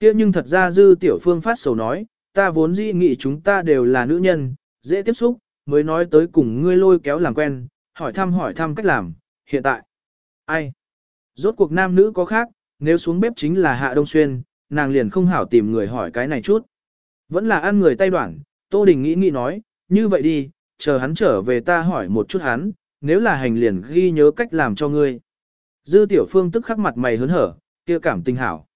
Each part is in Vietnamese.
kia nhưng thật ra dư tiểu phương phát sầu nói, ta vốn dĩ nghĩ chúng ta đều là nữ nhân, dễ tiếp xúc, mới nói tới cùng ngươi lôi kéo làm quen, hỏi thăm hỏi thăm cách làm, hiện tại. Ai? Rốt cuộc nam nữ có khác, nếu xuống bếp chính là Hạ Đông Xuyên, nàng liền không hảo tìm người hỏi cái này chút. Vẫn là ăn người tay đoạn, Tô Đình nghĩ nghĩ nói, như vậy đi, chờ hắn trở về ta hỏi một chút hắn, nếu là hành liền ghi nhớ cách làm cho ngươi. Dư tiểu phương tức khắc mặt mày hớn hở, kia cảm tình hảo.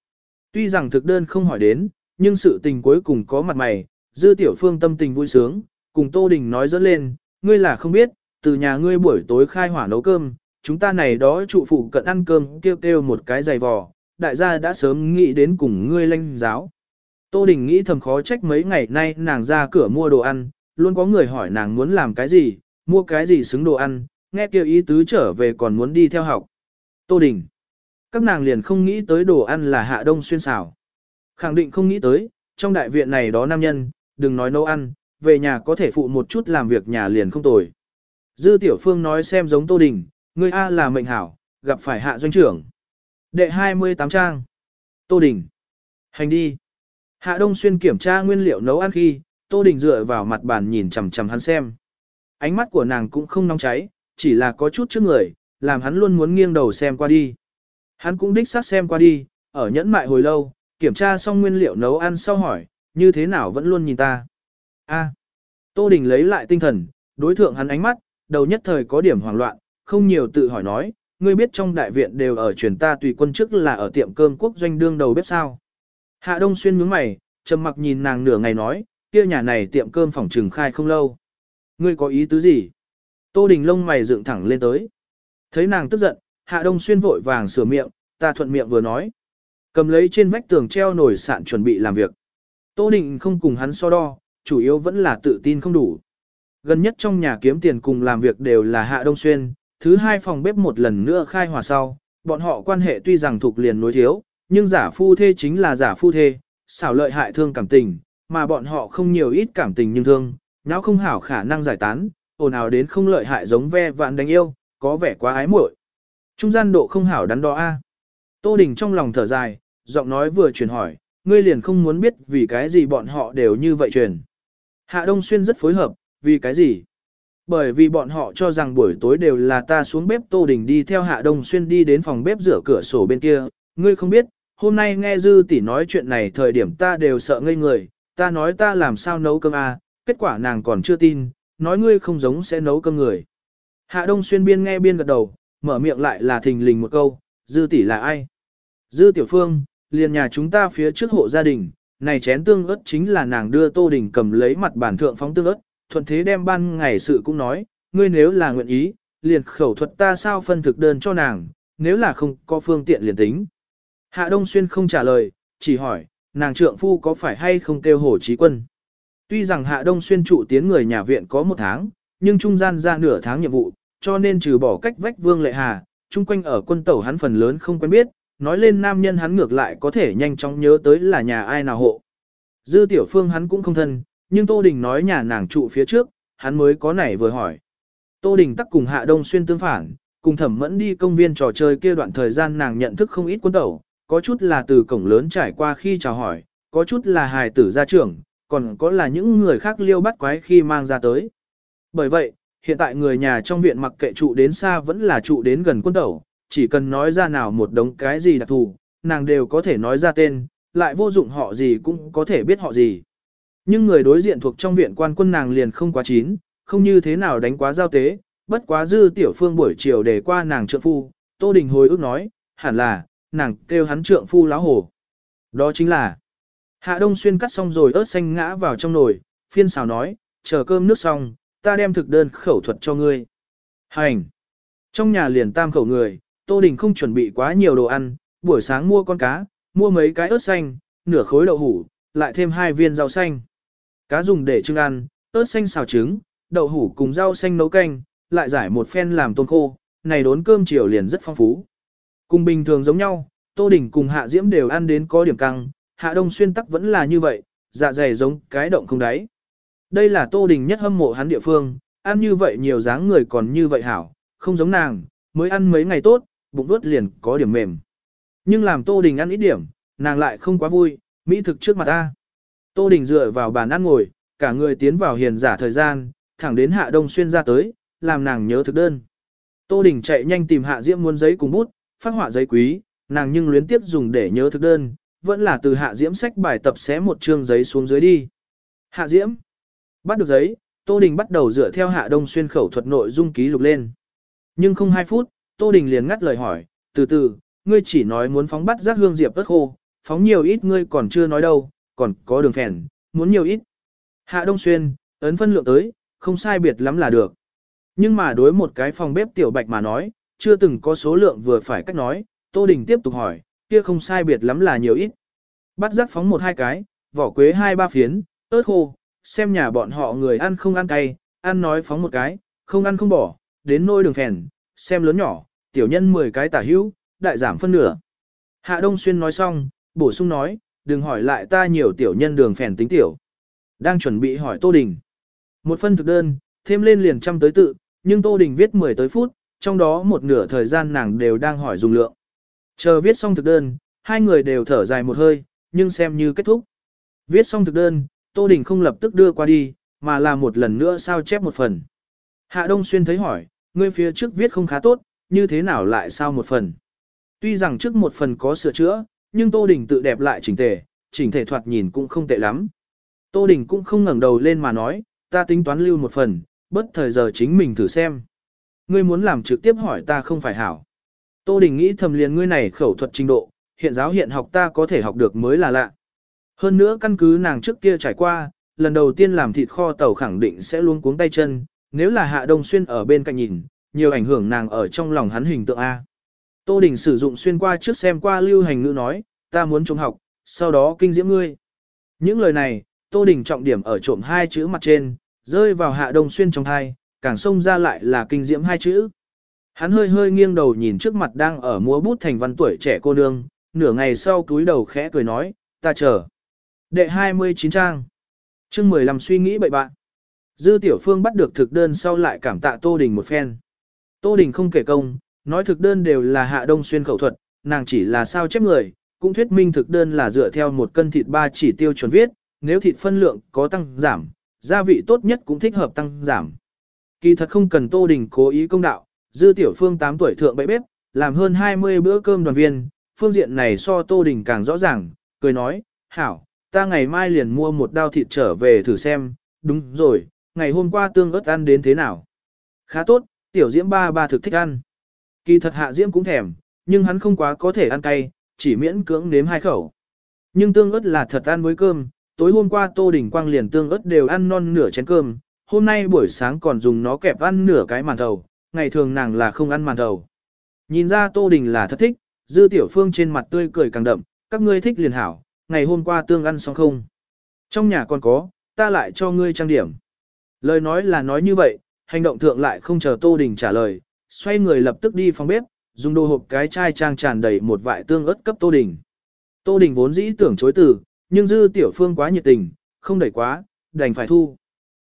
Tuy rằng thực đơn không hỏi đến, nhưng sự tình cuối cùng có mặt mày, dư tiểu phương tâm tình vui sướng, cùng Tô Đình nói dẫn lên, ngươi là không biết, từ nhà ngươi buổi tối khai hỏa nấu cơm, chúng ta này đó trụ phụ cận ăn cơm kêu kêu một cái giày vò, đại gia đã sớm nghĩ đến cùng ngươi lanh giáo. Tô Đình nghĩ thầm khó trách mấy ngày nay nàng ra cửa mua đồ ăn, luôn có người hỏi nàng muốn làm cái gì, mua cái gì xứng đồ ăn, nghe kêu ý tứ trở về còn muốn đi theo học. Tô Đình. Các nàng liền không nghĩ tới đồ ăn là hạ đông xuyên xảo. Khẳng định không nghĩ tới, trong đại viện này đó nam nhân, đừng nói nấu ăn, về nhà có thể phụ một chút làm việc nhà liền không tồi. Dư Tiểu Phương nói xem giống Tô Đình, người A là mệnh hảo, gặp phải hạ doanh trưởng. Đệ 28 trang. Tô Đình. Hành đi. Hạ Đông Xuyên kiểm tra nguyên liệu nấu ăn khi, Tô Đình dựa vào mặt bàn nhìn chằm chằm hắn xem. Ánh mắt của nàng cũng không nóng cháy, chỉ là có chút trước người, làm hắn luôn muốn nghiêng đầu xem qua đi. Hắn cũng đích xác xem qua đi, ở nhẫn mại hồi lâu, kiểm tra xong nguyên liệu nấu ăn sau hỏi, như thế nào vẫn luôn nhìn ta. A. Tô Đình lấy lại tinh thần, đối thượng hắn ánh mắt, đầu nhất thời có điểm hoảng loạn, không nhiều tự hỏi nói, ngươi biết trong đại viện đều ở truyền ta tùy quân chức là ở tiệm cơm quốc doanh đương đầu bếp sao. Hạ Đông Xuyên nhướng mày, trầm mặc nhìn nàng nửa ngày nói, kia nhà này tiệm cơm phòng trừng khai không lâu. Ngươi có ý tứ gì? Tô Đình lông mày dựng thẳng lên tới. Thấy nàng tức giận, Hạ Đông Xuyên vội vàng sửa miệng, ta thuận miệng vừa nói. Cầm lấy trên vách tường treo nổi sạn chuẩn bị làm việc. Tô Định không cùng hắn so đo, chủ yếu vẫn là tự tin không đủ. Gần nhất trong nhà kiếm tiền cùng làm việc đều là Hạ Đông Xuyên, thứ hai phòng bếp một lần nữa khai hòa sau, bọn họ quan hệ tuy rằng thuộc liền nối thiếu, nhưng giả phu thê chính là giả phu thê, xảo lợi hại thương cảm tình, mà bọn họ không nhiều ít cảm tình nhưng thương, nháo không hảo khả năng giải tán, ồn ào đến không lợi hại giống ve vạn đánh yêu, có vẻ quá ái muội. Trung gian độ không hảo đắn đo a. Tô Đình trong lòng thở dài, giọng nói vừa truyền hỏi, ngươi liền không muốn biết vì cái gì bọn họ đều như vậy truyền. Hạ Đông Xuyên rất phối hợp, vì cái gì? Bởi vì bọn họ cho rằng buổi tối đều là ta xuống bếp Tô Đình đi theo Hạ Đông Xuyên đi đến phòng bếp rửa cửa sổ bên kia, ngươi không biết, hôm nay nghe Dư tỷ nói chuyện này thời điểm ta đều sợ ngây người, ta nói ta làm sao nấu cơm à, kết quả nàng còn chưa tin, nói ngươi không giống sẽ nấu cơm người. Hạ Đông Xuyên biên nghe biên gật đầu, mở miệng lại là thình lình một câu, Dư tỷ là ai? Dư Tiểu Phương, liền nhà chúng ta phía trước hộ gia đình, này chén tương ớt chính là nàng đưa Tô Đình cầm lấy mặt bản thượng phóng tương ớt, thuận thế đem ban ngày sự cũng nói, ngươi nếu là nguyện ý, liền khẩu thuật ta sao phân thực đơn cho nàng, nếu là không có phương tiện liền tính. Hạ Đông Xuyên không trả lời, chỉ hỏi, nàng trượng phu có phải hay không kêu hổ trí quân. Tuy rằng Hạ Đông Xuyên trụ tiến người nhà viện có một tháng, nhưng trung gian ra nửa tháng nhiệm vụ, cho nên trừ bỏ cách vách Vương Lệ Hà, chung quanh ở quân tẩu hắn phần lớn không quen biết, nói lên nam nhân hắn ngược lại có thể nhanh chóng nhớ tới là nhà ai nào hộ. Dư Tiểu Phương hắn cũng không thân, nhưng Tô Đình nói nhà nàng trụ phía trước, hắn mới có nảy vừa hỏi. Tô Đình tắc cùng Hạ Đông Xuyên tương phản, cùng thẩm mẫn đi công viên trò chơi kia đoạn thời gian nàng nhận thức không ít quân tẩu, có chút là từ cổng lớn trải qua khi chào hỏi, có chút là hài tử gia trưởng, còn có là những người khác liêu bắt quái khi mang ra tới. Bởi vậy, hiện tại người nhà trong viện mặc kệ trụ đến xa vẫn là trụ đến gần quân tẩu, chỉ cần nói ra nào một đống cái gì đặc thù, nàng đều có thể nói ra tên, lại vô dụng họ gì cũng có thể biết họ gì. Nhưng người đối diện thuộc trong viện quan quân nàng liền không quá chín, không như thế nào đánh quá giao tế, bất quá dư tiểu phương buổi chiều để qua nàng trượng phu, Tô Đình hồi ước nói, hẳn là, nàng kêu hắn trượng phu láo hổ. Đó chính là, Hạ Đông Xuyên cắt xong rồi ớt xanh ngã vào trong nồi, phiên xào nói, chờ cơm nước xong, ta đem thực đơn khẩu thuật cho ngươi. Hành! Trong nhà liền tam khẩu người, Tô Đình không chuẩn bị quá nhiều đồ ăn, buổi sáng mua con cá, mua mấy cái ớt xanh, nửa khối đậu hủ, lại thêm hai viên rau xanh. Cá dùng để trưng ăn, ớt xanh xào trứng, đậu hủ cùng rau xanh nấu canh, lại giải một phen làm tôm khô, này đốn cơm chiều liền rất phong phú. Cùng bình thường giống nhau, Tô Đình cùng Hạ Diễm đều ăn đến có điểm căng, Hạ Đông Xuyên tắc vẫn là như vậy, dạ dày giống cái động không đáy. Đây là Tô Đình nhất hâm mộ hắn địa phương, ăn như vậy nhiều dáng người còn như vậy hảo, không giống nàng, mới ăn mấy ngày tốt, bụng đuốt liền có điểm mềm. Nhưng làm Tô Đình ăn ít điểm, nàng lại không quá vui, Mỹ thực trước mặt ta. Tô Đình dựa vào bàn ăn ngồi, cả người tiến vào hiền giả thời gian, thẳng đến Hạ Đông Xuyên ra tới, làm nàng nhớ thực đơn. Tô Đình chạy nhanh tìm Hạ Diễm muốn giấy cùng bút, phát họa giấy quý, nàng nhưng luyến tiếp dùng để nhớ thực đơn, vẫn là từ Hạ Diễm sách bài tập xé một chương giấy xuống dưới đi. Hạ Diễm bắt được giấy, Tô Đình bắt đầu dựa theo Hạ Đông Xuyên khẩu thuật nội dung ký lục lên. Nhưng không hai phút, Tô Đình liền ngắt lời hỏi, từ từ, ngươi chỉ nói muốn phóng bắt rác hương diệp ớt khô, phóng nhiều ít ngươi còn chưa nói đâu, còn có đường phèn, muốn nhiều ít. Hạ Đông Xuyên, ấn phân lượng tới, không sai biệt lắm là được. Nhưng mà đối một cái phòng bếp tiểu bạch mà nói, chưa từng có số lượng vừa phải cách nói, Tô Đình tiếp tục hỏi, kia không sai biệt lắm là nhiều ít. Bắt rác phóng một hai cái, vỏ quế hai ba phiến, ớt khô, xem nhà bọn họ người ăn không ăn cay, ăn nói phóng một cái, không ăn không bỏ, đến nôi đường phèn, xem lớn nhỏ, tiểu nhân 10 cái tả hữu, đại giảm phân nửa. Hạ Đông Xuyên nói xong, bổ sung nói, đừng hỏi lại ta nhiều tiểu nhân đường phèn tính tiểu. Đang chuẩn bị hỏi Tô Đình. Một phân thực đơn, thêm lên liền trăm tới tự, nhưng Tô Đình viết 10 tới phút, trong đó một nửa thời gian nàng đều đang hỏi dùng lượng. Chờ viết xong thực đơn, hai người đều thở dài một hơi, nhưng xem như kết thúc. Viết xong thực đơn, Tô Đình không lập tức đưa qua đi, mà là một lần nữa sao chép một phần. Hạ Đông Xuyên thấy hỏi, ngươi phía trước viết không khá tốt, như thế nào lại sao một phần? Tuy rằng trước một phần có sửa chữa, nhưng Tô Đình tự đẹp lại chỉnh tề, chỉnh thể thoạt nhìn cũng không tệ lắm. Tô Đình cũng không ngẩng đầu lên mà nói, ta tính toán lưu một phần, bất thời giờ chính mình thử xem. Ngươi muốn làm trực tiếp hỏi ta không phải hảo. Tô Đình nghĩ thầm liền ngươi này khẩu thuật trình độ, hiện giáo hiện học ta có thể học được mới là lạ. Hơn nữa căn cứ nàng trước kia trải qua, lần đầu tiên làm thịt kho tàu khẳng định sẽ luôn cuống tay chân, nếu là Hạ Đông Xuyên ở bên cạnh nhìn, nhiều ảnh hưởng nàng ở trong lòng hắn hình tượng A. Tô Đình sử dụng xuyên qua trước xem qua lưu hành ngữ nói, ta muốn trông học, sau đó kinh diễm ngươi. Những lời này, Tô Đình trọng điểm ở trộm hai chữ mặt trên, rơi vào Hạ Đông Xuyên trong hai, càng xông ra lại là kinh diễm hai chữ. Hắn hơi hơi nghiêng đầu nhìn trước mặt đang ở múa bút thành văn tuổi trẻ cô nương, nửa ngày sau túi đầu khẽ cười nói, ta chờ. Đệ 29 trang. chương 15 suy nghĩ bậy bạn. Dư Tiểu Phương bắt được thực đơn sau lại cảm tạ Tô Đình một phen. Tô Đình không kể công, nói thực đơn đều là hạ đông xuyên khẩu thuật, nàng chỉ là sao chép người, cũng thuyết minh thực đơn là dựa theo một cân thịt ba chỉ tiêu chuẩn viết, nếu thịt phân lượng có tăng giảm, gia vị tốt nhất cũng thích hợp tăng giảm. Kỳ thật không cần Tô Đình cố ý công đạo, Dư Tiểu Phương 8 tuổi thượng bậy bếp, làm hơn 20 bữa cơm đoàn viên, phương diện này so Tô Đình càng rõ ràng, cười nói, hảo, ta ngày mai liền mua một đao thịt trở về thử xem, đúng rồi, ngày hôm qua tương ớt ăn đến thế nào. Khá tốt, tiểu diễm ba ba thực thích ăn. Kỳ thật hạ diễm cũng thèm, nhưng hắn không quá có thể ăn cay, chỉ miễn cưỡng nếm hai khẩu. Nhưng tương ớt là thật ăn với cơm, tối hôm qua Tô Đình Quang liền tương ớt đều ăn non nửa chén cơm, hôm nay buổi sáng còn dùng nó kẹp ăn nửa cái màn thầu, ngày thường nàng là không ăn màn thầu. Nhìn ra Tô Đình là thật thích, dư tiểu phương trên mặt tươi cười càng đậm, các ngươi thích liền hảo, ngày hôm qua tương ăn xong không? Trong nhà còn có, ta lại cho ngươi trang điểm. Lời nói là nói như vậy, hành động thượng lại không chờ Tô Đình trả lời, xoay người lập tức đi phòng bếp, dùng đồ hộp cái chai trang tràn đầy một vại tương ớt cấp Tô Đình. Tô Đình vốn dĩ tưởng chối từ, nhưng dư tiểu phương quá nhiệt tình, không đẩy quá, đành phải thu.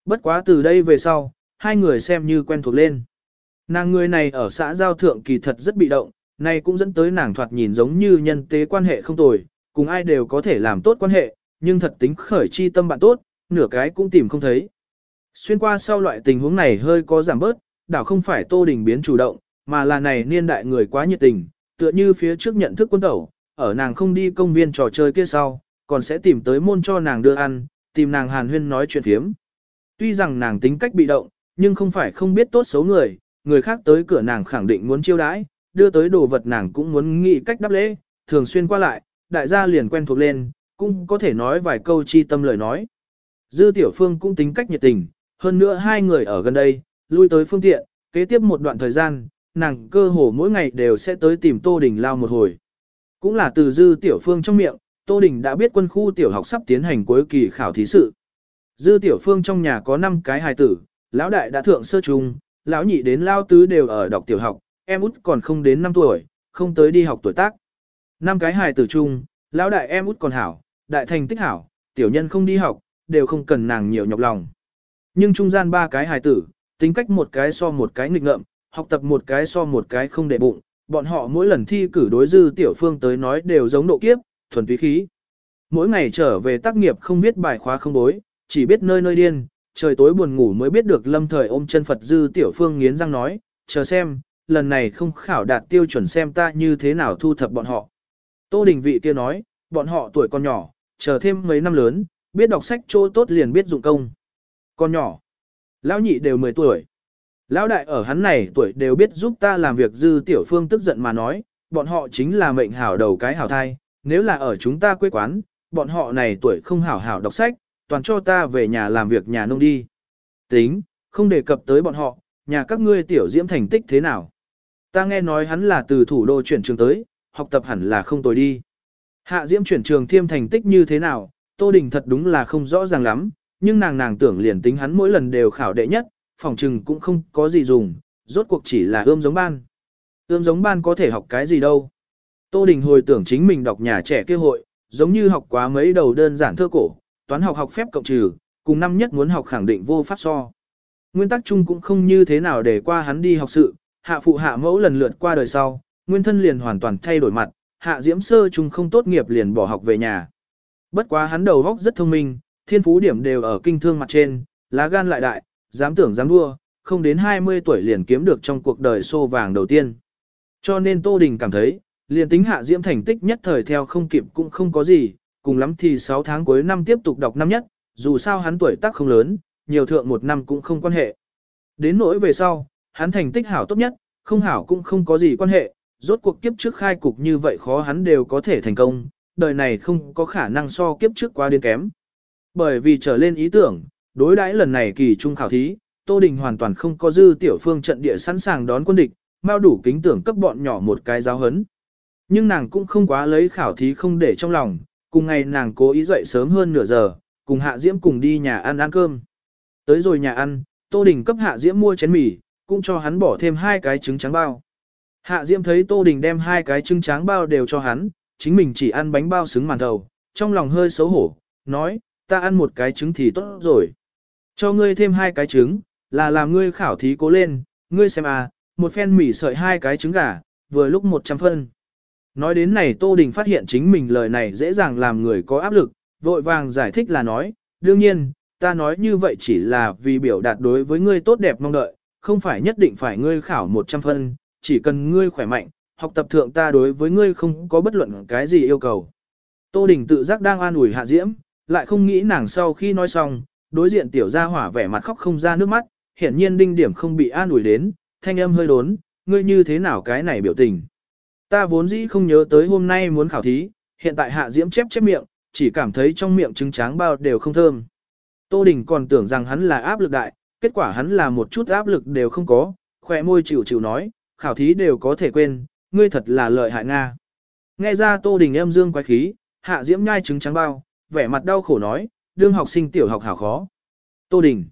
Bất quá từ đây về sau, hai người xem như quen thuộc lên. Nàng người này ở xã giao thượng kỳ thật rất bị động, này cũng dẫn tới nàng thoạt nhìn giống như nhân tế quan hệ không tồi, cùng ai đều có thể làm tốt quan hệ, nhưng thật tính khởi chi tâm bạn tốt, nửa cái cũng tìm không thấy. Xuyên qua sau loại tình huống này hơi có giảm bớt, đảo không phải Tô Đình biến chủ động, mà là này niên đại người quá nhiệt tình, tựa như phía trước nhận thức quân tẩu, ở nàng không đi công viên trò chơi kia sau, còn sẽ tìm tới môn cho nàng đưa ăn, tìm nàng hàn huyên nói chuyện phiếm. Tuy rằng nàng tính cách bị động, nhưng không phải không biết tốt xấu người, người khác tới cửa nàng khẳng định muốn chiêu đãi, đưa tới đồ vật nàng cũng muốn nghĩ cách đáp lễ, thường xuyên qua lại, đại gia liền quen thuộc lên, cũng có thể nói vài câu chi tâm lời nói. Dư Tiểu Phương cũng tính cách nhiệt tình, hơn nữa hai người ở gần đây, lui tới phương tiện, kế tiếp một đoạn thời gian, nàng cơ hồ mỗi ngày đều sẽ tới tìm Tô Đình lao một hồi. Cũng là từ Dư Tiểu Phương trong miệng, Tô Đình đã biết quân khu tiểu học sắp tiến hành cuối kỳ khảo thí sự. Dư Tiểu Phương trong nhà có 5 cái hài tử, lão đại đã thượng sơ trung, lão nhị đến lao tứ đều ở đọc tiểu học, em út còn không đến 5 tuổi, không tới đi học tuổi tác. Năm cái hài tử chung, lão đại em út còn hảo, đại thành tích hảo, tiểu nhân không đi học, đều không cần nàng nhiều nhọc lòng. Nhưng trung gian ba cái hài tử, tính cách một cái so một cái nghịch ngợm, học tập một cái so một cái không để bụng, bọn họ mỗi lần thi cử đối dư tiểu phương tới nói đều giống độ kiếp, thuần túy khí. mỗi ngày trở về tác nghiệp không biết bài khóa không bối, chỉ biết nơi nơi điên, trời tối buồn ngủ mới biết được lâm thời ôm chân Phật dư tiểu phương nghiến răng nói, chờ xem, lần này không khảo đạt tiêu chuẩn xem ta như thế nào thu thập bọn họ. Tô Đình vị kia nói, bọn họ tuổi còn nhỏ, chờ thêm mấy năm lớn, biết đọc sách chỗ tốt liền biết dụng công. Con nhỏ, lão nhị đều 10 tuổi. Lão đại ở hắn này tuổi đều biết giúp ta làm việc dư tiểu phương tức giận mà nói, bọn họ chính là mệnh hảo đầu cái hảo thai, nếu là ở chúng ta quê quán, bọn họ này tuổi không hảo hảo đọc sách, toàn cho ta về nhà làm việc nhà nông đi. Tính, không đề cập tới bọn họ, nhà các ngươi tiểu diễm thành tích thế nào. Ta nghe nói hắn là từ thủ đô chuyển trường tới, học tập hẳn là không tồi đi. Hạ diễm chuyển trường thiêm thành tích như thế nào, Tô Đình thật đúng là không rõ ràng lắm, nhưng nàng nàng tưởng liền tính hắn mỗi lần đều khảo đệ nhất, phòng trừng cũng không có gì dùng, rốt cuộc chỉ là ươm giống ban. Ươm giống ban có thể học cái gì đâu. Tô Đình hồi tưởng chính mình đọc nhà trẻ kêu hội, giống như học quá mấy đầu đơn giản thơ cổ, toán học học phép cộng trừ, cùng năm nhất muốn học khẳng định vô pháp so. Nguyên tắc chung cũng không như thế nào để qua hắn đi học sự, hạ phụ hạ mẫu lần lượt qua đời sau, nguyên thân liền hoàn toàn thay đổi mặt, hạ diễm sơ chung không tốt nghiệp liền bỏ học về nhà. Bất quá hắn đầu óc rất thông minh, thiên phú điểm đều ở kinh thương mặt trên, lá gan lại đại, dám tưởng dám đua, không đến 20 tuổi liền kiếm được trong cuộc đời xô vàng đầu tiên. Cho nên Tô Đình cảm thấy, liền tính hạ diễm thành tích nhất thời theo không kịp cũng không có gì, cùng lắm thì 6 tháng cuối năm tiếp tục đọc năm nhất, dù sao hắn tuổi tác không lớn, nhiều thượng một năm cũng không quan hệ. Đến nỗi về sau, hắn thành tích hảo tốt nhất, không hảo cũng không có gì quan hệ, rốt cuộc kiếp trước khai cục như vậy khó hắn đều có thể thành công, đời này không có khả năng so kiếp trước quá đến kém. Bởi vì trở lên ý tưởng, đối đãi lần này kỳ trung khảo thí, Tô Đình hoàn toàn không có dư tiểu phương trận địa sẵn sàng đón quân địch, mau đủ kính tưởng cấp bọn nhỏ một cái giáo hấn. Nhưng nàng cũng không quá lấy khảo thí không để trong lòng, cùng ngày nàng cố ý dậy sớm hơn nửa giờ, cùng Hạ Diễm cùng đi nhà ăn ăn cơm. Tới rồi nhà ăn, Tô Đình cấp Hạ Diễm mua chén mì, cũng cho hắn bỏ thêm hai cái trứng trắng bao. Hạ Diễm thấy Tô Đình đem hai cái trứng trắng bao đều cho hắn, chính mình chỉ ăn bánh bao xứng màn thầu, trong lòng hơi xấu hổ, nói, ta ăn một cái trứng thì tốt rồi. Cho ngươi thêm hai cái trứng, là làm ngươi khảo thí cố lên, ngươi xem à, một phen mỉ sợi hai cái trứng gà, vừa lúc một trăm phân. Nói đến này Tô Đình phát hiện chính mình lời này dễ dàng làm người có áp lực, vội vàng giải thích là nói, đương nhiên, ta nói như vậy chỉ là vì biểu đạt đối với ngươi tốt đẹp mong đợi, không phải nhất định phải ngươi khảo 100 phân, chỉ cần ngươi khỏe mạnh, học tập thượng ta đối với ngươi không có bất luận cái gì yêu cầu. Tô Đình tự giác đang an ủi Hạ Diễm, lại không nghĩ nàng sau khi nói xong, đối diện tiểu gia hỏa vẻ mặt khóc không ra nước mắt, hiển nhiên đinh điểm không bị an ủi đến, thanh âm hơi đốn, ngươi như thế nào cái này biểu tình. Ta vốn dĩ không nhớ tới hôm nay muốn khảo thí, hiện tại Hạ Diễm chép chép miệng, chỉ cảm thấy trong miệng trứng tráng bao đều không thơm. Tô Đình còn tưởng rằng hắn là áp lực đại, kết quả hắn là một chút áp lực đều không có, khỏe môi chịu chịu nói, khảo thí đều có thể quên, ngươi thật là lợi hại Nga. Nghe ra Tô Đình em dương quái khí, hạ diễm nhai trứng trắng bao, vẻ mặt đau khổ nói, đương học sinh tiểu học hảo khó. Tô Đình,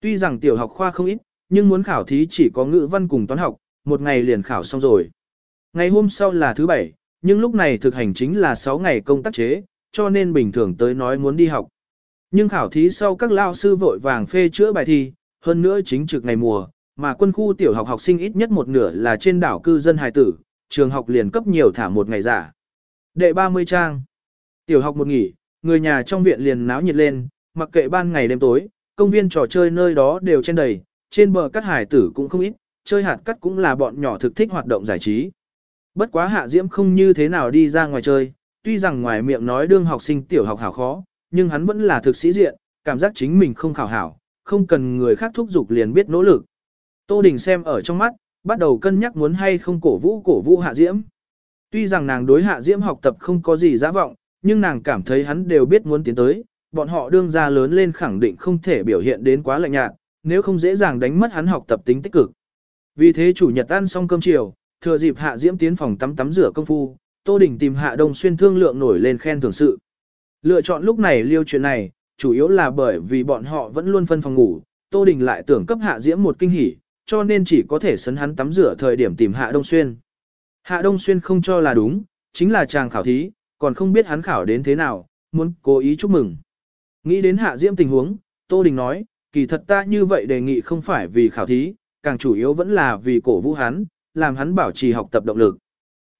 tuy rằng tiểu học khoa không ít, nhưng muốn khảo thí chỉ có ngữ văn cùng toán học, một ngày liền khảo xong rồi. Ngày hôm sau là thứ bảy, nhưng lúc này thực hành chính là 6 ngày công tác chế, cho nên bình thường tới nói muốn đi học. Nhưng khảo thí sau các lao sư vội vàng phê chữa bài thi, hơn nữa chính trực ngày mùa, mà quân khu tiểu học học sinh ít nhất một nửa là trên đảo cư dân hài tử, trường học liền cấp nhiều thả một ngày giả. Đệ 30 trang. Tiểu học một nghỉ, người nhà trong viện liền náo nhiệt lên, mặc kệ ban ngày đêm tối, công viên trò chơi nơi đó đều trên đầy, trên bờ cắt hải tử cũng không ít, chơi hạt cắt cũng là bọn nhỏ thực thích hoạt động giải trí. Bất quá hạ diễm không như thế nào đi ra ngoài chơi, tuy rằng ngoài miệng nói đương học sinh tiểu học hảo khó, nhưng hắn vẫn là thực sĩ diện, cảm giác chính mình không khảo hảo, không cần người khác thúc giục liền biết nỗ lực. Tô Đình xem ở trong mắt, bắt đầu cân nhắc muốn hay không cổ vũ cổ vũ Hạ Diễm. Tuy rằng nàng đối Hạ Diễm học tập không có gì giá vọng, nhưng nàng cảm thấy hắn đều biết muốn tiến tới, bọn họ đương ra lớn lên khẳng định không thể biểu hiện đến quá lạnh nhạt, nếu không dễ dàng đánh mất hắn học tập tính tích cực. Vì thế chủ nhật ăn xong cơm chiều, thừa dịp Hạ Diễm tiến phòng tắm tắm rửa công phu, Tô Đình tìm Hạ Đông Xuyên thương lượng nổi lên khen thưởng sự. Lựa chọn lúc này liêu chuyện này, chủ yếu là bởi vì bọn họ vẫn luôn phân phòng ngủ, Tô Đình lại tưởng cấp Hạ Diễm một kinh hỉ, cho nên chỉ có thể sấn hắn tắm rửa thời điểm tìm Hạ Đông Xuyên. Hạ Đông Xuyên không cho là đúng, chính là chàng khảo thí, còn không biết hắn khảo đến thế nào, muốn cố ý chúc mừng. Nghĩ đến Hạ Diễm tình huống, Tô Đình nói, kỳ thật ta như vậy đề nghị không phải vì khảo thí, càng chủ yếu vẫn là vì cổ vũ hắn, làm hắn bảo trì học tập động lực.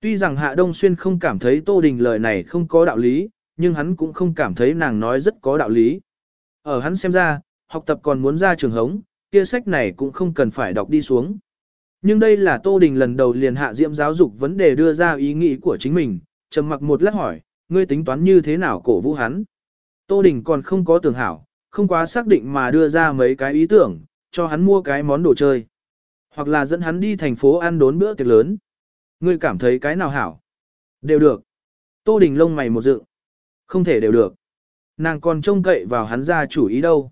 Tuy rằng Hạ Đông Xuyên không cảm thấy Tô Đình lời này không có đạo lý, nhưng hắn cũng không cảm thấy nàng nói rất có đạo lý. Ở hắn xem ra, học tập còn muốn ra trường hống, kia sách này cũng không cần phải đọc đi xuống. Nhưng đây là Tô Đình lần đầu liền hạ diễm giáo dục vấn đề đưa ra ý nghĩ của chính mình, trầm mặc một lát hỏi, ngươi tính toán như thế nào cổ vũ hắn. Tô Đình còn không có tưởng hảo, không quá xác định mà đưa ra mấy cái ý tưởng, cho hắn mua cái món đồ chơi. Hoặc là dẫn hắn đi thành phố ăn đốn bữa tiệc lớn. Ngươi cảm thấy cái nào hảo? Đều được. Tô Đình lông mày một dự. Không thể đều được. Nàng còn trông cậy vào hắn ra chủ ý đâu.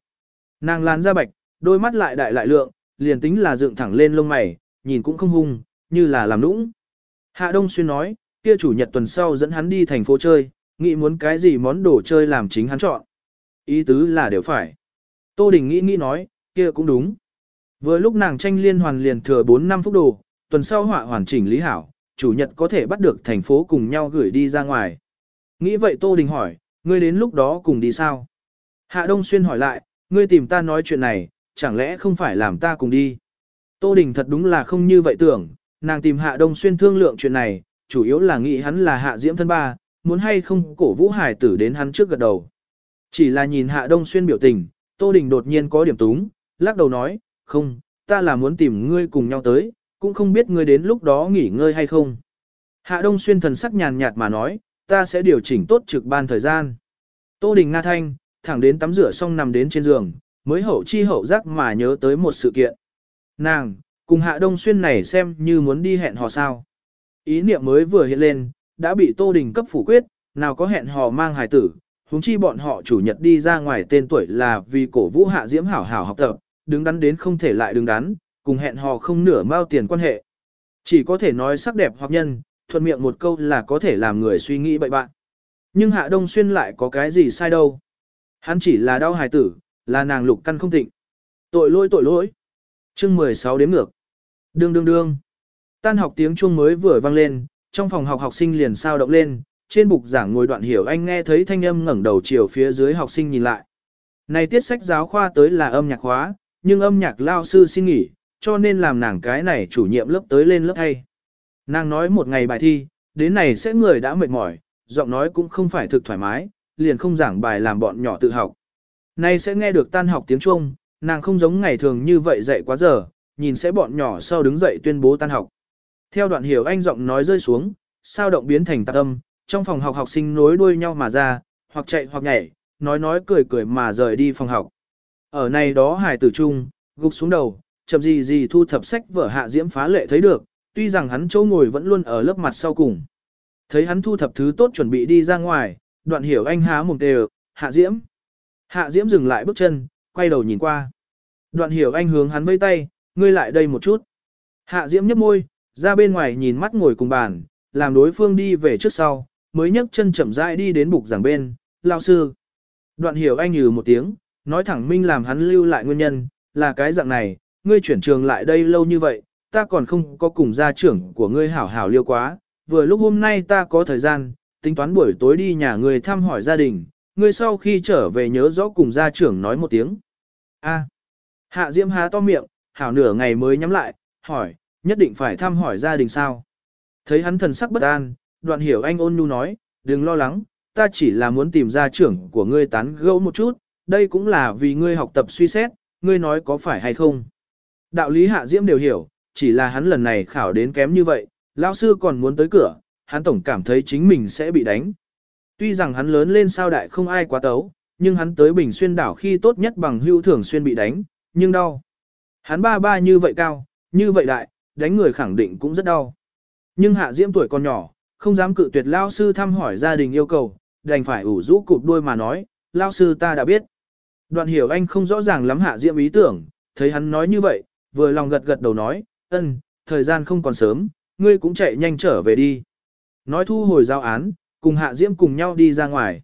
Nàng làn da bạch, đôi mắt lại đại lại lượng, liền tính là dựng thẳng lên lông mày, nhìn cũng không hung, như là làm nũng. Hạ Đông Xuyên nói, kia chủ nhật tuần sau dẫn hắn đi thành phố chơi, nghĩ muốn cái gì món đồ chơi làm chính hắn chọn. Ý tứ là đều phải. Tô Đình nghĩ nghĩ nói, kia cũng đúng. Vừa lúc nàng tranh liên hoàn liền thừa 4 năm phút đồ, tuần sau họa hoàn chỉnh lý hảo, chủ nhật có thể bắt được thành phố cùng nhau gửi đi ra ngoài. Nghĩ vậy Tô Đình hỏi, ngươi đến lúc đó cùng đi sao? Hạ Đông Xuyên hỏi lại, ngươi tìm ta nói chuyện này, chẳng lẽ không phải làm ta cùng đi? Tô Đình thật đúng là không như vậy tưởng, nàng tìm Hạ Đông Xuyên thương lượng chuyện này, chủ yếu là nghĩ hắn là Hạ Diễm thân ba, muốn hay không cổ vũ hải tử đến hắn trước gật đầu. Chỉ là nhìn Hạ Đông Xuyên biểu tình, Tô Đình đột nhiên có điểm túng, lắc đầu nói, không, ta là muốn tìm ngươi cùng nhau tới, cũng không biết ngươi đến lúc đó nghỉ ngơi hay không. Hạ Đông Xuyên thần sắc nhàn nhạt mà nói, ta sẽ điều chỉnh tốt trực ban thời gian. Tô Đình Nga Thanh, thẳng đến tắm rửa xong nằm đến trên giường, mới hậu chi hậu giác mà nhớ tới một sự kiện. Nàng, cùng Hạ Đông Xuyên này xem như muốn đi hẹn hò sao. Ý niệm mới vừa hiện lên, đã bị Tô Đình cấp phủ quyết, nào có hẹn hò mang hài tử, huống chi bọn họ chủ nhật đi ra ngoài tên tuổi là vì cổ vũ Hạ Diễm hảo hảo học tập, đứng đắn đến không thể lại đứng đắn, cùng hẹn hò không nửa mao tiền quan hệ. Chỉ có thể nói sắc đẹp hoặc nhân, thuận miệng một câu là có thể làm người suy nghĩ bậy bạn. Nhưng Hạ Đông Xuyên lại có cái gì sai đâu. Hắn chỉ là đau hài tử, là nàng lục căn không tịnh. Tội lỗi tội lỗi. chương 16 đếm ngược. Đương đương đương. Tan học tiếng chuông mới vừa vang lên, trong phòng học học sinh liền sao động lên, trên bục giảng ngồi đoạn hiểu anh nghe thấy thanh âm ngẩng đầu chiều phía dưới học sinh nhìn lại. Này tiết sách giáo khoa tới là âm nhạc khóa, nhưng âm nhạc lao sư xin nghỉ, cho nên làm nàng cái này chủ nhiệm lớp tới lên lớp thay. Nàng nói một ngày bài thi, đến này sẽ người đã mệt mỏi, giọng nói cũng không phải thực thoải mái, liền không giảng bài làm bọn nhỏ tự học. Nay sẽ nghe được tan học tiếng Trung, nàng không giống ngày thường như vậy dậy quá giờ, nhìn sẽ bọn nhỏ sau đứng dậy tuyên bố tan học. Theo đoạn hiểu anh giọng nói rơi xuống, sao động biến thành tạc âm, trong phòng học học sinh nối đuôi nhau mà ra, hoặc chạy hoặc nhảy, nói nói cười cười mà rời đi phòng học. Ở này đó hài tử trung, gục xuống đầu, chậm gì gì thu thập sách vở hạ diễm phá lệ thấy được, tuy rằng hắn chỗ ngồi vẫn luôn ở lớp mặt sau cùng. Thấy hắn thu thập thứ tốt chuẩn bị đi ra ngoài, đoạn hiểu anh há mồm đều, hạ diễm. Hạ diễm dừng lại bước chân, quay đầu nhìn qua. Đoạn hiểu anh hướng hắn vây tay, ngươi lại đây một chút. Hạ diễm nhấp môi, ra bên ngoài nhìn mắt ngồi cùng bàn, làm đối phương đi về trước sau, mới nhấc chân chậm rãi đi đến bục giảng bên, lao sư. Đoạn hiểu anh nhừ một tiếng, nói thẳng minh làm hắn lưu lại nguyên nhân, là cái dạng này, ngươi chuyển trường lại đây lâu như vậy, ta còn không có cùng gia trưởng của ngươi hảo hảo liêu quá, vừa lúc hôm nay ta có thời gian, tính toán buổi tối đi nhà ngươi thăm hỏi gia đình, ngươi sau khi trở về nhớ rõ cùng gia trưởng nói một tiếng. A. Hạ Diễm há to miệng, hảo nửa ngày mới nhắm lại, hỏi, nhất định phải thăm hỏi gia đình sao? Thấy hắn thần sắc bất an, đoạn hiểu anh ôn nhu nói, đừng lo lắng, ta chỉ là muốn tìm gia trưởng của ngươi tán gẫu một chút, đây cũng là vì ngươi học tập suy xét, ngươi nói có phải hay không. Đạo lý hạ diễm đều hiểu, chỉ là hắn lần này khảo đến kém như vậy, lão sư còn muốn tới cửa, hắn tổng cảm thấy chính mình sẽ bị đánh. Tuy rằng hắn lớn lên sao đại không ai quá tấu, nhưng hắn tới Bình Xuyên đảo khi tốt nhất bằng hưu thường xuyên bị đánh, nhưng đau. Hắn ba ba như vậy cao, như vậy đại, đánh người khẳng định cũng rất đau. Nhưng hạ diễm tuổi còn nhỏ, không dám cự tuyệt lao sư thăm hỏi gia đình yêu cầu, đành phải ủ rũ cụp đuôi mà nói, lao sư ta đã biết. Đoạn hiểu anh không rõ ràng lắm hạ diễm ý tưởng, thấy hắn nói như vậy, vừa lòng gật gật đầu nói, ân, thời gian không còn sớm, ngươi cũng chạy nhanh trở về đi. Nói thu hồi giao án, cùng hạ diễm cùng nhau đi ra ngoài.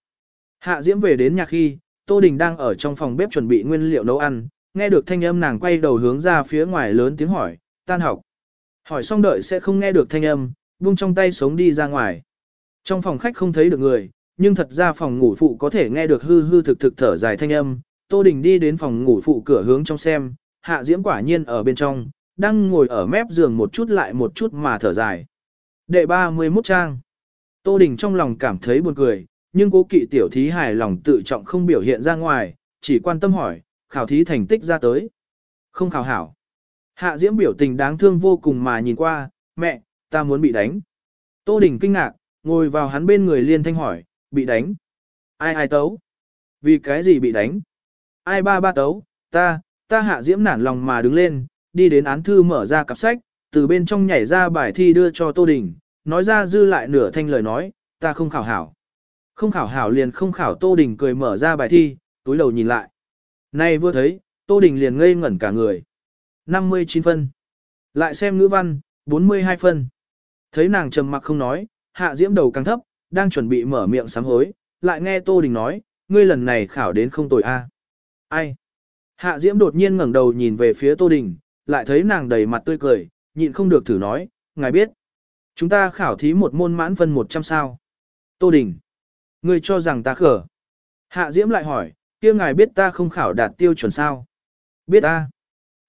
Hạ diễm về đến nhà khi, Tô Đình đang ở trong phòng bếp chuẩn bị nguyên liệu nấu ăn, nghe được thanh âm nàng quay đầu hướng ra phía ngoài lớn tiếng hỏi, tan học. Hỏi xong đợi sẽ không nghe được thanh âm, buông trong tay sống đi ra ngoài. Trong phòng khách không thấy được người, nhưng thật ra phòng ngủ phụ có thể nghe được hư hư thực thực thở dài thanh âm. Tô Đình đi đến phòng ngủ phụ cửa hướng trong xem, Hạ Diễm quả nhiên ở bên trong, đang ngồi ở mép giường một chút lại một chút mà thở dài. Đệ 31 trang. Tô Đình trong lòng cảm thấy buồn cười, nhưng cố kỵ tiểu thí hài lòng tự trọng không biểu hiện ra ngoài, chỉ quan tâm hỏi, khảo thí thành tích ra tới. Không khảo hảo. Hạ Diễm biểu tình đáng thương vô cùng mà nhìn qua, mẹ, ta muốn bị đánh. Tô Đình kinh ngạc, ngồi vào hắn bên người liên thanh hỏi, bị đánh. Ai ai tấu? Vì cái gì bị đánh? Ai ba ba tấu? Ta, ta Hạ Diễm nản lòng mà đứng lên, đi đến án thư mở ra cặp sách, từ bên trong nhảy ra bài thi đưa cho Tô Đình, nói ra dư lại nửa thanh lời nói, ta không khảo hảo. Không khảo hảo liền không khảo Tô Đình cười mở ra bài thi, túi đầu nhìn lại. Nay vừa thấy, Tô Đình liền ngây ngẩn cả người. 59 phân. Lại xem ngữ văn, 42 phân. Thấy nàng trầm mặc không nói, hạ diễm đầu càng thấp, đang chuẩn bị mở miệng sám hối, lại nghe Tô Đình nói, ngươi lần này khảo đến không tồi a. Ai? Hạ diễm đột nhiên ngẩng đầu nhìn về phía Tô Đình, lại thấy nàng đầy mặt tươi cười, nhịn không được thử nói, ngài biết. Chúng ta khảo thí một môn mãn phân 100 sao. Tô Đình. Ngươi cho rằng ta khở. Hạ diễm lại hỏi, kia ngài biết ta không khảo đạt tiêu chuẩn sao. Biết ta.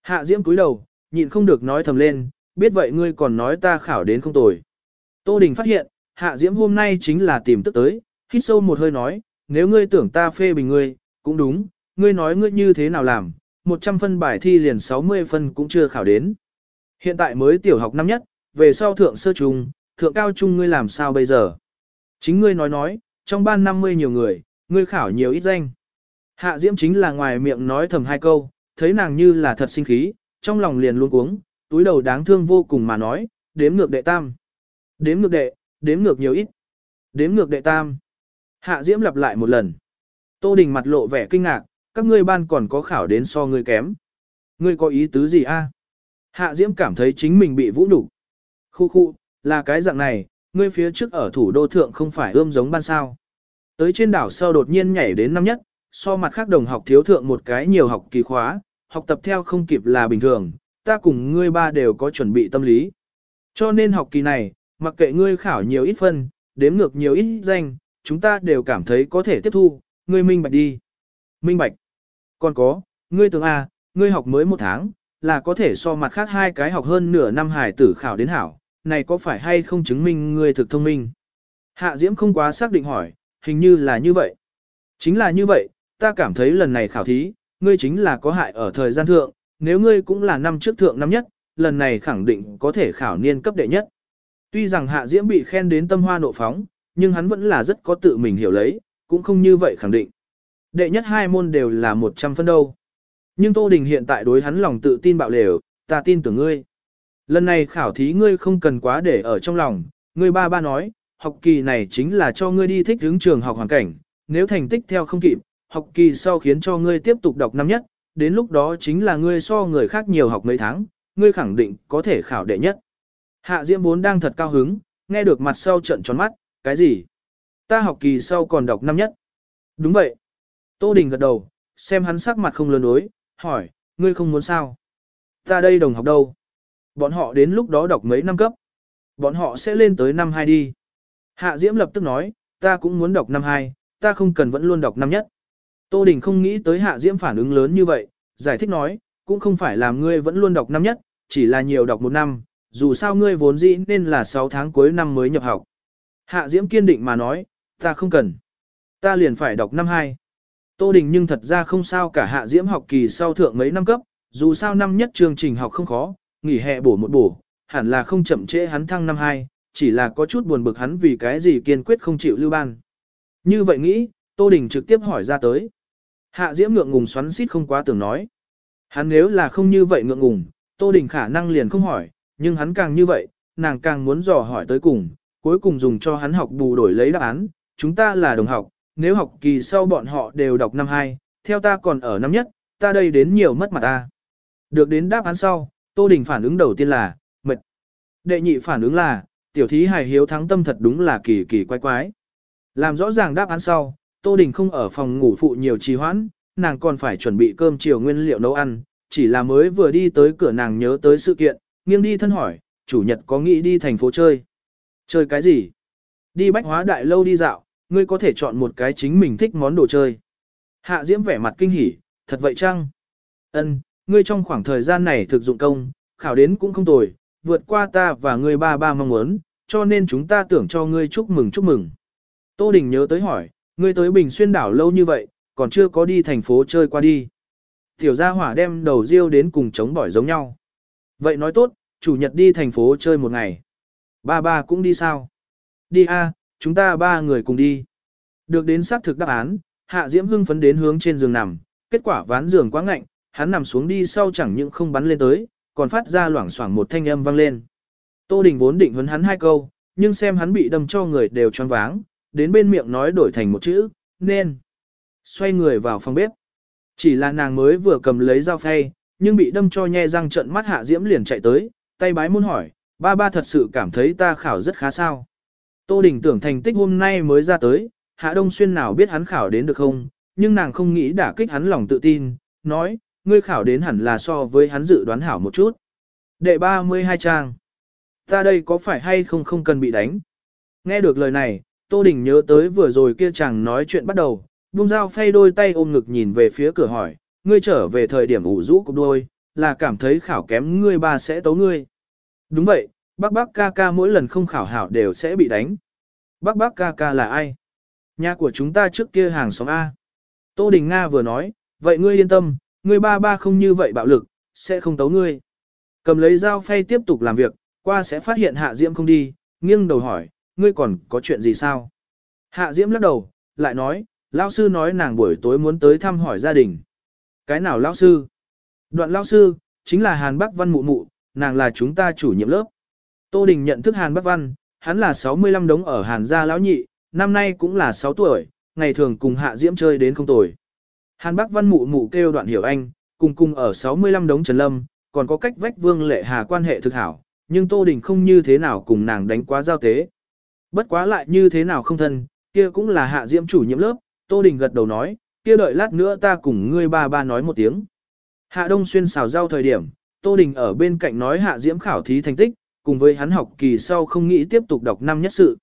Hạ diễm cúi đầu, nhịn không được nói thầm lên, biết vậy ngươi còn nói ta khảo đến không tồi. Tô Đình phát hiện, Hạ Diễm hôm nay chính là tìm tức tới, hít sâu một hơi nói, nếu ngươi tưởng ta phê bình ngươi, cũng đúng, ngươi nói ngươi như thế nào làm, 100 phân bài thi liền 60 phân cũng chưa khảo đến. Hiện tại mới tiểu học năm nhất, về sau thượng sơ trung, thượng cao trung ngươi làm sao bây giờ? Chính ngươi nói nói, trong ban 50 nhiều người, ngươi khảo nhiều ít danh. Hạ Diễm chính là ngoài miệng nói thầm hai câu, thấy nàng như là thật sinh khí, trong lòng liền luôn cuống, túi đầu đáng thương vô cùng mà nói, đếm ngược đệ tam. Đếm ngược đệ, đếm ngược nhiều ít. Đếm ngược đệ tam. Hạ Diễm lặp lại một lần. Tô Đình mặt lộ vẻ kinh ngạc, các ngươi ban còn có khảo đến so ngươi kém. Ngươi có ý tứ gì a? Hạ Diễm cảm thấy chính mình bị vũ nhục. Khu khu, là cái dạng này, ngươi phía trước ở thủ đô thượng không phải ươm giống ban sao. Tới trên đảo sau đột nhiên nhảy đến năm nhất, so mặt khác đồng học thiếu thượng một cái nhiều học kỳ khóa, học tập theo không kịp là bình thường, ta cùng ngươi ba đều có chuẩn bị tâm lý. Cho nên học kỳ này, mặc kệ ngươi khảo nhiều ít phân, đếm ngược nhiều ít danh, chúng ta đều cảm thấy có thể tiếp thu, ngươi minh bạch đi. Minh bạch. Còn có, ngươi tưởng A, ngươi học mới một tháng, là có thể so mặt khác hai cái học hơn nửa năm hải tử khảo đến hảo, này có phải hay không chứng minh ngươi thực thông minh? Hạ Diễm không quá xác định hỏi, hình như là như vậy. Chính là như vậy, ta cảm thấy lần này khảo thí, ngươi chính là có hại ở thời gian thượng, nếu ngươi cũng là năm trước thượng năm nhất, lần này khẳng định có thể khảo niên cấp đệ nhất. Tuy rằng Hạ Diễm bị khen đến tâm hoa nộ phóng, nhưng hắn vẫn là rất có tự mình hiểu lấy, cũng không như vậy khẳng định. Đệ nhất hai môn đều là 100 phân đâu. Nhưng Tô Đình hiện tại đối hắn lòng tự tin bạo lều, ta tin tưởng ngươi. Lần này khảo thí ngươi không cần quá để ở trong lòng, ngươi ba ba nói, học kỳ này chính là cho ngươi đi thích hướng trường học hoàn cảnh, nếu thành tích theo không kịp, học kỳ sau khiến cho ngươi tiếp tục đọc năm nhất, đến lúc đó chính là ngươi so người khác nhiều học mấy tháng, ngươi khẳng định có thể khảo đệ nhất. Hạ Diễm vốn đang thật cao hứng, nghe được mặt sau trận tròn mắt, cái gì? Ta học kỳ sau còn đọc năm nhất. Đúng vậy. Tô Đình gật đầu, xem hắn sắc mặt không lừa đối, hỏi, ngươi không muốn sao? Ta đây đồng học đâu? Bọn họ đến lúc đó đọc mấy năm cấp. Bọn họ sẽ lên tới năm 2 đi. Hạ Diễm lập tức nói, ta cũng muốn đọc năm 2, ta không cần vẫn luôn đọc năm nhất. Tô Đình không nghĩ tới Hạ Diễm phản ứng lớn như vậy, giải thích nói, cũng không phải làm ngươi vẫn luôn đọc năm nhất, chỉ là nhiều đọc một năm, dù sao ngươi vốn dĩ nên là 6 tháng cuối năm mới nhập học. Hạ Diễm kiên định mà nói, ta không cần. Ta liền phải đọc năm 2. Tô Đình nhưng thật ra không sao cả Hạ Diễm học kỳ sau thượng mấy năm cấp, dù sao năm nhất chương trình học không khó, nghỉ hè bổ một bổ, hẳn là không chậm trễ hắn thăng năm hai chỉ là có chút buồn bực hắn vì cái gì kiên quyết không chịu lưu ban. Như vậy nghĩ, Tô Đình trực tiếp hỏi ra tới. Hạ Diễm ngượng ngùng xoắn xít không quá tưởng nói. Hắn nếu là không như vậy ngượng ngùng, Tô Đình khả năng liền không hỏi, nhưng hắn càng như vậy, nàng càng muốn dò hỏi tới cùng, cuối cùng dùng cho hắn học bù đổi lấy đáp án, chúng ta là đồng học, nếu học kỳ sau bọn họ đều đọc năm 2, theo ta còn ở năm nhất, ta đây đến nhiều mất mặt ta. Được đến đáp án sau, Tô Đình phản ứng đầu tiên là, mệt. Đệ nhị phản ứng là, tiểu thí hài hiếu thắng tâm thật đúng là kỳ kỳ quái quái. Làm rõ ràng đáp án sau, Tô Đình không ở phòng ngủ phụ nhiều trì hoãn, nàng còn phải chuẩn bị cơm chiều nguyên liệu nấu ăn, chỉ là mới vừa đi tới cửa nàng nhớ tới sự kiện, nghiêng đi thân hỏi, chủ nhật có nghĩ đi thành phố chơi. Chơi cái gì? Đi bách hóa đại lâu đi dạo, ngươi có thể chọn một cái chính mình thích món đồ chơi. Hạ Diễm vẻ mặt kinh hỉ, thật vậy chăng? Ân, ngươi trong khoảng thời gian này thực dụng công, khảo đến cũng không tồi, vượt qua ta và ngươi ba ba mong muốn, cho nên chúng ta tưởng cho ngươi chúc mừng chúc mừng. Tô Đình nhớ tới hỏi, ngươi tới Bình Xuyên đảo lâu như vậy, còn chưa có đi thành phố chơi qua đi. Tiểu gia hỏa đem đầu riêu đến cùng chống bỏi giống nhau. Vậy nói tốt, chủ nhật đi thành phố chơi một ngày. Ba ba cũng đi sao? Đi a, chúng ta ba người cùng đi. Được đến xác thực đáp án, Hạ Diễm hưng phấn đến hướng trên giường nằm, kết quả ván giường quá ngạnh, hắn nằm xuống đi sau chẳng những không bắn lên tới, còn phát ra loảng xoảng một thanh âm vang lên. Tô Đình vốn định huấn hắn hai câu, nhưng xem hắn bị đâm cho người đều choáng váng, đến bên miệng nói đổi thành một chữ, nên. Xoay người vào phòng bếp. Chỉ là nàng mới vừa cầm lấy dao phay, nhưng bị đâm cho nhe răng trận mắt hạ diễm liền chạy tới, tay bái muốn hỏi, ba ba thật sự cảm thấy ta khảo rất khá sao. Tô Đình tưởng thành tích hôm nay mới ra tới, Hạ Đông Xuyên nào biết hắn khảo đến được không, nhưng nàng không nghĩ đả kích hắn lòng tự tin, nói, ngươi khảo đến hẳn là so với hắn dự đoán hảo một chút. Đệ 32 trang. Ta đây có phải hay không không cần bị đánh? Nghe được lời này, Tô Đình nhớ tới vừa rồi kia chàng nói chuyện bắt đầu, buông dao phay đôi tay ôm ngực nhìn về phía cửa hỏi, ngươi trở về thời điểm ủ rũ cục đôi, là cảm thấy khảo kém ngươi ba sẽ tấu ngươi. Đúng vậy, bác bác ca ca mỗi lần không khảo hảo đều sẽ bị đánh. Bác bác ca ca là ai? Nhà của chúng ta trước kia hàng xóm A. Tô Đình Nga vừa nói, vậy ngươi yên tâm, ngươi ba ba không như vậy bạo lực, sẽ không tấu ngươi. Cầm lấy dao phay tiếp tục làm việc, qua sẽ phát hiện Hạ Diễm không đi, nghiêng đầu hỏi, ngươi còn có chuyện gì sao? Hạ Diễm lắc đầu, lại nói, lão sư nói nàng buổi tối muốn tới thăm hỏi gia đình. Cái nào lão sư? Đoạn lão sư, chính là Hàn Bắc Văn mụ mụ, nàng là chúng ta chủ nhiệm lớp. Tô Đình nhận thức Hàn Bắc Văn, hắn là 65 đống ở Hàn gia lão nhị, năm nay cũng là 6 tuổi, ngày thường cùng Hạ Diễm chơi đến không tuổi. Hàn Bắc Văn mụ mụ kêu đoạn hiểu anh, cùng cùng ở 65 đống Trần Lâm, còn có cách vách Vương Lệ Hà quan hệ thực hảo, nhưng Tô Đình không như thế nào cùng nàng đánh quá giao tế. Bất quá lại như thế nào không thân, kia cũng là Hạ Diễm chủ nhiệm lớp, Tô Đình gật đầu nói, kia đợi lát nữa ta cùng ngươi ba ba nói một tiếng. Hạ Đông Xuyên xào rau thời điểm, Tô Đình ở bên cạnh nói Hạ Diễm khảo thí thành tích, cùng với hắn học kỳ sau không nghĩ tiếp tục đọc năm nhất sự.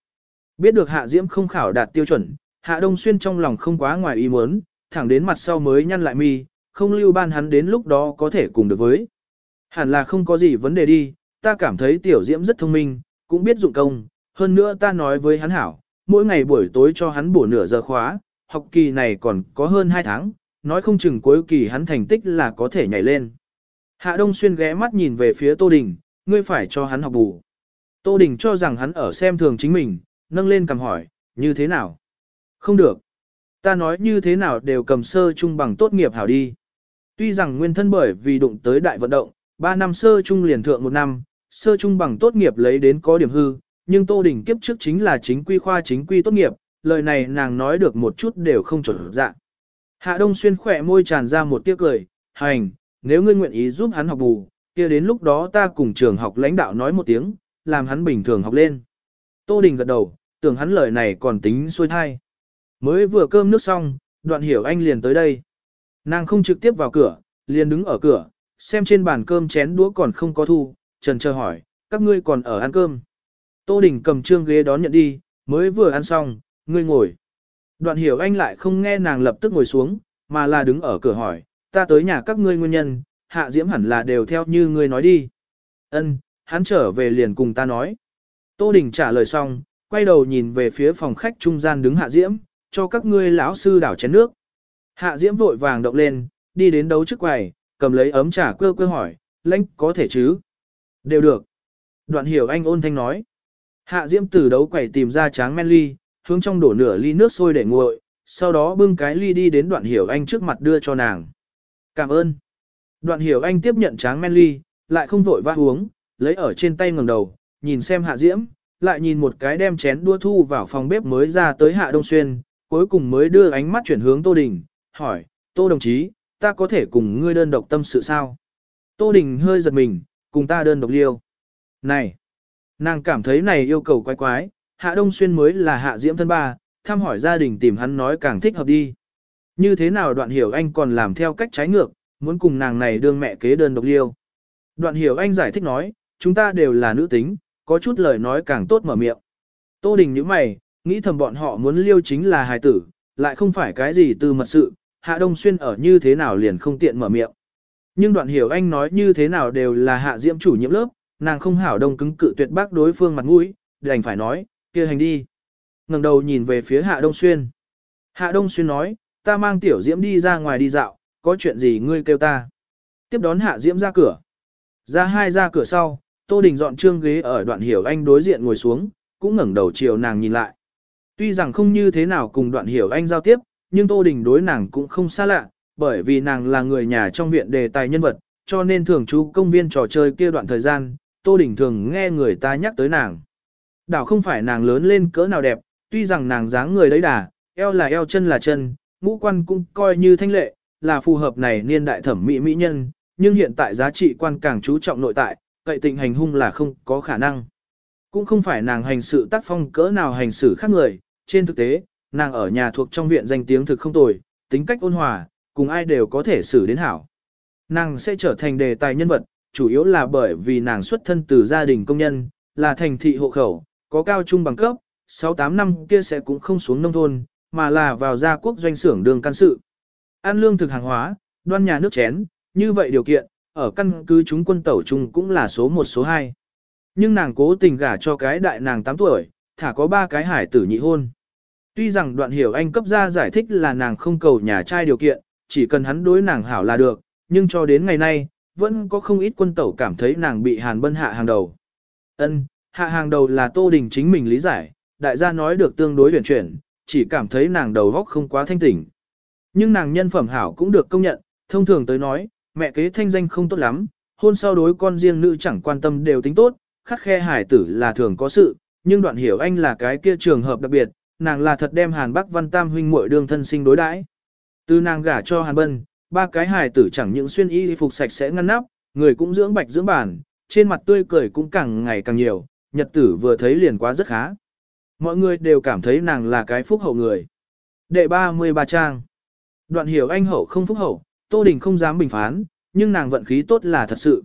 Biết được Hạ Diễm không khảo đạt tiêu chuẩn, Hạ Đông Xuyên trong lòng không quá ngoài ý muốn, thẳng đến mặt sau mới nhăn lại mi, không lưu ban hắn đến lúc đó có thể cùng được với. Hẳn là không có gì vấn đề đi, ta cảm thấy tiểu Diễm rất thông minh, cũng biết dụng công, hơn nữa ta nói với hắn hảo, mỗi ngày buổi tối cho hắn bổ nửa giờ khóa, học kỳ này còn có hơn 2 tháng, nói không chừng cuối kỳ hắn thành tích là có thể nhảy lên. Hạ Đông Xuyên ghé mắt nhìn về phía Tô Đình, ngươi phải cho hắn học bù. Tô Đình cho rằng hắn ở xem thường chính mình, nâng lên cầm hỏi, như thế nào? Không được. Ta nói như thế nào đều cầm sơ trung bằng tốt nghiệp hảo đi. Tuy rằng nguyên thân bởi vì đụng tới đại vận động, 3 năm sơ trung liền thượng một năm, sơ trung bằng tốt nghiệp lấy đến có điểm hư, nhưng Tô Đình kiếp trước chính là chính quy khoa chính quy tốt nghiệp, lời này nàng nói được một chút đều không chuẩn dạng. Hạ Đông Xuyên khỏe môi tràn ra một tiếc cười, hành, nếu ngươi nguyện ý giúp hắn học bù, kia đến lúc đó ta cùng trường học lãnh đạo nói một tiếng, làm hắn bình thường học lên. Tô Đình gật đầu, tưởng hắn lời này còn tính xuôi thai. Mới vừa cơm nước xong, đoạn hiểu anh liền tới đây. Nàng không trực tiếp vào cửa, liền đứng ở cửa, xem trên bàn cơm chén đũa còn không có thu, trần chờ hỏi, các ngươi còn ở ăn cơm. Tô Đình cầm trương ghế đón nhận đi, mới vừa ăn xong, ngươi ngồi. Đoạn hiểu anh lại không nghe nàng lập tức ngồi xuống, mà là đứng ở cửa hỏi, ta tới nhà các ngươi nguyên nhân, hạ diễm hẳn là đều theo như ngươi nói đi. Ân, hắn trở về liền cùng ta nói. Tô Đình trả lời xong, quay đầu nhìn về phía phòng khách trung gian đứng hạ diễm, cho các ngươi lão sư đảo chén nước. Hạ diễm vội vàng động lên, đi đến đấu trước quầy, cầm lấy ấm trà quơ quơ hỏi, lãnh có thể chứ? Đều được. Đoạn hiểu anh ôn thanh nói. Hạ diễm từ đấu quầy tìm ra tráng men ly, hướng trong đổ nửa ly nước sôi để nguội, sau đó bưng cái ly đi đến đoạn hiểu anh trước mặt đưa cho nàng. Cảm ơn. Đoạn hiểu anh tiếp nhận tráng men ly, lại không vội vã uống, lấy ở trên tay ngẩng đầu, nhìn xem hạ diễm, lại nhìn một cái đem chén đua thu vào phòng bếp mới ra tới hạ đông xuyên, cuối cùng mới đưa ánh mắt chuyển hướng Tô Đình, hỏi, Tô đồng chí, ta có thể cùng ngươi đơn độc tâm sự sao? Tô Đình hơi giật mình, cùng ta đơn độc liêu. Này! Nàng cảm thấy này yêu cầu quái quái, Hạ Đông Xuyên mới là Hạ Diễm thân ba, thăm hỏi gia đình tìm hắn nói càng thích hợp đi. Như thế nào đoạn hiểu anh còn làm theo cách trái ngược, muốn cùng nàng này đương mẹ kế đơn độc liêu. Đoạn hiểu anh giải thích nói, chúng ta đều là nữ tính, có chút lời nói càng tốt mở miệng. Tô Đình như mày, nghĩ thầm bọn họ muốn liêu chính là hài tử, lại không phải cái gì từ mật sự, Hạ Đông Xuyên ở như thế nào liền không tiện mở miệng. Nhưng đoạn hiểu anh nói như thế nào đều là Hạ Diễm chủ nhiệm lớp, nàng không hảo đông cứng cự tuyệt bác đối phương mặt mũi, đành phải nói, kia hành đi. ngẩng đầu nhìn về phía Hạ Đông Xuyên. Hạ Đông Xuyên nói, ta mang tiểu diễm đi ra ngoài đi dạo, có chuyện gì ngươi kêu ta. Tiếp đón Hạ Diễm ra cửa. Ra hai ra cửa sau, Tô Đình dọn trương ghế ở đoạn hiểu anh đối diện ngồi xuống, cũng ngẩng đầu chiều nàng nhìn lại. Tuy rằng không như thế nào cùng đoạn hiểu anh giao tiếp, nhưng Tô Đình đối nàng cũng không xa lạ, bởi vì nàng là người nhà trong viện đề tài nhân vật, cho nên thường trú công viên trò chơi kia đoạn thời gian, Tô Đình thường nghe người ta nhắc tới nàng. Đảo không phải nàng lớn lên cỡ nào đẹp, tuy rằng nàng dáng người đấy đà, eo là eo chân là chân, ngũ quan cũng coi như thanh lệ, là phù hợp này niên đại thẩm mỹ mỹ nhân, nhưng hiện tại giá trị quan càng chú trọng nội tại, cậy tình hành hung là không có khả năng. Cũng không phải nàng hành sự tác phong cỡ nào hành xử khác người, trên thực tế, nàng ở nhà thuộc trong viện danh tiếng thực không tồi, tính cách ôn hòa, cùng ai đều có thể xử đến hảo. Nàng sẽ trở thành đề tài nhân vật, chủ yếu là bởi vì nàng xuất thân từ gia đình công nhân, là thành thị hộ khẩu, có cao trung bằng cấp, 6-8 năm kia sẽ cũng không xuống nông thôn, mà là vào gia quốc doanh xưởng đường căn sự. Ăn lương thực hàng hóa, đoan nhà nước chén, như vậy điều kiện, ở căn cứ chúng quân tẩu chung cũng là số 1 số 2. Nhưng nàng cố tình gả cho cái đại nàng 8 tuổi, thả có ba cái hải tử nhị hôn. Tuy rằng đoạn hiểu anh cấp ra giải thích là nàng không cầu nhà trai điều kiện, chỉ cần hắn đối nàng hảo là được, nhưng cho đến ngày nay, vẫn có không ít quân tẩu cảm thấy nàng bị hàn bân hạ hàng đầu. Ân, hạ hàng đầu là Tô Đình chính mình lý giải, đại gia nói được tương đối huyền chuyển, chỉ cảm thấy nàng đầu góc không quá thanh tỉnh. Nhưng nàng nhân phẩm hảo cũng được công nhận, thông thường tới nói, mẹ kế thanh danh không tốt lắm, hôn sau đối con riêng nữ chẳng quan tâm đều tính tốt, khắc khe hải tử là thường có sự, nhưng đoạn hiểu anh là cái kia trường hợp đặc biệt, nàng là thật đem Hàn Bắc Văn Tam huynh muội đương thân sinh đối đãi. Từ nàng gả cho Hàn Bân, ba cái hài tử chẳng những xuyên y phục sạch sẽ ngăn nắp, người cũng dưỡng bạch dưỡng bản, trên mặt tươi cười cũng càng ngày càng nhiều, nhật tử vừa thấy liền quá rất khá. Mọi người đều cảm thấy nàng là cái phúc hậu người. Đệ 33 trang. Đoạn hiểu anh hậu không phúc hậu, Tô Đình không dám bình phán, nhưng nàng vận khí tốt là thật sự.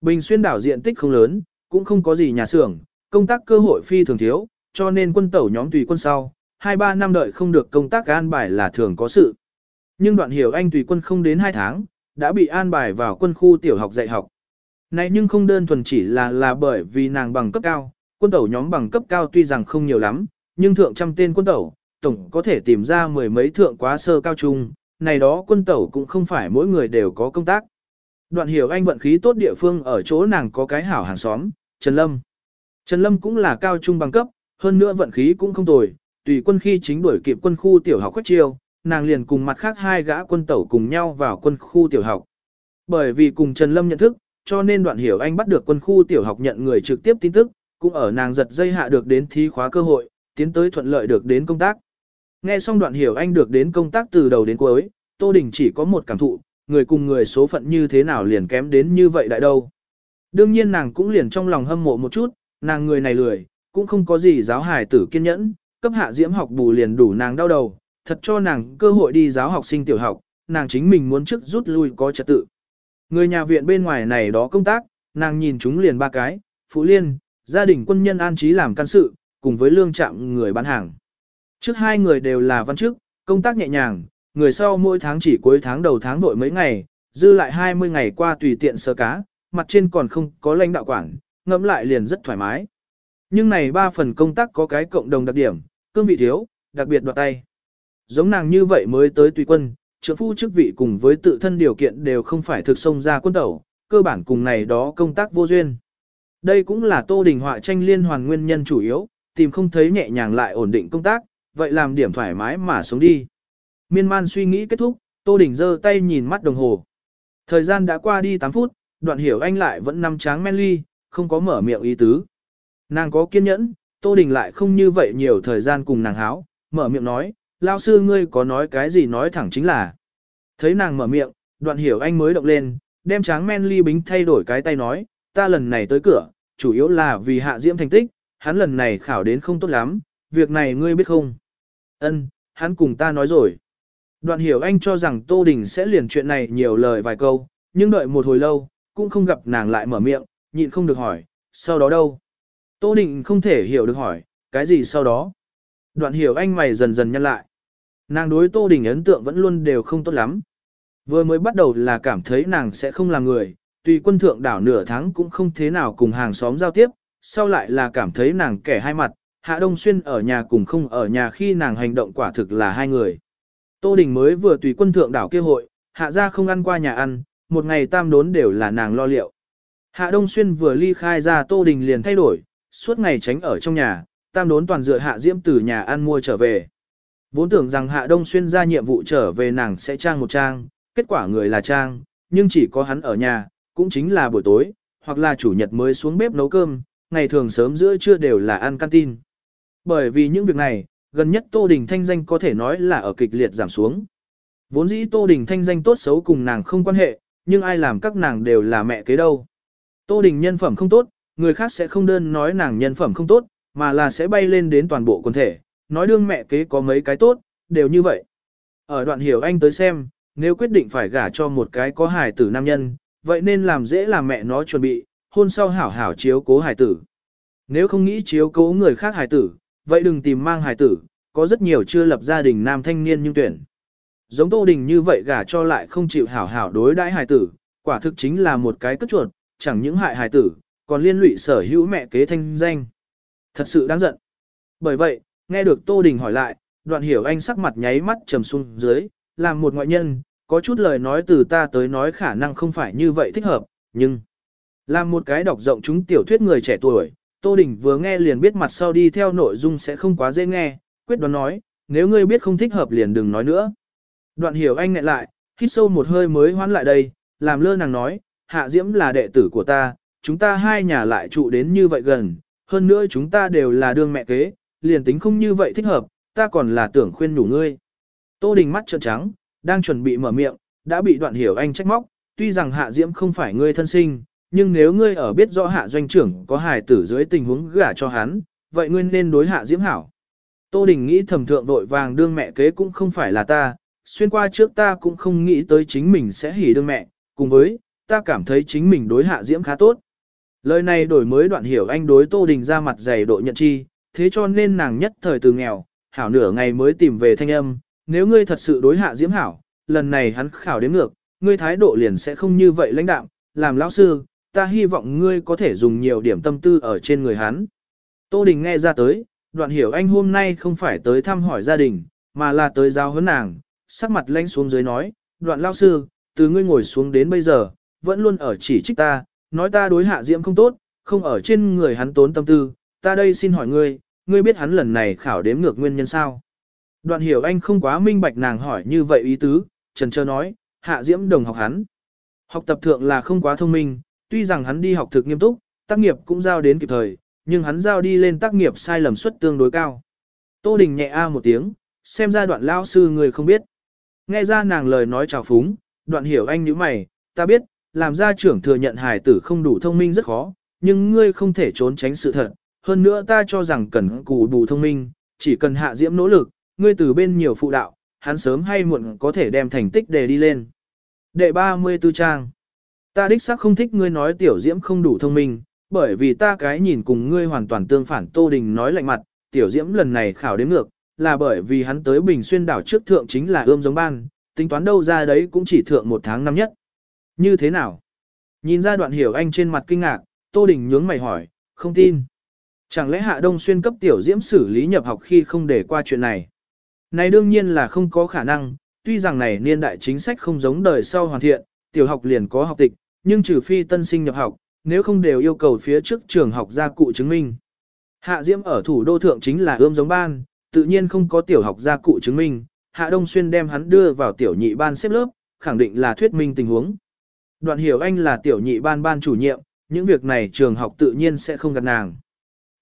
Bình xuyên đảo diện tích không lớn, cũng không có gì nhà xưởng, công tác cơ hội phi thường thiếu, cho nên quân tẩu nhóm tùy quân sau, 2-3 năm đợi không được công tác an bài là thường có sự. Nhưng đoạn hiểu anh tùy quân không đến 2 tháng, đã bị an bài vào quân khu tiểu học dạy học. Này nhưng không đơn thuần chỉ là là bởi vì nàng bằng cấp cao, quân tẩu nhóm bằng cấp cao tuy rằng không nhiều lắm, nhưng thượng trăm tên quân tẩu, tổng có thể tìm ra mười mấy thượng quá sơ cao trung, này đó quân tẩu cũng không phải mỗi người đều có công tác. Đoạn hiểu anh vận khí tốt địa phương ở chỗ nàng có cái hảo hàng xóm, Trần Lâm. Trần Lâm cũng là cao trung bằng cấp, hơn nữa vận khí cũng không tồi, tùy quân khi chính đuổi kịp quân khu tiểu học quách chiêu, nàng liền cùng mặt khác hai gã quân tẩu cùng nhau vào quân khu tiểu học. Bởi vì cùng Trần Lâm nhận thức, cho nên đoạn hiểu anh bắt được quân khu tiểu học nhận người trực tiếp tin tức, cũng ở nàng giật dây hạ được đến thí khóa cơ hội, tiến tới thuận lợi được đến công tác. Nghe xong đoạn hiểu anh được đến công tác từ đầu đến cuối, Tô Đình chỉ có một cảm thụ, người cùng người số phận như thế nào liền kém đến như vậy đại đâu. Đương nhiên nàng cũng liền trong lòng hâm mộ một chút, nàng người này lười, cũng không có gì giáo hài tử kiên nhẫn, cấp hạ diễm học bù liền đủ nàng đau đầu, thật cho nàng cơ hội đi giáo học sinh tiểu học, nàng chính mình muốn trước rút lui có trật tự. Người nhà viện bên ngoài này đó công tác, nàng nhìn chúng liền ba cái, phụ liên, gia đình quân nhân an trí làm căn sự, cùng với lương trạm người bán hàng. Trước hai người đều là văn chức, công tác nhẹ nhàng, người sau mỗi tháng chỉ cuối tháng đầu tháng vội mấy ngày, dư lại 20 ngày qua tùy tiện sơ cá, mặt trên còn không có lãnh đạo quản, ngẫm lại liền rất thoải mái. Nhưng này ba phần công tác có cái cộng đồng đặc điểm, cương vị thiếu, đặc biệt đoạt tay. Giống nàng như vậy mới tới tùy quân, trưởng phu chức vị cùng với tự thân điều kiện đều không phải thực sông ra quân tẩu, cơ bản cùng này đó công tác vô duyên. Đây cũng là Tô Đình họa tranh liên hoàn nguyên nhân chủ yếu, tìm không thấy nhẹ nhàng lại ổn định công tác, vậy làm điểm thoải mái mà sống đi. Miên man suy nghĩ kết thúc, Tô Đình giơ tay nhìn mắt đồng hồ. Thời gian đã qua đi 8 phút, đoạn hiểu anh lại vẫn nằm tráng men ly, không có mở miệng ý tứ. Nàng có kiên nhẫn, Tô Đình lại không như vậy nhiều thời gian cùng nàng háo, mở miệng nói, lao sư ngươi có nói cái gì nói thẳng chính là. Thấy nàng mở miệng, đoạn hiểu anh mới động lên, đem tráng men ly bính thay đổi cái tay nói, ta lần này tới cửa, chủ yếu là vì hạ diễm thành tích, hắn lần này khảo đến không tốt lắm, việc này ngươi biết không? Ân, hắn cùng ta nói rồi. Đoạn hiểu anh cho rằng Tô Đình sẽ liền chuyện này nhiều lời vài câu, nhưng đợi một hồi lâu, cũng không gặp nàng lại mở miệng, nhịn không được hỏi, sau đó đâu? Tô Đình không thể hiểu được hỏi, cái gì sau đó? Đoạn hiểu anh mày dần dần nhăn lại. Nàng đối Tô Đình ấn tượng vẫn luôn đều không tốt lắm. Vừa mới bắt đầu là cảm thấy nàng sẽ không làm người, tùy quân thượng đảo nửa tháng cũng không thế nào cùng hàng xóm giao tiếp, sau lại là cảm thấy nàng kẻ hai mặt, Hạ Đông Xuyên ở nhà cùng không ở nhà khi nàng hành động quả thực là hai người. Tô Đình mới vừa tùy quân thượng đảo kêu hội, hạ ra không ăn qua nhà ăn, một ngày tam đốn đều là nàng lo liệu. Hạ Đông Xuyên vừa ly khai ra Tô Đình liền thay đổi, suốt ngày tránh ở trong nhà, tam đốn toàn dựa Hạ Diễm từ nhà ăn mua trở về. Vốn tưởng rằng Hạ Đông Xuyên ra nhiệm vụ trở về nàng sẽ trang một trang, kết quả người là trang, nhưng chỉ có hắn ở nhà, cũng chính là buổi tối, hoặc là chủ nhật mới xuống bếp nấu cơm, ngày thường sớm giữa trưa đều là ăn canteen. Bởi vì những việc này, gần nhất Tô Đình thanh danh có thể nói là ở kịch liệt giảm xuống. Vốn dĩ Tô Đình thanh danh tốt xấu cùng nàng không quan hệ, nhưng ai làm các nàng đều là mẹ kế đâu. Tô Đình nhân phẩm không tốt, người khác sẽ không đơn nói nàng nhân phẩm không tốt, mà là sẽ bay lên đến toàn bộ quần thể, nói đương mẹ kế có mấy cái tốt, đều như vậy. Ở đoạn hiểu anh tới xem, nếu quyết định phải gả cho một cái có hài tử nam nhân, vậy nên làm dễ làm mẹ nó chuẩn bị, hôn sau hảo hảo chiếu cố hài tử. Nếu không nghĩ chiếu cố người khác hài tử, vậy đừng tìm mang hài tử, có rất nhiều chưa lập gia đình nam thanh niên nhưng tuyển. Giống Tô Đình như vậy gả cho lại không chịu hảo hảo đối đãi hài tử, quả thực chính là một cái cất chuột, chẳng những hại hài tử, còn liên lụy sở hữu mẹ kế thanh danh. Thật sự đáng giận. Bởi vậy, nghe được Tô Đình hỏi lại, đoạn hiểu anh sắc mặt nháy mắt trầm xuống dưới, làm một ngoại nhân, có chút lời nói từ ta tới nói khả năng không phải như vậy thích hợp, nhưng... Làm một cái đọc rộng chúng tiểu thuyết người trẻ tuổi, Tô Đình vừa nghe liền biết mặt sau đi theo nội dung sẽ không quá dễ nghe, quyết đoán nói, nếu ngươi biết không thích hợp liền đừng nói nữa. Đoạn hiểu anh ngại lại, hít sâu một hơi mới hoán lại đây, làm lơ nàng nói, Hạ Diễm là đệ tử của ta, chúng ta hai nhà lại trụ đến như vậy gần, hơn nữa chúng ta đều là đương mẹ kế, liền tính không như vậy thích hợp, ta còn là tưởng khuyên nhủ ngươi. Tô Đình mắt trợn trắng, đang chuẩn bị mở miệng, đã bị đoạn hiểu anh trách móc, tuy rằng Hạ Diễm không phải ngươi thân sinh, nhưng nếu ngươi ở biết rõ Hạ doanh trưởng có hài tử dưới tình huống gả cho hắn, vậy ngươi nên đối Hạ Diễm hảo. Tô Đình nghĩ thầm thượng vội vàng đương mẹ kế cũng không phải là ta, xuyên qua trước ta cũng không nghĩ tới chính mình sẽ hỉ đương mẹ, cùng với, ta cảm thấy chính mình đối Hạ Diễm khá tốt. Lời này đổi mới đoạn hiểu anh đối Tô Đình ra mặt dày độ nhận chi, thế cho nên nàng nhất thời từ nghèo, hảo nửa ngày mới tìm về thanh âm, nếu ngươi thật sự đối hạ diễm hảo, lần này hắn khảo đến ngược, ngươi thái độ liền sẽ không như vậy lãnh đạm, làm lão sư, ta hy vọng ngươi có thể dùng nhiều điểm tâm tư ở trên người hắn. Tô Đình nghe ra tới, đoạn hiểu anh hôm nay không phải tới thăm hỏi gia đình, mà là tới giao huấn nàng, sắc mặt lãnh xuống dưới nói, đoạn lão sư, từ ngươi ngồi xuống đến bây giờ, vẫn luôn ở chỉ trích ta, nói ta đối hạ diễm không tốt, không ở trên người hắn tốn tâm tư, ta đây xin hỏi ngươi, ngươi biết hắn lần này khảo đếm ngược nguyên nhân sao? Đoạn hiểu anh không quá minh bạch nàng hỏi như vậy ý tứ, trần trơ nói, hạ diễm đồng học hắn. Học tập thượng là không quá thông minh, tuy rằng hắn đi học thực nghiêm túc, tác nghiệp cũng giao đến kịp thời, nhưng hắn giao đi lên tác nghiệp sai lầm suất tương đối cao. Tô Đình nhẹ a một tiếng, xem ra đoạn lao sư người không biết. Nghe ra nàng lời nói trào phúng, đoạn hiểu anh như mày, ta biết, làm gia trưởng thừa nhận hài tử không đủ thông minh rất khó, nhưng ngươi không thể trốn tránh sự thật. Hơn nữa ta cho rằng cần cù đủ thông minh, chỉ cần hạ diễm nỗ lực, ngươi từ bên nhiều phụ đạo, hắn sớm hay muộn có thể đem thành tích đề đi lên. Đệ 34 trang Ta đích xác không thích ngươi nói tiểu diễm không đủ thông minh, bởi vì ta cái nhìn cùng ngươi hoàn toàn tương phản Tô Đình nói lạnh mặt, tiểu diễm lần này khảo đến ngược, là bởi vì hắn tới Bình Xuyên đảo trước thượng chính là ươm giống ban, tính toán đâu ra đấy cũng chỉ thượng một tháng năm nhất. Như thế nào? Nhìn ra đoạn hiểu anh trên mặt kinh ngạc, Tô Đình nhướng mày hỏi, không tin. Chẳng lẽ Hạ Đông Xuyên cấp tiểu diễm xử lý nhập học khi không để qua chuyện này? Này đương nhiên là không có khả năng, tuy rằng này niên đại chính sách không giống đời sau hoàn thiện, tiểu học liền có học tịch, nhưng trừ phi tân sinh nhập học, nếu không đều yêu cầu phía trước trường học gia cụ chứng minh. Hạ Diễm ở thủ đô thượng chính là ươm giống ban, tự nhiên không có tiểu học gia cụ chứng minh, Hạ Đông Xuyên đem hắn đưa vào tiểu nhị ban xếp lớp, khẳng định là thuyết minh tình huống. Đoạn hiểu anh là tiểu nhị ban ban chủ nhiệm, những việc này trường học tự nhiên sẽ không gặp nàng.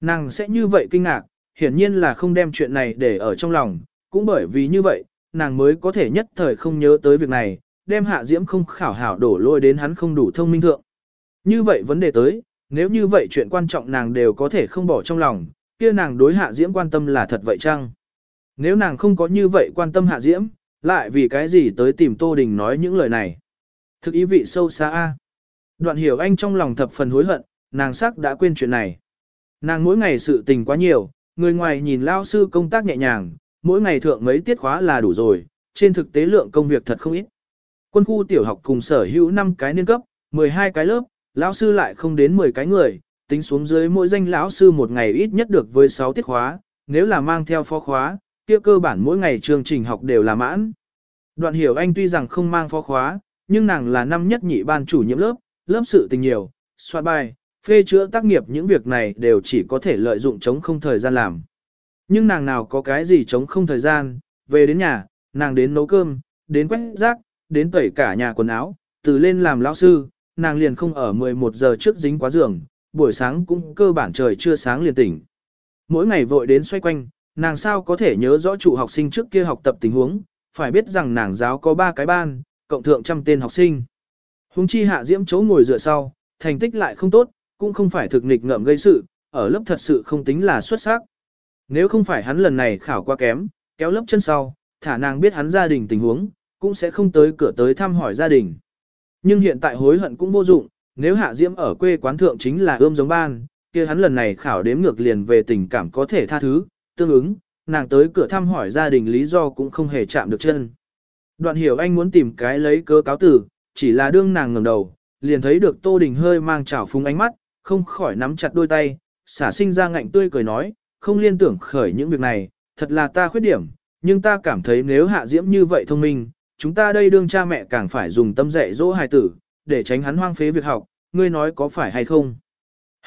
Nàng sẽ như vậy kinh ngạc, hiển nhiên là không đem chuyện này để ở trong lòng, cũng bởi vì như vậy, nàng mới có thể nhất thời không nhớ tới việc này, đem hạ diễm không khảo hảo đổ lôi đến hắn không đủ thông minh thượng. Như vậy vấn đề tới, nếu như vậy chuyện quan trọng nàng đều có thể không bỏ trong lòng, kia nàng đối hạ diễm quan tâm là thật vậy chăng? Nếu nàng không có như vậy quan tâm hạ diễm, lại vì cái gì tới tìm Tô Đình nói những lời này? Thực ý vị sâu xa a. Đoạn hiểu anh trong lòng thập phần hối hận, nàng sắc đã quên chuyện này. Nàng mỗi ngày sự tình quá nhiều, người ngoài nhìn lao sư công tác nhẹ nhàng, mỗi ngày thượng mấy tiết khóa là đủ rồi, trên thực tế lượng công việc thật không ít. Quân khu tiểu học cùng sở hữu 5 cái niên cấp, 12 cái lớp, lão sư lại không đến 10 cái người, tính xuống dưới mỗi danh lão sư một ngày ít nhất được với 6 tiết khóa, nếu là mang theo phó khóa, kia cơ bản mỗi ngày chương trình học đều là mãn. Đoạn hiểu anh tuy rằng không mang phó khóa, nhưng nàng là năm nhất nhị ban chủ nhiệm lớp, lớp sự tình nhiều, soạn bài, phê chữa tác nghiệp những việc này đều chỉ có thể lợi dụng chống không thời gian làm. Nhưng nàng nào có cái gì chống không thời gian, về đến nhà, nàng đến nấu cơm, đến quét rác, đến tẩy cả nhà quần áo, từ lên làm lão sư, nàng liền không ở 11 giờ trước dính quá giường, buổi sáng cũng cơ bản trời chưa sáng liền tỉnh. Mỗi ngày vội đến xoay quanh, nàng sao có thể nhớ rõ trụ học sinh trước kia học tập tình huống, phải biết rằng nàng giáo có 3 cái ban, cộng thượng trăm tên học sinh. Hùng chi hạ diễm chỗ ngồi dựa sau, thành tích lại không tốt, cũng không phải thực nghịch ngợm gây sự, ở lớp thật sự không tính là xuất sắc. Nếu không phải hắn lần này khảo qua kém, kéo lớp chân sau, thả nàng biết hắn gia đình tình huống, cũng sẽ không tới cửa tới thăm hỏi gia đình. Nhưng hiện tại hối hận cũng vô dụng, nếu Hạ Diễm ở quê quán thượng chính là ươm giống ban, kia hắn lần này khảo đếm ngược liền về tình cảm có thể tha thứ, tương ứng, nàng tới cửa thăm hỏi gia đình lý do cũng không hề chạm được chân. Đoạn hiểu anh muốn tìm cái lấy cớ cáo tử, chỉ là đương nàng ngẩng đầu, liền thấy được Tô Đình hơi mang trào phúng ánh mắt, không khỏi nắm chặt đôi tay, xả sinh ra ngạnh tươi cười nói, không liên tưởng khởi những việc này, thật là ta khuyết điểm, nhưng ta cảm thấy nếu hạ diễm như vậy thông minh, chúng ta đây đương cha mẹ càng phải dùng tâm dạy dỗ hài tử, để tránh hắn hoang phế việc học, ngươi nói có phải hay không?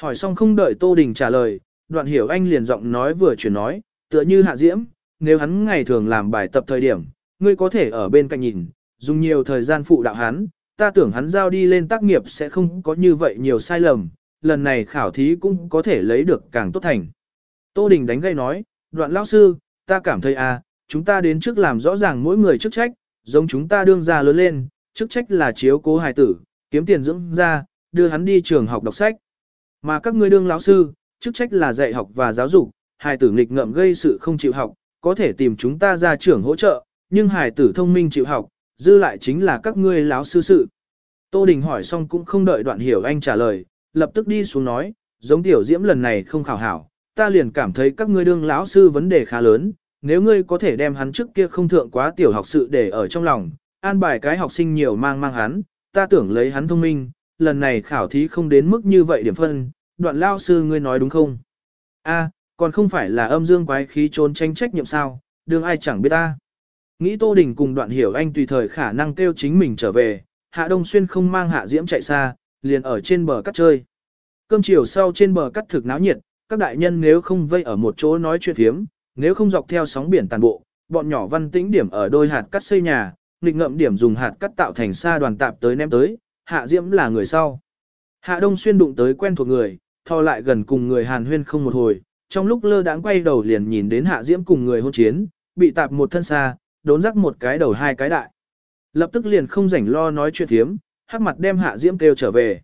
Hỏi xong không đợi Tô Đình trả lời, đoạn hiểu anh liền giọng nói vừa chuyển nói, tựa như hạ diễm, nếu hắn ngày thường làm bài tập thời điểm, ngươi có thể ở bên cạnh nhìn, dùng nhiều thời gian phụ đạo hắn, ta tưởng hắn giao đi lên tác nghiệp sẽ không có như vậy nhiều sai lầm, lần này khảo thí cũng có thể lấy được càng tốt thành. Tô Đình đánh gây nói, đoạn lão sư, ta cảm thấy à, chúng ta đến trước làm rõ ràng mỗi người chức trách, giống chúng ta đương ra lớn lên, chức trách là chiếu cố hài tử, kiếm tiền dưỡng ra, đưa hắn đi trường học đọc sách. Mà các ngươi đương lão sư, chức trách là dạy học và giáo dục, hài tử nghịch ngợm gây sự không chịu học, có thể tìm chúng ta ra trưởng hỗ trợ, nhưng Hải tử thông minh chịu học, dư lại chính là các ngươi lão sư sự. Tô Đình hỏi xong cũng không đợi đoạn hiểu anh trả lời, lập tức đi xuống nói, giống tiểu diễm lần này không khảo hảo, ta liền cảm thấy các ngươi đương lão sư vấn đề khá lớn, nếu ngươi có thể đem hắn trước kia không thượng quá tiểu học sự để ở trong lòng, an bài cái học sinh nhiều mang mang hắn, ta tưởng lấy hắn thông minh, lần này khảo thí không đến mức như vậy điểm phân, đoạn lao sư ngươi nói đúng không? A, còn không phải là âm dương quái khí trốn tranh trách nhiệm sao, đương ai chẳng biết ta. Nghĩ Tô Đình cùng đoạn hiểu anh tùy thời khả năng kêu chính mình trở về, Hạ Đông Xuyên không mang Hạ Diễm chạy xa, liền ở trên bờ cắt chơi. Cơm chiều sau trên bờ cắt thực náo nhiệt, các đại nhân nếu không vây ở một chỗ nói chuyện thiếm, nếu không dọc theo sóng biển tàn bộ, bọn nhỏ văn tĩnh điểm ở đôi hạt cắt xây nhà, nghịch ngậm điểm dùng hạt cắt tạo thành xa đoàn tạp tới ném tới, Hạ Diễm là người sau. Hạ Đông Xuyên đụng tới quen thuộc người, thò lại gần cùng người Hàn Huyên không một hồi, trong lúc lơ đãng quay đầu liền nhìn đến Hạ Diễm cùng người hôn chiến, bị tạp một thân xa, đốn rắc một cái đầu hai cái đại. Lập tức liền không rảnh lo nói chuyện thiếm, hắc mặt đem Hạ Diễm kêu trở về.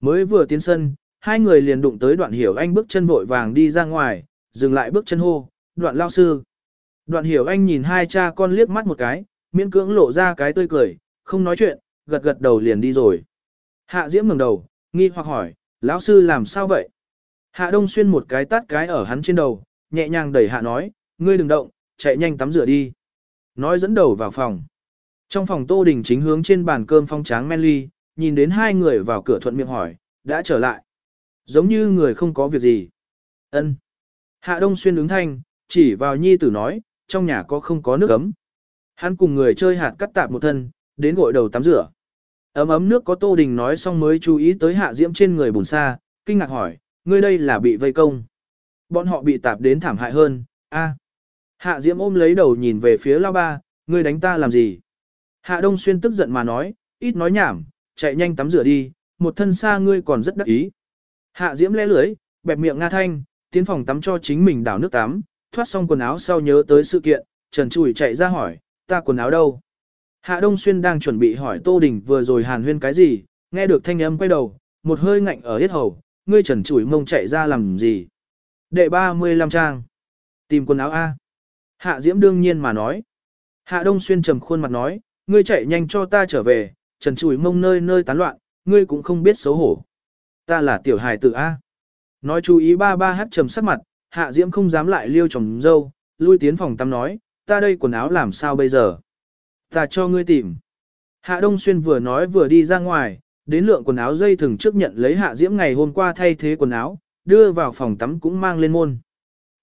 Mới vừa tiến sân, hai người liền đụng tới đoạn hiểu anh bước chân vội vàng đi ra ngoài, dừng lại bước chân hô, đoạn lao sư. Đoạn hiểu anh nhìn hai cha con liếc mắt một cái, miễn cưỡng lộ ra cái tươi cười, không nói chuyện, gật gật đầu liền đi rồi. Hạ Diễm ngẩng đầu, nghi hoặc hỏi, lão sư làm sao vậy? Hạ Đông Xuyên một cái tát cái ở hắn trên đầu, nhẹ nhàng đẩy Hạ nói, ngươi đừng động, chạy nhanh tắm rửa đi. Nói dẫn đầu vào phòng. Trong phòng Tô Đình chính hướng trên bàn cơm phong tráng men ly, nhìn đến hai người vào cửa thuận miệng hỏi, đã trở lại. Giống như người không có việc gì. Ân. Hạ Đông Xuyên ứng thanh, chỉ vào nhi tử nói, trong nhà có không có nước ấm. Hắn cùng người chơi hạt cắt tạp một thân, đến gội đầu tắm rửa. Ấm ấm nước có Tô Đình nói xong mới chú ý tới hạ diễm trên người bùn xa, kinh ngạc hỏi, ngươi đây là bị vây công. Bọn họ bị tạp đến thảm hại hơn, a. Hạ diễm ôm lấy đầu nhìn về phía lao ba, ngươi đánh ta làm gì? Hạ Đông Xuyên tức giận mà nói, ít nói nhảm, chạy nhanh tắm rửa đi, một thân xa ngươi còn rất đắc ý. Hạ Diễm lẽ lưới, bẹp miệng Nga Thanh, tiến phòng tắm cho chính mình đảo nước tắm, thoát xong quần áo sau nhớ tới sự kiện, trần chùi chạy ra hỏi, ta quần áo đâu? Hạ Đông Xuyên đang chuẩn bị hỏi Tô Đình vừa rồi hàn huyên cái gì, nghe được thanh âm quay đầu, một hơi ngạnh ở hết hầu, ngươi trần chùi mông chạy ra làm gì? Đệ 35 trang. Tìm quần áo A. Hạ Diễm đương nhiên mà nói. Hạ Đông Xuyên trầm khuôn mặt nói, ngươi chạy nhanh cho ta trở về, trần chùi mông nơi nơi tán loạn, ngươi cũng không biết xấu hổ. Ta là tiểu hài tử A. Nói chú ý ba ba hát trầm sắc mặt, hạ diễm không dám lại liêu chồng dâu, lui tiến phòng tắm nói, ta đây quần áo làm sao bây giờ? Ta cho ngươi tìm. Hạ Đông Xuyên vừa nói vừa đi ra ngoài, đến lượng quần áo dây thừng trước nhận lấy hạ diễm ngày hôm qua thay thế quần áo, đưa vào phòng tắm cũng mang lên môn.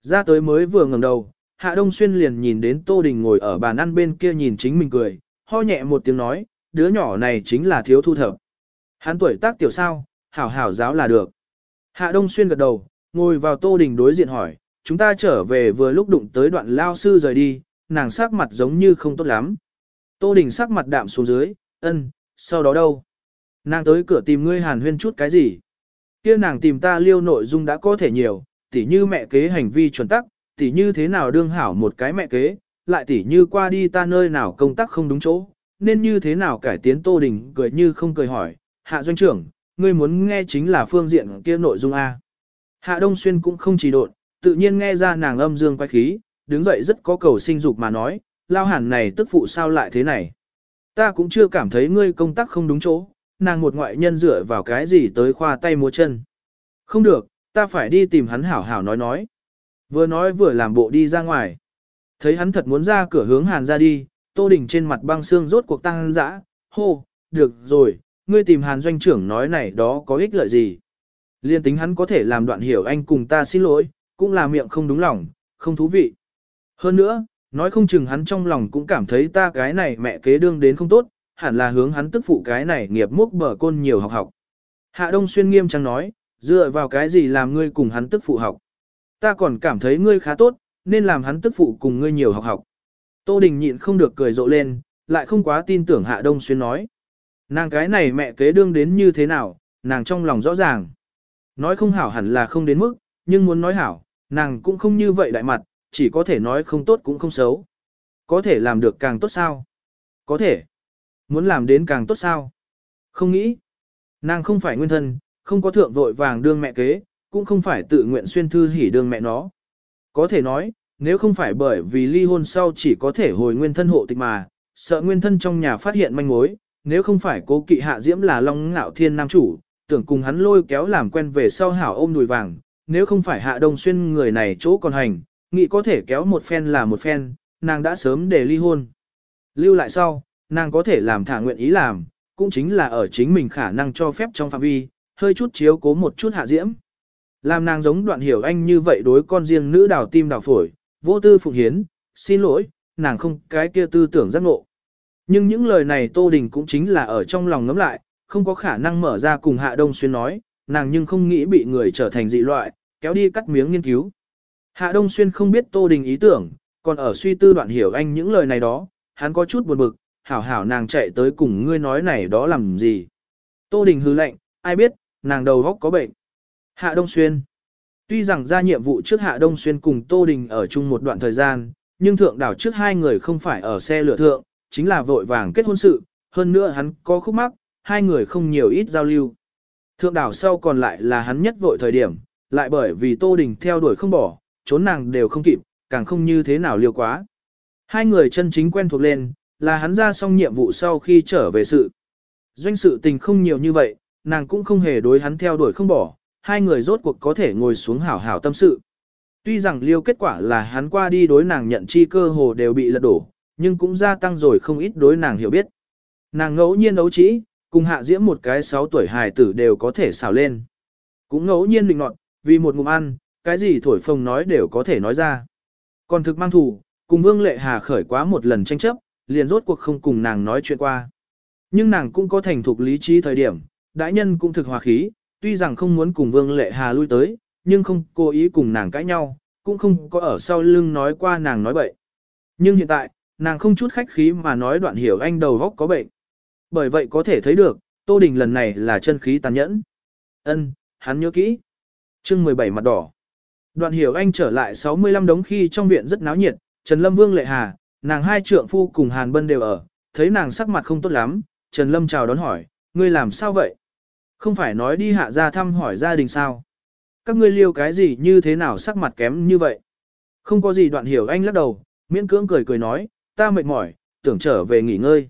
Ra tới mới vừa ngẩng đầu, hạ đông xuyên liền nhìn đến Tô Đình ngồi ở bàn ăn bên kia nhìn chính mình cười, ho nhẹ một tiếng nói, đứa nhỏ này chính là thiếu thu thập. Hắn tuổi tác tiểu sao, hảo hảo giáo là được. Hạ đông xuyên gật đầu, ngồi vào Tô Đình đối diện hỏi, chúng ta trở về vừa lúc đụng tới đoạn lao sư rời đi, nàng sắc mặt giống như không tốt lắm. Tô Đình sắc mặt đạm xuống dưới, ân, sau đó đâu? Nàng tới cửa tìm ngươi hàn huyên chút cái gì? kia nàng tìm ta liêu nội dung đã có thể nhiều, tỉ như mẹ kế hành vi chuẩn tắc, tỉ như thế nào đương hảo một cái mẹ kế, lại tỉ như qua đi ta nơi nào công tác không đúng chỗ, nên như thế nào cải tiến Tô Đình cười như không cười hỏi, hạ doanh trưởng, ngươi muốn nghe chính là phương diện kia nội dung A. Hạ Đông Xuyên cũng không chỉ độn, tự nhiên nghe ra nàng âm dương quay khí, đứng dậy rất có cầu sinh dục mà nói, lao hẳn này tức phụ sao lại thế này. Ta cũng chưa cảm thấy ngươi công tác không đúng chỗ, nàng một ngoại nhân dựa vào cái gì tới khoa tay múa chân. Không được, ta phải đi tìm hắn hảo hảo nói nói. Vừa nói vừa làm bộ đi ra ngoài. Thấy hắn thật muốn ra cửa hướng hàn ra đi, tô đỉnh trên mặt băng xương rốt cuộc tăng dã, hô, được rồi, ngươi tìm hàn doanh trưởng nói này đó có ích lợi gì. Liên tính hắn có thể làm đoạn hiểu anh cùng ta xin lỗi, cũng là miệng không đúng lòng, không thú vị. Hơn nữa, nói không chừng hắn trong lòng cũng cảm thấy ta cái này mẹ kế đương đến không tốt, hẳn là hướng hắn tức phụ cái này nghiệp múc bờ côn nhiều học học. Hạ Đông Xuyên nghiêm trang nói, dựa vào cái gì làm ngươi cùng hắn tức phụ học. Ta còn cảm thấy ngươi khá tốt, nên làm hắn tức phụ cùng ngươi nhiều học học. Tô Đình nhịn không được cười rộ lên, lại không quá tin tưởng Hạ Đông Xuyên nói. Nàng cái này mẹ kế đương đến như thế nào, nàng trong lòng rõ ràng. Nói không hảo hẳn là không đến mức, nhưng muốn nói hảo, nàng cũng không như vậy đại mặt, chỉ có thể nói không tốt cũng không xấu. Có thể làm được càng tốt sao? Có thể. Muốn làm đến càng tốt sao? Không nghĩ. Nàng không phải nguyên thân, không có thượng vội vàng đương mẹ kế, cũng không phải tự nguyện xuyên thư hỉ đương mẹ nó. Có thể nói, nếu không phải bởi vì ly hôn sau chỉ có thể hồi nguyên thân hộ tịch mà, sợ nguyên thân trong nhà phát hiện manh mối, nếu không phải cố kỵ hạ diễm là long ngạo thiên nam chủ, tưởng cùng hắn lôi kéo làm quen về sau hảo ôm đùi vàng, nếu không phải hạ đông xuyên người này chỗ còn hành, nghĩ có thể kéo một phen là một phen, nàng đã sớm để ly hôn. Lưu lại sau, nàng có thể làm thả nguyện ý làm, cũng chính là ở chính mình khả năng cho phép trong phạm vi, hơi chút chiếu cố một chút hạ diễm. Làm nàng giống đoạn hiểu anh như vậy đối con riêng nữ đào tim đào phổi, vô tư phụng hiến, xin lỗi, nàng không cái kia tư tưởng giác ngộ. Nhưng những lời này Tô Đình cũng chính là ở trong lòng ngấm lại, không có khả năng mở ra cùng Hạ Đông Xuyên nói, nàng nhưng không nghĩ bị người trở thành dị loại, kéo đi cắt miếng nghiên cứu. Hạ Đông Xuyên không biết Tô Đình ý tưởng, còn ở suy tư đoạn hiểu anh những lời này đó, hắn có chút buồn bực, hảo hảo nàng chạy tới cùng ngươi nói này đó làm gì. Tô Đình hư lệnh, ai biết, nàng đầu góc có bệnh. Hạ Đông Xuyên Tuy rằng ra nhiệm vụ trước Hạ Đông Xuyên cùng Tô Đình ở chung một đoạn thời gian, nhưng thượng đảo trước hai người không phải ở xe lửa thượng, chính là vội vàng kết hôn sự, hơn nữa hắn có khúc mắc, hai người không nhiều ít giao lưu. Thượng đảo sau còn lại là hắn nhất vội thời điểm, lại bởi vì Tô Đình theo đuổi không bỏ, trốn nàng đều không kịp, càng không như thế nào liều quá. Hai người chân chính quen thuộc lên, là hắn ra xong nhiệm vụ sau khi trở về sự. Doanh sự tình không nhiều như vậy, nàng cũng không hề đối hắn theo đuổi không bỏ, hai người rốt cuộc có thể ngồi xuống hảo hảo tâm sự. Tuy rằng liêu kết quả là hắn qua đi đối nàng nhận chi cơ hồ đều bị lật đổ, nhưng cũng gia tăng rồi không ít đối nàng hiểu biết. Nàng ngẫu nhiên đấu trí, cùng hạ diễm một cái 6 tuổi hài tử đều có thể xào lên. Cũng ngẫu nhiên định nọt, vì một ngụm ăn, cái gì thổi phồng nói đều có thể nói ra. Còn thực mang thủ, cùng Vương Lệ Hà khởi quá một lần tranh chấp, liền rốt cuộc không cùng nàng nói chuyện qua. Nhưng nàng cũng có thành thục lý trí thời điểm, đại nhân cũng thực hòa khí, tuy rằng không muốn cùng Vương Lệ Hà lui tới, nhưng không cố ý cùng nàng cãi nhau, cũng không có ở sau lưng nói qua nàng nói bậy. Nhưng hiện tại, nàng không chút khách khí mà nói đoạn hiểu anh đầu góc có bệnh. Bởi vậy có thể thấy được, Tô Đình lần này là chân khí tàn nhẫn. Ân, hắn nhớ kỹ. chương 17 mặt đỏ. Đoạn hiểu anh trở lại 65 đống khi trong viện rất náo nhiệt, Trần Lâm Vương Lệ Hà, nàng hai trượng phu cùng Hàn Bân đều ở, thấy nàng sắc mặt không tốt lắm, Trần Lâm chào đón hỏi, ngươi làm sao vậy? Không phải nói đi hạ ra thăm hỏi gia đình sao? Các ngươi liêu cái gì như thế nào sắc mặt kém như vậy? Không có gì đoạn hiểu anh lắc đầu, miễn cưỡng cười cười nói, ta mệt mỏi, tưởng trở về nghỉ ngơi.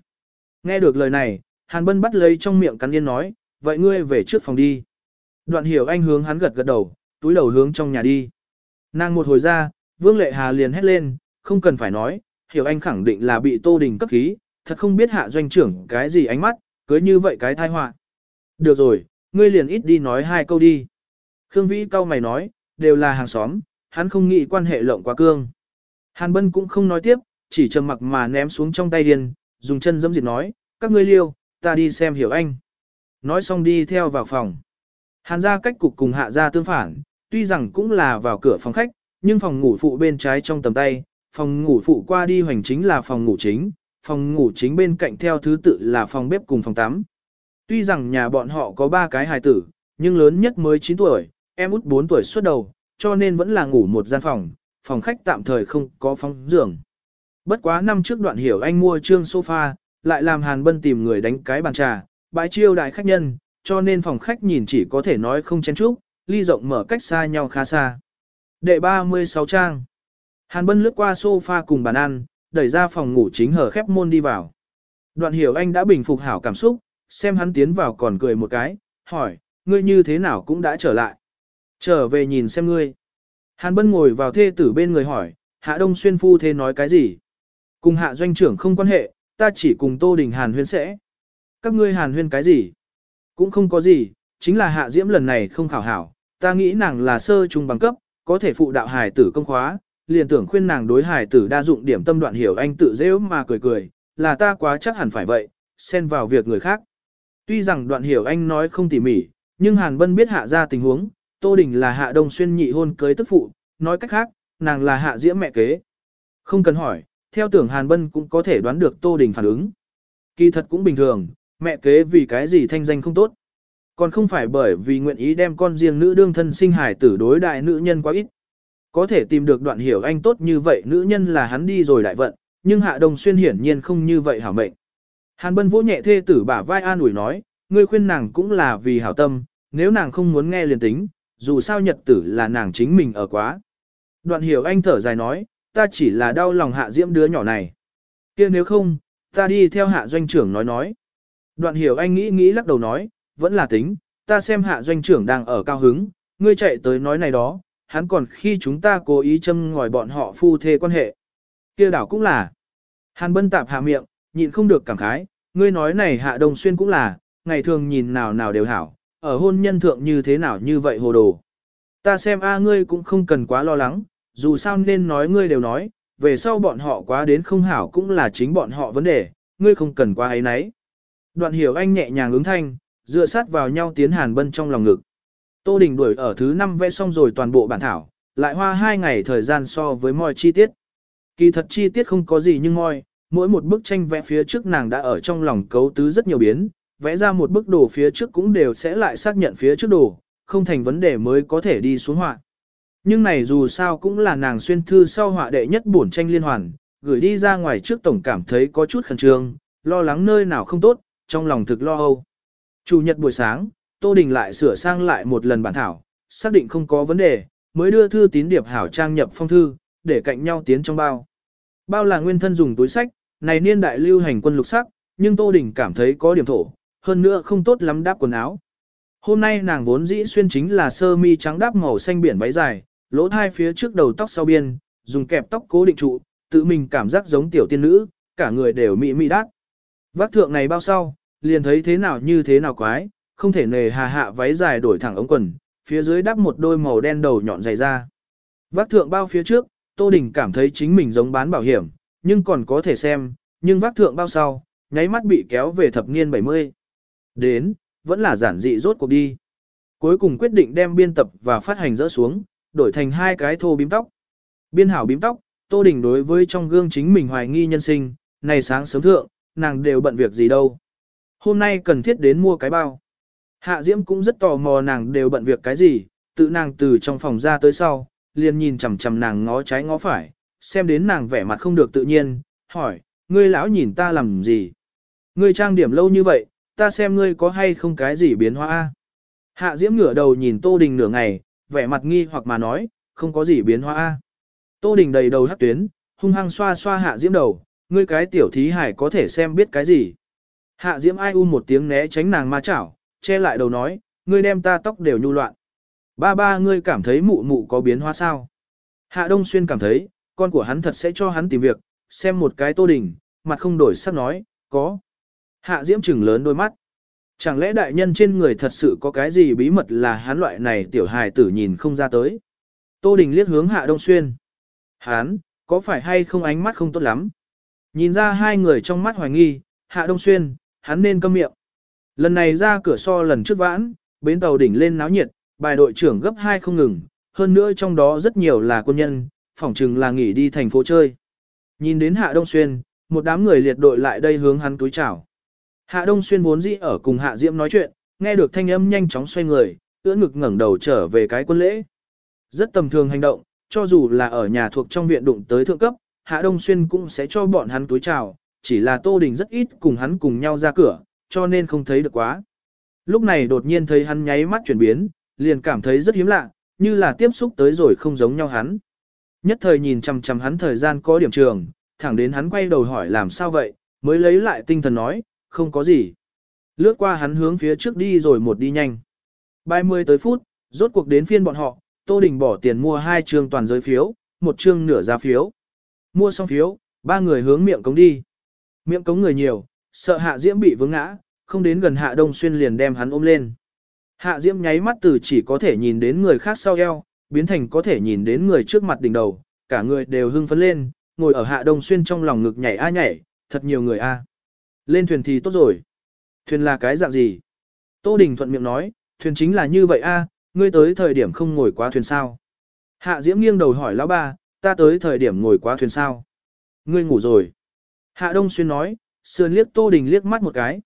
Nghe được lời này, Hàn Bân bắt lấy trong miệng cắn yên nói, vậy ngươi về trước phòng đi. Đoạn hiểu anh hướng hắn gật gật đầu, túi đầu hướng trong nhà đi. Nàng một hồi ra, Vương Lệ Hà liền hét lên, không cần phải nói, hiểu anh khẳng định là bị Tô Đình cấp khí, thật không biết hạ doanh trưởng cái gì ánh mắt, cưới như vậy cái thai họa. Được rồi, ngươi liền ít đi nói hai câu đi. Khương Vĩ cau mày nói, đều là hàng xóm, hắn không nghĩ quan hệ lộng quá cương. Hàn Bân cũng không nói tiếp, chỉ trầm mặc mà ném xuống trong tay điên, dùng chân dẫm diệt nói, các ngươi liêu, ta đi xem hiểu anh. Nói xong đi theo vào phòng. Hàn ra cách cục cùng hạ ra tương phản, tuy rằng cũng là vào cửa phòng khách, nhưng phòng ngủ phụ bên trái trong tầm tay, phòng ngủ phụ qua đi hoành chính là phòng ngủ chính, phòng ngủ chính bên cạnh theo thứ tự là phòng bếp cùng phòng tắm. Tuy rằng nhà bọn họ có ba cái hài tử, nhưng lớn nhất mới 9 tuổi, em út 4 tuổi xuất đầu, cho nên vẫn là ngủ một gian phòng, phòng khách tạm thời không có phòng giường. Bất quá năm trước đoạn hiểu anh mua trương sofa, lại làm Hàn Bân tìm người đánh cái bàn trà, bãi chiêu đại khách nhân, cho nên phòng khách nhìn chỉ có thể nói không chen chúc, ly rộng mở cách xa nhau khá xa. Đệ 36 trang. Hàn Bân lướt qua sofa cùng bàn ăn, đẩy ra phòng ngủ chính hở khép môn đi vào. Đoạn hiểu anh đã bình phục hảo cảm xúc, xem hắn tiến vào còn cười một cái, hỏi, ngươi như thế nào cũng đã trở lại. Trở về nhìn xem ngươi. Hàn Bân ngồi vào thê tử bên người hỏi, Hạ Đông Xuyên phu thế nói cái gì? Cùng Hạ doanh trưởng không quan hệ, ta chỉ cùng Tô Đình Hàn huyên sẽ. Các ngươi Hàn huyên cái gì? Cũng không có gì, chính là Hạ Diễm lần này không khảo hảo, ta nghĩ nàng là sơ trung bằng cấp, có thể phụ đạo hài tử công khóa, liền tưởng khuyên nàng đối hài tử đa dụng điểm tâm đoạn hiểu anh tự dễ mà cười cười, là ta quá chắc hẳn phải vậy, xen vào việc người khác. Tuy rằng đoạn hiểu anh nói không tỉ mỉ, nhưng Hàn Bân biết hạ ra tình huống, Tô Đình là hạ đông xuyên nhị hôn cưới tức phụ, nói cách khác, nàng là hạ diễm mẹ kế. Không cần hỏi, theo tưởng Hàn Bân cũng có thể đoán được Tô Đình phản ứng. Kỳ thật cũng bình thường, mẹ kế vì cái gì thanh danh không tốt. Còn không phải bởi vì nguyện ý đem con riêng nữ đương thân sinh hải tử đối đại nữ nhân quá ít. Có thể tìm được đoạn hiểu anh tốt như vậy nữ nhân là hắn đi rồi đại vận, nhưng hạ đồng xuyên hiển nhiên không như vậy hảo mệnh. Hàn bân vỗ nhẹ thê tử bả vai an ủi nói, ngươi khuyên nàng cũng là vì hảo tâm, nếu nàng không muốn nghe liền tính, dù sao nhật tử là nàng chính mình ở quá. Đoạn hiểu anh thở dài nói, ta chỉ là đau lòng hạ diễm đứa nhỏ này. kia nếu không, ta đi theo hạ doanh trưởng nói nói. Đoạn hiểu anh nghĩ nghĩ lắc đầu nói, vẫn là tính, ta xem hạ doanh trưởng đang ở cao hứng, ngươi chạy tới nói này đó, hắn còn khi chúng ta cố ý châm ngòi bọn họ phu thê quan hệ. kia đảo cũng là. Hàn bân tạp hạ miệng, nhịn không được cảm khái, ngươi nói này hạ đồng xuyên cũng là, ngày thường nhìn nào nào đều hảo, ở hôn nhân thượng như thế nào như vậy hồ đồ. Ta xem a ngươi cũng không cần quá lo lắng, dù sao nên nói ngươi đều nói, về sau bọn họ quá đến không hảo cũng là chính bọn họ vấn đề, ngươi không cần quá ấy nấy. Đoạn hiểu anh nhẹ nhàng ứng thanh, dựa sát vào nhau tiến hàn bân trong lòng ngực. Tô Đình đuổi ở thứ năm vẽ xong rồi toàn bộ bản thảo, lại hoa hai ngày thời gian so với mọi chi tiết. Kỳ thật chi tiết không có gì nhưng moi, mỗi một bức tranh vẽ phía trước nàng đã ở trong lòng cấu tứ rất nhiều biến, vẽ ra một bức đồ phía trước cũng đều sẽ lại xác nhận phía trước đồ, không thành vấn đề mới có thể đi xuống họa. Nhưng này dù sao cũng là nàng xuyên thư sau họa đệ nhất bổn tranh liên hoàn, gửi đi ra ngoài trước tổng cảm thấy có chút khẩn trương, lo lắng nơi nào không tốt, trong lòng thực lo âu. Chủ nhật buổi sáng, Tô Đình lại sửa sang lại một lần bản thảo, xác định không có vấn đề, mới đưa thư tín điệp hảo trang nhập phong thư, để cạnh nhau tiến trong bao. Bao là nguyên thân dùng túi sách, này niên đại lưu hành quân lục sắc, nhưng Tô Đình cảm thấy có điểm thổ, hơn nữa không tốt lắm đáp quần áo. Hôm nay nàng vốn dĩ xuyên chính là sơ mi trắng đáp màu xanh biển váy dài, lỗ thai phía trước đầu tóc sau biên, dùng kẹp tóc cố định trụ, tự mình cảm giác giống tiểu tiên nữ, cả người đều mị mị đát. Vác thượng này bao sau, liền thấy thế nào như thế nào quái, không thể nề hà hạ váy dài đổi thẳng ống quần, phía dưới đắp một đôi màu đen đầu nhọn dày ra. Vác thượng bao phía trước, Tô Đình cảm thấy chính mình giống bán bảo hiểm, nhưng còn có thể xem, nhưng vác thượng bao sau, nháy mắt bị kéo về thập niên 70. Đến, vẫn là giản dị rốt cuộc đi. Cuối cùng quyết định đem biên tập và phát hành dỡ xuống, đổi thành hai cái thô bím tóc. Biên hảo bím tóc, Tô Đình đối với trong gương chính mình hoài nghi nhân sinh, này sáng sớm thượng, nàng đều bận việc gì đâu. Hôm nay cần thiết đến mua cái bao. Hạ Diễm cũng rất tò mò nàng đều bận việc cái gì, tự nàng từ trong phòng ra tới sau, liền nhìn chằm chằm nàng ngó trái ngó phải, xem đến nàng vẻ mặt không được tự nhiên, hỏi, ngươi lão nhìn ta làm gì? Ngươi trang điểm lâu như vậy, ta xem ngươi có hay không cái gì biến hóa a? Hạ Diễm ngửa đầu nhìn Tô Đình nửa ngày, vẻ mặt nghi hoặc mà nói, không có gì biến hóa a. Tô Đình đầy đầu hắc tuyến, hung hăng xoa xoa Hạ Diễm đầu, ngươi cái tiểu thí hải có thể xem biết cái gì. Hạ Diễm ai u một tiếng né tránh nàng ma chảo, che lại đầu nói, ngươi đem ta tóc đều nhu loạn. Ba ba ngươi cảm thấy mụ mụ có biến hóa sao? Hạ Đông Xuyên cảm thấy, con của hắn thật sẽ cho hắn tìm việc, xem một cái tô đình, mặt không đổi sắc nói, có. Hạ Diễm trừng lớn đôi mắt. Chẳng lẽ đại nhân trên người thật sự có cái gì bí mật là hắn loại này tiểu hài tử nhìn không ra tới. Tô Đình liếc hướng Hạ Đông Xuyên. Hắn, có phải hay không ánh mắt không tốt lắm? Nhìn ra hai người trong mắt hoài nghi, Hạ Đông Xuyên, hắn nên câm miệng. Lần này ra cửa so lần trước vãn, bến tàu đỉnh lên náo nhiệt, bài đội trưởng gấp hai không ngừng, hơn nữa trong đó rất nhiều là quân nhân, phỏng chừng là nghỉ đi thành phố chơi. Nhìn đến Hạ Đông Xuyên, một đám người liệt đội lại đây hướng hắn túi chào. Hạ Đông Xuyên vốn dĩ ở cùng Hạ Diễm nói chuyện, nghe được thanh âm nhanh chóng xoay người, ưỡn ngực ngẩng đầu trở về cái quân lễ. Rất tầm thường hành động, cho dù là ở nhà thuộc trong viện đụng tới thượng cấp, Hạ Đông Xuyên cũng sẽ cho bọn hắn túi chào, chỉ là Tô Đình rất ít cùng hắn cùng nhau ra cửa, cho nên không thấy được quá. Lúc này đột nhiên thấy hắn nháy mắt chuyển biến, liền cảm thấy rất hiếm lạ, như là tiếp xúc tới rồi không giống nhau hắn. Nhất thời nhìn chằm chằm hắn thời gian có điểm trường, thẳng đến hắn quay đầu hỏi làm sao vậy, mới lấy lại tinh thần nói, không có gì. Lướt qua hắn hướng phía trước đi rồi một đi nhanh. 30 tới phút, rốt cuộc đến phiên bọn họ, Tô Đình bỏ tiền mua hai trường toàn giới phiếu, một trường nửa giá phiếu. Mua xong phiếu, ba người hướng miệng cống đi. Miệng cống người nhiều, sợ Hạ Diễm bị vướng ngã, không đến gần Hạ Đông Xuyên liền đem hắn ôm lên. Hạ Diễm nháy mắt từ chỉ có thể nhìn đến người khác sau eo, biến thành có thể nhìn đến người trước mặt đỉnh đầu, cả người đều hưng phấn lên, ngồi ở Hạ Đông Xuyên trong lòng ngực nhảy a nhảy, thật nhiều người a. Lên thuyền thì tốt rồi. Thuyền là cái dạng gì? Tô Đình thuận miệng nói, thuyền chính là như vậy a, ngươi tới thời điểm không ngồi quá thuyền sao? Hạ Diễm nghiêng đầu hỏi lão ba, ta tới thời điểm ngồi quá thuyền sao? Ngươi ngủ rồi. Hạ Đông Xuyên nói, sườn liếc Tô Đình liếc mắt một cái.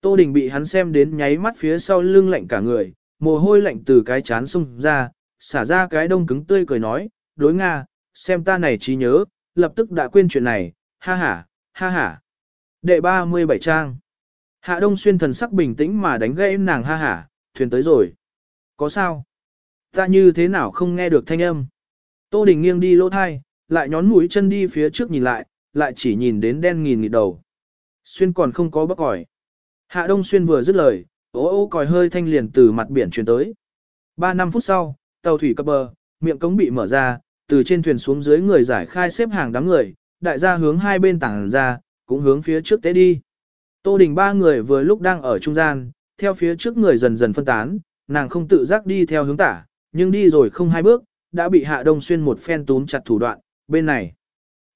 Tô Đình bị hắn xem đến nháy mắt phía sau lưng lạnh cả người, mồ hôi lạnh từ cái chán sung ra, xả ra cái đông cứng tươi cười nói, đối Nga, xem ta này trí nhớ, lập tức đã quên chuyện này, ha ha, ha ha. Đệ 37 trang. Hạ Đông Xuyên thần sắc bình tĩnh mà đánh gãy nàng ha hả, thuyền tới rồi. Có sao? Ta như thế nào không nghe được thanh âm? Tô Đình nghiêng đi lỗ thai, lại nhón mũi chân đi phía trước nhìn lại, lại chỉ nhìn đến đen nghìn nghịt đầu. Xuyên còn không có bắc còi. Hạ Đông Xuyên vừa dứt lời, ố ô còi hơi thanh liền từ mặt biển truyền tới. Ba năm phút sau, tàu thủy cập bờ, miệng cống bị mở ra, từ trên thuyền xuống dưới người giải khai xếp hàng đám người, đại gia hướng hai bên tảng ra, cũng hướng phía trước tế đi. Tô Đình ba người vừa lúc đang ở trung gian, theo phía trước người dần dần phân tán, nàng không tự giác đi theo hướng tả, nhưng đi rồi không hai bước, đã bị Hạ Đông Xuyên một phen túm chặt thủ đoạn, bên này.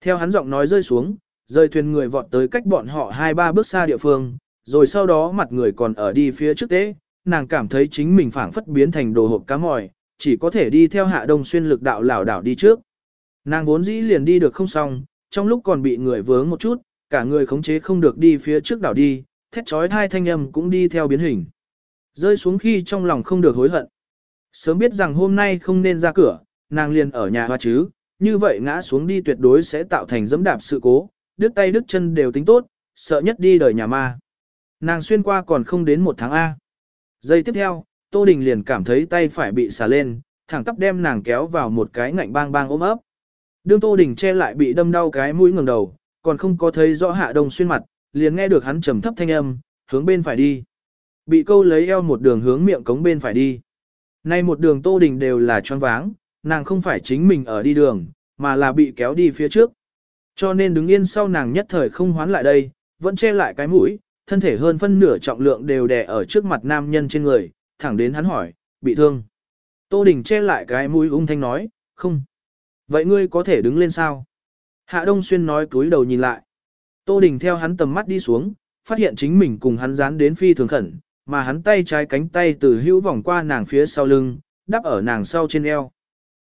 Theo hắn giọng nói rơi xuống, rơi thuyền người vọt tới cách bọn họ hai ba bước xa địa phương, rồi sau đó mặt người còn ở đi phía trước tế, nàng cảm thấy chính mình phảng phất biến thành đồ hộp cá mòi, chỉ có thể đi theo Hạ Đông Xuyên lực đạo lảo đảo đi trước. Nàng vốn dĩ liền đi được không xong, trong lúc còn bị người vướng một chút, cả người khống chế không được đi phía trước đảo đi, thét trói thai thanh âm cũng đi theo biến hình. Rơi xuống khi trong lòng không được hối hận. Sớm biết rằng hôm nay không nên ra cửa, nàng liền ở nhà hoa chứ, như vậy ngã xuống đi tuyệt đối sẽ tạo thành dẫm đạp sự cố, đứt tay đứt chân đều tính tốt, sợ nhất đi đời nhà ma. Nàng xuyên qua còn không đến một tháng A. Giây tiếp theo, Tô Đình liền cảm thấy tay phải bị xả lên, thẳng tắp đem nàng kéo vào một cái ngạnh bang bang ôm ấp. Đương Tô Đình che lại bị đâm đau cái mũi ngẩng đầu, còn không có thấy rõ hạ đông xuyên mặt, liền nghe được hắn trầm thấp thanh âm, hướng bên phải đi. Bị câu lấy eo một đường hướng miệng cống bên phải đi. Nay một đường Tô Đình đều là choáng váng, nàng không phải chính mình ở đi đường, mà là bị kéo đi phía trước. Cho nên đứng yên sau nàng nhất thời không hoán lại đây, vẫn che lại cái mũi, thân thể hơn phân nửa trọng lượng đều đè ở trước mặt nam nhân trên người, thẳng đến hắn hỏi, bị thương. Tô Đình che lại cái mũi ung thanh nói, không. Vậy ngươi có thể đứng lên sao? Hạ Đông Xuyên nói cúi đầu nhìn lại. Tô Đình theo hắn tầm mắt đi xuống, phát hiện chính mình cùng hắn dán đến phi thường khẩn, mà hắn tay trái cánh tay từ hữu vòng qua nàng phía sau lưng, đắp ở nàng sau trên eo.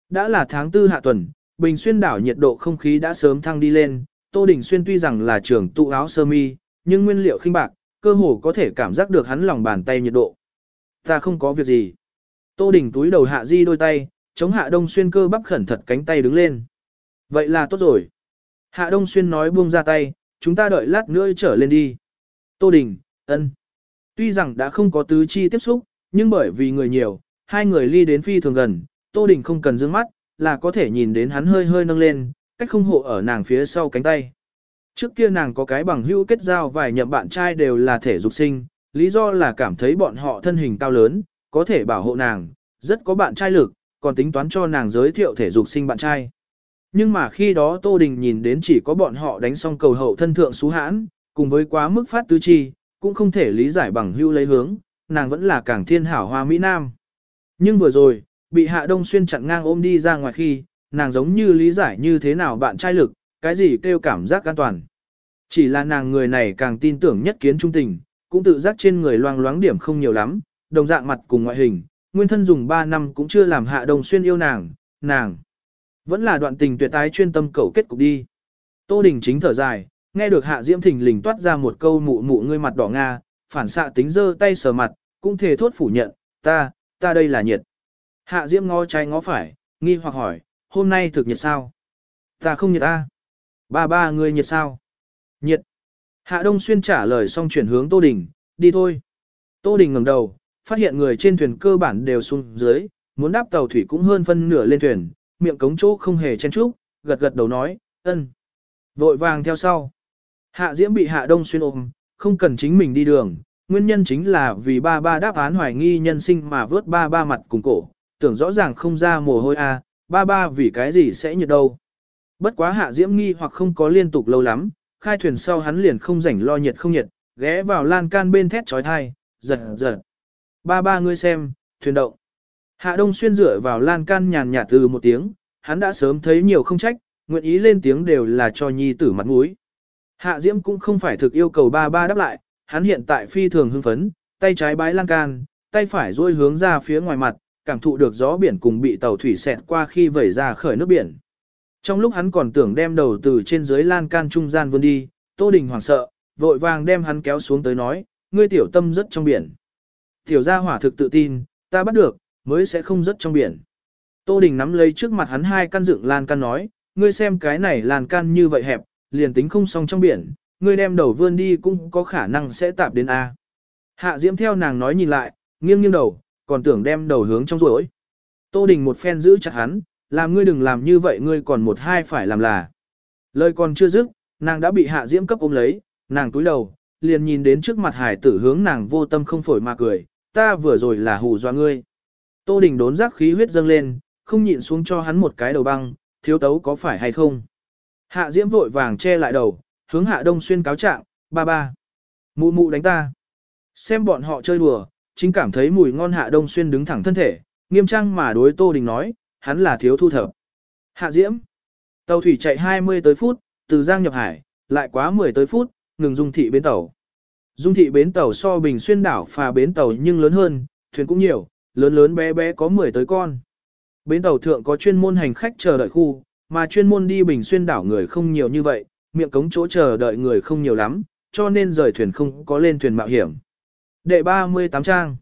Đã là tháng tư hạ tuần, Bình Xuyên đảo nhiệt độ không khí đã sớm thăng đi lên, Tô Đình Xuyên tuy rằng là trưởng tụ áo sơ mi, nhưng nguyên liệu khinh bạc, cơ hồ có thể cảm giác được hắn lòng bàn tay nhiệt độ. Ta không có việc gì. Tô Đình túi đầu hạ di đôi tay, chống hạ đông xuyên cơ bắp khẩn thật cánh tay đứng lên. Vậy là tốt rồi. Hạ đông xuyên nói buông ra tay, chúng ta đợi lát nữa trở lên đi. Tô Đình, ân. Tuy rằng đã không có tứ chi tiếp xúc, nhưng bởi vì người nhiều, hai người ly đến phi thường gần, Tô Đình không cần dương mắt, là có thể nhìn đến hắn hơi hơi nâng lên, cách không hộ ở nàng phía sau cánh tay. Trước kia nàng có cái bằng hữu kết giao vài nhậm bạn trai đều là thể dục sinh, lý do là cảm thấy bọn họ thân hình cao lớn, có thể bảo hộ nàng, rất có bạn trai lực, còn tính toán cho nàng giới thiệu thể dục sinh bạn trai. Nhưng mà khi đó Tô Đình nhìn đến chỉ có bọn họ đánh xong cầu hậu thân thượng xú hãn, cùng với quá mức phát tứ chi, cũng không thể lý giải bằng hưu lấy hướng, nàng vẫn là càng thiên hảo hoa Mỹ Nam. Nhưng vừa rồi, bị Hạ Đông Xuyên chặn ngang ôm đi ra ngoài khi, nàng giống như lý giải như thế nào bạn trai lực, cái gì kêu cảm giác an toàn. Chỉ là nàng người này càng tin tưởng nhất kiến trung tình, cũng tự giác trên người loang loáng điểm không nhiều lắm, đồng dạng mặt cùng ngoại hình, nguyên thân dùng 3 năm cũng chưa làm Hạ đồng Xuyên yêu nàng, nàng. Vẫn là đoạn tình tuyệt tái chuyên tâm cầu kết cục đi. Tô Đình chính thở dài, nghe được Hạ Diễm Thình lình toát ra một câu mụ mụ ngươi mặt đỏ nga, phản xạ tính dơ tay sờ mặt, cũng thể thốt phủ nhận, ta, ta đây là nhiệt. Hạ Diễm ngó trái ngó phải, nghi hoặc hỏi, hôm nay thực nhiệt sao? Ta không nhiệt a. Ba ba ngươi nhiệt sao? Nhiệt. Hạ Đông Xuyên trả lời xong chuyển hướng Tô Đình, đi thôi. Tô Đình ngẩng đầu, phát hiện người trên thuyền cơ bản đều xuống dưới, muốn đáp tàu thủy cũng hơn phân nửa lên thuyền, miệng cống chỗ không hề chen chúc, gật gật đầu nói, ân. Vội vàng theo sau. Hạ Diễm bị Hạ Đông Xuyên ôm, không cần chính mình đi đường, nguyên nhân chính là vì ba ba đáp án hoài nghi nhân sinh mà vớt ba ba mặt cùng cổ, tưởng rõ ràng không ra mồ hôi a, ba ba vì cái gì sẽ nhiệt đâu. Bất quá Hạ Diễm nghi hoặc không có liên tục lâu lắm, khai thuyền sau hắn liền không rảnh lo nhiệt không nhiệt, ghé vào lan can bên thét trói thai, giật giật. Ba ba ngươi xem, thuyền động. Hạ Đông Xuyên dựa vào lan can nhàn nhạt từ một tiếng, hắn đã sớm thấy nhiều không trách, nguyện ý lên tiếng đều là cho nhi tử mặt mũi. Hạ Diễm cũng không phải thực yêu cầu ba ba đáp lại, hắn hiện tại phi thường hưng phấn, tay trái bái lan can, tay phải duỗi hướng ra phía ngoài mặt, cảm thụ được gió biển cùng bị tàu thủy xẹt qua khi vẩy ra khởi nước biển. Trong lúc hắn còn tưởng đem đầu từ trên dưới lan can trung gian vươn đi, Tô Đình hoảng sợ, vội vàng đem hắn kéo xuống tới nói, ngươi tiểu tâm rất trong biển. Tiểu gia hỏa thực tự tin, ta bắt được, mới sẽ không rất trong biển. Tô Đình nắm lấy trước mặt hắn hai căn dựng lan can nói, ngươi xem cái này lan can như vậy hẹp, liền tính không xong trong biển, ngươi đem đầu vươn đi cũng có khả năng sẽ tạp đến A. Hạ Diễm theo nàng nói nhìn lại, nghiêng nghiêng đầu, còn tưởng đem đầu hướng trong rối. Tô Đình một phen giữ chặt hắn, làm ngươi đừng làm như vậy ngươi còn một hai phải làm là. Lời còn chưa dứt, nàng đã bị Hạ Diễm cấp ôm lấy, nàng túi đầu, liền nhìn đến trước mặt hải tử hướng nàng vô tâm không phổi mà cười, ta vừa rồi là hù dọa ngươi. Tô Đình đốn giác khí huyết dâng lên, không nhịn xuống cho hắn một cái đầu băng, thiếu tấu có phải hay không. Hạ Diễm vội vàng che lại đầu, hướng Hạ Đông Xuyên cáo trạng, ba ba. Mụ mụ đánh ta. Xem bọn họ chơi đùa, chính cảm thấy mùi ngon Hạ Đông Xuyên đứng thẳng thân thể, nghiêm trang mà đối Tô Đình nói, hắn là thiếu thu thập. Hạ Diễm. Tàu thủy chạy 20 tới phút, từ Giang nhập Hải, lại quá 10 tới phút, ngừng dung thị bến tàu. Dung thị bến tàu so bình xuyên đảo phà bến tàu nhưng lớn hơn, thuyền cũng nhiều, lớn lớn bé bé có 10 tới con. Bến tàu thượng có chuyên môn hành khách chờ đợi khu, mà chuyên môn đi bình xuyên đảo người không nhiều như vậy, miệng cống chỗ chờ đợi người không nhiều lắm, cho nên rời thuyền không có lên thuyền mạo hiểm. Đệ 38 trang.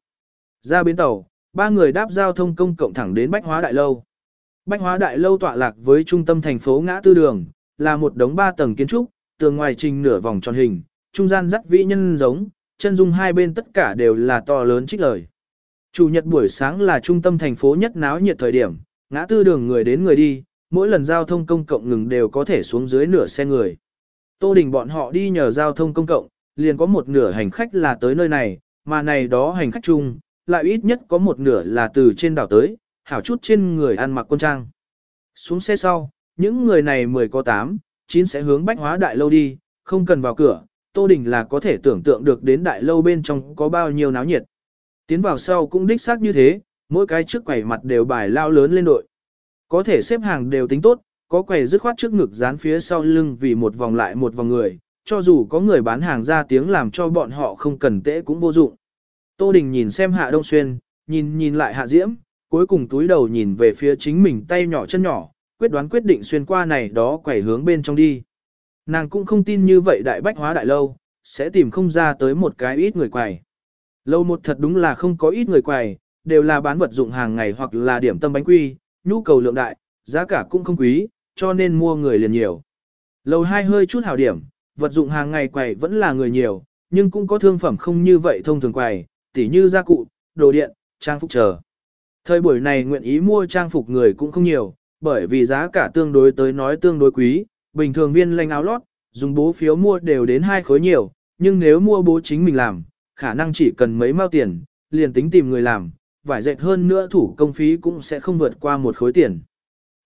Ra bến tàu, ba người đáp giao thông công cộng thẳng đến Bách Hóa Đại Lâu. Bách Hóa Đại Lâu tọa lạc với trung tâm thành phố Ngã Tư Đường, là một đống ba tầng kiến trúc, tường ngoài trình nửa vòng tròn hình, trung gian dắt vĩ nhân giống, chân dung hai bên tất cả đều là to lớn trích lời. Chủ nhật buổi sáng là trung tâm thành phố nhất náo nhiệt thời điểm, ngã tư đường người đến người đi, mỗi lần giao thông công cộng ngừng đều có thể xuống dưới nửa xe người. Tô Đình bọn họ đi nhờ giao thông công cộng, liền có một nửa hành khách là tới nơi này, mà này đó hành khách chung, lại ít nhất có một nửa là từ trên đảo tới, hảo chút trên người ăn mặc quân trang. Xuống xe sau, những người này 10 có 8, 9 sẽ hướng bách hóa đại lâu đi, không cần vào cửa, Tô Đình là có thể tưởng tượng được đến đại lâu bên trong có bao nhiêu náo nhiệt. Tiến vào sau cũng đích xác như thế, mỗi cái trước quầy mặt đều bài lao lớn lên đội. Có thể xếp hàng đều tính tốt, có quầy dứt khoát trước ngực dán phía sau lưng vì một vòng lại một vòng người, cho dù có người bán hàng ra tiếng làm cho bọn họ không cần tễ cũng vô dụng. Tô Đình nhìn xem Hạ Đông Xuyên, nhìn nhìn lại Hạ Diễm, cuối cùng túi đầu nhìn về phía chính mình tay nhỏ chân nhỏ, quyết đoán quyết định xuyên qua này đó quẩy hướng bên trong đi. Nàng cũng không tin như vậy đại bách hóa đại lâu, sẽ tìm không ra tới một cái ít người quẩy. Lâu một thật đúng là không có ít người quẩy, đều là bán vật dụng hàng ngày hoặc là điểm tâm bánh quy, nhu cầu lượng đại, giá cả cũng không quý, cho nên mua người liền nhiều. Lầu hai hơi chút hảo điểm, vật dụng hàng ngày quầy vẫn là người nhiều, nhưng cũng có thương phẩm không như vậy thông thường quầy, tỉ như gia cụ, đồ điện, trang phục chờ. Thời buổi này nguyện ý mua trang phục người cũng không nhiều, bởi vì giá cả tương đối tới nói tương đối quý, bình thường viên lanh áo lót, dùng bố phiếu mua đều đến hai khối nhiều, nhưng nếu mua bố chính mình làm, khả năng chỉ cần mấy mao tiền, liền tính tìm người làm, vải dệt hơn nữa thủ công phí cũng sẽ không vượt qua một khối tiền.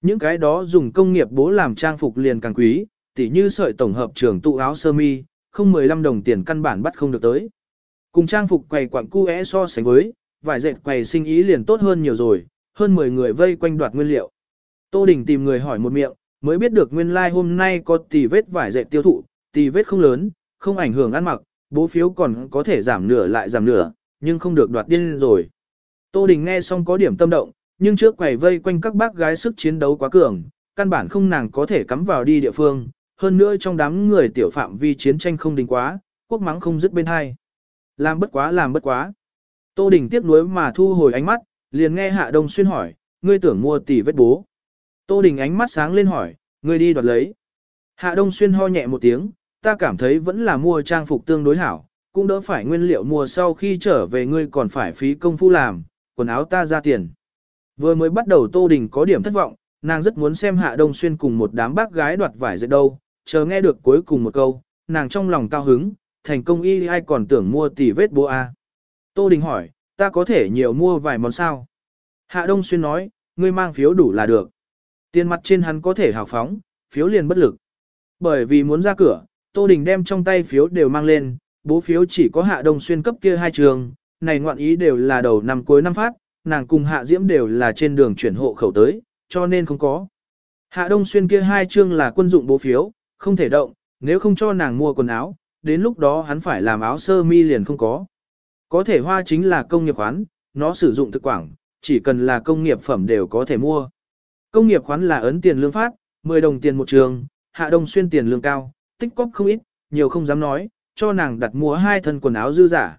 Những cái đó dùng công nghiệp bố làm trang phục liền càng quý, tỉ như sợi tổng hợp trường tụ áo sơ mi, không 15 đồng tiền căn bản bắt không được tới. Cùng trang phục quầy quặng cu é so sánh với, vải dệt quầy sinh ý liền tốt hơn nhiều rồi, hơn 10 người vây quanh đoạt nguyên liệu. Tô Đình tìm người hỏi một miệng, mới biết được nguyên lai like hôm nay có tỷ vết vải dệt tiêu thụ, tỷ vết không lớn, không ảnh hưởng ăn mặc, bố phiếu còn có thể giảm nửa lại giảm nửa, nhưng không được đoạt điên rồi. Tô Đình nghe xong có điểm tâm động, nhưng trước quầy vây quanh các bác gái sức chiến đấu quá cường, căn bản không nàng có thể cắm vào đi địa phương, hơn nữa trong đám người tiểu phạm vi chiến tranh không đình quá, quốc mắng không dứt bên hai. Làm bất quá làm bất quá. Tô Đình tiếc nuối mà thu hồi ánh mắt, liền nghe Hạ Đông Xuyên hỏi, ngươi tưởng mua tỷ vết bố. Tô Đình ánh mắt sáng lên hỏi, ngươi đi đoạt lấy. Hạ Đông Xuyên ho nhẹ một tiếng, ta cảm thấy vẫn là mua trang phục tương đối hảo, cũng đỡ phải nguyên liệu mua sau khi trở về ngươi còn phải phí công phu làm, quần áo ta ra tiền. Vừa mới bắt đầu Tô Đình có điểm thất vọng, nàng rất muốn xem Hạ Đông Xuyên cùng một đám bác gái đoạt vải dệt đâu, chờ nghe được cuối cùng một câu, nàng trong lòng cao hứng, thành công y ai còn tưởng mua tỷ vết bố A. À? Tô Đình hỏi, ta có thể nhiều mua vài món sao? Hạ Đông Xuyên nói, ngươi mang phiếu đủ là được. Tiền mặt trên hắn có thể hào phóng, phiếu liền bất lực. Bởi vì muốn ra cửa, Tô Đình đem trong tay phiếu đều mang lên, bố phiếu chỉ có Hạ Đông Xuyên cấp kia hai trường, này ngoạn ý đều là đầu năm cuối năm phát, nàng cùng Hạ Diễm đều là trên đường chuyển hộ khẩu tới, cho nên không có. Hạ Đông Xuyên kia hai chương là quân dụng bố phiếu, không thể động, nếu không cho nàng mua quần áo, đến lúc đó hắn phải làm áo sơ mi liền không có. Có thể hoa chính là công nghiệp khoán, nó sử dụng thực quảng, chỉ cần là công nghiệp phẩm đều có thể mua. Công nghiệp khoán là ấn tiền lương phát, 10 đồng tiền một trường, Hạ Đông Xuyên tiền lương cao, tích cóp không ít, nhiều không dám nói, cho nàng đặt mua hai thân quần áo dư giả.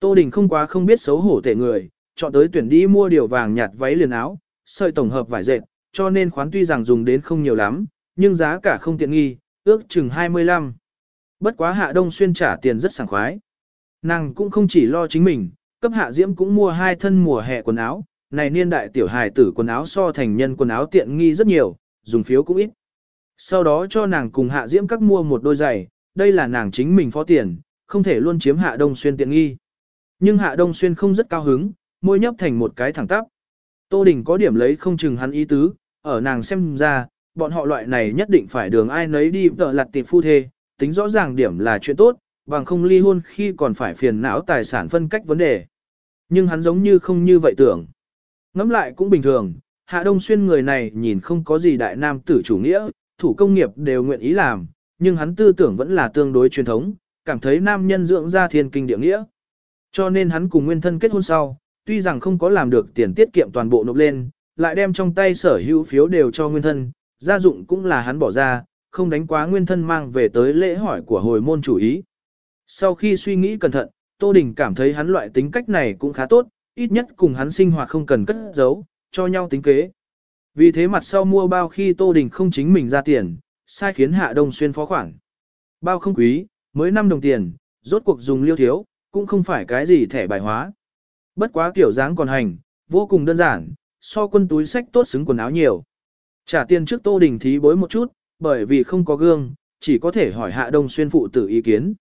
Tô Đình không quá không biết xấu hổ tệ người, chọn tới tuyển đi mua điều vàng nhạt váy liền áo, sợi tổng hợp vải dệt, cho nên khoán tuy rằng dùng đến không nhiều lắm, nhưng giá cả không tiện nghi, ước chừng 25. Bất quá Hạ Đông Xuyên trả tiền rất sảng khoái. Nàng cũng không chỉ lo chính mình, cấp Hạ Diễm cũng mua hai thân mùa hè quần áo, này niên đại tiểu hài tử quần áo so thành nhân quần áo tiện nghi rất nhiều, dùng phiếu cũng ít. Sau đó cho nàng cùng Hạ Diễm các mua một đôi giày, đây là nàng chính mình phó tiền, không thể luôn chiếm Hạ Đông Xuyên tiện nghi. Nhưng Hạ Đông Xuyên không rất cao hứng, môi nhấp thành một cái thẳng tắp. Tô Đình có điểm lấy không chừng hắn ý tứ, ở nàng xem ra, bọn họ loại này nhất định phải đường ai nấy đi tợ lặt tiệp phu thê, tính rõ ràng điểm là chuyện tốt, bằng không ly hôn khi còn phải phiền não tài sản phân cách vấn đề. Nhưng hắn giống như không như vậy tưởng. Ngắm lại cũng bình thường, Hạ Đông Xuyên người này nhìn không có gì đại nam tử chủ nghĩa, thủ công nghiệp đều nguyện ý làm, nhưng hắn tư tưởng vẫn là tương đối truyền thống, cảm thấy nam nhân dưỡng ra thiên kinh địa nghĩa. Cho nên hắn cùng nguyên thân kết hôn sau, tuy rằng không có làm được tiền tiết kiệm toàn bộ nộp lên, lại đem trong tay sở hữu phiếu đều cho nguyên thân, gia dụng cũng là hắn bỏ ra, không đánh quá nguyên thân mang về tới lễ hỏi của hồi môn chủ ý. Sau khi suy nghĩ cẩn thận, Tô Đình cảm thấy hắn loại tính cách này cũng khá tốt, ít nhất cùng hắn sinh hoạt không cần cất giấu, cho nhau tính kế. Vì thế mặt sau mua bao khi Tô Đình không chính mình ra tiền, sai khiến Hạ Đông Xuyên phó khoản. Bao không quý, mới 5 đồng tiền, rốt cuộc dùng liêu thiếu, cũng không phải cái gì thẻ bài hóa. Bất quá kiểu dáng còn hành, vô cùng đơn giản, so quân túi sách tốt xứng quần áo nhiều. Trả tiền trước Tô Đình thí bối một chút, bởi vì không có gương, chỉ có thể hỏi Hạ Đông Xuyên phụ tử ý kiến.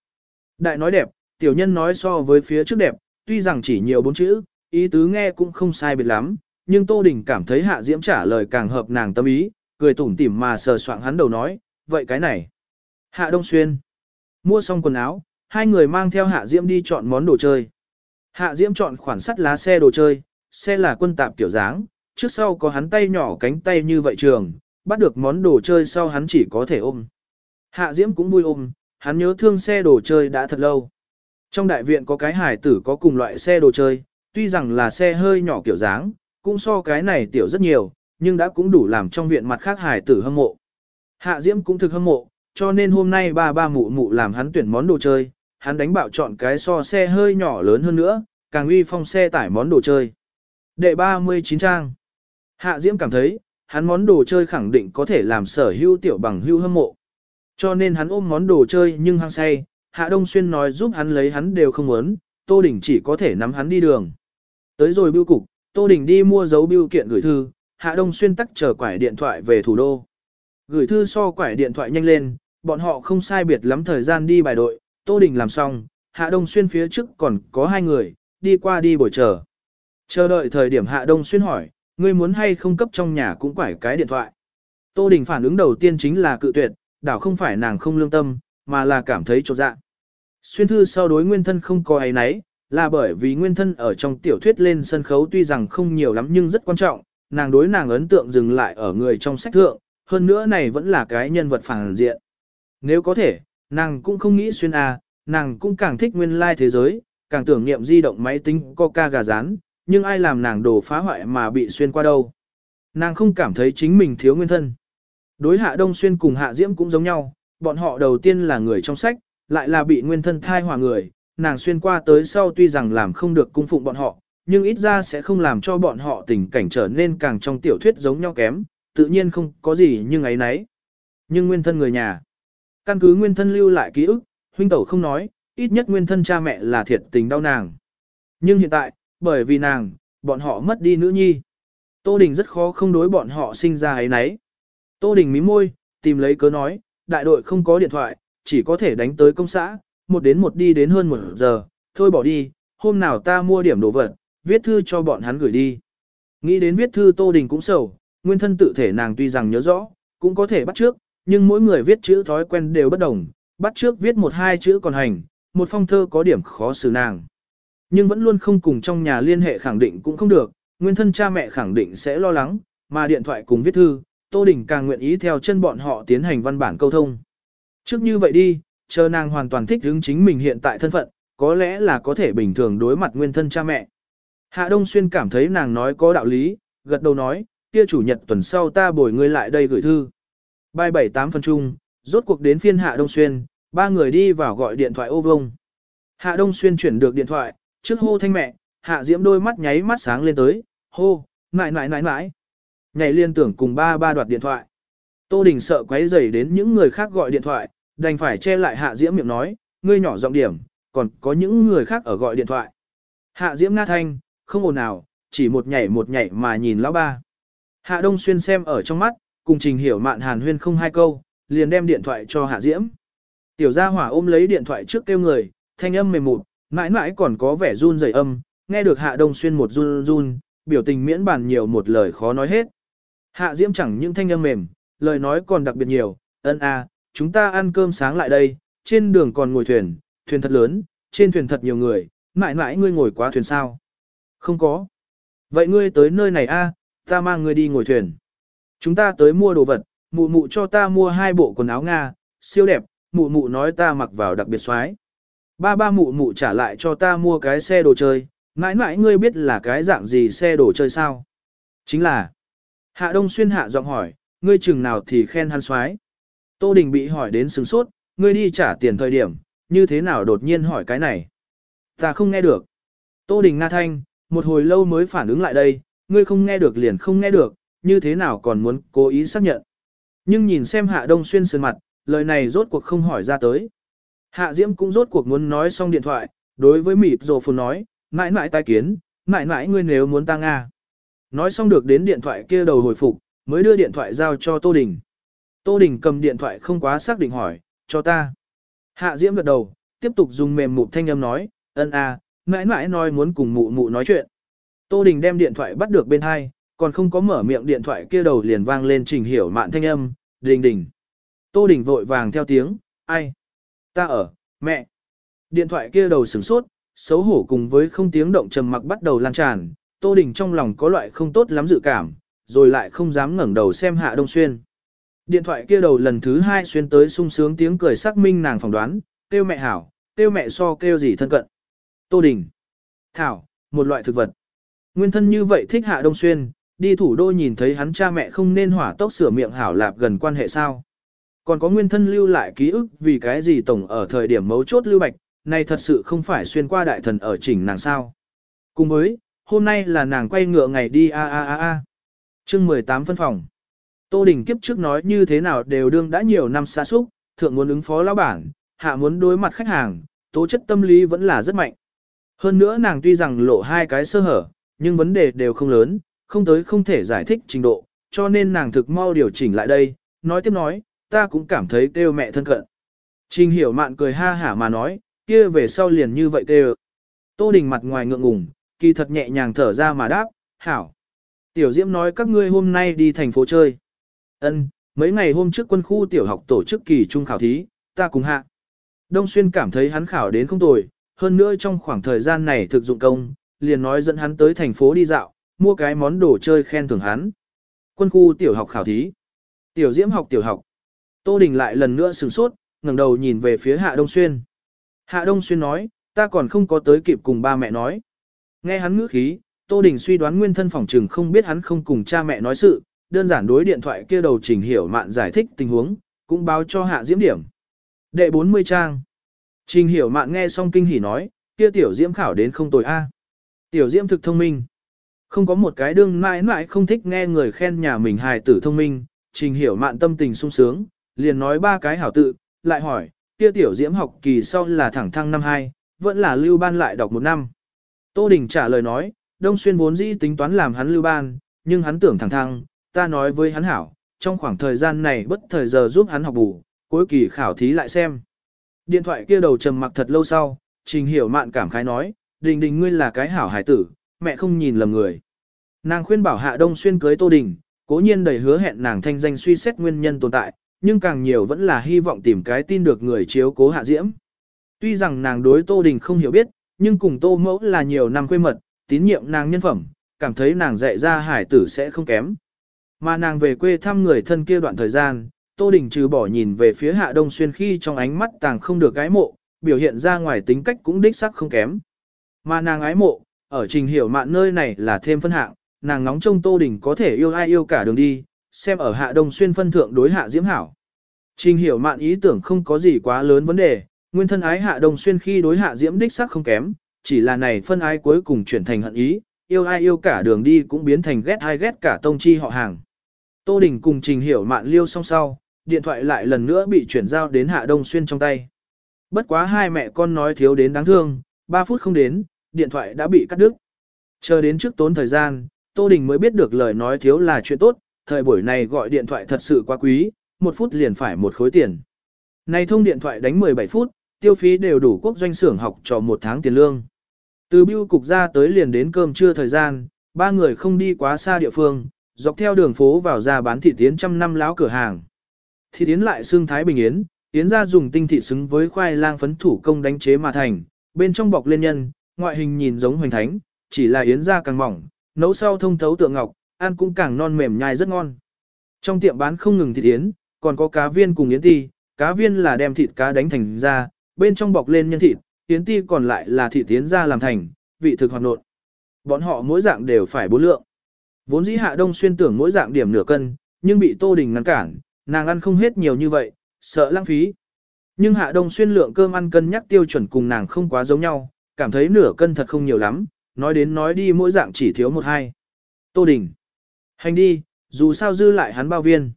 Đại nói đẹp, tiểu nhân nói so với phía trước đẹp, tuy rằng chỉ nhiều bốn chữ, ý tứ nghe cũng không sai biệt lắm, nhưng Tô Đình cảm thấy Hạ Diễm trả lời càng hợp nàng tâm ý, cười tủm tỉm mà sờ soạng hắn đầu nói, vậy cái này. Hạ Đông Xuyên. Mua xong quần áo, hai người mang theo Hạ Diễm đi chọn món đồ chơi. Hạ Diễm chọn khoản sắt lá xe đồ chơi, xe là quân tạp tiểu dáng, trước sau có hắn tay nhỏ cánh tay như vậy trường, bắt được món đồ chơi sau hắn chỉ có thể ôm. Hạ Diễm cũng vui ôm, hắn nhớ thương xe đồ chơi đã thật lâu. Trong đại viện có cái hải tử có cùng loại xe đồ chơi, tuy rằng là xe hơi nhỏ kiểu dáng, cũng so cái này tiểu rất nhiều, nhưng đã cũng đủ làm trong viện mặt khác hải tử hâm mộ. Hạ Diễm cũng thực hâm mộ, cho nên hôm nay ba ba mụ mụ làm hắn tuyển món đồ chơi, hắn đánh bạo chọn cái so xe hơi nhỏ lớn hơn nữa, càng uy phong xe tải món đồ chơi. Đệ 39 trang. Hạ Diễm cảm thấy, hắn món đồ chơi khẳng định có thể làm sở hữu tiểu bằng hữu hâm mộ. Cho nên hắn ôm món đồ chơi nhưng hăng say, Hạ Đông Xuyên nói giúp hắn lấy hắn đều không muốn, Tô Đình chỉ có thể nắm hắn đi đường. Tới rồi bưu cục, Tô Đình đi mua dấu bưu kiện gửi thư, Hạ Đông Xuyên tắc chờ quải điện thoại về thủ đô. Gửi thư so quải điện thoại nhanh lên, bọn họ không sai biệt lắm thời gian đi bài đội, Tô Đình làm xong, Hạ Đông Xuyên phía trước còn có hai người, đi qua đi bồi chờ. Chờ đợi thời điểm Hạ Đông Xuyên hỏi, ngươi muốn hay không cấp trong nhà cũng quải cái điện thoại. Tô Đình phản ứng đầu tiên chính là cự tuyệt, đảo không phải nàng không lương tâm, mà là cảm thấy trột dạ. Xuyên thư sau đối nguyên thân không có ấy nấy, là bởi vì nguyên thân ở trong tiểu thuyết lên sân khấu tuy rằng không nhiều lắm nhưng rất quan trọng, nàng đối nàng ấn tượng dừng lại ở người trong sách thượng, hơn nữa này vẫn là cái nhân vật phản diện. Nếu có thể, nàng cũng không nghĩ xuyên à, nàng cũng càng thích nguyên lai thế giới, càng tưởng niệm di động máy tính coca gà rán, nhưng ai làm nàng đổ phá hoại mà bị xuyên qua đâu. Nàng không cảm thấy chính mình thiếu nguyên thân. Đối hạ đông xuyên cùng hạ diễm cũng giống nhau, bọn họ đầu tiên là người trong sách, lại là bị nguyên thân thai hòa người, nàng xuyên qua tới sau tuy rằng làm không được cung phụng bọn họ, nhưng ít ra sẽ không làm cho bọn họ tình cảnh trở nên càng trong tiểu thuyết giống nhau kém, tự nhiên không có gì nhưng ấy nấy. Nhưng nguyên thân người nhà, căn cứ nguyên thân lưu lại ký ức, huynh tẩu không nói, ít nhất nguyên thân cha mẹ là thiệt tình đau nàng. Nhưng hiện tại, bởi vì nàng, bọn họ mất đi nữ nhi. Tô Đình rất khó không đối bọn họ sinh ra ấy nấy. Tô Đình mím môi, tìm lấy cớ nói, đại đội không có điện thoại, chỉ có thể đánh tới công xã, một đến một đi đến hơn một giờ, thôi bỏ đi, hôm nào ta mua điểm đồ vật, viết thư cho bọn hắn gửi đi. Nghĩ đến viết thư Tô Đình cũng sầu, nguyên thân tự thể nàng tuy rằng nhớ rõ, cũng có thể bắt trước, nhưng mỗi người viết chữ thói quen đều bất đồng, bắt trước viết một hai chữ còn hành, một phong thơ có điểm khó xử nàng. Nhưng vẫn luôn không cùng trong nhà liên hệ khẳng định cũng không được, nguyên thân cha mẹ khẳng định sẽ lo lắng, mà điện thoại cùng viết thư, Tô Đình càng nguyện ý theo chân bọn họ tiến hành văn bản câu thông. Trước như vậy đi, chờ nàng hoàn toàn thích ứng chính mình hiện tại thân phận, có lẽ là có thể bình thường đối mặt nguyên thân cha mẹ. Hạ Đông Xuyên cảm thấy nàng nói có đạo lý, gật đầu nói, kia chủ nhật tuần sau ta bồi ngươi lại đây gửi thư. Bài bảy tám phần chung, rốt cuộc đến phiên Hạ Đông Xuyên, ba người đi vào gọi điện thoại ô vông. Hạ Đông Xuyên chuyển được điện thoại, trước hô thanh mẹ, Hạ Diễm đôi mắt nháy mắt sáng lên tới, hô, nại nại nại nại. Nhảy liên tưởng cùng ba ba đoạt điện thoại. Tô Đình sợ quấy rầy đến những người khác gọi điện thoại, đành phải che lại Hạ Diễm miệng nói, ngươi nhỏ giọng điểm, còn có những người khác ở gọi điện thoại. Hạ Diễm nga thanh, không ồn nào, chỉ một nhảy một nhảy mà nhìn lão ba. Hạ Đông Xuyên xem ở trong mắt, cùng trình hiểu mạn hàn huyên không hai câu, liền đem điện thoại cho Hạ Diễm. Tiểu gia hỏa ôm lấy điện thoại trước kêu người, thanh âm mềm mụt, mãi mãi còn có vẻ run rẩy âm, nghe được Hạ Đông Xuyên một run run, biểu tình miễn bàn nhiều một lời khó nói hết. Hạ Diễm chẳng những thanh âm mềm, lời nói còn đặc biệt nhiều, ân a, chúng ta ăn cơm sáng lại đây, trên đường còn ngồi thuyền, thuyền thật lớn, trên thuyền thật nhiều người, mãi mãi ngươi ngồi quá thuyền sao? Không có. Vậy ngươi tới nơi này a, ta mang ngươi đi ngồi thuyền. Chúng ta tới mua đồ vật, mụ mụ cho ta mua hai bộ quần áo Nga, siêu đẹp, mụ mụ nói ta mặc vào đặc biệt xoái. Ba ba mụ mụ trả lại cho ta mua cái xe đồ chơi, mãi mãi ngươi biết là cái dạng gì xe đồ chơi sao? Chính là, Hạ Đông Xuyên hạ giọng hỏi, ngươi chừng nào thì khen hắn xoái. Tô Đình bị hỏi đến sừng sốt, ngươi đi trả tiền thời điểm, như thế nào đột nhiên hỏi cái này? Ta không nghe được. Tô Đình Nga Thanh, một hồi lâu mới phản ứng lại đây, ngươi không nghe được liền không nghe được, như thế nào còn muốn cố ý xác nhận. Nhưng nhìn xem Hạ Đông Xuyên sơn mặt, lời này rốt cuộc không hỏi ra tới. Hạ Diễm cũng rốt cuộc muốn nói xong điện thoại, đối với mịt rồ phồn nói, mãi mãi tai kiến, mãi mãi ngươi nếu muốn ta Nga. Nói xong được đến điện thoại kia đầu hồi phục, mới đưa điện thoại giao cho Tô Đình. Tô Đình cầm điện thoại không quá xác định hỏi, cho ta. Hạ Diễm gật đầu, tiếp tục dùng mềm mụt thanh âm nói, ân à, mãi mãi nói muốn cùng mụ mụ nói chuyện. Tô Đình đem điện thoại bắt được bên hai, còn không có mở miệng điện thoại kia đầu liền vang lên trình hiểu mạn thanh âm, đình đình. Tô Đình vội vàng theo tiếng, ai? Ta ở, mẹ. Điện thoại kia đầu sửng sốt, xấu hổ cùng với không tiếng động trầm mặc bắt đầu lan tràn, Tô Đình trong lòng có loại không tốt lắm dự cảm, rồi lại không dám ngẩng đầu xem Hạ Đông Xuyên. Điện thoại kia đầu lần thứ hai xuyên tới sung sướng tiếng cười xác minh nàng phỏng đoán, kêu mẹ hảo, kêu mẹ so kêu gì thân cận. Tô Đình. Thảo, một loại thực vật. Nguyên thân như vậy thích Hạ Đông Xuyên, đi thủ đô nhìn thấy hắn cha mẹ không nên hỏa tốc sửa miệng hảo lạp gần quan hệ sao. Còn có nguyên thân lưu lại ký ức vì cái gì tổng ở thời điểm mấu chốt lưu bạch, này thật sự không phải xuyên qua đại thần ở chỉnh nàng sao. Cùng với, hôm nay là nàng quay ngựa ngày đi a a a a. Chương 18 phân phòng. Tô Đình kiếp trước nói như thế nào đều đương đã nhiều năm xa xúc, thượng muốn ứng phó lão bản, hạ muốn đối mặt khách hàng, tố chất tâm lý vẫn là rất mạnh. Hơn nữa nàng tuy rằng lộ hai cái sơ hở, nhưng vấn đề đều không lớn, không tới không thể giải thích trình độ, cho nên nàng thực mau điều chỉnh lại đây, nói tiếp nói, ta cũng cảm thấy kêu mẹ thân cận. Trình hiểu mạn cười ha hả mà nói, kia về sau liền như vậy kêu. Tô Đình mặt ngoài ngượng ngùng, kỳ thật nhẹ nhàng thở ra mà đáp, hảo. Tiểu Diễm nói các ngươi hôm nay đi thành phố chơi. Ân, mấy ngày hôm trước quân khu tiểu học tổ chức kỳ trung khảo thí, ta cùng hạ. Đông Xuyên cảm thấy hắn khảo đến không tồi, hơn nữa trong khoảng thời gian này thực dụng công, liền nói dẫn hắn tới thành phố đi dạo, mua cái món đồ chơi khen thưởng hắn. Quân khu tiểu học khảo thí. Tiểu diễm học tiểu học. Tô Đình lại lần nữa sửng sốt, ngẩng đầu nhìn về phía Hạ Đông Xuyên. Hạ Đông Xuyên nói, ta còn không có tới kịp cùng ba mẹ nói. Nghe hắn ngữ khí, Tô Đình suy đoán nguyên thân phòng trừng không biết hắn không cùng cha mẹ nói sự, đơn giản đối điện thoại kia đầu trình hiểu mạn giải thích tình huống, cũng báo cho Hạ Diễm điểm. Đệ 40 trang. Trình hiểu mạn nghe xong kinh hỉ nói, kia tiểu Diễm khảo đến không tồi a. Tiểu Diễm thực thông minh. Không có một cái đương mãi mãi không thích nghe người khen nhà mình hài tử thông minh, trình hiểu mạn tâm tình sung sướng, liền nói ba cái hảo tự, lại hỏi, kia tiểu Diễm học kỳ sau là thẳng thăng năm 2, vẫn là lưu ban lại đọc một năm. Tô Đình trả lời nói, Đông Xuyên vốn dĩ tính toán làm hắn lưu ban, nhưng hắn tưởng thẳng thăng, ta nói với hắn hảo, trong khoảng thời gian này bất thời giờ giúp hắn học bù, cuối kỳ khảo thí lại xem. Điện thoại kia đầu trầm mặc thật lâu sau, Trình Hiểu Mạn cảm khái nói, Đình Đình ngươi là cái hảo hải tử, mẹ không nhìn lầm người. Nàng khuyên bảo Hạ Đông Xuyên cưới Tô Đình, cố nhiên đầy hứa hẹn nàng thanh danh suy xét nguyên nhân tồn tại, nhưng càng nhiều vẫn là hy vọng tìm cái tin được người chiếu cố Hạ Diễm. Tuy rằng nàng đối Tô Đình không hiểu biết, nhưng cùng Tô Mẫu là nhiều năm quê mật, tín nhiệm nàng nhân phẩm, cảm thấy nàng dạy ra hải tử sẽ không kém. Mà nàng về quê thăm người thân kia đoạn thời gian, Tô Đình trừ bỏ nhìn về phía Hạ Đông Xuyên khi trong ánh mắt tàng không được ái mộ, biểu hiện ra ngoài tính cách cũng đích sắc không kém. Mà nàng ái mộ, ở trình hiểu mạn nơi này là thêm phân hạng, nàng ngóng trông Tô Đình có thể yêu ai yêu cả đường đi, xem ở Hạ Đông Xuyên phân thượng đối Hạ Diễm Hảo. Trình hiểu mạn ý tưởng không có gì quá lớn vấn đề, nguyên thân ái Hạ Đông Xuyên khi đối Hạ Diễm đích sắc không kém, chỉ là này phân ái cuối cùng chuyển thành hận ý, yêu ai yêu cả đường đi cũng biến thành ghét ai ghét cả tông chi họ hàng. Tô Đình cùng Trình Hiểu Mạn liêu song sau, điện thoại lại lần nữa bị chuyển giao đến Hạ Đông Xuyên trong tay. Bất quá hai mẹ con nói thiếu đến đáng thương, 3 phút không đến, điện thoại đã bị cắt đứt. Chờ đến trước tốn thời gian, Tô Đình mới biết được lời nói thiếu là chuyện tốt, thời buổi này gọi điện thoại thật sự quá quý, một phút liền phải một khối tiền. Này thông điện thoại đánh 17 phút, tiêu phí đều đủ quốc doanh xưởng học cho một tháng tiền lương. Từ biêu cục ra tới liền đến cơm trưa thời gian, ba người không đi quá xa địa phương, dọc theo đường phố vào ra bán thịt tiến trăm năm láo cửa hàng. Thịt tiến lại xương thái bình yến, yến ra dùng tinh thịt xứng với khoai lang phấn thủ công đánh chế mà thành, bên trong bọc lên nhân, ngoại hình nhìn giống hoành thánh, chỉ là yến ra càng mỏng, nấu sau thông thấu tượng ngọc, ăn cũng càng non mềm nhai rất ngon. Trong tiệm bán không ngừng thịt yến, còn có cá viên cùng yến ti, cá viên là đem thịt cá đánh thành ra, bên trong bọc lên nhân thịt, yến ti còn lại là thịt yến ra làm thành, vị thực hoạt nộn. Bọn họ mỗi dạng đều phải bốn lượng. Vốn dĩ hạ đông xuyên tưởng mỗi dạng điểm nửa cân, nhưng bị Tô Đình ngăn cản, nàng ăn không hết nhiều như vậy, sợ lãng phí. Nhưng hạ đông xuyên lượng cơm ăn cân nhắc tiêu chuẩn cùng nàng không quá giống nhau, cảm thấy nửa cân thật không nhiều lắm, nói đến nói đi mỗi dạng chỉ thiếu một hai. Tô Đình. Hành đi, dù sao dư lại hắn bao viên.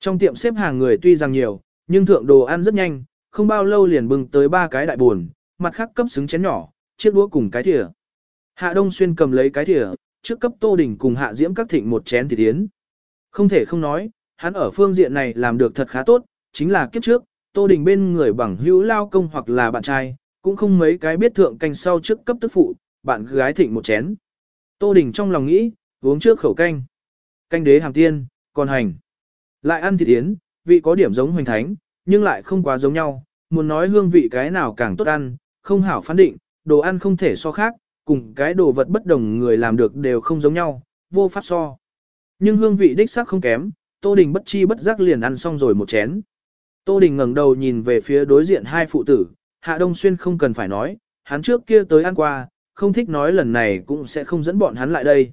Trong tiệm xếp hàng người tuy rằng nhiều, nhưng thượng đồ ăn rất nhanh, không bao lâu liền bưng tới ba cái đại buồn, mặt khác cấp xứng chén nhỏ, chiếc đũa cùng cái thìa. Hạ Đông Xuyên cầm lấy cái thìa, trước cấp Tô Đình cùng Hạ Diễm các thịnh một chén thì tiến. Không thể không nói, hắn ở phương diện này làm được thật khá tốt, chính là kiếp trước, Tô Đình bên người bằng hữu lao công hoặc là bạn trai, cũng không mấy cái biết thượng canh sau trước cấp tức phụ, bạn gái thịnh một chén. Tô Đình trong lòng nghĩ, uống trước khẩu canh. Canh đế hàm tiên, còn hành. Lại ăn thịt yến, vị có điểm giống hoành thánh, nhưng lại không quá giống nhau, muốn nói hương vị cái nào càng tốt ăn, không hảo phán định, đồ ăn không thể so khác, cùng cái đồ vật bất đồng người làm được đều không giống nhau, vô pháp so. Nhưng hương vị đích xác không kém, Tô Đình bất chi bất giác liền ăn xong rồi một chén. Tô Đình ngẩng đầu nhìn về phía đối diện hai phụ tử, Hạ Đông Xuyên không cần phải nói, hắn trước kia tới ăn qua, không thích nói lần này cũng sẽ không dẫn bọn hắn lại đây.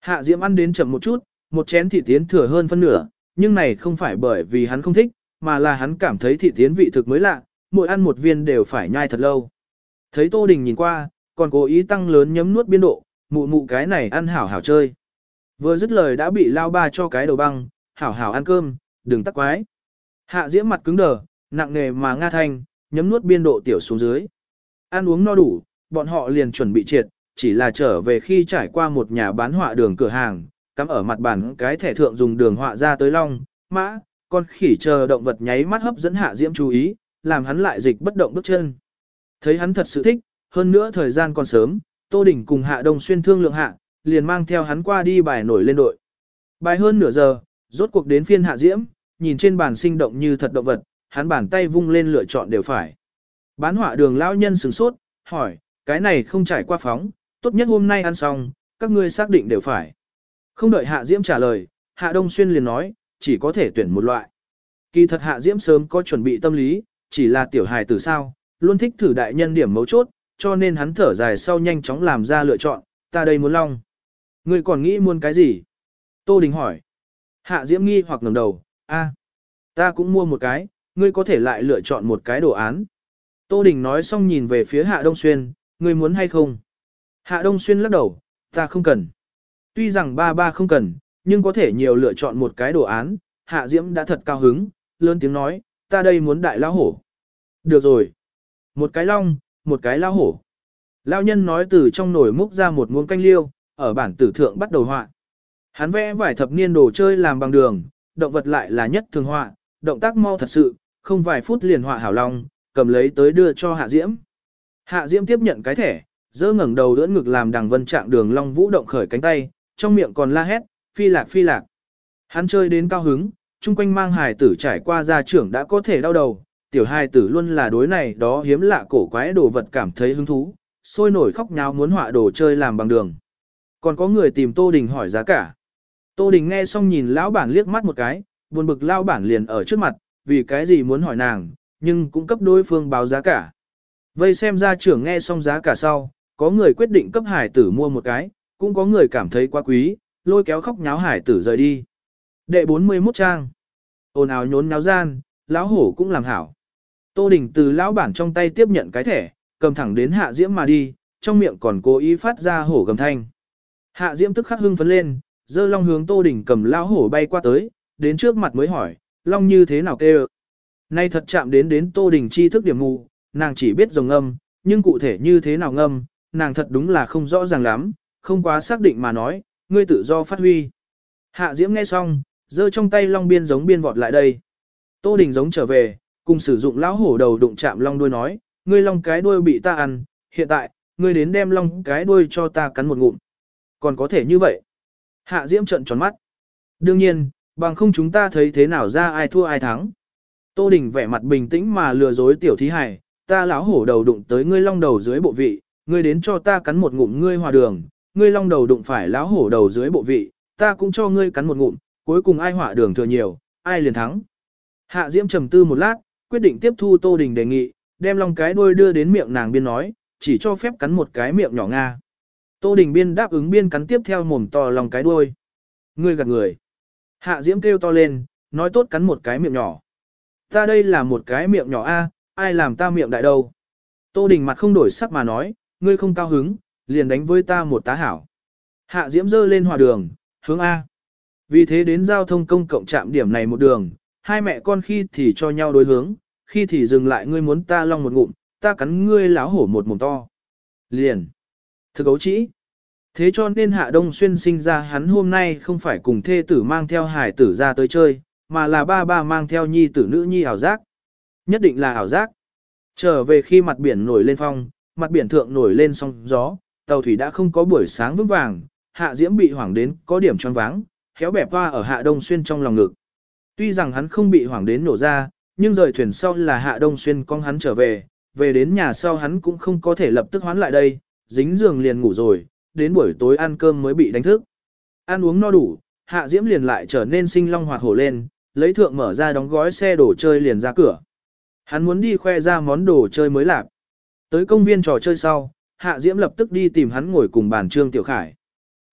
Hạ Diễm ăn đến chậm một chút, một chén thị tiến thừa hơn phân nửa, nhưng này không phải bởi vì hắn không thích, mà là hắn cảm thấy thị tiến vị thực mới lạ, mỗi ăn một viên đều phải nhai thật lâu. Thấy Tô Đình nhìn qua, còn cố ý tăng lớn nhấm nuốt biên độ, mụ mụ cái này ăn hảo hảo chơi. Vừa dứt lời đã bị lao ba cho cái đầu băng, hảo hảo ăn cơm, đừng tắc quái. Hạ diễm mặt cứng đờ, nặng nề mà nga thanh, nhấm nuốt biên độ tiểu xuống dưới. Ăn uống no đủ, bọn họ liền chuẩn bị triệt, chỉ là trở về khi trải qua một nhà bán họa đường cửa hàng, cắm ở mặt bàn cái thẻ thượng dùng đường họa ra tới long, mã, con khỉ chờ động vật nháy mắt hấp dẫn hạ diễm chú ý, làm hắn lại dịch bất động bước chân. Thấy hắn thật sự thích, hơn nữa thời gian còn sớm, Tô Đình cùng Hạ Đông Xuyên thương lượng hạ, liền mang theo hắn qua đi bài nổi lên đội. Bài hơn nửa giờ, rốt cuộc đến phiên Hạ Diễm, nhìn trên bàn sinh động như thật động vật, hắn bàn tay vung lên lựa chọn đều phải. Bán họa đường lão nhân sửng sốt, hỏi, cái này không trải qua phóng, tốt nhất hôm nay ăn xong, các ngươi xác định đều phải. Không đợi Hạ Diễm trả lời, Hạ Đông Xuyên liền nói, chỉ có thể tuyển một loại. Kỳ thật Hạ Diễm sớm có chuẩn bị tâm lý, chỉ là tiểu hài từ sao, luôn thích thử đại nhân điểm mấu chốt, cho nên hắn thở dài sau nhanh chóng làm ra lựa chọn, ta đây muốn long. Ngươi còn nghĩ muốn cái gì? Tô Đình hỏi. Hạ Diễm nghi hoặc ngẩng đầu, a, ta cũng mua một cái, ngươi có thể lại lựa chọn một cái đồ án. Tô Đình nói xong nhìn về phía Hạ Đông Xuyên, ngươi muốn hay không? Hạ Đông Xuyên lắc đầu, ta không cần. Tuy rằng ba ba không cần, nhưng có thể nhiều lựa chọn một cái đồ án, Hạ Diễm đã thật cao hứng, lớn tiếng nói, ta đây muốn đại lao hổ. Được rồi. Một cái long, một cái lao hổ. Lão nhân nói từ trong nồi múc ra một muỗng canh liêu, ở bản tử thượng bắt đầu họa. Hắn vẽ vài thập niên đồ chơi làm bằng đường, động vật lại là nhất thường họa, động tác mau thật sự, không vài phút liền họa hảo long, cầm lấy tới đưa cho Hạ Diễm. Hạ Diễm tiếp nhận cái thẻ, dơ ngẩng đầu đỡ ngực làm đằng vân trạng đường long vũ động khởi cánh tay, trong miệng còn la hét, phi lạc phi lạc. Hắn chơi đến cao hứng, chung quanh mang hài tử trải qua gia trưởng đã có thể đau đầu, tiểu hài tử luôn là đối này đó hiếm lạ cổ quái đồ vật cảm thấy hứng thú, sôi nổi khóc nháo muốn họa đồ chơi làm bằng đường. Còn có người tìm Tô Đình hỏi giá cả. Tô Đình nghe xong nhìn lão bản liếc mắt một cái, buồn bực lão bản liền ở trước mặt, vì cái gì muốn hỏi nàng, nhưng cũng cấp đối phương báo giá cả. Vây xem gia trưởng nghe xong giá cả sau, có người quyết định cấp hải tử mua một cái, cũng có người cảm thấy quá quý, lôi kéo khóc nháo hải tử rời đi. Đệ 41 trang. Ồn ào nhốn nháo gian, lão hổ cũng làm hảo. Tô Đình từ lão bản trong tay tiếp nhận cái thẻ, cầm thẳng đến Hạ Diễm mà đi, trong miệng còn cố ý phát ra hổ gầm thanh. Hạ Diễm tức khắc hưng phấn lên, dơ long hướng Tô Đình cầm lão hổ bay qua tới, đến trước mặt mới hỏi, long như thế nào kêu? Nay thật chạm đến đến Tô Đình chi thức điểm mù, nàng chỉ biết rồng ngâm, nhưng cụ thể như thế nào ngâm, nàng thật đúng là không rõ ràng lắm, không quá xác định mà nói, ngươi tự do phát huy. Hạ Diễm nghe xong, giơ trong tay long biên giống biên vọt lại đây. Tô Đình giống trở về, cùng sử dụng lão hổ đầu đụng chạm long đuôi nói, ngươi long cái đuôi bị ta ăn, hiện tại, ngươi đến đem long cái đuôi cho ta cắn một ngụm. Còn có thể như vậy. Hạ Diễm trợn tròn mắt. Đương nhiên, bằng không chúng ta thấy thế nào ra ai thua ai thắng. Tô Đình vẻ mặt bình tĩnh mà lừa dối tiểu thí hải, ta lão hổ đầu đụng tới ngươi long đầu dưới bộ vị, ngươi đến cho ta cắn một ngụm ngươi hòa đường, ngươi long đầu đụng phải lão hổ đầu dưới bộ vị, ta cũng cho ngươi cắn một ngụm, cuối cùng ai hỏa đường thừa nhiều, ai liền thắng. Hạ Diễm trầm tư một lát, quyết định tiếp thu Tô Đình đề nghị, đem long cái đuôi đưa đến miệng nàng biên nói, chỉ cho phép cắn một cái miệng nhỏ nga. Tô Đình biên đáp ứng biên cắn tiếp theo mồm to lòng cái đuôi. Ngươi gạt người. Hạ Diễm kêu to lên, nói tốt cắn một cái miệng nhỏ. Ta đây là một cái miệng nhỏ a, ai làm ta miệng đại đâu. Tô Đình mặt không đổi sắc mà nói, ngươi không cao hứng, liền đánh với ta một tá hảo. Hạ Diễm dơ lên hòa đường, hướng A. Vì thế đến giao thông công cộng trạm điểm này một đường, hai mẹ con khi thì cho nhau đối hướng, khi thì dừng lại ngươi muốn ta long một ngụm, ta cắn ngươi láo hổ một mồm to. Liền. Thực ấu chỉ. Thế cho nên Hạ Đông Xuyên sinh ra hắn hôm nay không phải cùng thê tử mang theo hải tử ra tới chơi, mà là ba ba mang theo nhi tử nữ nhi ảo giác. Nhất định là ảo giác. Trở về khi mặt biển nổi lên phong, mặt biển thượng nổi lên sóng gió, tàu thủy đã không có buổi sáng vững vàng, Hạ Diễm bị hoảng đến có điểm tròn váng, khéo bẹp hoa ở Hạ Đông Xuyên trong lòng ngực. Tuy rằng hắn không bị hoảng đến nổ ra, nhưng rời thuyền sau là Hạ Đông Xuyên con hắn trở về, về đến nhà sau hắn cũng không có thể lập tức hoán lại đây, dính giường liền ngủ rồi, đến buổi tối ăn cơm mới bị đánh thức. Ăn uống no đủ, Hạ Diễm liền lại trở nên sinh long hoạt hổ lên, lấy thượng mở ra đóng gói xe đồ chơi liền ra cửa. Hắn muốn đi khoe ra món đồ chơi mới lạp. Tới công viên trò chơi sau, Hạ Diễm lập tức đi tìm hắn ngồi cùng bàn Trương Tiểu Khải.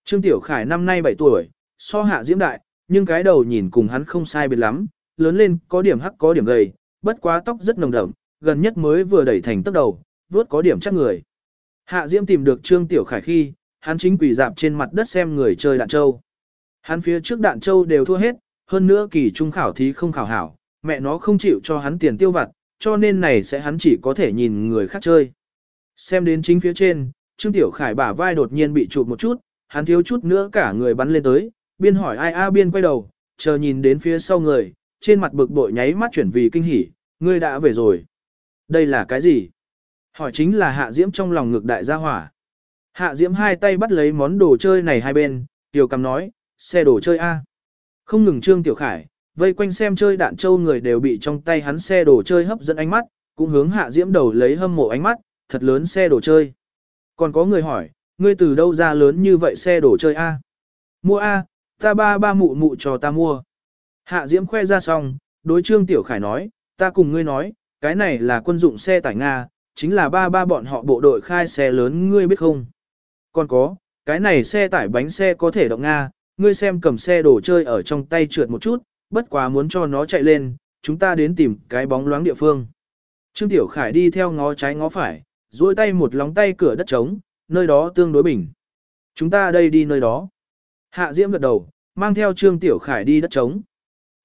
Trương Tiểu Khải năm nay 7 tuổi, so Hạ Diễm đại, nhưng cái đầu nhìn cùng hắn không sai biệt lắm, lớn lên có điểm hắc có điểm gầy, bất quá tóc rất nồng đậm, gần nhất mới vừa đẩy thành tóc đầu, vuốt có điểm chắc người. Hạ Diễm tìm được Trương Tiểu Khải khi, hắn chính quỳ dạp trên mặt đất xem người chơi đạn châu. Hắn phía trước đạn châu đều thua hết, hơn nữa kỳ trung khảo thí không khảo hảo, mẹ nó không chịu cho hắn tiền tiêu vặt, cho nên này sẽ hắn chỉ có thể nhìn người khác chơi. Xem đến chính phía trên, Trương Tiểu Khải bả vai đột nhiên bị chụp một chút, hắn thiếu chút nữa cả người bắn lên tới, biên hỏi ai a biên quay đầu, chờ nhìn đến phía sau người, trên mặt bực bội nháy mắt chuyển vì kinh hỉ, ngươi đã về rồi. Đây là cái gì? Hỏi chính là Hạ Diễm trong lòng ngực đại gia hỏa. Hạ Diễm hai tay bắt lấy món đồ chơi này hai bên, Tiểu cầm nói, xe đồ chơi A. Không ngừng Trương Tiểu Khải, vây quanh xem chơi đạn châu người đều bị trong tay hắn xe đồ chơi hấp dẫn ánh mắt, cũng hướng hạ diễm đầu lấy hâm mộ ánh mắt, thật lớn xe đồ chơi. Còn có người hỏi, ngươi từ đâu ra lớn như vậy xe đồ chơi a? Mua a, ta ba ba mụ mụ cho ta mua. Hạ diễm khoe ra xong, đối trương tiểu khải nói, ta cùng ngươi nói, cái này là quân dụng xe tải Nga, chính là ba ba bọn họ bộ đội khai xe lớn ngươi biết không? Còn có, cái này xe tải bánh xe có thể động Nga, ngươi xem cầm xe đồ chơi ở trong tay trượt một chút, bất quá muốn cho nó chạy lên, chúng ta đến tìm cái bóng loáng địa phương. Trương Tiểu Khải đi theo ngó trái ngó phải, duỗi tay một lóng tay cửa đất trống, nơi đó tương đối bình. Chúng ta đây đi nơi đó. Hạ Diễm gật đầu, mang theo Trương Tiểu Khải đi đất trống.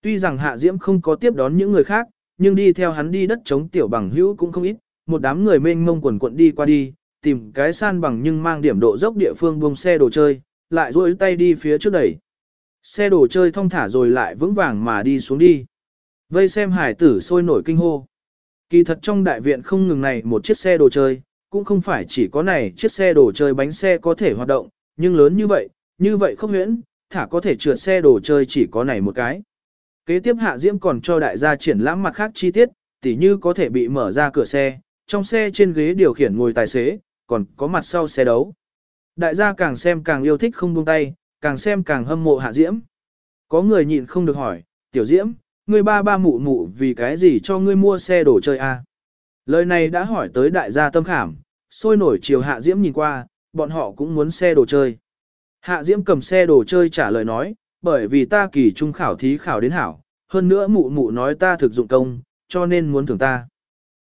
Tuy rằng Hạ Diễm không có tiếp đón những người khác, nhưng đi theo hắn đi đất trống Tiểu Bằng Hữu cũng không ít, một đám người mênh mông quần quận đi qua đi, tìm cái san bằng nhưng mang điểm độ dốc địa phương buông xe đồ chơi, lại duỗi tay đi phía trước đẩy. Xe đồ chơi thông thả rồi lại vững vàng mà đi xuống đi. Vây xem hải tử sôi nổi kinh hô. Kỳ thật trong đại viện không ngừng này một chiếc xe đồ chơi, cũng không phải chỉ có này chiếc xe đồ chơi bánh xe có thể hoạt động, nhưng lớn như vậy, như vậy không huyễn, thả có thể trượt xe đồ chơi chỉ có này một cái. Kế tiếp Hạ Diễm còn cho đại gia triển lãm mặt khác chi tiết, tỉ như có thể bị mở ra cửa xe, trong xe trên ghế điều khiển ngồi tài xế, còn có mặt sau xe đấu. Đại gia càng xem càng yêu thích không buông tay, càng xem càng hâm mộ Hạ Diễm. Có người nhịn không được hỏi, Tiểu Diễm, ngươi ba ba mụ mụ vì cái gì cho ngươi mua xe đồ chơi a? À? Lời này đã hỏi tới đại gia tâm khảm, sôi nổi chiều Hạ Diễm nhìn qua, bọn họ cũng muốn xe đồ chơi. Hạ Diễm cầm xe đồ chơi trả lời nói, bởi vì ta kỳ trung khảo thí khảo đến hảo, hơn nữa mụ mụ nói ta thực dụng công, cho nên muốn thưởng ta.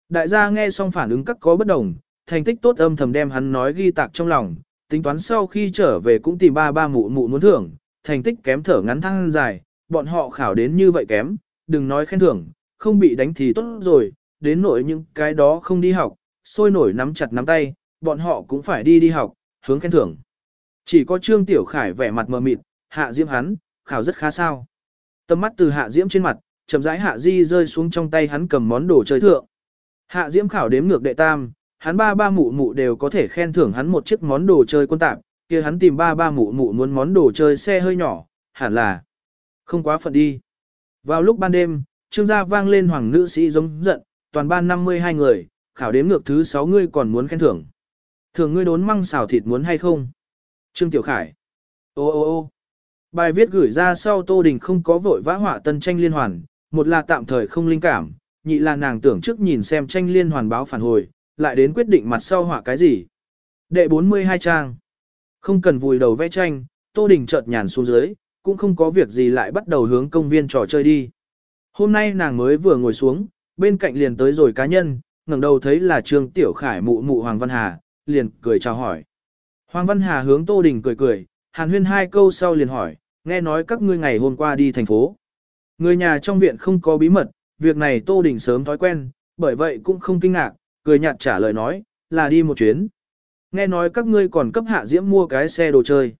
Đại gia nghe xong phản ứng các có bất đồng, thành tích tốt âm thầm đem hắn nói ghi tạc trong lòng, tính toán sau khi trở về cũng tìm ba ba mụ mụ muốn thưởng, thành tích kém thở ngắn thăng dài, bọn họ khảo đến như vậy kém, đừng nói khen thưởng, không bị đánh thì tốt rồi, đến nỗi những cái đó không đi học, sôi nổi nắm chặt nắm tay, bọn họ cũng phải đi đi học, hướng khen thưởng. Chỉ có Trương Tiểu Khải vẻ mặt mờ mịt, hạ diễm hắn, khảo rất khá sao. Tầm mắt từ hạ diễm trên mặt, chậm rãi hạ di rơi xuống trong tay hắn cầm món đồ chơi thượng. Hạ diễm khảo đếm ngược đệ tam, hắn ba ba mụ mụ đều có thể khen thưởng hắn một chiếc món đồ chơi quân tạp, kia hắn tìm ba ba mụ mụ muốn món đồ chơi xe hơi nhỏ, hẳn là không quá phận đi. Vào lúc ban đêm, trương gia vang lên hoàng nữ sĩ giống giận, toàn ban 52 người, khảo đếm ngược thứ 6 ngươi còn muốn khen thưởng. Thường ngươi đốn măng xào thịt muốn hay không? Trương Tiểu Khải. Ô ô ô bài viết gửi ra sau Tô Đình không có vội vã họa tân tranh liên hoàn, một là tạm thời không linh cảm, nhị là nàng tưởng trước nhìn xem tranh liên hoàn báo phản hồi, lại đến quyết định mặt sau họa cái gì. Đệ 42 trang. Không cần vùi đầu vẽ tranh, Tô Đình chợt nhàn xuống dưới, cũng không có việc gì lại bắt đầu hướng công viên trò chơi đi. Hôm nay nàng mới vừa ngồi xuống, bên cạnh liền tới rồi cá nhân, ngẩng đầu thấy là Trương Tiểu Khải mụ mụ Hoàng Văn Hà, liền cười chào hỏi. Hoàng Văn Hà hướng Tô Đình cười cười, hàn huyên hai câu sau liền hỏi, nghe nói các ngươi ngày hôm qua đi thành phố. Người nhà trong viện không có bí mật, việc này Tô Đình sớm thói quen, bởi vậy cũng không kinh ngạc, cười nhạt trả lời nói, là đi một chuyến. Nghe nói các ngươi còn cấp hạ diễm mua cái xe đồ chơi.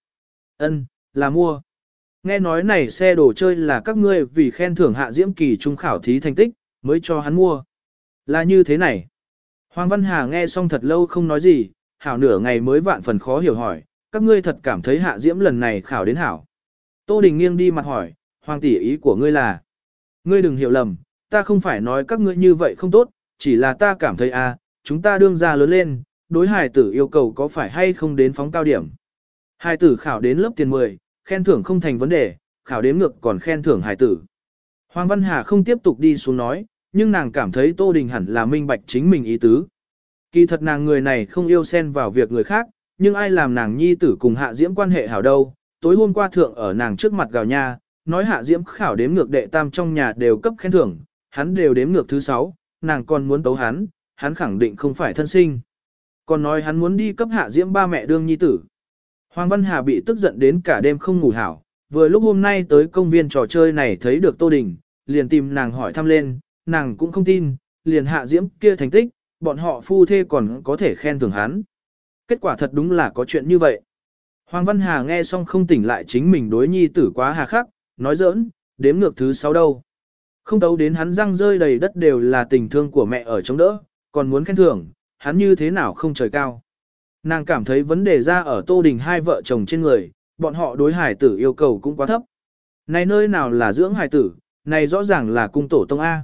Ân, là mua. Nghe nói này xe đồ chơi là các ngươi vì khen thưởng hạ diễm kỳ trung khảo thí thành tích, mới cho hắn mua. Là như thế này. Hoàng Văn Hà nghe xong thật lâu không nói gì, hảo nửa ngày mới vạn phần khó hiểu hỏi, các ngươi thật cảm thấy hạ diễm lần này khảo đến hảo. Tô Đình nghiêng đi mặt hỏi, Hoàng tỷ ý của ngươi là, ngươi đừng hiểu lầm, ta không phải nói các ngươi như vậy không tốt, chỉ là ta cảm thấy a, à, chúng ta đương ra lớn lên, đối hài tử yêu cầu có phải hay không đến phóng cao điểm. Hài tử khảo đến lớp tiền 10, khen thưởng không thành vấn đề, khảo đếm ngược còn khen thưởng hài tử. Hoàng Văn Hà không tiếp tục đi xuống nói, nhưng nàng cảm thấy Tô Đình hẳn là minh bạch chính mình ý tứ. Kỳ thật nàng người này không yêu xen vào việc người khác, nhưng ai làm nàng nhi tử cùng hạ diễm quan hệ hảo đâu. Tối hôm qua thượng ở nàng trước mặt gào nha, nói hạ diễm khảo đếm ngược đệ tam trong nhà đều cấp khen thưởng, hắn đều đếm ngược thứ sáu, nàng còn muốn tấu hắn, hắn khẳng định không phải thân sinh. Còn nói hắn muốn đi cấp hạ diễm ba mẹ đương nhi tử. Hoàng Văn Hà bị tức giận đến cả đêm không ngủ hảo, vừa lúc hôm nay tới công viên trò chơi này thấy được Tô Đình, liền tìm nàng hỏi thăm lên, nàng cũng không tin, liền hạ diễm kia thành tích, bọn họ phu thê còn có thể khen thưởng hắn. Kết quả thật đúng là có chuyện như vậy. Hoàng Văn Hà nghe xong không tỉnh lại chính mình đối nhi tử quá hà khắc, nói giỡn, đếm ngược thứ sáu đâu. Không tấu đến hắn răng rơi đầy đất đều là tình thương của mẹ ở chống đỡ, còn muốn khen thưởng, hắn như thế nào không trời cao. Nàng cảm thấy vấn đề ra ở Tô Đình hai vợ chồng trên người, bọn họ đối hải tử yêu cầu cũng quá thấp. Này nơi nào là dưỡng hải tử, này rõ ràng là cung tổ tông A.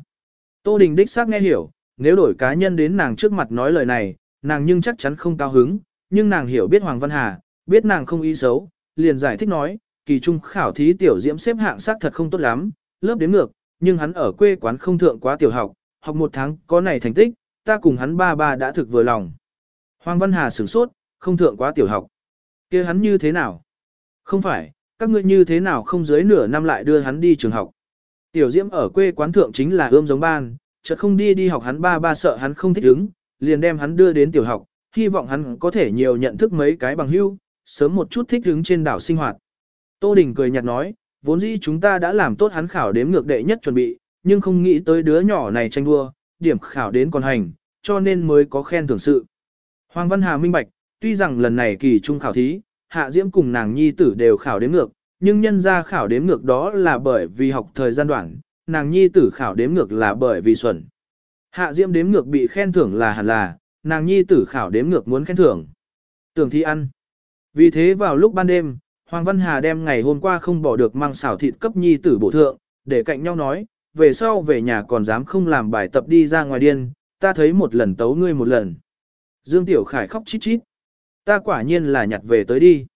Tô Đình đích xác nghe hiểu, nếu đổi cá nhân đến nàng trước mặt nói lời này, nàng nhưng chắc chắn không cao hứng, nhưng nàng hiểu biết Hoàng Văn Hà, biết nàng không ý xấu, liền giải thích nói, kỳ trung khảo thí tiểu diễm xếp hạng xác thật không tốt lắm, lớp đến ngược, nhưng hắn ở quê quán không thượng quá tiểu học, học một tháng có này thành tích, ta cùng hắn ba ba đã thực vừa lòng. Hoàng Văn Hà sửng sốt, không thượng quá tiểu học. kia hắn như thế nào? Không phải, các ngươi như thế nào không dưới nửa năm lại đưa hắn đi trường học. Tiểu Diễm ở quê quán thượng chính là ươm giống ban, chợt không đi đi học hắn ba ba sợ hắn không thích ứng, liền đem hắn đưa đến tiểu học, hy vọng hắn có thể nhiều nhận thức mấy cái bằng hữu, sớm một chút thích ứng trên đảo sinh hoạt. Tô Đình cười nhạt nói, vốn dĩ chúng ta đã làm tốt hắn khảo đếm ngược đệ nhất chuẩn bị, nhưng không nghĩ tới đứa nhỏ này tranh đua, điểm khảo đến còn hành, cho nên mới có khen thưởng sự. Hoàng Văn Hà minh bạch, tuy rằng lần này kỳ trung khảo thí, Hạ Diễm cùng nàng nhi tử đều khảo đếm ngược, nhưng nhân ra khảo đếm ngược đó là bởi vì học thời gian đoạn, nàng nhi tử khảo đếm ngược là bởi vì xuẩn. Hạ Diễm đếm ngược bị khen thưởng là hẳn là, nàng nhi tử khảo đếm ngược muốn khen thưởng. Tưởng thi ăn. Vì thế vào lúc ban đêm, Hoàng Văn Hà đem ngày hôm qua không bỏ được mang xảo thịt cấp nhi tử bổ thượng, để cạnh nhau nói, về sau về nhà còn dám không làm bài tập đi ra ngoài điên, ta thấy một lần tấu ngươi một lần. Dương Tiểu Khải khóc chít chít. Ta quả nhiên là nhặt về tới đi.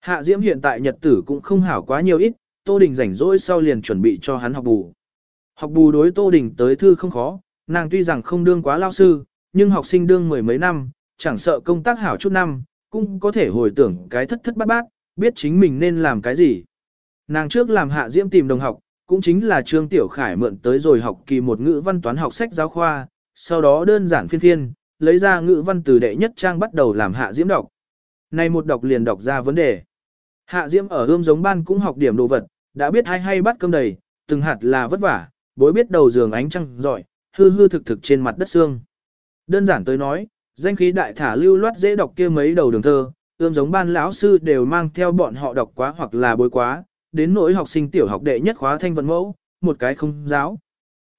Hạ Diễm hiện tại nhật tử cũng không hảo quá nhiều ít, Tô Đình rảnh rỗi sau liền chuẩn bị cho hắn học bù. Học bù đối Tô Đình tới thư không khó, nàng tuy rằng không đương quá lao sư, nhưng học sinh đương mười mấy năm, chẳng sợ công tác hảo chút năm, cũng có thể hồi tưởng cái thất thất bát bát, biết chính mình nên làm cái gì. Nàng trước làm Hạ Diễm tìm đồng học, cũng chính là Trương Tiểu Khải mượn tới rồi học kỳ một ngữ văn toán học sách giáo khoa, sau đó đơn giản phiên phiên, lấy ra ngữ văn từ đệ nhất trang bắt đầu làm Hạ Diễm đọc. Này một đọc liền đọc ra vấn đề. Hạ Diễm ở ươm giống ban cũng học điểm đồ vật, đã biết hay hay bắt cơm đầy, từng hạt là vất vả, bối biết đầu giường ánh trăng giỏi, hư hư thực thực trên mặt đất xương. Đơn giản tới nói, danh khí đại thả lưu loát dễ đọc kia mấy đầu đường thơ, ươm giống ban lão sư đều mang theo bọn họ đọc quá hoặc là bối quá, đến nỗi học sinh tiểu học đệ nhất khóa thanh vận mẫu, một cái không giáo.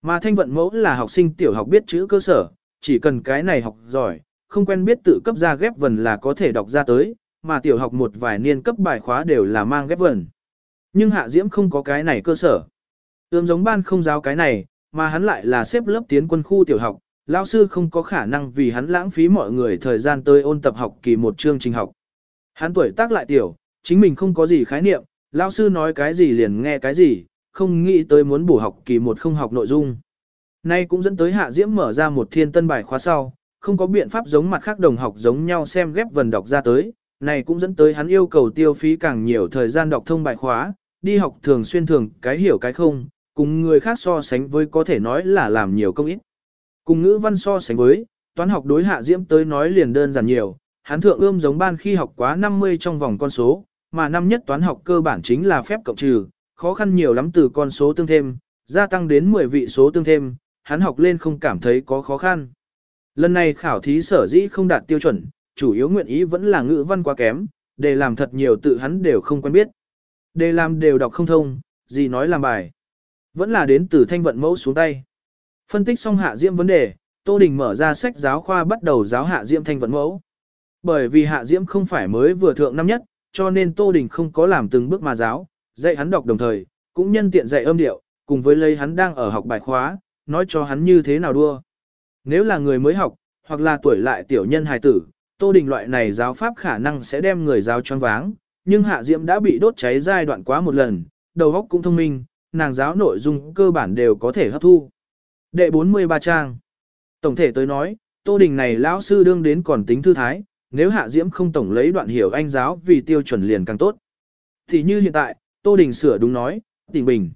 Mà thanh vận mẫu là học sinh tiểu học biết chữ cơ sở, chỉ cần cái này học giỏi, không quen biết tự cấp ra ghép vần là có thể đọc ra tới, mà tiểu học một vài niên cấp bài khóa đều là mang ghép vần. Nhưng Hạ Diễm không có cái này cơ sở. Ươm giống ban không giáo cái này, mà hắn lại là xếp lớp tiến quân khu tiểu học, lão sư không có khả năng vì hắn lãng phí mọi người thời gian tới ôn tập học kỳ một chương trình học. Hắn tuổi tác lại tiểu, chính mình không có gì khái niệm, lão sư nói cái gì liền nghe cái gì, không nghĩ tới muốn bổ học kỳ một không học nội dung. Nay cũng dẫn tới Hạ Diễm mở ra một thiên tân bài khóa sau, không có biện pháp giống mặt khác đồng học giống nhau xem ghép vần đọc ra tới, này cũng dẫn tới hắn yêu cầu tiêu phí càng nhiều thời gian đọc thông bài khóa, đi học thường xuyên thường cái hiểu cái không, cùng người khác so sánh với có thể nói là làm nhiều công ít. Cùng ngữ văn so sánh với, toán học đối hạ diễm tới nói liền đơn giản nhiều, hắn thượng ươm giống ban khi học quá 50 trong vòng con số, mà năm nhất toán học cơ bản chính là phép cộng trừ, khó khăn nhiều lắm từ con số tương thêm, gia tăng đến 10 vị số tương thêm, hắn học lên không cảm thấy có khó khăn. Lần này khảo thí sở dĩ không đạt tiêu chuẩn, chủ yếu nguyện ý vẫn là ngữ văn quá kém, để làm thật nhiều tự hắn đều không quen biết. Để làm đều đọc không thông, gì nói làm bài. Vẫn là đến từ thanh vận mẫu xuống tay. Phân tích xong hạ diễm vấn đề, Tô Đình mở ra sách giáo khoa bắt đầu giáo hạ diễm thanh vận mẫu. Bởi vì hạ diễm không phải mới vừa thượng năm nhất, cho nên Tô Đình không có làm từng bước mà giáo, dạy hắn đọc đồng thời, cũng nhân tiện dạy âm điệu, cùng với lấy hắn đang ở học bài khóa, nói cho hắn như thế nào đua. Nếu là người mới học, hoặc là tuổi lại tiểu nhân hài tử, Tô Đình loại này giáo pháp khả năng sẽ đem người giáo choáng váng, nhưng Hạ Diễm đã bị đốt cháy giai đoạn quá một lần, đầu óc cũng thông minh, nàng giáo nội dung cơ bản đều có thể hấp thu. Đệ 43 trang Tổng thể tới nói, Tô Đình này lão sư đương đến còn tính thư thái, nếu Hạ Diễm không tổng lấy đoạn hiểu anh giáo vì tiêu chuẩn liền càng tốt. Thì như hiện tại, Tô Đình sửa đúng nói, tỉnh bình.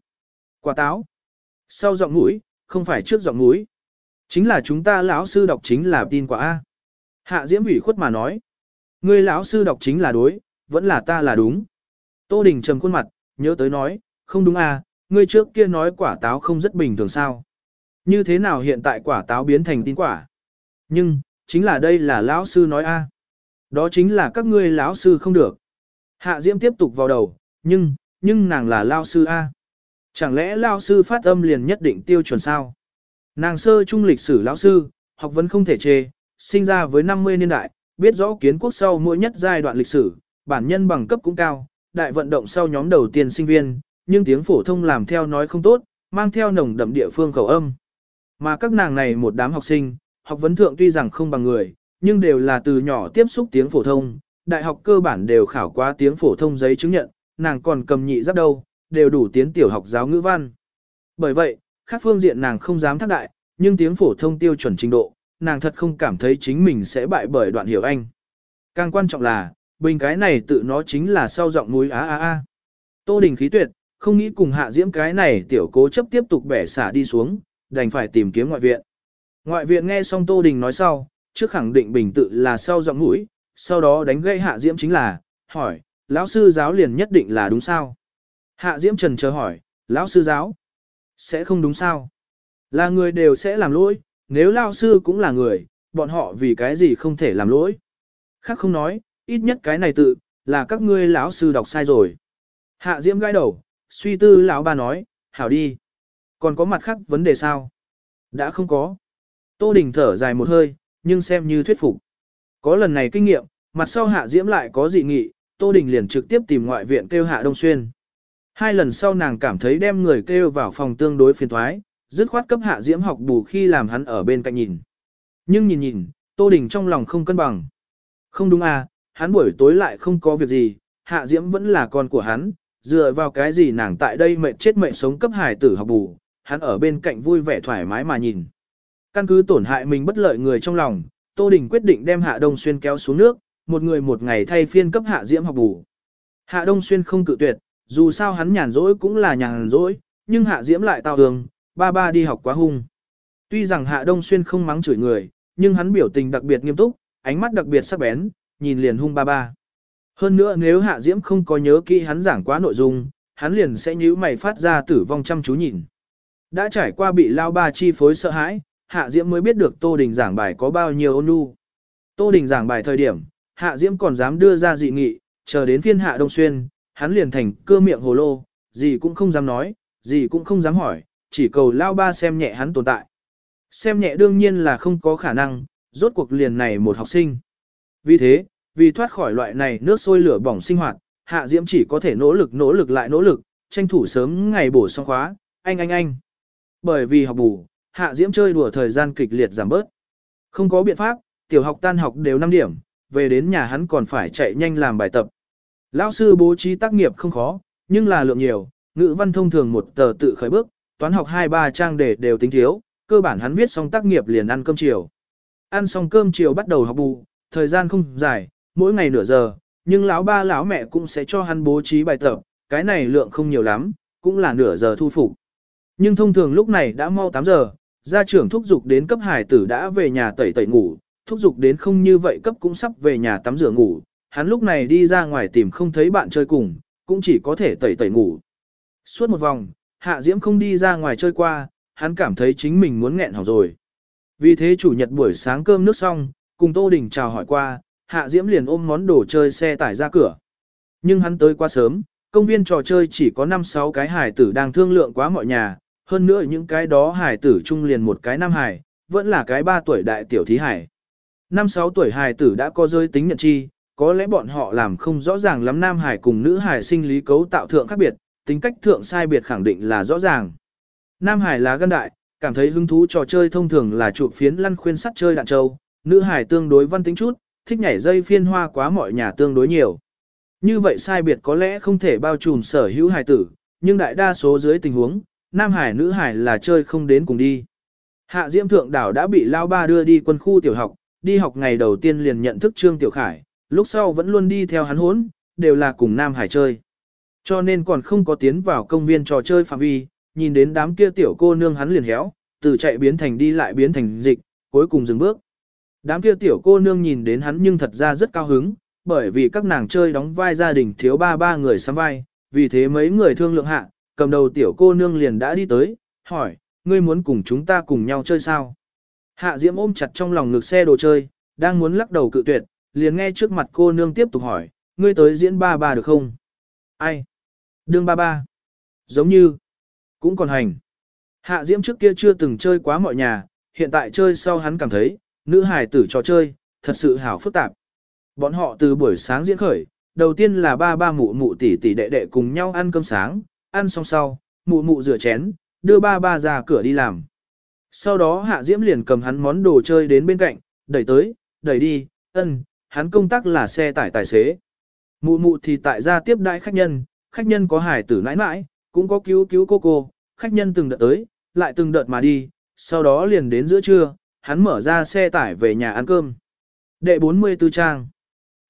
Quả táo. Sau giọng mũi, không phải trước giọng núi. Chính là chúng ta lão sư đọc chính là tin quả A. Hạ Diễm ủy khuất mà nói. Ngươi lão sư đọc chính là đối, vẫn là ta là đúng. Tô Đình trầm khuôn mặt, nhớ tới nói, không đúng à, ngươi trước kia nói quả táo không rất bình thường sao. Như thế nào hiện tại quả táo biến thành tin quả? Nhưng, chính là đây là lão sư nói a. Đó chính là các ngươi lão sư không được. Hạ Diễm tiếp tục vào đầu, nhưng, nhưng nàng là lão sư a. Chẳng lẽ lão sư phát âm liền nhất định tiêu chuẩn sao? Nàng sơ trung lịch sử lão sư, học vấn không thể chê, sinh ra với 50 niên đại, biết rõ kiến quốc sau mỗi nhất giai đoạn lịch sử, bản nhân bằng cấp cũng cao, đại vận động sau nhóm đầu tiên sinh viên, nhưng tiếng phổ thông làm theo nói không tốt, mang theo nồng đậm địa phương khẩu âm. Mà các nàng này một đám học sinh, học vấn thượng tuy rằng không bằng người, nhưng đều là từ nhỏ tiếp xúc tiếng phổ thông, đại học cơ bản đều khảo qua tiếng phổ thông giấy chứng nhận, nàng còn cầm nhị giáp đâu, đều đủ tiến tiểu học giáo ngữ văn. Bởi vậy, khác phương diện nàng không dám thác đại, nhưng tiếng phổ thông tiêu chuẩn trình độ, nàng thật không cảm thấy chính mình sẽ bại bởi đoạn hiểu anh. Càng quan trọng là, bình cái này tự nó chính là sau giọng núi á á á. Tô Đình khí tuyệt, không nghĩ cùng hạ diễm cái này tiểu cố chấp tiếp tục bẻ xả đi xuống, đành phải tìm kiếm ngoại viện. Ngoại viện nghe xong Tô Đình nói sau, trước khẳng định bình tự là sau giọng mũi, sau đó đánh gây hạ diễm chính là, hỏi, lão sư giáo liền nhất định là đúng sao? Hạ diễm trần chờ hỏi, lão sư giáo, sẽ không đúng sao? Là người đều sẽ làm lỗi, nếu lão sư cũng là người, bọn họ vì cái gì không thể làm lỗi? Khác không nói, ít nhất cái này tự, là các ngươi lão sư đọc sai rồi. Hạ diễm gãi đầu, suy tư lão ba nói, hảo đi. Còn có mặt khác vấn đề sao? Đã không có. Tô Đình thở dài một hơi, nhưng xem như thuyết phục. Có lần này kinh nghiệm, mặt sau Hạ Diễm lại có dị nghị, Tô Đình liền trực tiếp tìm ngoại viện kêu Hạ Đông Xuyên. Hai lần sau nàng cảm thấy đem người kêu vào phòng tương đối phiền thoái, dứt khoát cấp Hạ Diễm học bù khi làm hắn ở bên cạnh nhìn. Nhưng nhìn nhìn, Tô Đình trong lòng không cân bằng. Không đúng à, hắn buổi tối lại không có việc gì, Hạ Diễm vẫn là con của hắn, dựa vào cái gì nàng tại đây mệnh chết mệnh sống cấp hải tử học bù, hắn ở bên cạnh vui vẻ thoải mái mà nhìn. Căn cứ tổn hại mình bất lợi người trong lòng, Tô Đình quyết định đem Hạ Đông Xuyên kéo xuống nước, một người một ngày thay phiên cấp Hạ Diễm học bù. Hạ Đông Xuyên không cự tuyệt, dù sao hắn nhàn rỗi cũng là nhàn rỗi, nhưng Hạ Diễm lại tao đường. ba ba đi học quá hung. Tuy rằng Hạ Đông Xuyên không mắng chửi người, nhưng hắn biểu tình đặc biệt nghiêm túc, ánh mắt đặc biệt sắc bén, nhìn liền hung ba ba. Hơn nữa nếu Hạ Diễm không có nhớ kỹ hắn giảng quá nội dung, hắn liền sẽ nhíu mày phát ra tử vong chăm chú nhìn. Đã trải qua bị lao ba chi phối sợ hãi, Hạ Diễm mới biết được Tô Đình giảng bài có bao nhiêu ôn nhu. Tô Đình giảng bài thời điểm, Hạ Diễm còn dám đưa ra dị nghị, chờ đến phiên Hạ Đông Xuyên, hắn liền thành cưa miệng hồ lô, gì cũng không dám nói, gì cũng không dám hỏi, chỉ cầu lao ba xem nhẹ hắn tồn tại. Xem nhẹ đương nhiên là không có khả năng, rốt cuộc liền này một học sinh. Vì thế, vì thoát khỏi loại này nước sôi lửa bỏng sinh hoạt, Hạ Diễm chỉ có thể nỗ lực nỗ lực lại nỗ lực, tranh thủ sớm ngày bổ xong khóa, anh anh anh. Bởi vì học bù, Hạ Diễm chơi đùa thời gian kịch liệt giảm bớt. Không có biện pháp, tiểu học tan học đều 5 điểm, về đến nhà hắn còn phải chạy nhanh làm bài tập. Lão sư bố trí tác nghiệp không khó, nhưng là lượng nhiều, ngữ văn thông thường một tờ tự khởi bước, toán học 2-3 trang để đều tính thiếu, cơ bản hắn viết xong tác nghiệp liền ăn cơm chiều. Ăn xong cơm chiều bắt đầu học bù, thời gian không dài, mỗi ngày nửa giờ, nhưng lão ba lão mẹ cũng sẽ cho hắn bố trí bài tập, cái này lượng không nhiều lắm, cũng là nửa giờ thu phục. Nhưng thông thường lúc này đã mau 8 giờ, gia trưởng thúc giục đến cấp hải tử đã về nhà tẩy tẩy ngủ, thúc giục đến không như vậy cấp cũng sắp về nhà tắm rửa ngủ, hắn lúc này đi ra ngoài tìm không thấy bạn chơi cùng, cũng chỉ có thể tẩy tẩy ngủ. Suốt một vòng, Hạ Diễm không đi ra ngoài chơi qua, hắn cảm thấy chính mình muốn nghẹn hỏng rồi. Vì thế chủ nhật buổi sáng cơm nước xong, cùng Tô Đình chào hỏi qua, Hạ Diễm liền ôm món đồ chơi xe tải ra cửa. Nhưng hắn tới quá sớm, công viên trò chơi chỉ có 5-6 cái hải tử đang thương lượng quá mọi nhà, hơn nữa những cái đó hải tử chung liền một cái nam hải, vẫn là cái 3 tuổi đại tiểu thí hải. Năm 6 tuổi hải tử đã có giới tính nhận chi, có lẽ bọn họ làm không rõ ràng lắm nam hải cùng nữ hải sinh lý cấu tạo thượng khác biệt, tính cách thượng sai biệt khẳng định là rõ ràng. Nam hải là gân đại, cảm thấy hứng thú trò chơi thông thường là chụp phiến lăn khuyên sắt chơi đạn châu, nữ hải tương đối văn tính chút, thích nhảy dây phiên hoa quá mọi nhà tương đối nhiều. Như vậy sai biệt có lẽ không thể bao trùm sở hữu hải tử, nhưng đại đa số dưới tình huống, nam hải nữ hải là chơi không đến cùng đi. Hạ Diễm Thượng Đảo đã bị Lao Ba đưa đi quân khu tiểu học, đi học ngày đầu tiên liền nhận thức Trương Tiểu Khải, lúc sau vẫn luôn đi theo hắn hốn, đều là cùng Nam Hải chơi. Cho nên còn không có tiến vào công viên trò chơi phạm vi, nhìn đến đám kia tiểu cô nương hắn liền héo, từ chạy biến thành đi lại biến thành dịch, cuối cùng dừng bước. Đám kia tiểu cô nương nhìn đến hắn nhưng thật ra rất cao hứng, bởi vì các nàng chơi đóng vai gia đình thiếu ba ba người sắm vai, vì thế mấy người thương lượng hạ, cầm đầu tiểu cô nương liền đã đi tới, hỏi, ngươi muốn cùng chúng ta cùng nhau chơi sao? Hạ Diễm ôm chặt trong lòng ngực xe đồ chơi, đang muốn lắc đầu cự tuyệt, liền nghe trước mặt cô nương tiếp tục hỏi, ngươi tới diễn ba ba được không? Ai? Đương ba ba. Giống như, cũng còn hành. Hạ Diễm trước kia chưa từng chơi quá mọi nhà, hiện tại chơi sau hắn cảm thấy, nữ hài tử trò chơi, thật sự hảo phức tạp. Bọn họ từ buổi sáng diễn khởi, đầu tiên là ba ba mụ mụ tỷ tỷ đệ đệ cùng nhau ăn cơm sáng, ăn xong sau, mụ mụ rửa chén, đưa ba ba ra cửa đi làm. Sau đó Hạ Diễm liền cầm hắn món đồ chơi đến bên cạnh, đẩy tới, đẩy đi, ân, hắn công tác là xe tải tài xế. Mụ mụ thì tại gia tiếp đãi khách nhân, khách nhân có hải tử nãi nãi, cũng có cứu cứu cô cô, khách nhân từng đợt tới, lại từng đợt mà đi, sau đó liền đến giữa trưa, hắn mở ra xe tải về nhà ăn cơm. Đệ 44 trang.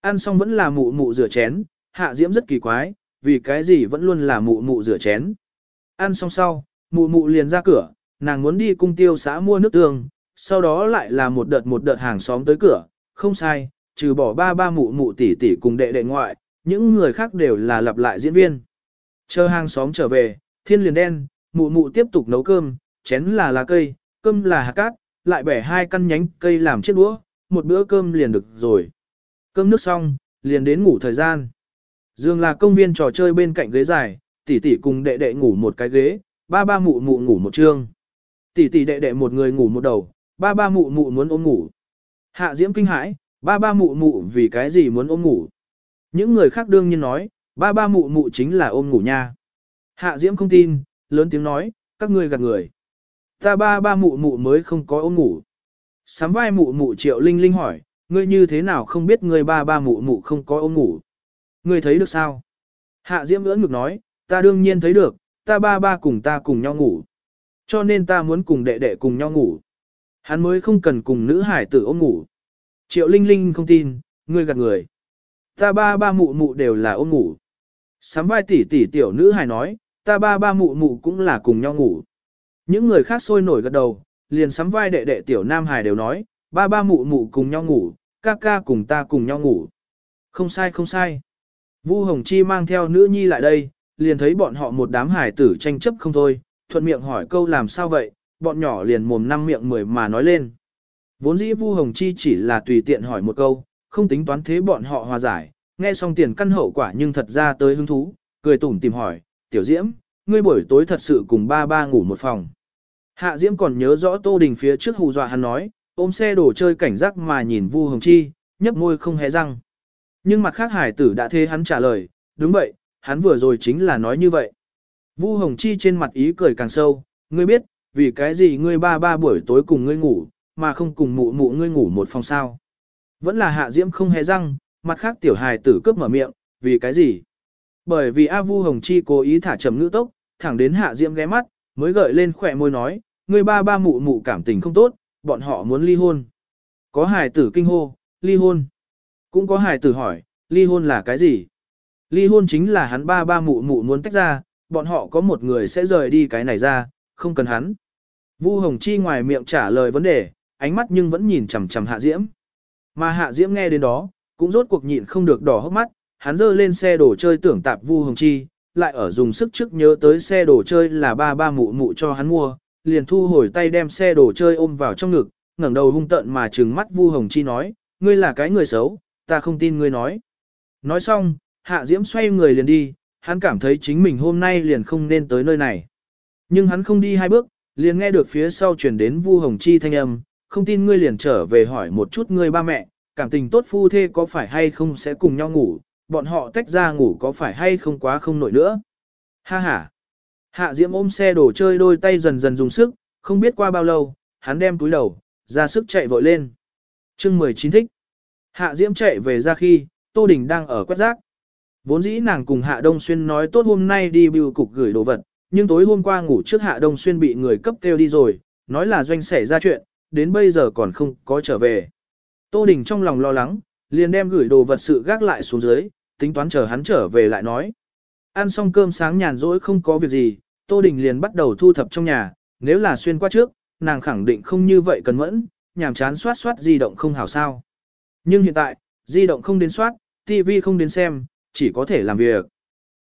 Ăn xong vẫn là mụ mụ rửa chén, hạ diễm rất kỳ quái, vì cái gì vẫn luôn là mụ mụ rửa chén. Ăn xong sau, mụ mụ liền ra cửa, nàng muốn đi cung tiêu xã mua nước tương, sau đó lại là một đợt một đợt hàng xóm tới cửa, không sai, trừ bỏ ba ba mụ mụ tỷ tỷ cùng đệ đệ ngoại, những người khác đều là lặp lại diễn viên. Chờ hàng xóm trở về, thiên liền đen, mụ mụ tiếp tục nấu cơm, chén là lá cây, cơm là hạt cát, lại bẻ hai căn nhánh cây làm chiếc đũa, một bữa cơm liền được rồi. Cơm nước xong, liền đến ngủ thời gian. Dương là công viên trò chơi bên cạnh ghế dài, tỷ tỷ cùng đệ đệ ngủ một cái ghế, ba ba mụ mụ ngủ một trương. Tỷ tỷ đệ đệ một người ngủ một đầu, ba ba mụ mụ muốn ôm ngủ. Hạ Diễm kinh hãi, ba ba mụ mụ vì cái gì muốn ôm ngủ. Những người khác đương nhiên nói, ba ba mụ mụ chính là ôm ngủ nha. Hạ Diễm không tin, lớn tiếng nói, các ngươi gạt người. Ta ba ba mụ mụ mới không có ôm ngủ. Sám vai mụ mụ triệu linh linh hỏi, ngươi như thế nào không biết ngươi ba ba mụ mụ không có ôm ngủ. Ngươi thấy được sao? Hạ Diễm ưỡn ngực nói, ta đương nhiên thấy được, ta ba ba cùng ta cùng nhau ngủ. Cho nên ta muốn cùng đệ đệ cùng nhau ngủ. Hắn mới không cần cùng nữ hải tử ôm ngủ. Triệu Linh Linh không tin, ngươi gạt người. Ta ba ba mụ mụ đều là ôm ngủ. Sắm vai tỷ tỷ tiểu nữ hài nói, ta ba ba mụ mụ cũng là cùng nhau ngủ. Những người khác sôi nổi gật đầu, liền sắm vai đệ đệ tiểu nam hài đều nói, ba ba mụ mụ cùng nhau ngủ, ca ca cùng ta cùng nhau ngủ. Không sai không sai. Vu Hồng Chi mang theo nữ nhi lại đây, liền thấy bọn họ một đám hải tử tranh chấp không thôi, thuận miệng hỏi câu làm sao vậy, bọn nhỏ liền mồm năm miệng mười mà nói lên. Vốn dĩ Vu Hồng Chi chỉ là tùy tiện hỏi một câu, không tính toán thế bọn họ hòa giải, nghe xong tiền căn hậu quả nhưng thật ra tới hứng thú, cười tủm tìm hỏi, tiểu diễm, ngươi buổi tối thật sự cùng ba ba ngủ một phòng. Hạ diễm còn nhớ rõ Tô Đình phía trước hù dọa hắn nói, ôm xe đổ chơi cảnh giác mà nhìn Vu Hồng Chi, nhấp môi không hé răng. Nhưng mặt khác hải tử đã thế hắn trả lời, đúng vậy, hắn vừa rồi chính là nói như vậy. Vu Hồng Chi trên mặt ý cười càng sâu, ngươi biết, vì cái gì ngươi ba ba buổi tối cùng ngươi ngủ, mà không cùng mụ mụ ngươi ngủ một phòng sao. Vẫn là hạ diễm không hề răng, mặt khác tiểu hài tử cướp mở miệng, vì cái gì? Bởi vì A Vu Hồng Chi cố ý thả trầm ngữ tốc, thẳng đến hạ diễm ghé mắt, mới gợi lên khỏe môi nói, ngươi ba ba mụ mụ cảm tình không tốt, bọn họ muốn ly hôn. Có hài tử kinh hô, ly hôn. Cũng có hài tử hỏi, ly hôn là cái gì? Ly hôn chính là hắn ba ba mụ mụ muốn tách ra, bọn họ có một người sẽ rời đi cái này ra, không cần hắn. Vu Hồng Chi ngoài miệng trả lời vấn đề, ánh mắt nhưng vẫn nhìn chằm chằm Hạ Diễm. Mà Hạ Diễm nghe đến đó, cũng rốt cuộc nhịn không được đỏ hốc mắt, hắn dơ lên xe đồ chơi tưởng tạp Vu Hồng Chi, lại ở dùng sức trước nhớ tới xe đồ chơi là ba ba mụ mụ cho hắn mua, liền thu hồi tay đem xe đồ chơi ôm vào trong ngực, ngẩng đầu hung tợn mà trừng mắt Vu Hồng Chi nói, ngươi là cái người xấu, ta không tin ngươi nói. Nói xong, Hạ Diễm xoay người liền đi, hắn cảm thấy chính mình hôm nay liền không nên tới nơi này. Nhưng hắn không đi hai bước, liền nghe được phía sau truyền đến Vu Hồng Chi thanh âm, không tin ngươi liền trở về hỏi một chút ngươi ba mẹ, cảm tình tốt phu thê có phải hay không sẽ cùng nhau ngủ, bọn họ tách ra ngủ có phải hay không quá không nổi nữa. Ha ha. Hạ Diễm ôm xe đổ chơi đôi tay dần dần dùng sức, không biết qua bao lâu, hắn đem túi đầu, ra sức chạy vội lên. chương 19 thích. Hạ Diễm chạy về ra khi, Tô Đình đang ở quét rác. Vốn dĩ nàng cùng Hạ Đông Xuyên nói tốt hôm nay đi bưu cục gửi đồ vật, nhưng tối hôm qua ngủ trước Hạ Đông Xuyên bị người cấp kêu đi rồi, nói là doanh xảy ra chuyện, đến bây giờ còn không có trở về. Tô Đình trong lòng lo lắng, liền đem gửi đồ vật sự gác lại xuống dưới, tính toán chờ hắn trở về lại nói. Ăn xong cơm sáng nhàn rỗi không có việc gì, Tô Đình liền bắt đầu thu thập trong nhà, nếu là xuyên qua trước, nàng khẳng định không như vậy cần mẫn, nhàm chán soát soát di động không hảo sao. Nhưng hiện tại, di động không đến soát, TV không đến xem, chỉ có thể làm việc.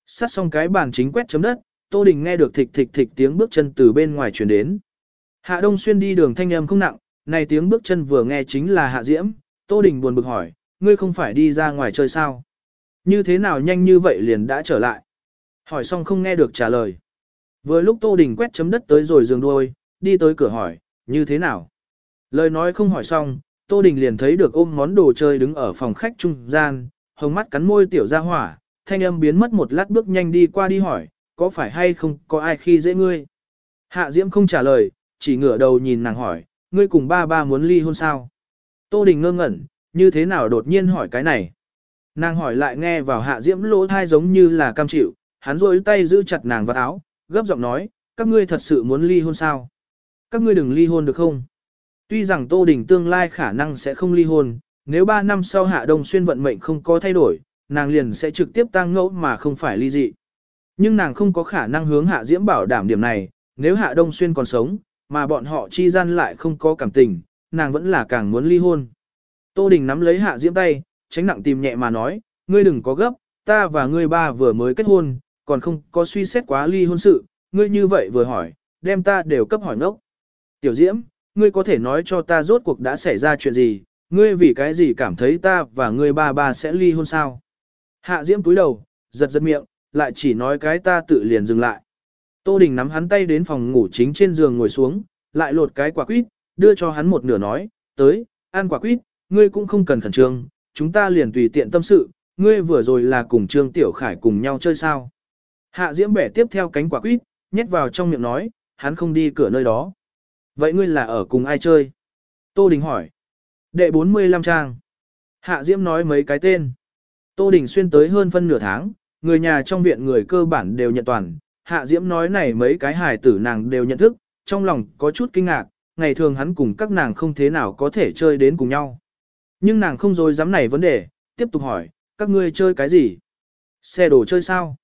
Sát xong cái bàn chính quét chấm đất, Tô Đình nghe được thịch thịch thịch tiếng bước chân từ bên ngoài truyền đến. Hạ Đông Xuyên đi đường thanh âm không nặng, này tiếng bước chân vừa nghe chính là Hạ Diễm, Tô Đình buồn bực hỏi, ngươi không phải đi ra ngoài chơi sao? Như thế nào nhanh như vậy liền đã trở lại? Hỏi xong không nghe được trả lời. Vừa lúc Tô Đình quét chấm đất tới rồi giường đuôi, đi tới cửa hỏi, như thế nào? Lời nói không hỏi xong, Tô Đình liền thấy được ôm món đồ chơi đứng ở phòng khách trung gian, hồng mắt cắn môi tiểu ra hỏa, thanh âm biến mất một lát bước nhanh đi qua đi hỏi, có phải hay không có ai khi dễ ngươi? Hạ Diễm không trả lời, chỉ ngửa đầu nhìn nàng hỏi, ngươi cùng ba ba muốn ly hôn sao? Tô Đình ngơ ngẩn, như thế nào đột nhiên hỏi cái này? Nàng hỏi lại nghe vào hạ diễm lỗ thai giống như là cam chịu, hắn rôi tay giữ chặt nàng vào áo, gấp giọng nói, các ngươi thật sự muốn ly hôn sao? Các ngươi đừng ly hôn được không? Tuy rằng Tô Đình tương lai khả năng sẽ không ly hôn, nếu 3 năm sau Hạ Đông Xuyên vận mệnh không có thay đổi, nàng liền sẽ trực tiếp tăng ngẫu mà không phải ly dị. Nhưng nàng không có khả năng hướng Hạ Diễm bảo đảm điểm này, nếu Hạ Đông Xuyên còn sống, mà bọn họ chi gian lại không có cảm tình, nàng vẫn là càng muốn ly hôn. Tô Đình nắm lấy Hạ Diễm tay, tránh nặng tìm nhẹ mà nói, ngươi đừng có gấp, ta và ngươi ba vừa mới kết hôn, còn không có suy xét quá ly hôn sự, ngươi như vậy vừa hỏi, đem ta đều cấp hỏi ngốc. Tiểu Diễm, ngươi có thể nói cho ta rốt cuộc đã xảy ra chuyện gì, ngươi vì cái gì cảm thấy ta và ngươi ba ba sẽ ly hôn sao? Hạ Diễm túi đầu, giật giật miệng, lại chỉ nói cái ta tự liền dừng lại. Tô Đình nắm hắn tay đến phòng ngủ chính trên giường ngồi xuống, lại lột cái quả quýt, đưa cho hắn một nửa nói, tới, ăn quả quýt, ngươi cũng không cần khẩn trương, chúng ta liền tùy tiện tâm sự, ngươi vừa rồi là cùng Trương Tiểu Khải cùng nhau chơi sao. Hạ Diễm bẻ tiếp theo cánh quả quýt, nhét vào trong miệng nói, hắn không đi cửa nơi đó. Vậy ngươi là ở cùng ai chơi? Tô Đình hỏi. Đệ 45 trang. Hạ Diễm nói mấy cái tên. Tô Đình xuyên tới hơn phân nửa tháng, người nhà trong viện người cơ bản đều nhận toàn. Hạ Diễm nói này mấy cái hài tử nàng đều nhận thức, trong lòng có chút kinh ngạc, ngày thường hắn cùng các nàng không thế nào có thể chơi đến cùng nhau. Nhưng nàng không dối dám này vấn đề, tiếp tục hỏi, các ngươi chơi cái gì? Xe đồ chơi sao?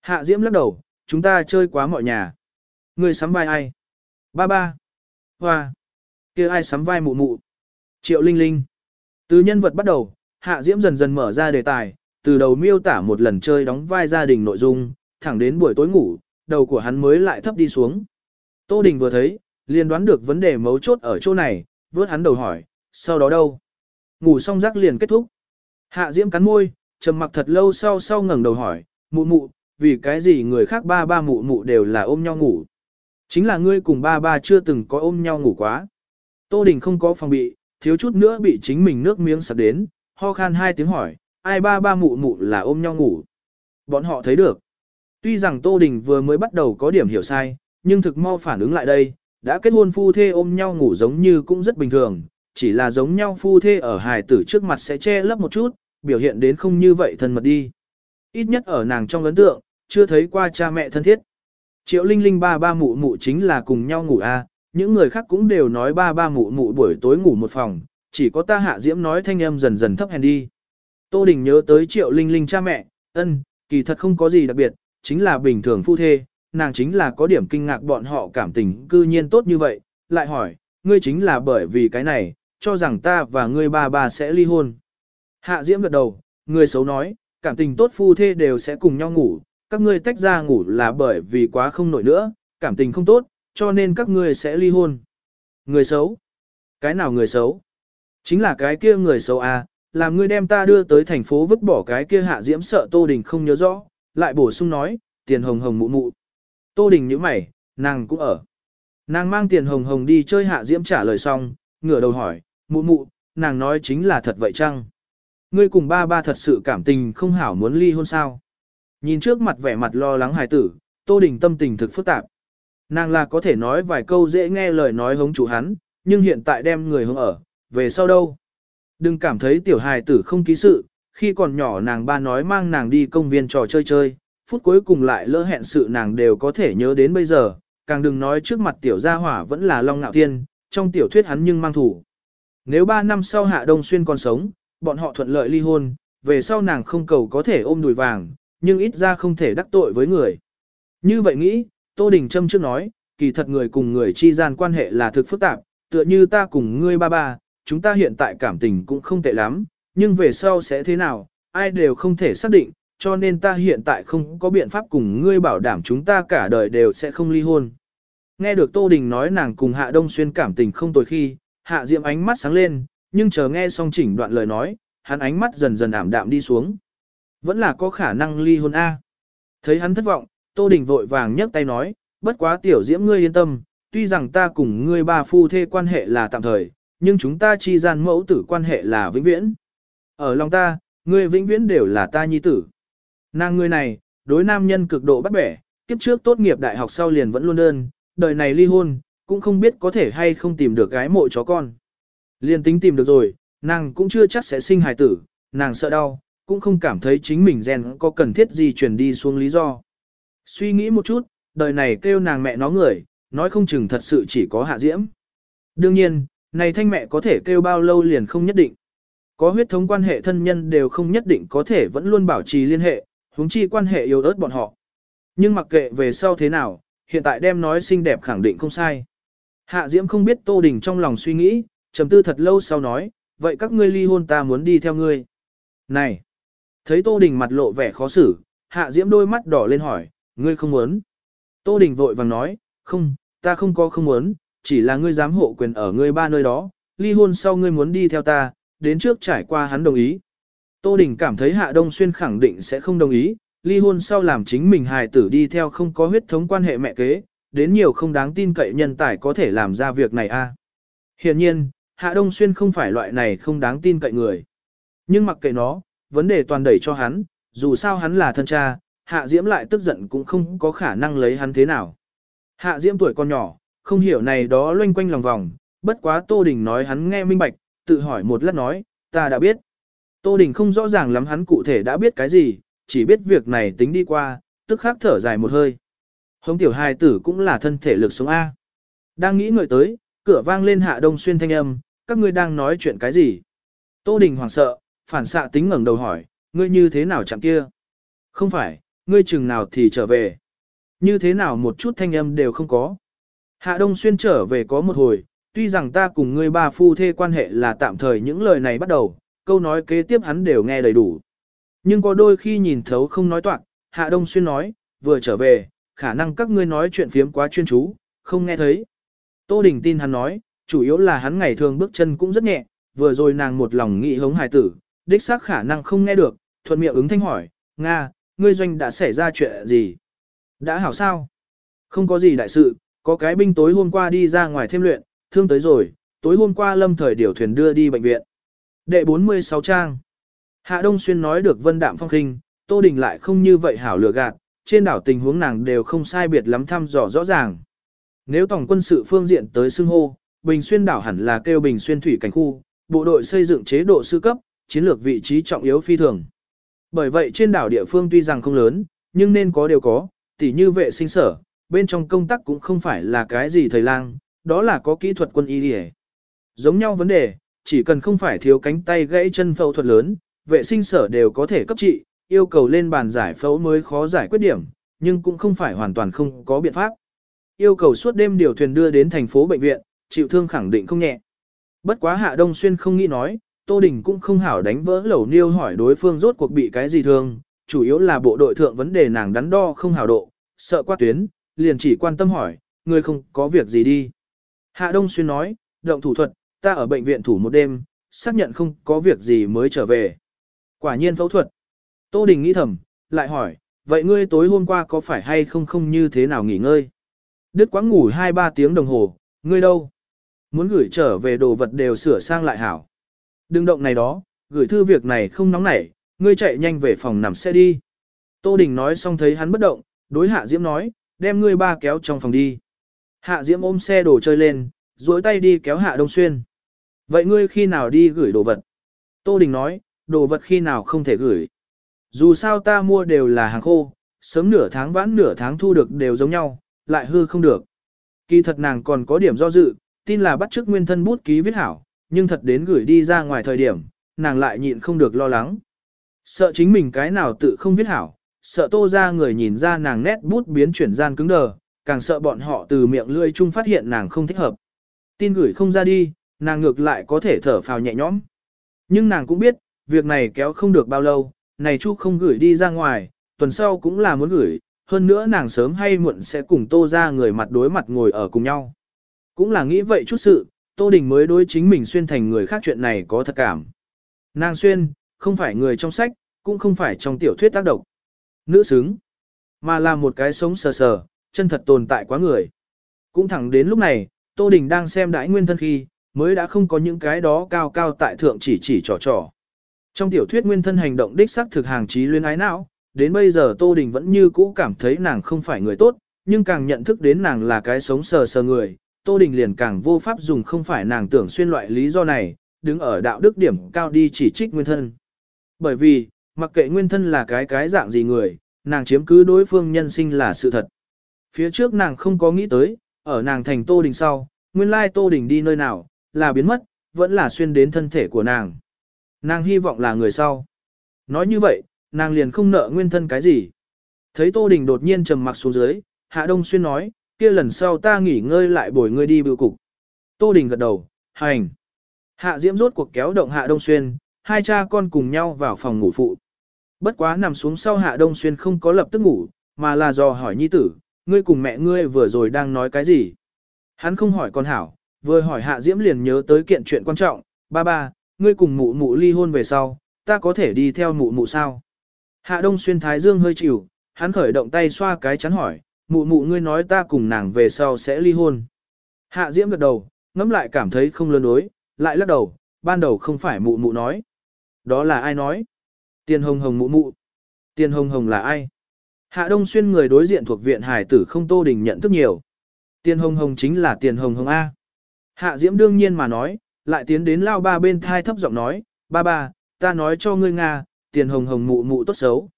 Hạ Diễm lắc đầu, chúng ta chơi quá mọi nhà. Ngươi sắm vai ai? Ba ba. Hoa. kia ai sắm vai mụ mụ? Triệu Linh Linh. Từ nhân vật bắt đầu, Hạ Diễm dần dần mở ra đề tài, từ đầu miêu tả một lần chơi đóng vai gia đình nội dung, thẳng đến buổi tối ngủ, đầu của hắn mới lại thấp đi xuống. Tô Đình vừa thấy, liền đoán được vấn đề mấu chốt ở chỗ này, vớt hắn đầu hỏi, sau đó đâu? Ngủ xong rắc liền kết thúc. Hạ Diễm cắn môi, trầm mặc thật lâu sau sau ngẩng đầu hỏi, mụ mụ, vì cái gì người khác ba ba mụ mụ đều là ôm nhau ngủ? Chính là ngươi cùng ba ba chưa từng có ôm nhau ngủ quá. Tô Đình không có phòng bị, thiếu chút nữa bị chính mình nước miếng sặc đến, ho khan hai tiếng hỏi, ai ba ba mụ mụ là ôm nhau ngủ. Bọn họ thấy được. Tuy rằng Tô Đình vừa mới bắt đầu có điểm hiểu sai, nhưng thực mau phản ứng lại đây, đã kết hôn phu thê ôm nhau ngủ giống như cũng rất bình thường, chỉ là giống nhau phu thê ở hài tử trước mặt sẽ che lấp một chút, biểu hiện đến không như vậy thân mật đi. Ít nhất ở nàng trong ấn tượng, chưa thấy qua cha mẹ thân thiết. Triệu Linh Linh ba ba mụ mụ chính là cùng nhau ngủ a, à, những người khác cũng đều nói ba ba mụ mụ buổi tối ngủ một phòng, chỉ có ta hạ diễm nói thanh âm dần dần thấp hèn đi. Tô Đình nhớ tới Triệu Linh Linh cha mẹ, ân, kỳ thật không có gì đặc biệt, chính là bình thường phu thê, nàng chính là có điểm kinh ngạc bọn họ cảm tình cư nhiên tốt như vậy, lại hỏi, ngươi chính là bởi vì cái này, cho rằng ta và ngươi ba ba sẽ ly hôn. Hạ Diễm gật đầu, người xấu nói, cảm tình tốt phu thê đều sẽ cùng nhau ngủ, các ngươi tách ra ngủ là bởi vì quá không nổi nữa, cảm tình không tốt, cho nên các ngươi sẽ ly hôn. Người xấu? Cái nào người xấu? Chính là cái kia người xấu à, làm ngươi đem ta đưa tới thành phố vứt bỏ cái kia hạ diễm sợ Tô Đình không nhớ rõ, lại bổ sung nói, tiền hồng hồng mụ mụ. Tô Đình như mày, nàng cũng ở. Nàng mang tiền hồng hồng đi chơi hạ diễm trả lời xong, ngửa đầu hỏi, mụ mụ, nàng nói chính là thật vậy chăng? Ngươi cùng ba ba thật sự cảm tình không hảo muốn ly hôn sao? Nhìn trước mặt vẻ mặt lo lắng hài tử, Tô Đình tâm tình thực phức tạp. Nàng là có thể nói vài câu dễ nghe lời nói hống chủ hắn, nhưng hiện tại đem người hướng ở, về sau đâu? Đừng cảm thấy tiểu hài tử không ký sự, khi còn nhỏ nàng ba nói mang nàng đi công viên trò chơi chơi, phút cuối cùng lại lỡ hẹn sự nàng đều có thể nhớ đến bây giờ, càng đừng nói trước mặt tiểu gia hỏa vẫn là Long Ngạo Thiên, trong tiểu thuyết hắn nhưng mang thủ. Nếu ba năm sau Hạ Đông Xuyên còn sống, bọn họ thuận lợi ly hôn, về sau nàng không cầu có thể ôm đùi vàng, nhưng ít ra không thể đắc tội với người. Như vậy nghĩ, Tô Đình Trâm trước nói, kỳ thật người cùng người chi gian quan hệ là thực phức tạp, tựa như ta cùng ngươi ba ba, chúng ta hiện tại cảm tình cũng không tệ lắm, nhưng về sau sẽ thế nào, ai đều không thể xác định, cho nên ta hiện tại không có biện pháp cùng ngươi bảo đảm chúng ta cả đời đều sẽ không ly hôn. Nghe được Tô Đình nói nàng cùng Hạ Đông Xuyên cảm tình không tồi khi, Hạ Diệm ánh mắt sáng lên, nhưng chờ nghe xong chỉnh đoạn lời nói, hắn ánh mắt dần dần ảm đạm đi xuống. Vẫn là có khả năng ly hôn A. Thấy hắn thất vọng, Tô Đình vội vàng nhấc tay nói, bất quá tiểu diễm ngươi yên tâm, tuy rằng ta cùng ngươi ba phu thê quan hệ là tạm thời, nhưng chúng ta chi gian mẫu tử quan hệ là vĩnh viễn. Ở lòng ta, ngươi vĩnh viễn đều là ta nhi tử. Nàng người này, đối nam nhân cực độ bắt bẻ, kiếp trước tốt nghiệp đại học sau liền vẫn luôn đơn, đời này ly hôn, cũng không biết có thể hay không tìm được gái mộ chó con. liền tính tìm được rồi, nàng cũng chưa chắc sẽ sinh hài tử, nàng sợ đau, cũng không cảm thấy chính mình gen có cần thiết gì chuyển đi xuống lý do. Suy nghĩ một chút, đời này kêu nàng mẹ nó người, nói không chừng thật sự chỉ có hạ diễm. Đương nhiên, này thanh mẹ có thể kêu bao lâu liền không nhất định. Có huyết thống quan hệ thân nhân đều không nhất định có thể vẫn luôn bảo trì liên hệ, huống chi quan hệ yếu ớt bọn họ. Nhưng mặc kệ về sau thế nào, hiện tại đem nói xinh đẹp khẳng định không sai. Hạ Diễm không biết Tô Đình trong lòng suy nghĩ, trầm tư thật lâu sau nói, vậy các ngươi ly hôn ta muốn đi theo ngươi. Này! Thấy Tô Đình mặt lộ vẻ khó xử, Hạ Diễm đôi mắt đỏ lên hỏi, ngươi không muốn. Tô Đình vội vàng nói, không, ta không có không muốn, chỉ là ngươi dám hộ quyền ở ngươi ba nơi đó, ly hôn sau ngươi muốn đi theo ta, đến trước trải qua hắn đồng ý. Tô Đình cảm thấy Hạ Đông Xuyên khẳng định sẽ không đồng ý, ly hôn sau làm chính mình hài tử đi theo không có huyết thống quan hệ mẹ kế, đến nhiều không đáng tin cậy nhân tài có thể làm ra việc này a. À. Hiện nhiên, Hạ Đông Xuyên không phải loại này không đáng tin cậy người. Nhưng mặc kệ nó, vấn đề toàn đẩy cho hắn, dù sao hắn là thân cha, Hạ Diễm lại tức giận cũng không có khả năng lấy hắn thế nào. Hạ Diễm tuổi còn nhỏ, không hiểu này đó loanh quanh lòng vòng, bất quá Tô Đình nói hắn nghe minh bạch, tự hỏi một lát nói, ta đã biết. Tô Đình không rõ ràng lắm hắn cụ thể đã biết cái gì, chỉ biết việc này tính đi qua, tức khắc thở dài một hơi. Hống tiểu hài tử cũng là thân thể lực sống A. Đang nghĩ ngợi tới, cửa vang lên hạ đông xuyên thanh âm, các ngươi đang nói chuyện cái gì? Tô Đình hoảng sợ, phản xạ tính ngẩng đầu hỏi, ngươi như thế nào chẳng kia? Không phải, ngươi chừng nào thì trở về. Như thế nào một chút thanh âm đều không có. Hạ Đông Xuyên trở về có một hồi, tuy rằng ta cùng ngươi ba phu thê quan hệ là tạm thời những lời này bắt đầu, câu nói kế tiếp hắn đều nghe đầy đủ. Nhưng có đôi khi nhìn thấu không nói toạc, Hạ Đông Xuyên nói, vừa trở về, khả năng các ngươi nói chuyện phiếm quá chuyên chú, không nghe thấy. Tô Đình tin hắn nói, chủ yếu là hắn ngày thường bước chân cũng rất nhẹ, vừa rồi nàng một lòng nghĩ hống hài tử, đích xác khả năng không nghe được, thuận miệng ứng thanh hỏi, Nga, ngươi doanh đã xảy ra chuyện gì? Đã hảo sao? Không có gì đại sự, có cái binh tối hôm qua đi ra ngoài thêm luyện, thương tới rồi, tối hôm qua lâm thời điều thuyền đưa đi bệnh viện. Đệ 46 trang. Hạ Đông Xuyên nói được vân đạm phong khinh, Tô Đình lại không như vậy hảo lừa gạt, trên đảo tình huống nàng đều không sai biệt lắm thăm dò rõ ràng. Nếu tổng quân sự phương diện tới xưng hô, Bình Xuyên đảo hẳn là kêu Bình Xuyên thủy cảnh khu, bộ đội xây dựng chế độ sư cấp, chiến lược vị trí trọng yếu phi thường. Bởi vậy trên đảo địa phương tuy rằng không lớn, nhưng nên có đều có, tỉ như vệ sinh sở, bên trong công tác cũng không phải là cái gì thầy lang, đó là có kỹ thuật quân y đi Giống nhau vấn đề, chỉ cần không phải thiếu cánh tay gãy chân phẫu thuật lớn, vệ sinh sở đều có thể cấp trị, yêu cầu lên bàn giải phẫu mới khó giải quyết điểm, nhưng cũng không phải hoàn toàn không có biện pháp. Yêu cầu suốt đêm điều thuyền đưa đến thành phố bệnh viện, chịu thương khẳng định không nhẹ. Bất quá Hạ Đông Xuyên không nghĩ nói, Tô Đình cũng không hảo đánh vỡ lẩu niêu hỏi đối phương rốt cuộc bị cái gì thương, chủ yếu là bộ đội thượng vấn đề nàng đắn đo không hảo độ, sợ quá tuyến, liền chỉ quan tâm hỏi, người không có việc gì đi. Hạ Đông Xuyên nói, động thủ thuật, ta ở bệnh viện thủ một đêm, xác nhận không có việc gì mới trở về. Quả nhiên phẫu thuật. Tô Đình nghĩ thầm, lại hỏi, vậy ngươi tối hôm qua có phải hay không không như thế nào nghỉ ngơi? Đứt quãng ngủ 2-3 tiếng đồng hồ, ngươi đâu? Muốn gửi trở về đồ vật đều sửa sang lại hảo. Đừng động này đó, gửi thư việc này không nóng nảy, ngươi chạy nhanh về phòng nằm xe đi. Tô Đình nói xong thấy hắn bất động, đối Hạ Diễm nói, đem ngươi ba kéo trong phòng đi. Hạ Diễm ôm xe đồ chơi lên, duỗi tay đi kéo Hạ Đông Xuyên. Vậy ngươi khi nào đi gửi đồ vật? Tô Đình nói, đồ vật khi nào không thể gửi. Dù sao ta mua đều là hàng khô, sớm nửa tháng vãn nửa tháng thu được đều giống nhau, lại hư không được. Kỳ thật nàng còn có điểm do dự, tin là bắt chước nguyên thân bút ký viết hảo, nhưng thật đến gửi đi ra ngoài thời điểm, nàng lại nhịn không được lo lắng. Sợ chính mình cái nào tự không viết hảo, sợ tô ra người nhìn ra nàng nét bút biến chuyển gian cứng đờ, càng sợ bọn họ từ miệng lưỡi chung phát hiện nàng không thích hợp. Tin gửi không ra đi, nàng ngược lại có thể thở phào nhẹ nhõm. Nhưng nàng cũng biết, việc này kéo không được bao lâu, này Chu không gửi đi ra ngoài, tuần sau cũng là muốn gửi, hơn nữa nàng sớm hay muộn sẽ cùng Tô ra người mặt đối mặt ngồi ở cùng nhau. Cũng là nghĩ vậy chút sự, Tô Đình mới đối chính mình xuyên thành người khác chuyện này có thật cảm. Nàng xuyên, không phải người trong sách, cũng không phải trong tiểu thuyết tác độc. Nữ xứng, mà là một cái sống sờ sờ, chân thật tồn tại quá người. Cũng thẳng đến lúc này, Tô Đình đang xem đại nguyên thân khi, mới đã không có những cái đó cao cao tại thượng chỉ chỉ trò trò. Trong tiểu thuyết nguyên thân hành động đích sắc thực hàng trí luyến ái não, đến bây giờ Tô Đình vẫn như cũ cảm thấy nàng không phải người tốt, nhưng càng nhận thức đến nàng là cái sống sờ sờ người, Tô Đình liền càng vô pháp dùng không phải nàng tưởng xuyên loại lý do này, đứng ở đạo đức điểm cao đi chỉ trích nguyên thân. Bởi vì, mặc kệ nguyên thân là cái cái dạng gì người, nàng chiếm cứ đối phương nhân sinh là sự thật. Phía trước nàng không có nghĩ tới, ở nàng thành Tô Đình sau, nguyên lai Tô Đình đi nơi nào, là biến mất, vẫn là xuyên đến thân thể của nàng. Nàng hy vọng là người sau. Nói như vậy, nàng liền không nợ nguyên thân cái gì. Thấy Tô Đình đột nhiên trầm mặc xuống dưới, Hạ Đông Xuyên nói, kia lần sau ta nghỉ ngơi lại bồi ngươi đi bưu cục. Tô Đình gật đầu, hành. Hạ Diễm rốt cuộc kéo động Hạ Đông Xuyên, hai cha con cùng nhau vào phòng ngủ phụ. Bất quá nằm xuống sau Hạ Đông Xuyên không có lập tức ngủ, mà là dò hỏi nhi tử, ngươi cùng mẹ ngươi vừa rồi đang nói cái gì. Hắn không hỏi con hảo, vừa hỏi Hạ Diễm liền nhớ tới kiện chuyện quan trọng, ba ba, ngươi cùng mụ mụ ly hôn về sau, ta có thể đi theo mụ mụ sao? Hạ Đông Xuyên Thái Dương hơi chịu, hắn khởi động tay xoa cái chắn hỏi, mụ mụ ngươi nói ta cùng nàng về sau sẽ ly hôn. Hạ Diễm gật đầu, ngẫm lại cảm thấy không lớn đối, lại lắc đầu, ban đầu không phải mụ mụ nói. Đó là ai nói? Tiền hồng hồng mụ mụ. Tiền hồng hồng là ai? Hạ Đông Xuyên người đối diện thuộc viện hải tử không tô đình nhận thức nhiều. Tiền hồng hồng chính là tiền hồng hồng A. Hạ Diễm đương nhiên mà nói, lại tiến đến lao ba bên thai thấp giọng nói, ba ba, ta nói cho ngươi Nga, tiền hồng hồng mụ mụ tốt xấu.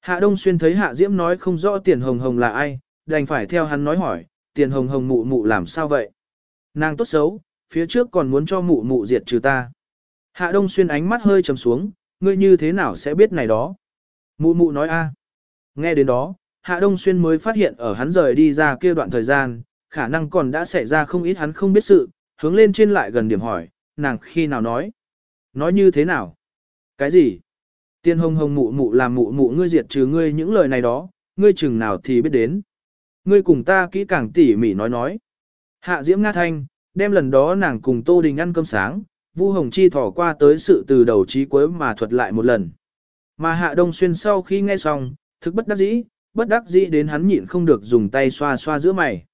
Hạ Đông Xuyên thấy Hạ Diễm nói không rõ tiền hồng hồng là ai, đành phải theo hắn nói hỏi, tiền hồng hồng mụ mụ làm sao vậy? Nàng tốt xấu, phía trước còn muốn cho mụ mụ diệt trừ ta. Hạ Đông Xuyên ánh mắt hơi trầm xuống, ngươi như thế nào sẽ biết này đó? Mụ mụ nói a. Nghe đến đó, Hạ Đông Xuyên mới phát hiện ở hắn rời đi ra kia đoạn thời gian, khả năng còn đã xảy ra không ít hắn không biết sự, hướng lên trên lại gần điểm hỏi, nàng khi nào nói? Nói như thế nào? Cái gì? Tiên hồng hồng mụ mụ làm mụ mụ ngươi diệt trừ ngươi những lời này đó, ngươi chừng nào thì biết đến. Ngươi cùng ta kỹ càng tỉ mỉ nói nói. Hạ Diễm Nga Thanh, đem lần đó nàng cùng Tô Đình ăn cơm sáng, Vu Hồng Chi thỏ qua tới sự từ đầu chí cuối mà thuật lại một lần. Mà Hạ Đông Xuyên sau khi nghe xong, thực bất đắc dĩ, bất đắc dĩ đến hắn nhịn không được dùng tay xoa xoa giữa mày.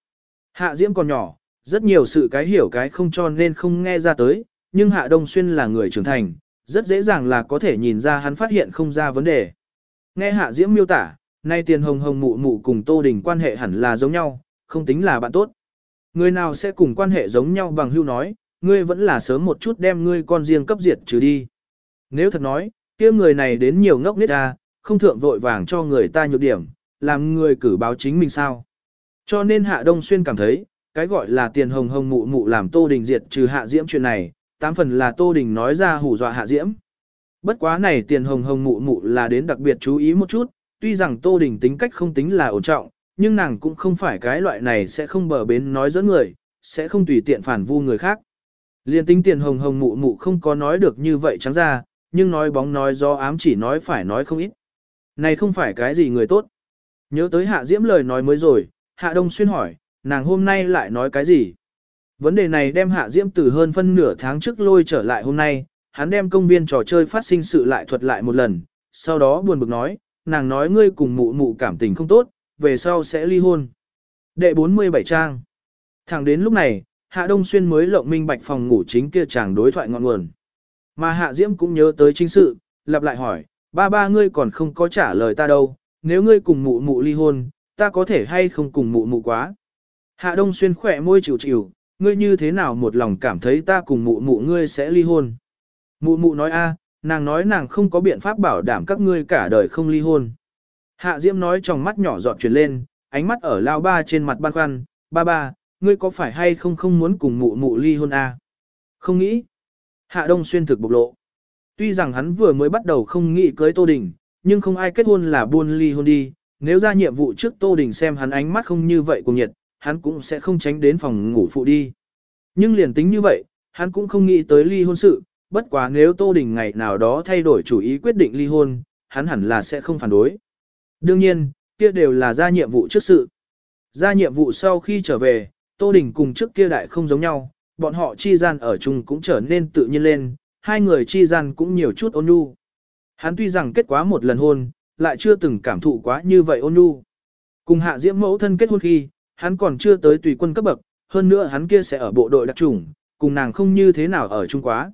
Hạ Diễm còn nhỏ, rất nhiều sự cái hiểu cái không cho nên không nghe ra tới, nhưng Hạ Đông Xuyên là người trưởng thành, rất dễ dàng là có thể nhìn ra hắn phát hiện không ra vấn đề. Nghe Hạ Diễm miêu tả, nay tiền hồng hồng mụ mụ cùng Tô Đình quan hệ hẳn là giống nhau, không tính là bạn tốt. Người nào sẽ cùng quan hệ giống nhau bằng hưu nói, ngươi vẫn là sớm một chút đem ngươi con riêng cấp diệt trừ đi. Nếu thật nói, kia người này đến nhiều ngốc nít à? Không thượng vội vàng cho người ta nhược điểm, làm người cử báo chính mình sao. Cho nên Hạ Đông Xuyên cảm thấy, cái gọi là tiền hồng hồng mụ mụ làm Tô Đình diệt trừ Hạ Diễm chuyện này, tám phần là Tô Đình nói ra hù dọa Hạ Diễm. Bất quá này tiền hồng hồng mụ mụ là đến đặc biệt chú ý một chút, tuy rằng Tô Đình tính cách không tính là ổn trọng, nhưng nàng cũng không phải cái loại này sẽ không bờ bến nói dẫn người, sẽ không tùy tiện phản vu người khác. Liên tính tiền hồng hồng mụ mụ không có nói được như vậy trắng ra, nhưng nói bóng nói do ám chỉ nói phải nói không ít. Này không phải cái gì người tốt. Nhớ tới Hạ Diễm lời nói mới rồi, Hạ Đông Xuyên hỏi, nàng hôm nay lại nói cái gì? Vấn đề này đem Hạ Diễm từ hơn phân nửa tháng trước lôi trở lại hôm nay, hắn đem công viên trò chơi phát sinh sự lại thuật lại một lần, sau đó buồn bực nói, nàng nói ngươi cùng mụ mụ cảm tình không tốt, về sau sẽ ly hôn. Đệ 47 trang. Thẳng đến lúc này, Hạ Đông Xuyên mới lộng minh bạch phòng ngủ chính kia chàng đối thoại ngọn nguồn. Mà Hạ Diễm cũng nhớ tới chính sự, lặp lại hỏi, ba ba ngươi còn không có trả lời ta đâu, nếu ngươi cùng mụ mụ ly hôn, ta có thể hay không cùng mụ mụ quá. Hạ Đông Xuyên khỏe môi chịu chịu, ngươi như thế nào một lòng cảm thấy ta cùng mụ mụ ngươi sẽ ly hôn. Mụ mụ nói a, nàng nói nàng không có biện pháp bảo đảm các ngươi cả đời không ly hôn. Hạ Diễm nói trong mắt nhỏ giọt chuyển lên, ánh mắt ở lao ba trên mặt băn khoăn, ba ba, ngươi có phải hay không không muốn cùng mụ mụ ly hôn a? Không nghĩ. Hạ Đông Xuyên thực bộc lộ. Tuy rằng hắn vừa mới bắt đầu không nghĩ cưới Tô Đình, nhưng không ai kết hôn là buôn ly hôn đi, nếu ra nhiệm vụ trước Tô Đình xem hắn ánh mắt không như vậy cùng nhiệt, hắn cũng sẽ không tránh đến phòng ngủ phụ đi. Nhưng liền tính như vậy, hắn cũng không nghĩ tới ly hôn sự, bất quá nếu Tô Đình ngày nào đó thay đổi chủ ý quyết định ly hôn, hắn hẳn là sẽ không phản đối. Đương nhiên, kia đều là ra nhiệm vụ trước sự. Ra nhiệm vụ sau khi trở về, Tô Đình cùng trước kia đại không giống nhau, bọn họ chi gian ở chung cũng trở nên tự nhiên lên, hai người chi gian cũng nhiều chút ôn nhu. Hắn tuy rằng kết quá một lần hôn, lại chưa từng cảm thụ quá như vậy ôn nhu. Cùng hạ diễm mẫu thân kết hôn khi, hắn còn chưa tới tùy quân cấp bậc, hơn nữa hắn kia sẽ ở bộ đội đặc trùng, cùng nàng không như thế nào ở chung quá.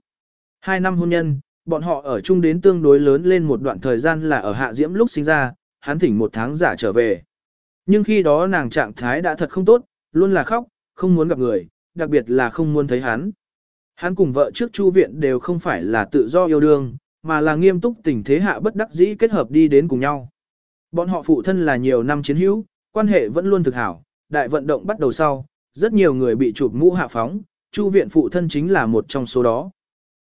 Hai năm hôn nhân, bọn họ ở chung đến tương đối lớn lên một đoạn thời gian là ở hạ diễm lúc sinh ra, hắn thỉnh một tháng giả trở về. Nhưng khi đó nàng trạng thái đã thật không tốt, luôn là khóc, không muốn gặp người, đặc biệt là không muốn thấy hắn. Hắn cùng vợ trước Chu viện đều không phải là tự do yêu đương, mà là nghiêm túc tình thế hạ bất đắc dĩ kết hợp đi đến cùng nhau. Bọn họ phụ thân là nhiều năm chiến hữu, quan hệ vẫn luôn thực hảo, đại vận động bắt đầu sau, rất nhiều người bị chụp mũ hạ phóng, Chu viện phụ thân chính là một trong số đó.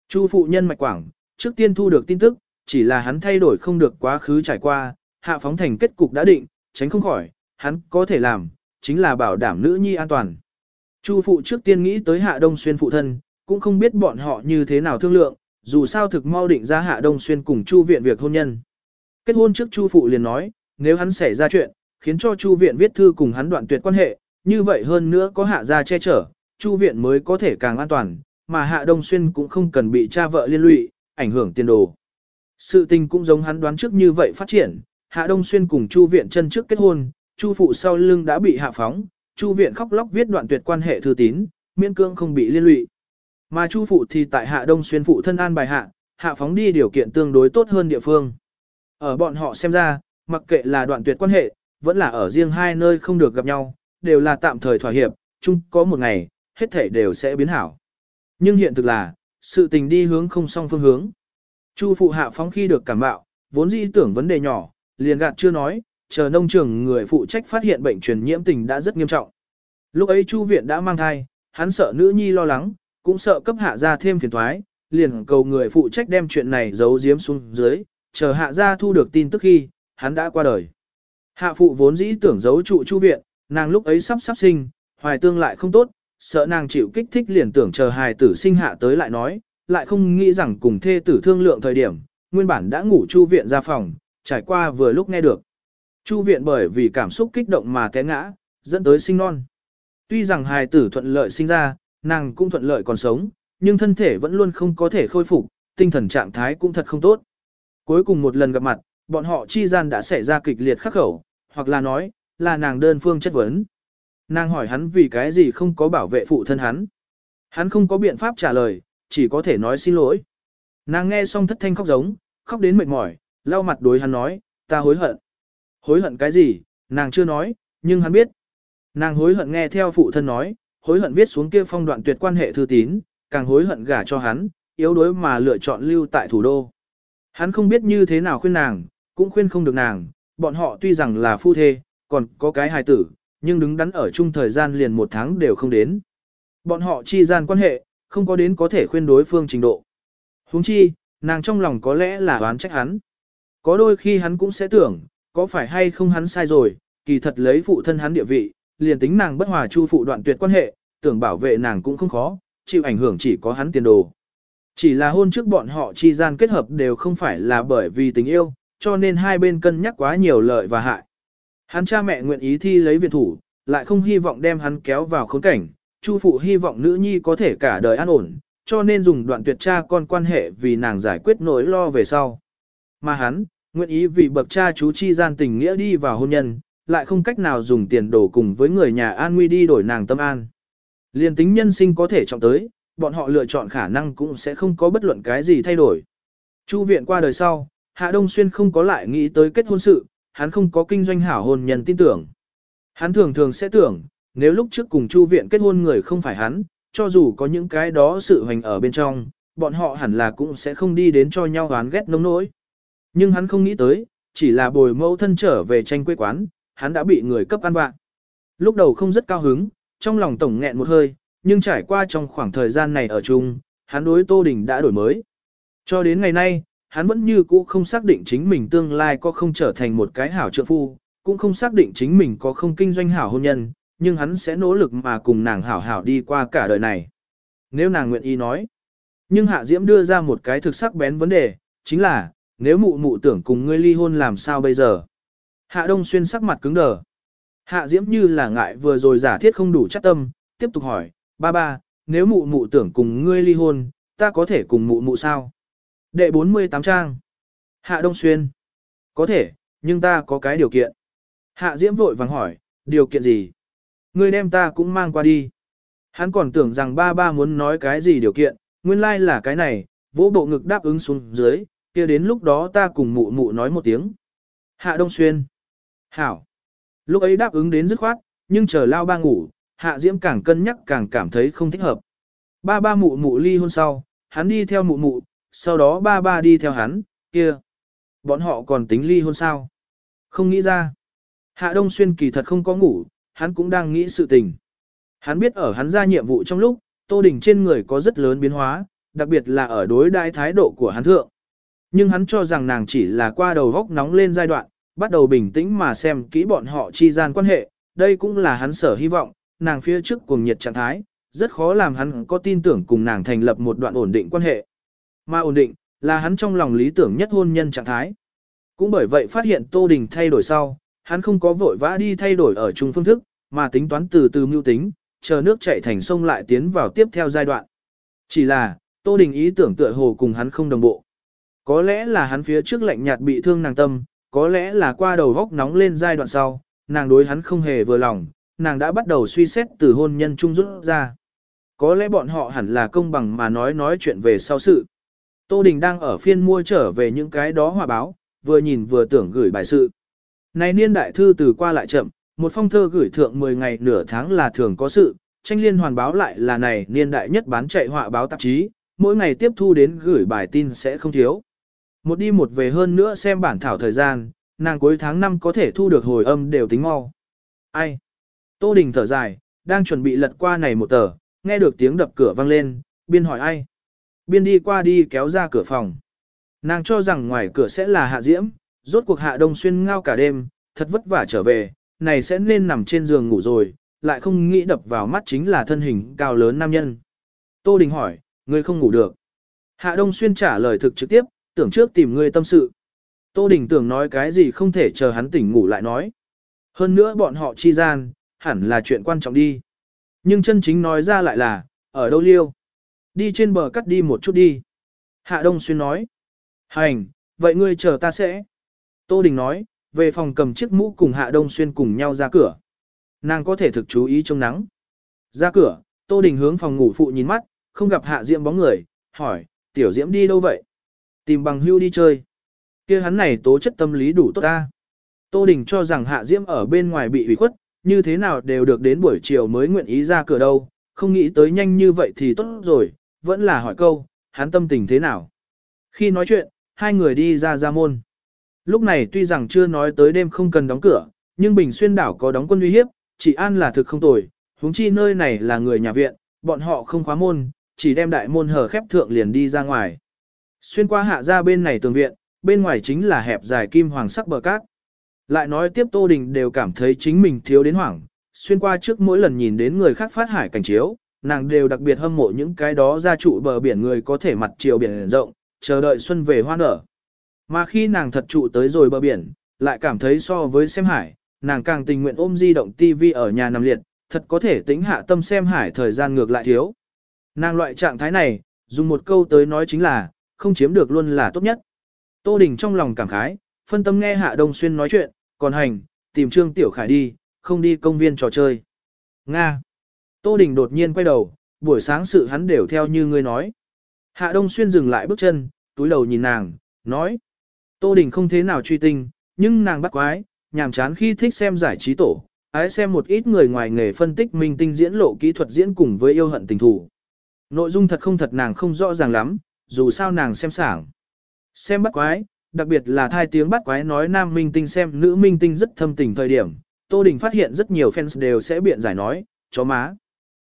Chu phụ nhân mạch quảng, trước tiên thu được tin tức, chỉ là hắn thay đổi không được quá khứ trải qua, hạ phóng thành kết cục đã định, tránh không khỏi, hắn có thể làm, chính là bảo đảm nữ nhi an toàn. Chu phụ trước tiên nghĩ tới hạ đông xuyên phụ thân, cũng không biết bọn họ như thế nào thương lượng, dù sao thực mau định ra hạ đông xuyên cùng chu viện việc hôn nhân. Kết hôn trước chu phụ liền nói, nếu hắn xảy ra chuyện, khiến cho chu viện viết thư cùng hắn đoạn tuyệt quan hệ, như vậy hơn nữa có hạ gia che chở, chu viện mới có thể càng an toàn, mà hạ đông xuyên cũng không cần bị cha vợ liên lụy, ảnh hưởng tiền đồ. Sự tình cũng giống hắn đoán trước như vậy phát triển, hạ đông xuyên cùng chu viện chân trước kết hôn, chu phụ sau lưng đã bị hạ phóng, chu viện khóc lóc viết đoạn tuyệt quan hệ thư tín, miễn cương không bị liên lụy. Mà chu phụ thì tại hạ đông xuyên phụ thân an bài hạ, hạ phóng đi điều kiện tương đối tốt hơn địa phương. Ở bọn họ xem ra, mặc kệ là đoạn tuyệt quan hệ, vẫn là ở riêng hai nơi không được gặp nhau, đều là tạm thời thỏa hiệp, chung có một ngày, hết thể đều sẽ biến hảo. Nhưng hiện thực là, sự tình đi hướng không song phương hướng. Chu phụ hạ phóng khi được cảm bạo, vốn dĩ tưởng vấn đề nhỏ, liền gạt chưa nói, chờ nông trường người phụ trách phát hiện bệnh truyền nhiễm tình đã rất nghiêm trọng. Lúc ấy Chu viện đã mang thai, hắn sợ nữ nhi lo lắng, cũng sợ cấp hạ ra thêm phiền thoái, liền cầu người phụ trách đem chuyện này giấu giếm xuống dưới, chờ hạ ra thu được tin tức khi, hắn đã qua đời. Hạ phụ vốn dĩ tưởng giấu trụ Chu viện, nàng lúc ấy sắp sắp sinh, hoài tương lại không tốt, sợ nàng chịu kích thích liền tưởng chờ hài tử sinh hạ tới lại nói, lại không nghĩ rằng cùng thê tử thương lượng thời điểm, nguyên bản đã ngủ Chu viện ra phòng, trải qua vừa lúc nghe được. Chu viện bởi vì cảm xúc kích động mà té ngã, dẫn tới sinh non. Tuy rằng hài tử thuận lợi sinh ra, nàng cũng thuận lợi còn sống, nhưng thân thể vẫn luôn không có thể khôi phục, tinh thần trạng thái cũng thật không tốt. Cuối cùng một lần gặp mặt, bọn họ chi gian đã xảy ra kịch liệt khắc khẩu, hoặc là nói, là nàng đơn phương chất vấn. Nàng hỏi hắn vì cái gì không có bảo vệ phụ thân hắn. Hắn không có biện pháp trả lời, chỉ có thể nói xin lỗi. Nàng nghe xong thất thanh khóc giống, khóc đến mệt mỏi, lau mặt đối hắn nói, ta hối hận. Hối hận cái gì, nàng chưa nói, nhưng hắn biết. Nàng hối hận nghe theo phụ thân nói, hối hận viết xuống kia phong đoạn tuyệt quan hệ thư tín, càng hối hận gả cho hắn, yếu đuối mà lựa chọn lưu tại thủ đô. Hắn không biết như thế nào khuyên nàng, cũng khuyên không được nàng, bọn họ tuy rằng là phu thê, còn có cái hài tử, nhưng đứng đắn ở chung thời gian liền một tháng đều không đến. Bọn họ chi gian quan hệ, không có đến có thể khuyên đối phương trình độ. huống chi, nàng trong lòng có lẽ là oán trách hắn. Có đôi khi hắn cũng sẽ tưởng, có phải hay không hắn sai rồi, kỳ thật lấy phụ thân hắn địa vị, liền tính nàng bất hòa chu phụ đoạn tuyệt quan hệ, tưởng bảo vệ nàng cũng không khó, chịu ảnh hưởng chỉ có hắn tiền đồ. Chỉ là hôn trước bọn họ chi gian kết hợp đều không phải là bởi vì tình yêu, cho nên hai bên cân nhắc quá nhiều lợi và hại. Hắn cha mẹ nguyện ý thi lấy viện thủ, lại không hy vọng đem hắn kéo vào khốn cảnh, Chu phụ hy vọng nữ nhi có thể cả đời an ổn, cho nên dùng đoạn tuyệt cha con quan hệ vì nàng giải quyết nỗi lo về sau. Mà hắn, nguyện ý vì bậc cha chú chi gian tình nghĩa đi vào hôn nhân, lại không cách nào dùng tiền đổ cùng với người nhà an nguy đi đổi nàng tâm an. Liên tính nhân sinh có thể trọng tới, bọn họ lựa chọn khả năng cũng sẽ không có bất luận cái gì thay đổi. Chu viện qua đời sau, Hạ Đông Xuyên không có lại nghĩ tới kết hôn sự, hắn không có kinh doanh hảo hôn nhân tin tưởng. Hắn thường thường sẽ tưởng, nếu lúc trước cùng Chu viện kết hôn người không phải hắn, cho dù có những cái đó sự hoành ở bên trong, bọn họ hẳn là cũng sẽ không đi đến cho nhau oán ghét nông nỗi. Nhưng hắn không nghĩ tới, chỉ là bồi mẫu thân trở về tranh quê quán, hắn đã bị người cấp ăn vạ. Lúc đầu không rất cao hứng, trong lòng tổng nghẹn một hơi, nhưng trải qua trong khoảng thời gian này ở chung, hắn đối Tô Đình đã đổi mới. Cho đến ngày nay, hắn vẫn như cũ không xác định chính mình tương lai có không trở thành một cái hảo trợ phu, cũng không xác định chính mình có không kinh doanh hảo hôn nhân, nhưng hắn sẽ nỗ lực mà cùng nàng hảo hảo đi qua cả đời này. Nếu nàng nguyện ý nói. Nhưng Hạ Diễm đưa ra một cái thực sắc bén vấn đề, chính là, nếu mụ mụ tưởng cùng ngươi ly hôn làm sao bây giờ? Hạ Đông Xuyên sắc mặt cứng đờ. Hạ Diễm như là ngại vừa rồi giả thiết không đủ chắc tâm, tiếp tục hỏi, ba ba, nếu mụ mụ tưởng cùng ngươi ly hôn, ta có thể cùng mụ mụ sao? Đệ 48 trang. Hạ Đông Xuyên. Có thể, nhưng ta có cái điều kiện. Hạ Diễm vội vàng hỏi, điều kiện gì? Ngươi đem ta cũng mang qua đi. Hắn còn tưởng rằng ba ba muốn nói cái gì điều kiện, nguyên lai like là cái này, vỗ bộ ngực đáp ứng xuống dưới, kia đến lúc đó ta cùng mụ mụ nói một tiếng. Hạ Đông Xuyên. Hảo. Lúc ấy đáp ứng đến dứt khoát, nhưng chờ lao ba ngủ, Hạ Diễm càng cân nhắc càng cảm thấy không thích hợp. Ba ba mụ mụ ly hôn sau, hắn đi theo mụ mụ, sau đó ba ba đi theo hắn, kia. Bọn họ còn tính ly hôn sao? Không nghĩ ra. Hạ Đông Xuyên kỳ thật không có ngủ, hắn cũng đang nghĩ sự tình. Hắn biết ở hắn ra nhiệm vụ trong lúc, Tô Đình trên người có rất lớn biến hóa, đặc biệt là ở đối đại thái độ của hắn thượng. Nhưng hắn cho rằng nàng chỉ là qua đầu góc nóng lên giai đoạn, bắt đầu bình tĩnh mà xem kỹ bọn họ chi gian quan hệ, đây cũng là hắn sở hy vọng, nàng phía trước cuồng nhiệt trạng thái, rất khó làm hắn có tin tưởng cùng nàng thành lập một đoạn ổn định quan hệ. Mà ổn định, là hắn trong lòng lý tưởng nhất hôn nhân trạng thái. Cũng bởi vậy phát hiện Tô Đình thay đổi sau, hắn không có vội vã đi thay đổi ở chung phương thức, mà tính toán từ từ mưu tính, chờ nước chảy thành sông lại tiến vào tiếp theo giai đoạn. Chỉ là, Tô Đình ý tưởng tựa hồ cùng hắn không đồng bộ. Có lẽ là hắn phía trước lạnh nhạt bị thương nàng tâm, có lẽ là qua đầu góc nóng lên giai đoạn sau, nàng đối hắn không hề vừa lòng, nàng đã bắt đầu suy xét từ hôn nhân chung rút ra. Có lẽ bọn họ hẳn là công bằng mà nói nói chuyện về sau sự. Tô Đình đang ở phiên mua trở về những cái đó hòa báo, vừa nhìn vừa tưởng gửi bài sự. Này niên đại thư từ qua lại chậm, một phong thơ gửi thượng 10 ngày nửa tháng là thường có sự, tranh liên hoàn báo lại là này niên đại nhất bán chạy họa báo tạp chí, mỗi ngày tiếp thu đến gửi bài tin sẽ không thiếu. Một đi một về hơn nữa xem bản thảo thời gian, nàng cuối tháng 5 có thể thu được hồi âm đều tính mau. Ai? Tô Đình thở dài, đang chuẩn bị lật qua này một tờ, nghe được tiếng đập cửa vang lên, biên hỏi ai? Biên đi qua đi kéo ra cửa phòng. Nàng cho rằng ngoài cửa sẽ là hạ diễm, rốt cuộc hạ đông xuyên ngao cả đêm, thật vất vả trở về, này sẽ nên nằm trên giường ngủ rồi, lại không nghĩ đập vào mắt chính là thân hình cao lớn nam nhân. Tô Đình hỏi, ngươi không ngủ được. Hạ Đông Xuyên trả lời thực trực tiếp, tưởng trước tìm ngươi tâm sự. Tô Đình tưởng nói cái gì không thể chờ hắn tỉnh ngủ lại nói. Hơn nữa bọn họ chi gian, hẳn là chuyện quan trọng đi. Nhưng chân chính nói ra lại là, ở đâu liêu? Đi trên bờ cắt đi một chút đi. Hạ Đông Xuyên nói. Hành, vậy ngươi chờ ta sẽ. Tô Đình nói, về phòng cầm chiếc mũ cùng Hạ Đông Xuyên cùng nhau ra cửa. Nàng có thể thực chú ý trong nắng. Ra cửa, Tô Đình hướng phòng ngủ phụ nhìn mắt, không gặp Hạ Diễm bóng người, hỏi, tiểu Diễm đi đâu vậy? Tìm bằng hưu đi chơi. kia hắn này tố chất tâm lý đủ tốt ta. Tô Đình cho rằng Hạ Diễm ở bên ngoài bị ủy khuất, như thế nào đều được đến buổi chiều mới nguyện ý ra cửa đâu, không nghĩ tới nhanh như vậy thì tốt rồi, vẫn là hỏi câu, hắn tâm tình thế nào. Khi nói chuyện, hai người đi ra ra môn. Lúc này tuy rằng chưa nói tới đêm không cần đóng cửa, nhưng Bình Xuyên đảo có đóng quân uy hiếp, chỉ an là thực không tồi, huống chi nơi này là người nhà viện, bọn họ không khóa môn, chỉ đem đại môn hở khép thượng liền đi ra ngoài. Xuyên qua hạ ra bên này tường viện, bên ngoài chính là hẹp dài kim hoàng sắc bờ cát. Lại nói tiếp Tô Đình đều cảm thấy chính mình thiếu đến hoảng, xuyên qua trước mỗi lần nhìn đến người khác phát hải cảnh chiếu, nàng đều đặc biệt hâm mộ những cái đó ra trụ bờ biển người có thể mặt chiều biển rộng, chờ đợi xuân về hoa nở. Mà khi nàng thật trụ tới rồi bờ biển, lại cảm thấy so với xem hải, nàng càng tình nguyện ôm di động TV ở nhà nằm liệt, thật có thể tính hạ tâm xem hải thời gian ngược lại thiếu. Nàng loại trạng thái này, dùng một câu tới nói chính là, không chiếm được luôn là tốt nhất. Tô Đình trong lòng cảm khái, phân tâm nghe Hạ Đông Xuyên nói chuyện, còn hành, tìm Trương Tiểu Khải đi, không đi công viên trò chơi. Nga. Tô Đình đột nhiên quay đầu, buổi sáng sự hắn đều theo như ngươi nói. Hạ Đông Xuyên dừng lại bước chân, túi đầu nhìn nàng, nói. Tô Đình không thế nào truy tinh, nhưng nàng bắt quái, nhàm chán khi thích xem giải trí tổ, ái xem một ít người ngoài nghề phân tích minh tinh diễn lộ kỹ thuật diễn cùng với yêu hận tình thủ. Nội dung thật không thật nàng không rõ ràng lắm, dù sao nàng xem sảng. Xem bắt quái, đặc biệt là thai tiếng bắt quái nói nam minh tinh xem nữ minh tinh rất thâm tình thời điểm, Tô Đình phát hiện rất nhiều fans đều sẽ biện giải nói, chó má.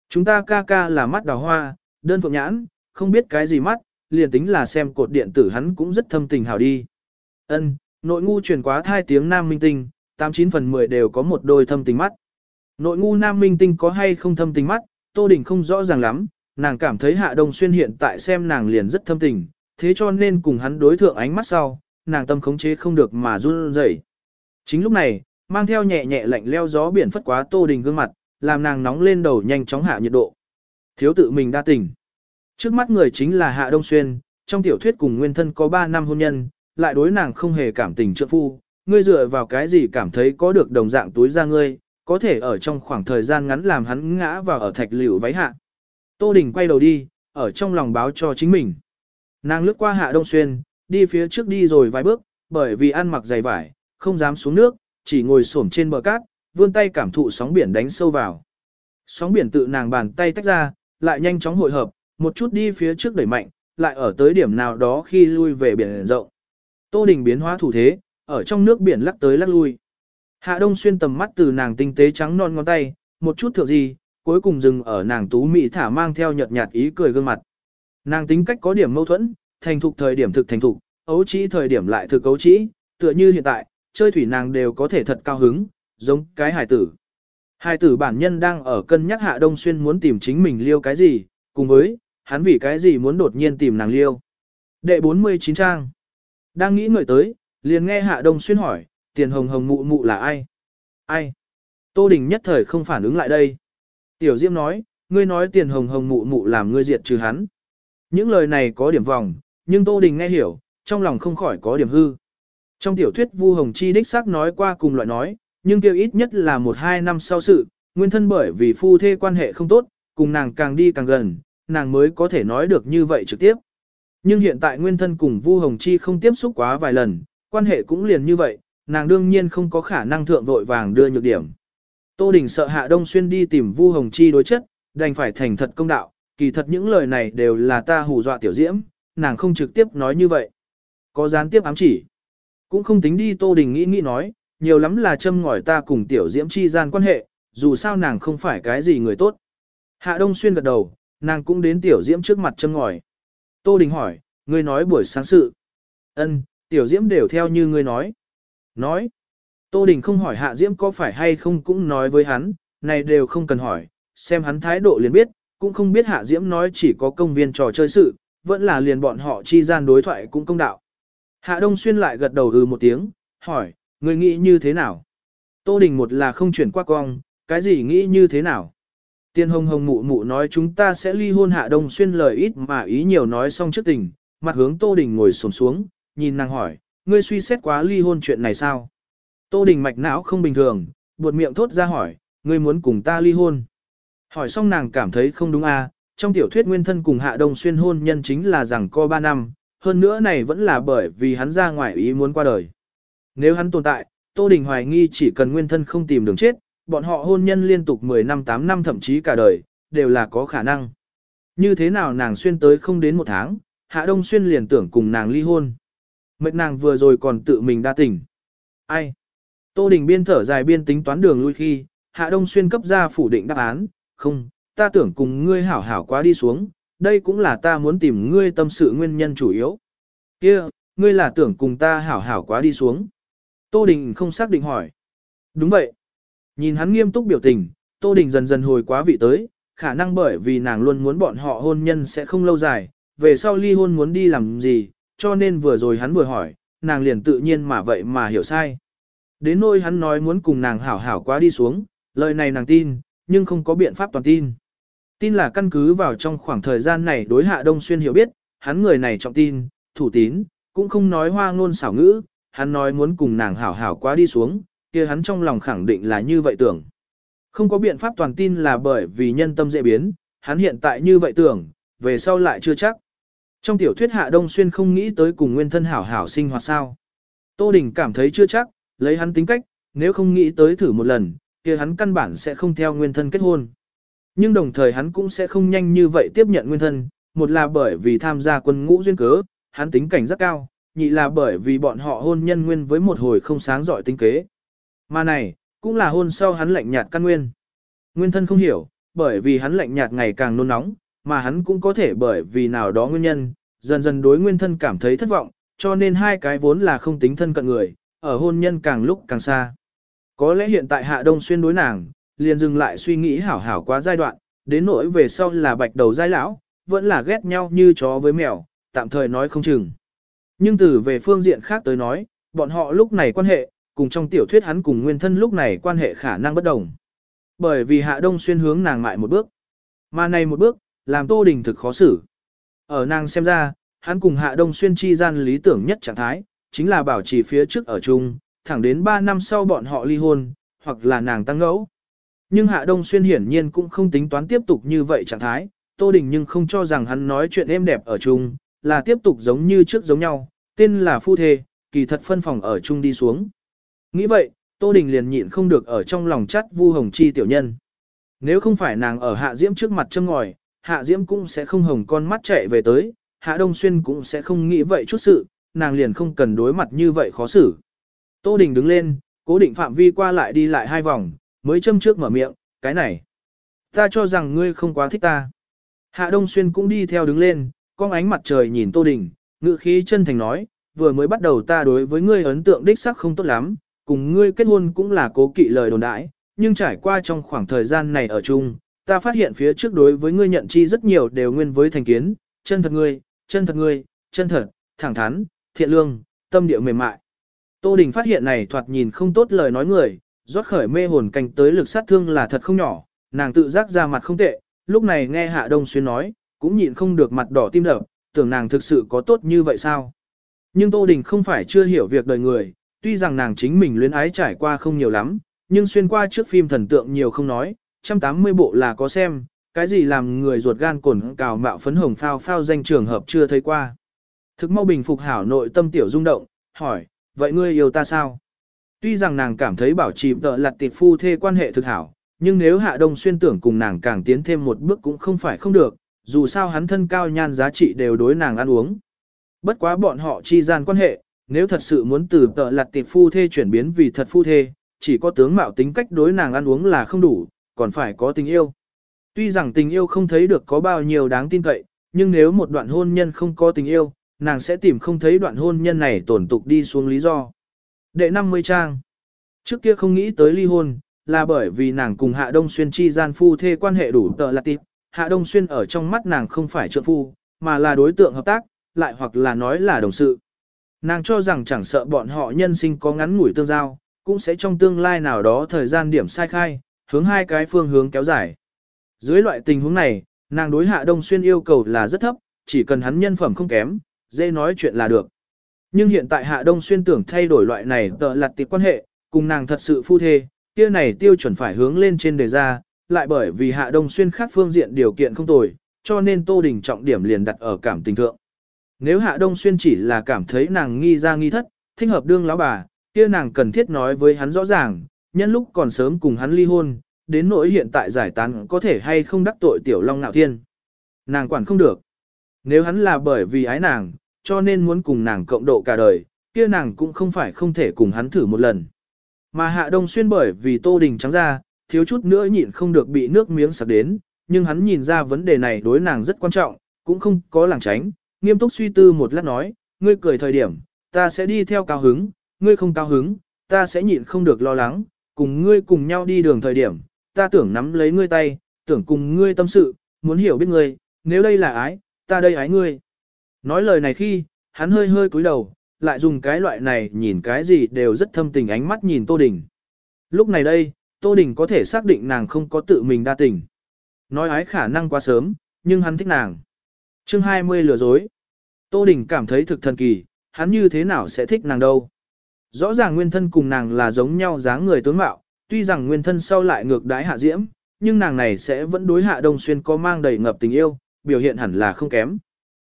Chúng ta ca ca là mắt đào hoa, đơn phượng nhãn, không biết cái gì mắt, liền tính là xem cột điện tử hắn cũng rất thâm tình hào đi. Ân, nội ngu truyền quá thai tiếng nam minh tinh, 89 phần 10 đều có một đôi thâm tình mắt. Nội ngu nam minh tinh có hay không thâm tình mắt, Tô Đình không rõ ràng lắm, nàng cảm thấy Hạ Đông Xuyên hiện tại xem nàng liền rất thâm tình, thế cho nên cùng hắn đối thượng ánh mắt sau, nàng tâm khống chế không được mà run rẩy. Chính lúc này, mang theo nhẹ nhẹ lạnh leo gió biển phất quá Tô Đình gương mặt, làm nàng nóng lên đầu nhanh chóng hạ nhiệt độ. Thiếu tự mình đa tình. Trước mắt người chính là Hạ Đông Xuyên, trong tiểu thuyết cùng nguyên thân có 3 năm hôn nhân, lại đối nàng không hề cảm tình trợ phu, ngươi dựa vào cái gì cảm thấy có được đồng dạng túi ra ngươi, có thể ở trong khoảng thời gian ngắn làm hắn ngã vào ở thạch liễu váy hạ. Tô Đình quay đầu đi, ở trong lòng báo cho chính mình. Nàng lướt qua hạ đông xuyên, đi phía trước đi rồi vài bước, bởi vì ăn mặc dày vải, không dám xuống nước, chỉ ngồi xổm trên bờ cát, vươn tay cảm thụ sóng biển đánh sâu vào. Sóng biển tự nàng bàn tay tách ra, lại nhanh chóng hội hợp, một chút đi phía trước đẩy mạnh, lại ở tới điểm nào đó khi lui về biển rộng. Tô Đình biến hóa thủ thế, ở trong nước biển lắc tới lắc lui. Hạ Đông xuyên tầm mắt từ nàng tinh tế trắng non ngón tay, một chút thượng gì, cuối cùng dừng ở nàng tú mỹ thả mang theo nhợt nhạt ý cười gương mặt. Nàng tính cách có điểm mâu thuẫn, thành thục thời điểm thực thành thục, ấu trĩ thời điểm lại thực ấu trĩ, tựa như hiện tại, chơi thủy nàng đều có thể thật cao hứng, giống cái hải tử. Hải tử bản nhân đang ở cân nhắc Hạ Đông Xuyên muốn tìm chính mình liêu cái gì, cùng với, hắn vì cái gì muốn đột nhiên tìm nàng liêu. Đệ 49 trang. Đang nghĩ ngợi tới, liền nghe Hạ Đông Xuyên hỏi, tiền hồng hồng mụ mụ là ai? Ai? Tô Đình nhất thời không phản ứng lại đây. Tiểu Diễm nói, ngươi nói tiền hồng hồng mụ mụ làm ngươi diệt trừ hắn. Những lời này có điểm vòng, nhưng Tô Đình nghe hiểu, trong lòng không khỏi có điểm hư. Trong tiểu thuyết Vu Hồng Chi đích xác nói qua cùng loại nói, nhưng kêu ít nhất là một hai năm sau sự, nguyên thân bởi vì phu thê quan hệ không tốt, cùng nàng càng đi càng gần, nàng mới có thể nói được như vậy trực tiếp. Nhưng hiện tại nguyên thân cùng Vu Hồng Chi không tiếp xúc quá vài lần, quan hệ cũng liền như vậy, nàng đương nhiên không có khả năng thượng vội vàng đưa nhược điểm. Tô Đình sợ Hạ Đông Xuyên đi tìm Vu Hồng Chi đối chất, đành phải thành thật công đạo, kỳ thật những lời này đều là ta hù dọa tiểu diễm, nàng không trực tiếp nói như vậy. Có gián tiếp ám chỉ. Cũng không tính đi Tô Đình nghĩ nghĩ nói, nhiều lắm là châm ngòi ta cùng tiểu diễm chi gian quan hệ, dù sao nàng không phải cái gì người tốt. Hạ Đông Xuyên gật đầu, nàng cũng đến tiểu diễm trước mặt châm ngòi. Tô Đình hỏi, ngươi nói buổi sáng sự. Ân, tiểu diễm đều theo như ngươi nói. Nói. Tô Đình không hỏi Hạ Diễm có phải hay không cũng nói với hắn, này đều không cần hỏi, xem hắn thái độ liền biết, cũng không biết Hạ Diễm nói chỉ có công viên trò chơi sự, vẫn là liền bọn họ chi gian đối thoại cũng công đạo. Hạ Đông Xuyên lại gật đầu ừ một tiếng, hỏi, người nghĩ như thế nào? Tô Đình một là không chuyển qua cong, cái gì nghĩ như thế nào? Tiên hồng hồng mụ mụ nói chúng ta sẽ ly hôn Hạ Đông Xuyên lời ít mà ý nhiều nói xong trước tình, mặt hướng Tô Đình ngồi xổm xuống, nhìn nàng hỏi, ngươi suy xét quá ly hôn chuyện này sao? Tô Đình mạch não không bình thường, buột miệng thốt ra hỏi, ngươi muốn cùng ta ly hôn? Hỏi xong nàng cảm thấy không đúng à, trong tiểu thuyết nguyên thân cùng Hạ Đông Xuyên hôn nhân chính là rằng co 3 năm, hơn nữa này vẫn là bởi vì hắn ra ngoài ý muốn qua đời. Nếu hắn tồn tại, Tô Đình hoài nghi chỉ cần nguyên thân không tìm đường chết, bọn họ hôn nhân liên tục 10 năm 8 năm thậm chí cả đời, đều là có khả năng. Như thế nào nàng xuyên tới không đến một tháng, Hạ Đông Xuyên liền tưởng cùng nàng ly hôn. Mệt nàng vừa rồi còn tự mình đa tỉnh. Ai? Tô Đình biên thở dài biên tính toán đường lui khi, Hạ Đông Xuyên cấp ra phủ định đáp án, không, ta tưởng cùng ngươi hảo hảo quá đi xuống, đây cũng là ta muốn tìm ngươi tâm sự nguyên nhân chủ yếu. Kia, ngươi là tưởng cùng ta hảo hảo quá đi xuống. Tô Đình không xác định hỏi. Đúng vậy. Nhìn hắn nghiêm túc biểu tình, Tô Đình dần dần hồi quá vị tới, khả năng bởi vì nàng luôn muốn bọn họ hôn nhân sẽ không lâu dài, về sau ly hôn muốn đi làm gì, cho nên vừa rồi hắn vừa hỏi, nàng liền tự nhiên mà vậy mà hiểu sai. Đến nôi hắn nói muốn cùng nàng hảo hảo quá đi xuống, lời này nàng tin, nhưng không có biện pháp toàn tin. Tin là căn cứ vào trong khoảng thời gian này đối hạ đông xuyên hiểu biết, hắn người này trọng tin, thủ tín, cũng không nói hoa ngôn xảo ngữ, hắn nói muốn cùng nàng hảo hảo quá đi xuống, kia hắn trong lòng khẳng định là như vậy tưởng. Không có biện pháp toàn tin là bởi vì nhân tâm dễ biến, hắn hiện tại như vậy tưởng, về sau lại chưa chắc. Trong tiểu thuyết Hạ Đông Xuyên không nghĩ tới cùng nguyên thân hảo hảo sinh hoạt sao. Tô Đình cảm thấy chưa chắc, lấy hắn tính cách, nếu không nghĩ tới thử một lần, kia hắn căn bản sẽ không theo nguyên thân kết hôn. Nhưng đồng thời hắn cũng sẽ không nhanh như vậy tiếp nhận nguyên thân, một là bởi vì tham gia quân ngũ duyên cớ, hắn tính cảnh rất cao, nhị là bởi vì bọn họ hôn nhân nguyên với một hồi không sáng giỏi tính kế. Mà này, cũng là hôn sau hắn lạnh nhạt căn nguyên. Nguyên thân không hiểu, bởi vì hắn lạnh nhạt ngày càng nôn nóng, mà hắn cũng có thể bởi vì nào đó nguyên nhân, dần dần đối nguyên thân cảm thấy thất vọng, cho nên hai cái vốn là không tính thân cận người, ở hôn nhân càng lúc càng xa. Có lẽ hiện tại Hạ Đông Xuyên đối nàng, liền dừng lại suy nghĩ hảo hảo quá giai đoạn, đến nỗi về sau là bạch đầu giai lão, vẫn là ghét nhau như chó với mèo, tạm thời nói không chừng. Nhưng từ về phương diện khác tới nói, bọn họ lúc này quan hệ, cùng trong tiểu thuyết hắn cùng nguyên thân lúc này quan hệ khả năng bất đồng. Bởi vì Hạ Đông Xuyên hướng nàng mại một bước. Mà này một bước, làm Tô Đình thực khó xử. Ở nàng xem ra, hắn cùng Hạ Đông Xuyên chi gian lý tưởng nhất trạng thái, chính là bảo trì phía trước ở chung, thẳng đến 3 năm sau bọn họ ly hôn, hoặc là nàng tăng ngẫu. Nhưng Hạ Đông Xuyên hiển nhiên cũng không tính toán tiếp tục như vậy trạng thái, Tô Đình nhưng không cho rằng hắn nói chuyện êm đẹp ở chung, là tiếp tục giống như trước giống nhau, tên là phu thê, kỳ thật phân phòng ở chung đi xuống. Nghĩ vậy, Tô Đình liền nhịn không được ở trong lòng chắt Vu Hồng Chi tiểu nhân. Nếu không phải nàng ở Hạ Diễm trước mặt châm ngòi, Hạ Diễm cũng sẽ không hồng con mắt chạy về tới, Hạ Đông Xuyên cũng sẽ không nghĩ vậy chút sự, nàng liền không cần đối mặt như vậy khó xử. Tô Đình đứng lên, cố định phạm vi qua lại đi lại hai vòng, mới châm trước mở miệng, cái này. Ta cho rằng ngươi không quá thích ta. Hạ Đông Xuyên cũng đi theo đứng lên, con ánh mặt trời nhìn Tô Đình, ngự khí chân thành nói, vừa mới bắt đầu ta đối với ngươi ấn tượng đích sắc không tốt lắm, cùng ngươi kết hôn cũng là cố kỵ lời đồn đãi, nhưng trải qua trong khoảng thời gian này ở chung, ta phát hiện phía trước đối với ngươi nhận chi rất nhiều đều nguyên với thành kiến, chân thật ngươi, chân thật ngươi, chân thật, thẳng thắn, thiện lương, tâm địa mềm mại. Tô Đình phát hiện này thoạt nhìn không tốt lời nói người, rót khởi mê hồn canh tới lực sát thương là thật không nhỏ, nàng tự giác ra mặt không tệ, lúc này nghe Hạ Đông Xuyên nói, cũng nhịn không được mặt đỏ tim đập, tưởng nàng thực sự có tốt như vậy sao? Nhưng Tô Đình không phải chưa hiểu việc đời người, tuy rằng nàng chính mình luyến ái trải qua không nhiều lắm, nhưng xuyên qua trước phim thần tượng nhiều không nói, 180 bộ là có xem, cái gì làm người ruột gan cồn cào mạo phấn hồng phao phao danh trường hợp chưa thấy qua. Thực mau bình phục hảo nội tâm tiểu rung động, hỏi, vậy ngươi yêu ta sao? Tuy rằng nàng cảm thấy bảo trì tợ lặt tịt phu thê quan hệ thực hảo, nhưng nếu Hạ Đông Xuyên tưởng cùng nàng càng tiến thêm một bước cũng không phải không được, dù sao hắn thân cao nhan giá trị đều đối nàng ăn uống. Bất quá bọn họ chi gian quan hệ, nếu thật sự muốn từ tợ lặt tịt phu thê chuyển biến vì thật phu thê, chỉ có tướng mạo tính cách đối nàng ăn uống là không đủ, còn phải có tình yêu. Tuy rằng tình yêu không thấy được có bao nhiêu đáng tin cậy, nhưng nếu một đoạn hôn nhân không có tình yêu, nàng sẽ tìm không thấy đoạn hôn nhân này tổn tục đi xuống lý do. Đệ 50 trang Trước kia không nghĩ tới ly hôn, là bởi vì nàng cùng Hạ Đông Xuyên chi gian phu thê quan hệ đủ tợ là tịp. Hạ Đông Xuyên ở trong mắt nàng không phải trợ phu, mà là đối tượng hợp tác, lại hoặc là nói là đồng sự. Nàng cho rằng chẳng sợ bọn họ nhân sinh có ngắn ngủi tương giao, cũng sẽ trong tương lai nào đó thời gian điểm sai khai, hướng hai cái phương hướng kéo dài. Dưới loại tình huống này, nàng đối Hạ Đông Xuyên yêu cầu là rất thấp, chỉ cần hắn nhân phẩm không kém, dễ nói chuyện là được. Nhưng hiện tại Hạ Đông Xuyên tưởng thay đổi loại này tợ lặt tiệp quan hệ, cùng nàng thật sự phu thê, kia này tiêu chuẩn phải hướng lên trên đề ra, lại bởi vì Hạ Đông Xuyên khác phương diện điều kiện không tồi, cho nên Tô Đình trọng điểm liền đặt ở cảm tình thượng. Nếu Hạ Đông Xuyên chỉ là cảm thấy nàng nghi ra nghi thất, thích hợp đương lão bà, kia nàng cần thiết nói với hắn rõ ràng, nhân lúc còn sớm cùng hắn ly hôn, đến nỗi hiện tại giải tán có thể hay không đắc tội tiểu long nạo thiên. Nàng quản không được. Nếu hắn là bởi vì ái nàng, cho nên muốn cùng nàng cộng độ cả đời, kia nàng cũng không phải không thể cùng hắn thử một lần. Mà Hạ Đông Xuyên bởi vì Tô Đình trắng ra, thiếu chút nữa nhịn không được bị nước miếng sặc đến, nhưng hắn nhìn ra vấn đề này đối nàng rất quan trọng, cũng không có làng tránh, nghiêm túc suy tư một lát nói, ngươi cười thời điểm, ta sẽ đi theo cao hứng, ngươi không cao hứng, ta sẽ nhịn không được lo lắng, cùng ngươi cùng nhau đi đường thời điểm, ta tưởng nắm lấy ngươi tay, tưởng cùng ngươi tâm sự, muốn hiểu biết ngươi, nếu đây là ái, ta đây ái ngươi. Nói lời này khi, hắn hơi hơi cúi đầu, lại dùng cái loại này nhìn cái gì đều rất thâm tình ánh mắt nhìn Tô Đình. Lúc này đây, Tô Đình có thể xác định nàng không có tự mình đa tình. Nói ái khả năng quá sớm, nhưng hắn thích nàng. chương 20 lừa dối. Tô Đình cảm thấy thực thần kỳ, hắn như thế nào sẽ thích nàng đâu. Rõ ràng nguyên thân cùng nàng là giống nhau dáng người tướng mạo, tuy rằng nguyên thân sau lại ngược đái hạ diễm, nhưng nàng này sẽ vẫn đối hạ đông xuyên có mang đầy ngập tình yêu, biểu hiện hẳn là không kém.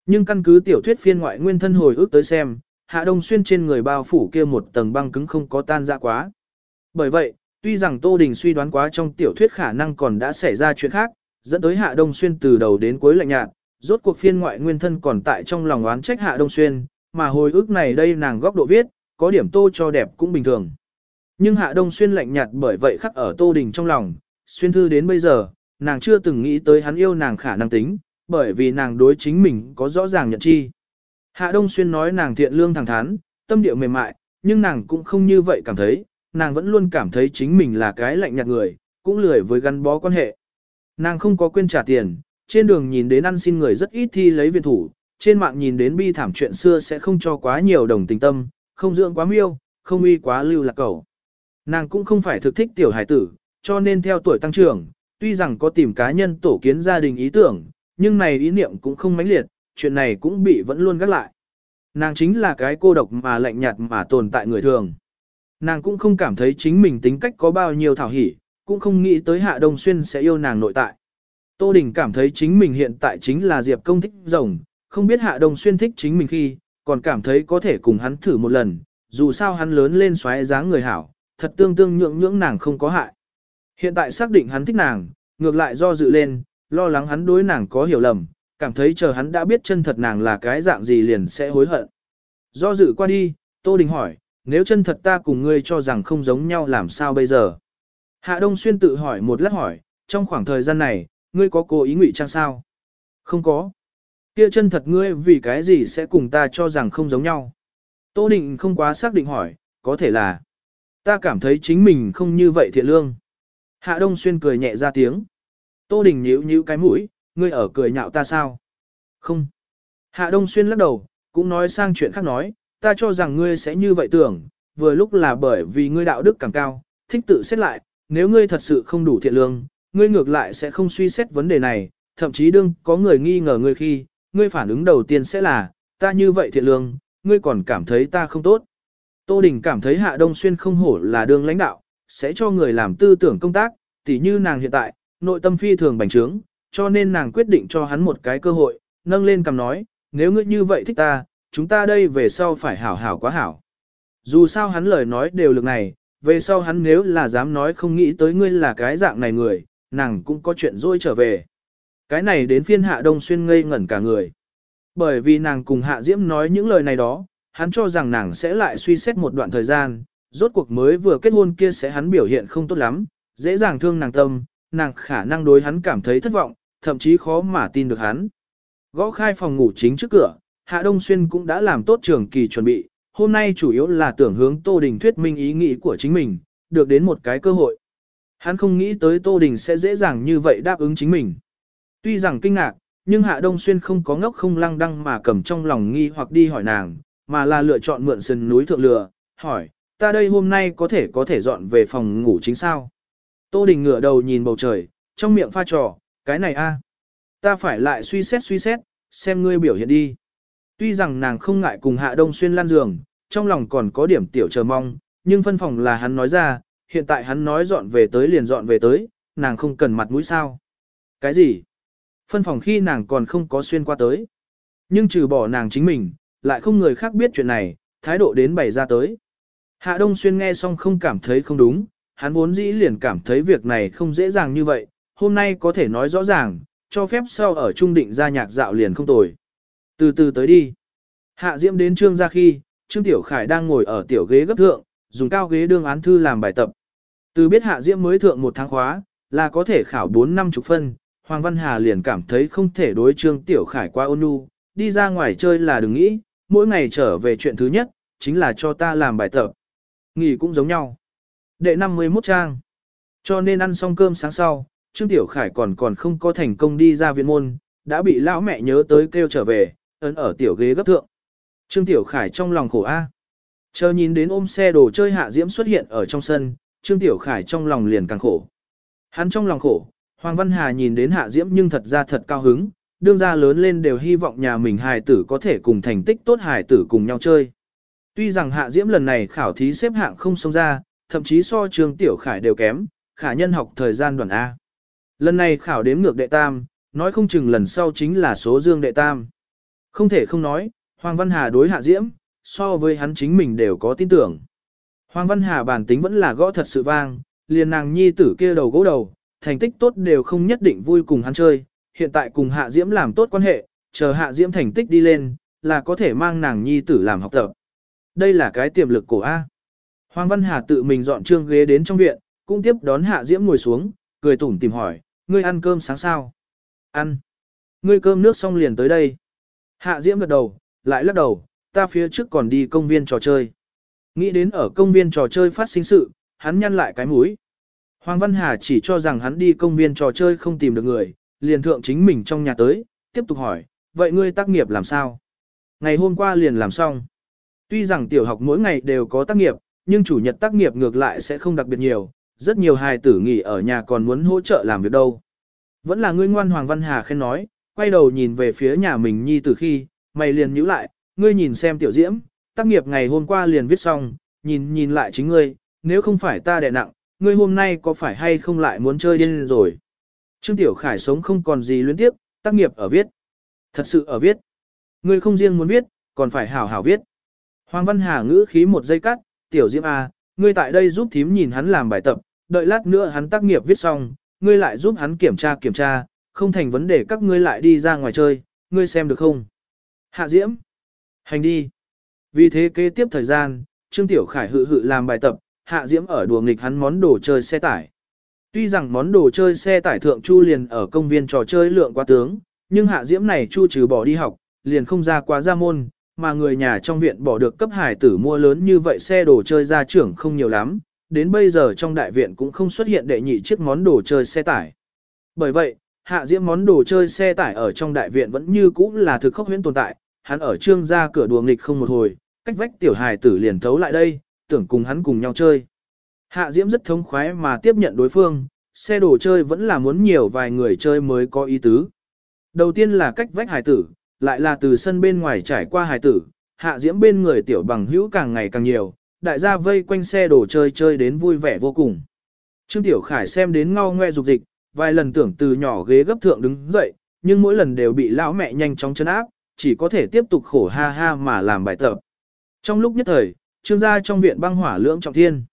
Nhưng căn cứ tiểu thuyết phiên ngoại nguyên thân hồi ức tới xem, hạ đông xuyên trên người bao phủ kia một tầng băng cứng không có tan ra quá. Bởi vậy, tuy rằng Tô Đình suy đoán quá trong tiểu thuyết khả năng còn đã xảy ra chuyện khác, dẫn tới hạ đông xuyên từ đầu đến cuối lạnh nhạt, rốt cuộc phiên ngoại nguyên thân còn tại trong lòng oán trách hạ đông xuyên, mà hồi ức này đây nàng góc độ viết, có điểm tô cho đẹp cũng bình thường. Nhưng hạ đông xuyên lạnh nhạt bởi vậy khắc ở tô đình trong lòng, xuyên thư đến bây giờ, nàng chưa từng nghĩ tới hắn yêu nàng khả năng tính, bởi vì nàng đối chính mình có rõ ràng nhận chi. Hạ Đông Xuyên nói nàng thiện lương thẳng thắn, tâm địa mềm mại, nhưng nàng cũng không như vậy cảm thấy, nàng vẫn luôn cảm thấy chính mình là cái lạnh nhạt người, cũng lười với gắn bó quan hệ. Nàng không có quên trả tiền, trên đường nhìn đến ăn xin người rất ít thi lấy viện thủ, trên mạng nhìn đến bi thảm chuyện xưa sẽ không cho quá nhiều đồng tình tâm, không dưỡng quá miêu, không uy quá lưu lạc cầu. Nàng cũng không phải thực thích tiểu hải tử, cho nên theo tuổi tăng trưởng, tuy rằng có tìm cá nhân tổ kiến gia đình ý tưởng, nhưng này ý niệm cũng không mãnh liệt, chuyện này cũng bị vẫn luôn gác lại. Nàng chính là cái cô độc mà lạnh nhạt mà tồn tại người thường. Nàng cũng không cảm thấy chính mình tính cách có bao nhiêu thảo hỉ, cũng không nghĩ tới Hạ Đông Xuyên sẽ yêu nàng nội tại. Tô Đình cảm thấy chính mình hiện tại chính là Diệp công thích rồng, không biết Hạ Đông Xuyên thích chính mình khi, còn cảm thấy có thể cùng hắn thử một lần, dù sao hắn lớn lên xoáy dáng người hảo, thật tương tương nhượng nhưỡng nàng không có hại. Hiện tại xác định hắn thích nàng, ngược lại do dự lên, lo lắng hắn đối nàng có hiểu lầm, cảm thấy chờ hắn đã biết chân thật nàng là cái dạng gì liền sẽ hối hận. Do dự qua đi, Tô Đình hỏi, nếu chân thật ta cùng ngươi cho rằng không giống nhau làm sao bây giờ? Hạ Đông Xuyên tự hỏi một lát hỏi, trong khoảng thời gian này, ngươi có cố ý ngụy trang sao? Không có. Kia chân thật ngươi vì cái gì sẽ cùng ta cho rằng không giống nhau? Tô Định không quá xác định hỏi, có thể là ta cảm thấy chính mình không như vậy thiện lương. Hạ Đông Xuyên cười nhẹ ra tiếng. Tô Đình nhíu nhíu cái mũi, ngươi ở cười nhạo ta sao? Không. Hạ Đông Xuyên lắc đầu, cũng nói sang chuyện khác nói, ta cho rằng ngươi sẽ như vậy tưởng, vừa lúc là bởi vì ngươi đạo đức càng cao, thích tự xét lại, nếu ngươi thật sự không đủ thiện lương, ngươi ngược lại sẽ không suy xét vấn đề này, thậm chí đương có người nghi ngờ ngươi khi, ngươi phản ứng đầu tiên sẽ là, ta như vậy thiện lương, ngươi còn cảm thấy ta không tốt. Tô Đình cảm thấy Hạ Đông Xuyên không hổ là đương lãnh đạo, sẽ cho người làm tư tưởng công tác, tỉ như nàng hiện tại, nội tâm phi thường bành trướng, cho nên nàng quyết định cho hắn một cái cơ hội, nâng lên cầm nói, nếu ngươi như vậy thích ta, chúng ta đây về sau phải hảo hảo quá hảo. Dù sao hắn lời nói đều lực này, về sau hắn nếu là dám nói không nghĩ tới ngươi là cái dạng này người, nàng cũng có chuyện dôi trở về. Cái này đến phiên hạ đông xuyên ngây ngẩn cả người. Bởi vì nàng cùng hạ diễm nói những lời này đó, hắn cho rằng nàng sẽ lại suy xét một đoạn thời gian, rốt cuộc mới vừa kết hôn kia sẽ hắn biểu hiện không tốt lắm, dễ dàng thương nàng tâm, nàng khả năng đối hắn cảm thấy thất vọng, thậm chí khó mà tin được hắn. Gõ khai phòng ngủ chính trước cửa, Hạ Đông Xuyên cũng đã làm tốt trường kỳ chuẩn bị, hôm nay chủ yếu là tưởng hướng Tô Đình thuyết minh ý nghĩ của chính mình, được đến một cái cơ hội. Hắn không nghĩ tới Tô Đình sẽ dễ dàng như vậy đáp ứng chính mình. Tuy rằng kinh ngạc, nhưng Hạ Đông Xuyên không có ngốc không lăng đăng mà cầm trong lòng nghi hoặc đi hỏi nàng, mà là lựa chọn mượn sườn núi thượng lừa, hỏi, ta đây hôm nay có thể có thể dọn về phòng ngủ chính sao? Tô Đình ngửa đầu nhìn bầu trời, trong miệng pha trò, cái này a, Ta phải lại suy xét suy xét, xem ngươi biểu hiện đi. Tuy rằng nàng không ngại cùng Hạ Đông Xuyên lan giường, trong lòng còn có điểm tiểu chờ mong, nhưng phân phòng là hắn nói ra, hiện tại hắn nói dọn về tới liền dọn về tới, nàng không cần mặt mũi sao. Cái gì? Phân phòng khi nàng còn không có xuyên qua tới. Nhưng trừ bỏ nàng chính mình, lại không người khác biết chuyện này, thái độ đến bày ra tới. Hạ Đông Xuyên nghe xong không cảm thấy không đúng, hắn vốn dĩ liền cảm thấy việc này không dễ dàng như vậy, hôm nay có thể nói rõ ràng, cho phép sau ở trung định ra nhạc dạo liền không tồi. Từ từ tới đi. Hạ Diễm đến trương ra khi, Trương Tiểu Khải đang ngồi ở tiểu ghế gấp thượng, dùng cao ghế đương án thư làm bài tập. Từ biết Hạ Diễm mới thượng một tháng khóa, là có thể khảo 4 năm chục phân, Hoàng Văn Hà liền cảm thấy không thể đối Trương Tiểu Khải qua ôn nhu, đi ra ngoài chơi là đừng nghĩ, mỗi ngày trở về chuyện thứ nhất, chính là cho ta làm bài tập. Nghỉ cũng giống nhau. Đệ 51 trang. Cho nên ăn xong cơm sáng sau, Trương Tiểu Khải còn còn không có thành công đi ra viện môn, đã bị lão mẹ nhớ tới kêu trở về, ấn ở tiểu ghế gấp thượng. Trương Tiểu Khải trong lòng khổ a. Chờ nhìn đến ôm xe đồ chơi hạ diễm xuất hiện ở trong sân, Trương Tiểu Khải trong lòng liền càng khổ. Hắn trong lòng khổ, Hoàng Văn Hà nhìn đến hạ diễm nhưng thật ra thật cao hứng, đương ra lớn lên đều hy vọng nhà mình hài tử có thể cùng thành tích tốt hài tử cùng nhau chơi. Tuy rằng hạ diễm lần này khảo thí xếp hạng không xông ra, thậm chí so trường Tiểu Khải đều kém, khả nhân học thời gian đoàn A. Lần này khảo đếm ngược đệ tam, nói không chừng lần sau chính là số dương đệ tam. Không thể không nói, Hoàng Văn Hà đối hạ diễm, so với hắn chính mình đều có tin tưởng. Hoàng Văn Hà bản tính vẫn là gõ thật sự vang, liền nàng nhi tử kia đầu gỗ đầu, thành tích tốt đều không nhất định vui cùng hắn chơi, hiện tại cùng hạ diễm làm tốt quan hệ, chờ hạ diễm thành tích đi lên, là có thể mang nàng nhi tử làm học tập. Đây là cái tiềm lực của A. Hoàng Văn Hà tự mình dọn trương ghế đến trong viện, cũng tiếp đón hạ diễm ngồi xuống, cười tủm tìm hỏi, ngươi ăn cơm sáng sao? Ăn. Ngươi cơm nước xong liền tới đây. Hạ Diễm gật đầu, lại lắc đầu, ta phía trước còn đi công viên trò chơi. Nghĩ đến ở công viên trò chơi phát sinh sự, hắn nhăn lại cái mũi. Hoàng Văn Hà chỉ cho rằng hắn đi công viên trò chơi không tìm được người, liền thượng chính mình trong nhà tới, tiếp tục hỏi, vậy ngươi tác nghiệp làm sao? Ngày hôm qua liền làm xong. Tuy rằng tiểu học mỗi ngày đều có tác nghiệp, nhưng chủ nhật tác nghiệp ngược lại sẽ không đặc biệt nhiều, rất nhiều hài tử nghỉ ở nhà còn muốn hỗ trợ làm việc đâu. Vẫn là ngươi ngoan Hoàng Văn Hà khen nói, quay đầu nhìn về phía nhà mình nhi từ khi, mày liền nhíu lại, ngươi nhìn xem tiểu diễm, tác nghiệp ngày hôm qua liền viết xong, nhìn nhìn lại chính ngươi, nếu không phải ta đè nặng, ngươi hôm nay có phải hay không lại muốn chơi điên rồi. Trương Tiểu Khải sống không còn gì luyến tiếp, tác nghiệp ở viết. Thật sự ở viết. Ngươi không riêng muốn viết, còn phải hảo hảo viết. Hoàng Văn Hà ngữ khí một giây cắt, Tiểu Diễm A, à, ngươi tại đây giúp thím nhìn hắn làm bài tập, đợi lát nữa hắn tác nghiệp viết xong, ngươi lại giúp hắn kiểm tra kiểm tra, không thành vấn đề các ngươi lại đi ra ngoài chơi, ngươi xem được không? Hạ Diễm, hành đi. Vì thế kế tiếp thời gian, Trương Tiểu Khải hự hự làm bài tập, Hạ Diễm ở đùa nghịch hắn món đồ chơi xe tải. Tuy rằng món đồ chơi xe tải thượng Chu liền ở công viên trò chơi lượng quá tướng, nhưng Hạ Diễm này Chu trừ bỏ đi học, liền không ra quá ra môn, mà người nhà trong viện bỏ được cấp hải tử mua lớn như vậy xe đồ chơi ra trưởng không nhiều lắm, đến bây giờ trong đại viện cũng không xuất hiện đệ nhị chiếc món đồ chơi xe tải. Bởi vậy, Hạ Diễm món đồ chơi xe tải ở trong đại viện vẫn như cũ là thực khốc huyễn tồn tại, hắn ở trương ra cửa đùa nghịch không một hồi, cách vách tiểu hài tử liền thấu lại đây, tưởng cùng hắn cùng nhau chơi. Hạ Diễm rất thống khoái mà tiếp nhận đối phương, xe đồ chơi vẫn là muốn nhiều vài người chơi mới có ý tứ. Đầu tiên là cách vách hài tử, lại là từ sân bên ngoài trải qua hài tử, Hạ Diễm bên người tiểu bằng hữu càng ngày càng nhiều, đại gia vây quanh xe đồ chơi chơi đến vui vẻ vô cùng. Trương Tiểu Khải xem đến ngao ngoe dục dịch, vài lần tưởng từ nhỏ ghế gấp thượng đứng dậy, nhưng mỗi lần đều bị lão mẹ nhanh chóng chân áp, chỉ có thể tiếp tục khổ ha ha mà làm bài tập. Trong lúc nhất thời, trương gia trong viện băng hỏa lưỡng trọng thiên.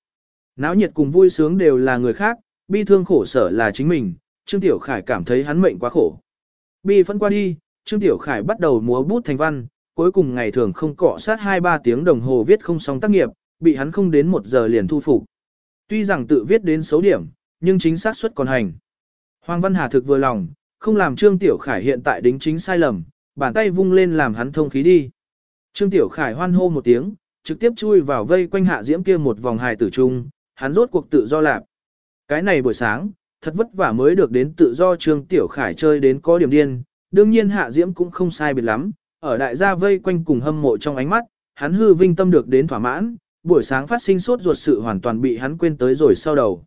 Náo nhiệt cùng vui sướng đều là người khác, bi thương khổ sở là chính mình, Trương Tiểu Khải cảm thấy hắn mệnh quá khổ. Bi phân qua đi, Trương Tiểu Khải bắt đầu múa bút thành văn, cuối cùng ngày thường không cọ sát 2-3 tiếng đồng hồ viết không xong tác nghiệp, bị hắn không đến 1 giờ liền thu phục. Tuy rằng tự viết đến xấu điểm, nhưng chính xác suất còn hành. Hoàng Văn Hà thực vừa lòng, không làm Trương Tiểu Khải hiện tại đính chính sai lầm, bàn tay vung lên làm hắn thông khí đi. Trương Tiểu Khải hoan hô một tiếng, trực tiếp chui vào vây quanh hạ diễm kia một vòng hài tử trung, hắn rốt cuộc tự do lạp. Cái này buổi sáng, thật vất vả mới được đến tự do Trương Tiểu Khải chơi đến có điểm điên, đương nhiên hạ diễm cũng không sai biệt lắm, ở đại gia vây quanh cùng hâm mộ trong ánh mắt, hắn hư vinh tâm được đến thỏa mãn, buổi sáng phát sinh sốt ruột sự hoàn toàn bị hắn quên tới rồi sau đầu.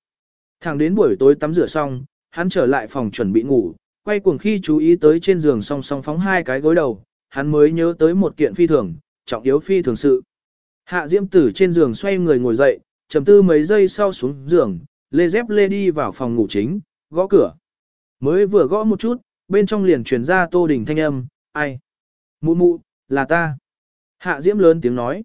Thẳng đến buổi tối tắm rửa xong, hắn trở lại phòng chuẩn bị ngủ, quay cuồng khi chú ý tới trên giường song song phóng hai cái gối đầu, hắn mới nhớ tới một kiện phi thường, trọng yếu phi thường sự. Hạ Diễm Tử trên giường xoay người ngồi dậy, trầm tư mấy giây sau xuống giường, lê dép lê đi vào phòng ngủ chính, gõ cửa. Mới vừa gõ một chút, bên trong liền truyền ra Tô Đình thanh âm, ai? Mụ mụ, là ta. Hạ Diễm lớn tiếng nói.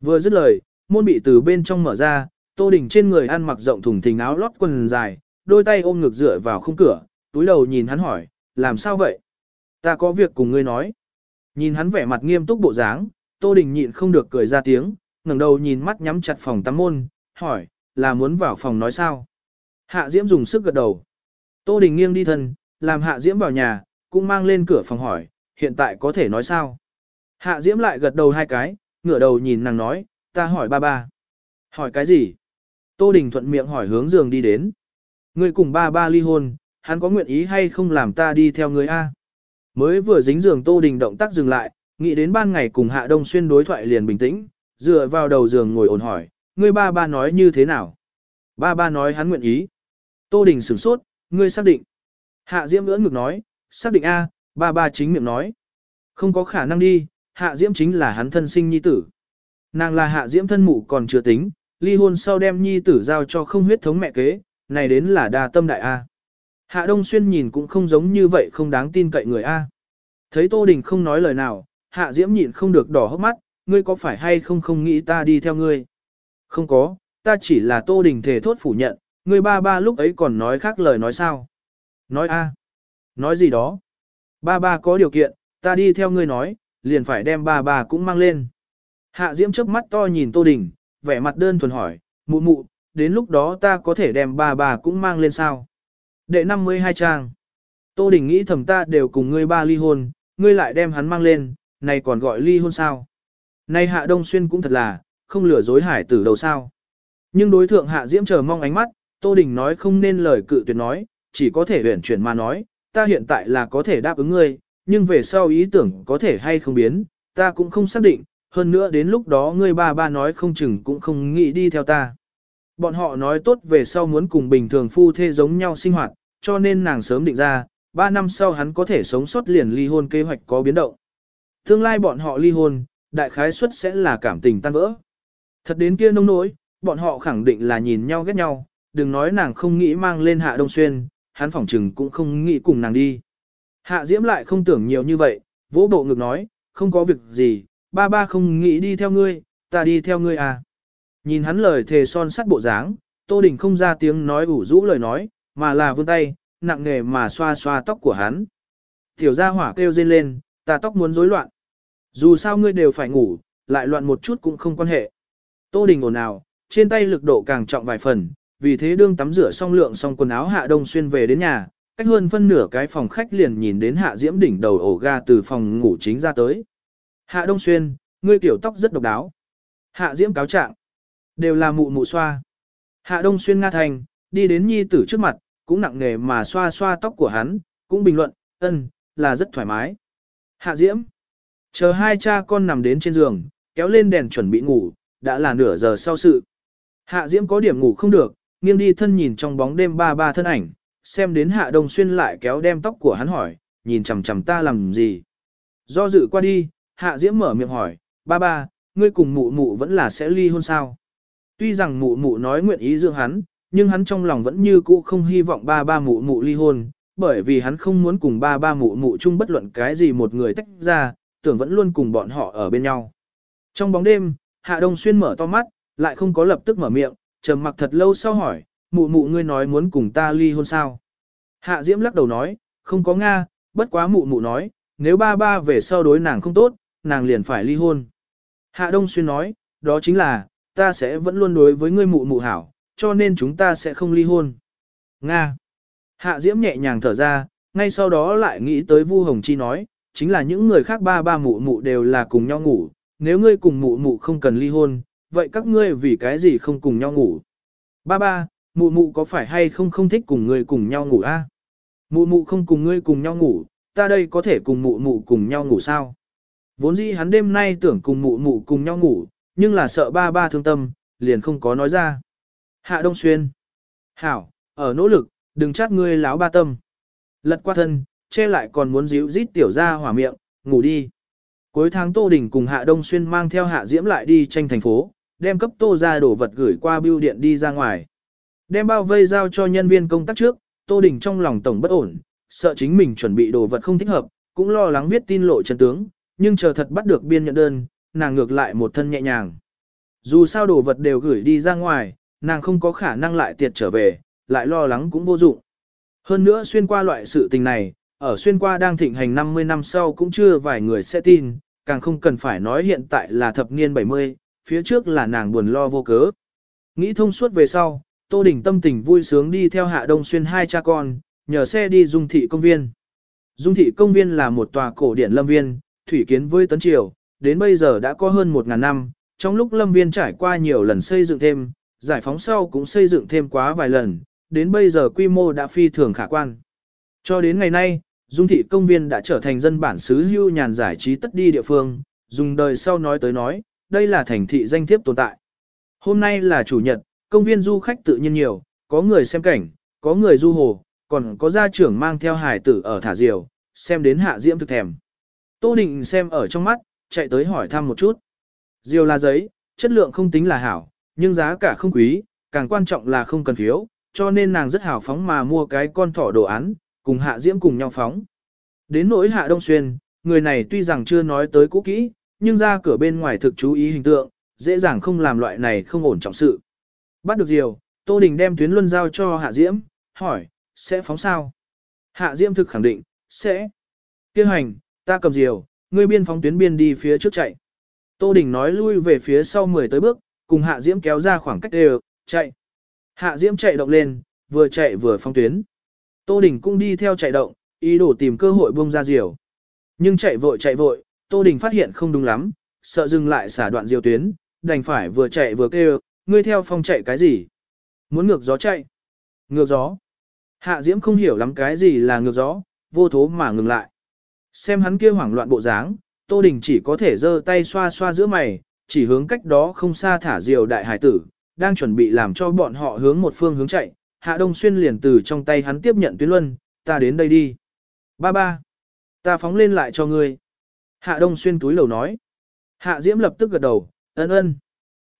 Vừa dứt lời, môn bị từ bên trong mở ra, Tô Đình trên người ăn mặc rộng thùng thình áo lót quần dài, đôi tay ôm ngực dựa vào khung cửa, túi đầu nhìn hắn hỏi, làm sao vậy? Ta có việc cùng ngươi nói. Nhìn hắn vẻ mặt nghiêm túc bộ dáng, Tô Đình nhịn không được cười ra tiếng, ngẩng đầu nhìn mắt nhắm chặt phòng tắm môn, hỏi, là muốn vào phòng nói sao? Hạ Diễm dùng sức gật đầu. Tô Đình nghiêng đi thân, làm Hạ Diễm vào nhà, cũng mang lên cửa phòng hỏi, hiện tại có thể nói sao? Hạ Diễm lại gật đầu hai cái, ngửa đầu nhìn nàng nói, ta hỏi ba ba. Hỏi cái gì? Tô Đình thuận miệng hỏi hướng giường đi đến. Ngươi cùng ba ba ly hôn, hắn có nguyện ý hay không làm ta đi theo ngươi a? Mới vừa dính giường Tô Đình động tác dừng lại, nghĩ đến ban ngày cùng Hạ Đông Xuyên đối thoại liền bình tĩnh, dựa vào đầu giường ngồi ổn hỏi, ngươi ba ba nói như thế nào? Ba ba nói hắn nguyện ý. Tô Đình sửng sốt, ngươi xác định. Hạ Diễm ưỡn ngực nói, xác định a, ba ba chính miệng nói. Không có khả năng đi, Hạ Diễm chính là hắn thân sinh nhi tử. Nàng là Hạ Diễm thân mụ còn chưa tính, ly hôn sau đem nhi tử giao cho không huyết thống mẹ kế, này đến là đa tâm đại A. Hạ Đông Xuyên nhìn cũng không giống như vậy không đáng tin cậy người A. Thấy Tô Đình không nói lời nào, Hạ Diễm nhịn không được đỏ hốc mắt, ngươi có phải hay không không nghĩ ta đi theo ngươi? Không có, ta chỉ là Tô Đình thể thốt phủ nhận, ngươi ba ba lúc ấy còn nói khác lời nói sao? Nói A. Nói gì đó? Ba ba có điều kiện, ta đi theo ngươi nói, liền phải đem ba ba cũng mang lên. Hạ Diễm chớp mắt to nhìn Tô Đình, vẻ mặt đơn thuần hỏi, mụ mụ, đến lúc đó ta có thể đem ba ba cũng mang lên sao? Đệ 52 trang. Tô Đình nghĩ thầm ta đều cùng ngươi ba ly hôn, ngươi lại đem hắn mang lên, này còn gọi ly hôn sao? Này Hạ Đông Xuyên cũng thật là, không lừa dối hải tử đầu sao. Nhưng đối thượng Hạ Diễm chờ mong ánh mắt, Tô Đình nói không nên lời cự tuyệt nói, chỉ có thể huyển chuyển mà nói, ta hiện tại là có thể đáp ứng ngươi, nhưng về sau ý tưởng có thể hay không biến, ta cũng không xác định, hơn nữa đến lúc đó ngươi ba ba nói không chừng cũng không nghĩ đi theo ta. Bọn họ nói tốt về sau muốn cùng bình thường phu thê giống nhau sinh hoạt, cho nên nàng sớm định ra, ba năm sau hắn có thể sống sót liền ly hôn kế hoạch có biến động. Tương lai bọn họ ly hôn, đại khái suất sẽ là cảm tình tan vỡ. Thật đến kia nông nỗi, bọn họ khẳng định là nhìn nhau ghét nhau, đừng nói nàng không nghĩ mang lên hạ đông xuyên, hắn phỏng chừng cũng không nghĩ cùng nàng đi. Hạ Diễm lại không tưởng nhiều như vậy, vỗ bộ ngực nói, không có việc gì, ba ba không nghĩ đi theo ngươi, ta đi theo ngươi à. Nhìn hắn lời thề son sắt bộ dáng, Tô Đình không ra tiếng nói ủ rũ lời nói, mà là vươn tay, nặng nề mà xoa xoa tóc của hắn. Tiểu gia hỏa kêu rên lên, ta tóc muốn rối loạn. Dù sao ngươi đều phải ngủ, lại loạn một chút cũng không quan hệ. Tô Đình ồn ào, trên tay lực độ càng trọng vài phần, vì thế đương tắm rửa xong lượng xong quần áo Hạ Đông Xuyên về đến nhà, cách hơn phân nửa cái phòng khách liền nhìn đến Hạ Diễm đỉnh đầu ổ ga từ phòng ngủ chính ra tới. Hạ Đông Xuyên, ngươi tiểu tóc rất độc đáo. Hạ Diễm cáo trạng, đều là mụ mụ xoa. Hạ Đông Xuyên nga thành, đi đến nhi tử trước mặt, cũng nặng nề mà xoa xoa tóc của hắn, cũng bình luận, ân, là rất thoải mái. Hạ Diễm, chờ hai cha con nằm đến trên giường, kéo lên đèn chuẩn bị ngủ, đã là nửa giờ sau sự. Hạ Diễm có điểm ngủ không được, nghiêng đi thân nhìn trong bóng đêm ba ba thân ảnh, xem đến Hạ Đông Xuyên lại kéo đem tóc của hắn hỏi, nhìn chằm chằm ta làm gì. Do dự qua đi, Hạ Diễm mở miệng hỏi, ba ba, ngươi cùng mụ mụ vẫn là sẽ ly hôn sao? Tuy rằng mụ mụ nói nguyện ý dưỡng hắn, nhưng hắn trong lòng vẫn như cũ không hy vọng ba ba mụ mụ ly hôn, bởi vì hắn không muốn cùng ba ba mụ mụ chung bất luận cái gì một người tách ra, tưởng vẫn luôn cùng bọn họ ở bên nhau. Trong bóng đêm, Hạ Đông Xuyên mở to mắt, lại không có lập tức mở miệng, trầm mặc thật lâu sau hỏi, mụ mụ ngươi nói muốn cùng ta ly hôn sao? Hạ Diễm lắc đầu nói, không có Nga, bất quá mụ mụ nói, nếu ba ba về sau đối nàng không tốt, nàng liền phải ly hôn. Hạ Đông Xuyên nói, đó chính là, ta sẽ vẫn luôn đối với ngươi mụ mụ hảo, cho nên chúng ta sẽ không ly hôn. Nga. Hạ Diễm nhẹ nhàng thở ra, ngay sau đó lại nghĩ tới Vu Hồng Chi nói, chính là những người khác ba ba mụ mụ đều là cùng nhau ngủ, nếu ngươi cùng mụ mụ không cần ly hôn, vậy các ngươi vì cái gì không cùng nhau ngủ? Ba ba, mụ mụ có phải hay không không thích cùng ngươi cùng nhau ngủ a? Mụ mụ không cùng ngươi cùng nhau ngủ, ta đây có thể cùng mụ mụ cùng nhau ngủ sao? Vốn dĩ hắn đêm nay tưởng cùng mụ mụ cùng nhau ngủ, nhưng là sợ ba ba thương tâm, liền không có nói ra. Hạ Đông Xuyên. Hảo, ở nỗ lực, đừng trách ngươi láo ba tâm. Lật qua thân, che lại còn muốn díu rít tiểu ra hỏa miệng, ngủ đi. Cuối tháng Tô Đình cùng Hạ Đông Xuyên mang theo Hạ Diễm lại đi tranh thành phố, đem cấp Tô ra đổ vật gửi qua bưu điện đi ra ngoài. Đem bao vây giao cho nhân viên công tác trước, Tô Đình trong lòng tổng bất ổn, sợ chính mình chuẩn bị đồ vật không thích hợp, cũng lo lắng viết tin lộ chân tướng, nhưng chờ thật bắt được biên nhận đơn, nàng ngược lại một thân nhẹ nhàng. Dù sao đồ vật đều gửi đi ra ngoài, nàng không có khả năng lại tiệt trở về, lại lo lắng cũng vô dụng. Hơn nữa xuyên qua loại sự tình này, ở xuyên qua đang thịnh hành 50 năm sau cũng chưa vài người sẽ tin, càng không cần phải nói hiện tại là thập niên 70, phía trước là nàng buồn lo vô cớ. Nghĩ thông suốt về sau, Tô Đình tâm tình vui sướng đi theo Hạ Đông Xuyên hai cha con, nhờ xe đi Dung Thị Công Viên. Dung Thị Công Viên là một tòa cổ điển lâm viên, thủy kiến với tấn triều, đến bây giờ đã có hơn 1.000 năm, trong lúc lâm viên trải qua nhiều lần xây dựng thêm, giải phóng sau cũng xây dựng thêm quá vài lần, đến bây giờ quy mô đã phi thường khả quan. Cho đến ngày nay, Dung thị công viên đã trở thành dân bản xứ hưu nhàn giải trí tất đi địa phương, dùng đời sau nói tới nói, đây là thành thị danh thiếp tồn tại. Hôm nay là chủ nhật, công viên du khách tự nhiên nhiều, có người xem cảnh, có người du hồ, còn có gia trưởng mang theo hải tử ở thả diều, xem đến hạ diễm thực thèm. Tô định xem ở trong mắt, chạy tới hỏi thăm một chút. Diều là giấy, chất lượng không tính là hảo, nhưng giá cả không quý, càng quan trọng là không cần phiếu, cho nên nàng rất hào phóng mà mua cái con thỏ đồ án, cùng hạ diễm cùng nhau phóng. Đến nỗi hạ đông xuyên, người này tuy rằng chưa nói tới cũ kỹ, nhưng ra cửa bên ngoài thực chú ý hình tượng, dễ dàng không làm loại này không ổn trọng sự. Bắt được diều, Tô Đình đem tuyến luân giao cho hạ diễm, hỏi, sẽ phóng sao? Hạ diễm thực khẳng định, sẽ. Kêu hành, ta cầm diều, ngươi biên phóng tuyến biên đi phía trước chạy. Tô Đình nói lui về phía sau 10 tới bước, cùng Hạ Diễm kéo ra khoảng cách đều, chạy. Hạ Diễm chạy động lên, vừa chạy vừa phóng tuyến. Tô Đình cũng đi theo chạy động, ý đồ tìm cơ hội buông ra diều. Nhưng chạy vội chạy vội, Tô Đình phát hiện không đúng lắm, sợ dừng lại xả đoạn diều tuyến, đành phải vừa chạy vừa kêu, ngươi theo phong chạy cái gì? Muốn ngược gió chạy. Ngược gió. Hạ Diễm không hiểu lắm cái gì là ngược gió, vô thố mà ngừng lại. Xem hắn kia hoảng loạn bộ dáng, Tô Đình chỉ có thể giơ tay xoa xoa giữa mày, chỉ hướng cách đó không xa thả diều đại hải tử, đang chuẩn bị làm cho bọn họ hướng một phương hướng chạy. Hạ Đông Xuyên liền từ trong tay hắn tiếp nhận tuyến luân, ta đến đây đi. Ba ba, ta phóng lên lại cho ngươi. Hạ Đông Xuyên túi lầu nói. Hạ Diễm lập tức gật đầu, ân ân.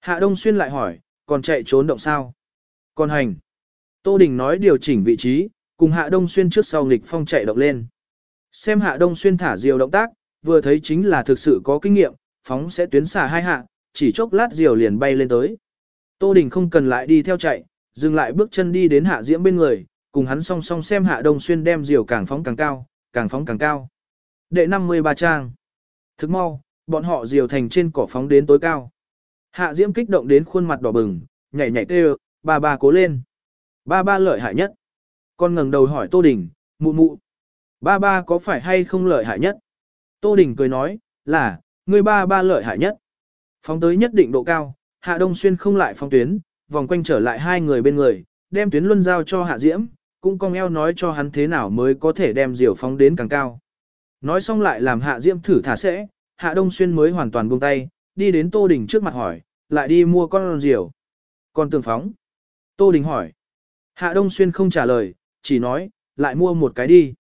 Hạ Đông Xuyên lại hỏi, còn chạy trốn động sao? Còn hành. Tô Đình nói điều chỉnh vị trí, cùng Hạ Đông Xuyên trước sau nghịch phong chạy động lên. Xem Hạ Đông Xuyên thả diều động tác, vừa thấy chính là thực sự có kinh nghiệm, phóng sẽ tuyến xả hai hạ, chỉ chốc lát diều liền bay lên tới. Tô Đình không cần lại đi theo chạy, dừng lại bước chân đi đến Hạ Diễm bên người, cùng hắn song song xem Hạ Đông Xuyên đem diều càng phóng càng cao, càng phóng càng cao. Đệ 53 trang. Thức mau, bọn họ diều thành trên cỏ phóng đến tối cao. Hạ Diễm kích động đến khuôn mặt đỏ bừng, nhảy nhảy kêu, ba ba cố lên. Ba ba lợi hại nhất. Con ngẩng đầu hỏi Tô Đình, mụ mụ. Ba ba có phải hay không lợi hại nhất? Tô Đình cười nói, là, người ba ba lợi hại nhất. Phóng tới nhất định độ cao, Hạ Đông Xuyên không lại phóng tuyến, vòng quanh trở lại hai người bên người, đem tuyến luân giao cho Hạ Diễm, cũng cong eo nói cho hắn thế nào mới có thể đem diều phóng đến càng cao. Nói xong lại làm Hạ Diễm thử thả sẽ, Hạ Đông Xuyên mới hoàn toàn buông tay, đi đến Tô Đình trước mặt hỏi, lại đi mua con diều. Con tường phóng. Tô Đình hỏi. Hạ Đông Xuyên không trả lời, chỉ nói, lại mua một cái đi.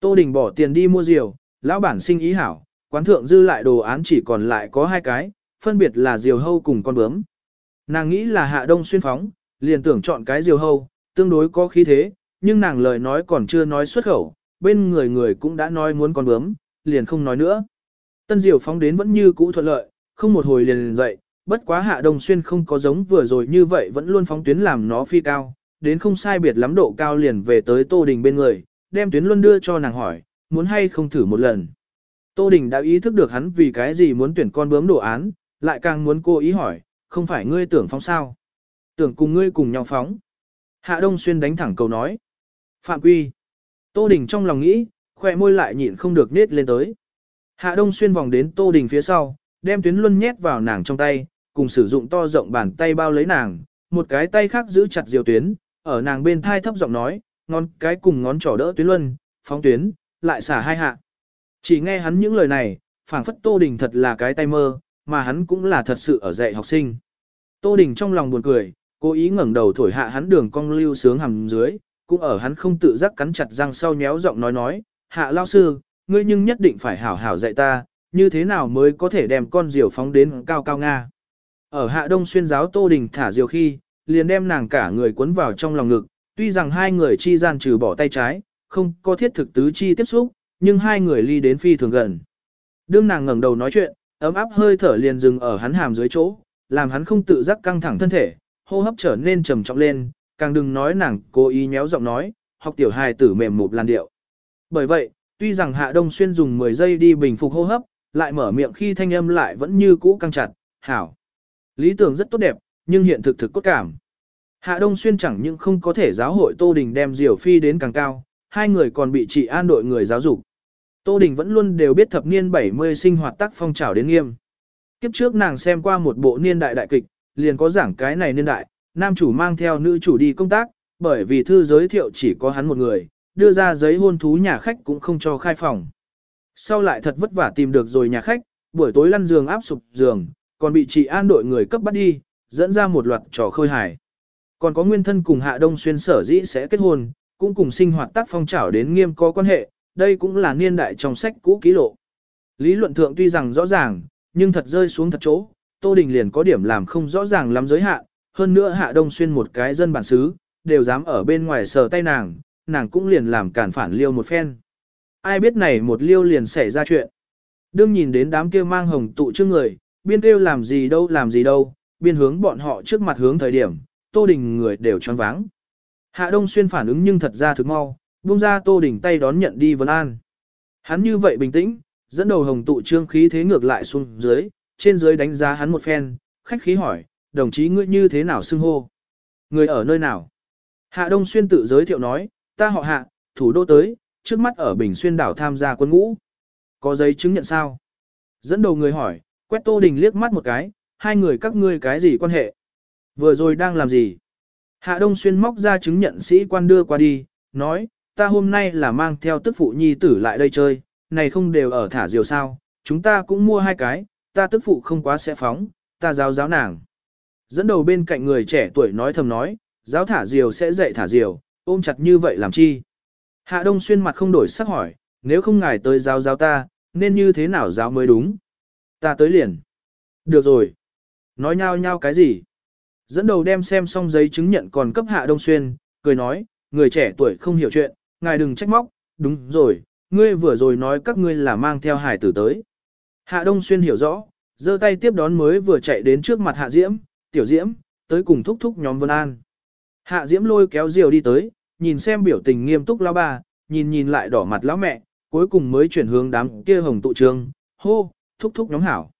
Tô Đình bỏ tiền đi mua diều, lão bản sinh ý hảo, quán thượng dư lại đồ án chỉ còn lại có hai cái, phân biệt là diều hâu cùng con bướm. Nàng nghĩ là Hạ Đông Xuyên phóng, liền tưởng chọn cái diều hâu, tương đối có khí thế, nhưng nàng lời nói còn chưa nói xuất khẩu, bên người người cũng đã nói muốn con bướm, liền không nói nữa. Tân diều phóng đến vẫn như cũ thuận lợi, không một hồi liền, liền dậy, bất quá Hạ Đông Xuyên không có giống vừa rồi như vậy vẫn luôn phóng tuyến làm nó phi cao, đến không sai biệt lắm độ cao liền về tới Tô Đình bên người, đem tuyến luân đưa cho nàng hỏi, muốn hay không thử một lần. Tô Đình đã ý thức được hắn vì cái gì muốn tuyển con bướm đồ án, lại càng muốn cô ý hỏi, không phải ngươi tưởng phóng sao. Tưởng cùng ngươi cùng nhau phóng. Hạ Đông Xuyên đánh thẳng cầu nói. Phạm quy. Tô Đình trong lòng nghĩ, khỏe môi lại nhịn không được nết lên tới. Hạ Đông Xuyên vòng đến Tô Đình phía sau, đem tuyến luân nhét vào nàng trong tay, cùng sử dụng to rộng bàn tay bao lấy nàng, một cái tay khác giữ chặt diều tuyến, ở nàng bên thai thấp giọng nói, ngón cái cùng ngón trỏ đỡ tuyến luân, phóng tuyến, lại xả hai hạ. Chỉ nghe hắn những lời này, phảng phất Tô Đình thật là cái tay mơ, mà hắn cũng là thật sự ở dạy học sinh. Tô Đình trong lòng buồn cười, cố ý ngẩng đầu thổi hạ hắn đường cong lưu sướng hầm dưới, cũng ở hắn không tự giác cắn chặt răng sau nhéo giọng nói nói, hạ lao sư, ngươi nhưng nhất định phải hảo hảo dạy ta, như thế nào mới có thể đem con diều phóng đến cao cao Nga. Ở hạ đông xuyên giáo Tô Đình thả diều khi, liền đem nàng cả người cuốn vào trong lòng ngực, tuy rằng hai người chi gian trừ bỏ tay trái, không có thiết thực tứ chi tiếp xúc, nhưng hai người ly đến phi thường gần. Đương nàng ngẩng đầu nói chuyện, ấm áp hơi thở liền dừng ở hắn hàm dưới chỗ, làm hắn không tự giác căng thẳng thân thể, hô hấp trở nên trầm trọng lên, càng đừng nói nàng cố ý nhéo giọng nói, học tiểu hài tử mềm mụp làn điệu. Bởi vậy, tuy rằng Hạ Đông Xuyên dùng 10 giây đi bình phục hô hấp, lại mở miệng khi thanh âm lại vẫn như cũ căng chặt, hảo. Lý tưởng rất tốt đẹp, nhưng hiện thực thực cốt cảm. Hạ Đông Xuyên chẳng những không có thể giáo hội Tô Đình đem Diều Phi đến càng cao, hai người còn bị trị an đội người giáo dục. Tô Đình vẫn luôn đều biết thập niên 70 sinh hoạt tác phong trào đến nghiêm. Kiếp trước nàng xem qua một bộ niên đại đại kịch, liền có giảng cái này niên đại, nam chủ mang theo nữ chủ đi công tác, bởi vì thư giới thiệu chỉ có hắn một người, đưa ra giấy hôn thú nhà khách cũng không cho khai phòng. Sau lại thật vất vả tìm được rồi nhà khách, buổi tối lăn giường áp sụp giường, còn bị chị an đội người cấp bắt đi, dẫn ra một loạt trò khơi hài. Còn có nguyên thân cùng Hạ Đông Xuyên sở dĩ sẽ kết hôn, cũng cùng sinh hoạt tác phong trào đến nghiêm có quan hệ, đây cũng là niên đại trong sách cũ ký lộ. Lý luận thượng tuy rằng rõ ràng, nhưng thật rơi xuống thật chỗ, Tô Đình liền có điểm làm không rõ ràng lắm giới hạn, hơn nữa Hạ Đông Xuyên một cái dân bản xứ, đều dám ở bên ngoài sờ tay nàng, nàng cũng liền làm cản phản liêu một phen. Ai biết này một liêu liền xảy ra chuyện. Đương nhìn đến đám kia mang hồng tụ trước người, biên kêu làm gì đâu làm gì đâu, biên hướng bọn họ trước mặt hướng thời điểm, Tô Đình người đều choáng váng. Hạ Đông Xuyên phản ứng nhưng thật ra thực mau, buông ra Tô Đình tay đón nhận đi Vân An. Hắn như vậy bình tĩnh, dẫn đầu hồng tụ trương khí thế ngược lại xuống dưới, trên dưới đánh giá hắn một phen, khách khí hỏi, đồng chí ngươi như thế nào xưng hô? Người ở nơi nào? Hạ Đông Xuyên tự giới thiệu nói, ta họ hạ, thủ đô tới, trước mắt ở Bình Xuyên đảo tham gia quân ngũ. Có giấy chứng nhận sao? Dẫn đầu người hỏi, quét Tô Đình liếc mắt một cái, hai người các ngươi cái gì quan hệ? Vừa rồi đang làm gì? Hạ Đông Xuyên móc ra chứng nhận sĩ quan đưa qua đi, nói, ta hôm nay là mang theo tức phụ nhi tử lại đây chơi, này không đều ở thả diều sao, chúng ta cũng mua hai cái, ta tức phụ không quá sẽ phóng, ta giáo giáo nàng. Dẫn đầu bên cạnh người trẻ tuổi nói thầm nói, giáo thả diều sẽ dạy thả diều, ôm chặt như vậy làm chi. Hạ Đông Xuyên mặt không đổi sắc hỏi, nếu không ngài tới giáo giáo ta, nên như thế nào giáo mới đúng? Ta tới liền. Được rồi. Nói nhau nhau cái gì? Dẫn đầu đem xem xong giấy chứng nhận còn cấp Hạ Đông Xuyên, cười nói, người trẻ tuổi không hiểu chuyện, ngài đừng trách móc, đúng rồi, ngươi vừa rồi nói các ngươi là mang theo hải tử tới. Hạ Đông Xuyên hiểu rõ, giơ tay tiếp đón mới vừa chạy đến trước mặt Hạ Diễm, Tiểu Diễm, tới cùng thúc thúc nhóm Vân An. Hạ Diễm lôi kéo Diều đi tới, nhìn xem biểu tình nghiêm túc lão bà, nhìn nhìn lại đỏ mặt lão mẹ, cuối cùng mới chuyển hướng đám kia hồng tụ trương, hô, thúc thúc nhóm hảo.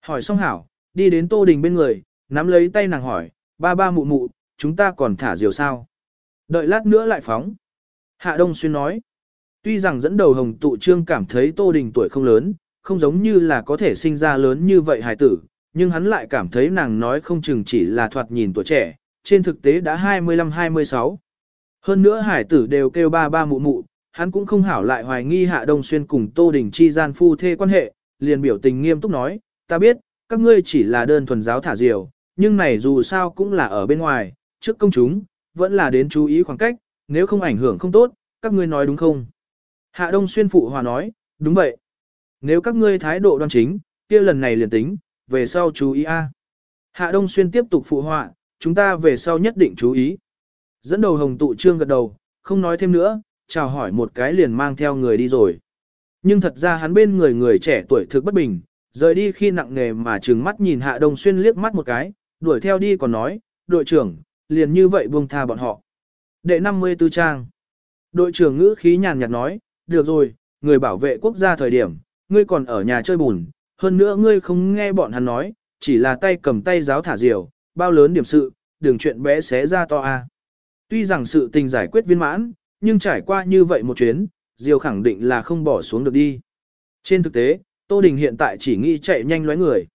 Hỏi xong hảo, đi đến Tô Đình bên người, nắm lấy tay nàng hỏi, ba ba mụ mụ, chúng ta còn thả diều sao? Đợi lát nữa lại phóng. Hạ Đông Xuyên nói, tuy rằng dẫn đầu hồng tụ trương cảm thấy Tô Đình tuổi không lớn, không giống như là có thể sinh ra lớn như vậy hài tử, nhưng hắn lại cảm thấy nàng nói không chừng chỉ là thoạt nhìn tuổi trẻ, trên thực tế đã 25-26. Hơn nữa hải tử đều kêu ba ba mụ mụ, hắn cũng không hảo lại hoài nghi Hạ Đông Xuyên cùng Tô Đình chi gian phu thê quan hệ, liền biểu tình nghiêm túc nói, ta biết, các ngươi chỉ là đơn thuần giáo thả diều, nhưng này dù sao cũng là ở bên ngoài, trước công chúng, vẫn là đến chú ý khoảng cách, nếu không ảnh hưởng không tốt, các ngươi nói đúng không? Hạ Đông Xuyên phụ hòa nói, đúng vậy. Nếu các ngươi thái độ đoan chính, kia lần này liền tính, về sau chú ý a. Hạ Đông Xuyên tiếp tục phụ họa, chúng ta về sau nhất định chú ý. Dẫn đầu hồng tụ trương gật đầu, không nói thêm nữa, chào hỏi một cái liền mang theo người đi rồi. Nhưng thật ra hắn bên người người trẻ tuổi thực bất bình, rời đi khi nặng nề mà trừng mắt nhìn Hạ Đông Xuyên liếc mắt một cái, đuổi theo đi còn nói, đội trưởng, liền như vậy buông tha bọn họ. Đệ 54 trang. Đội trưởng ngữ khí nhàn nhạt nói, được rồi, người bảo vệ quốc gia thời điểm, ngươi còn ở nhà chơi bùn, hơn nữa ngươi không nghe bọn hắn nói, chỉ là tay cầm tay giáo thả diều, bao lớn điểm sự, đường chuyện bé xé ra to a. Tuy rằng sự tình giải quyết viên mãn, nhưng trải qua như vậy một chuyến, diều khẳng định là không bỏ xuống được đi. Trên thực tế, Tô Đình hiện tại chỉ nghĩ chạy nhanh lóe người.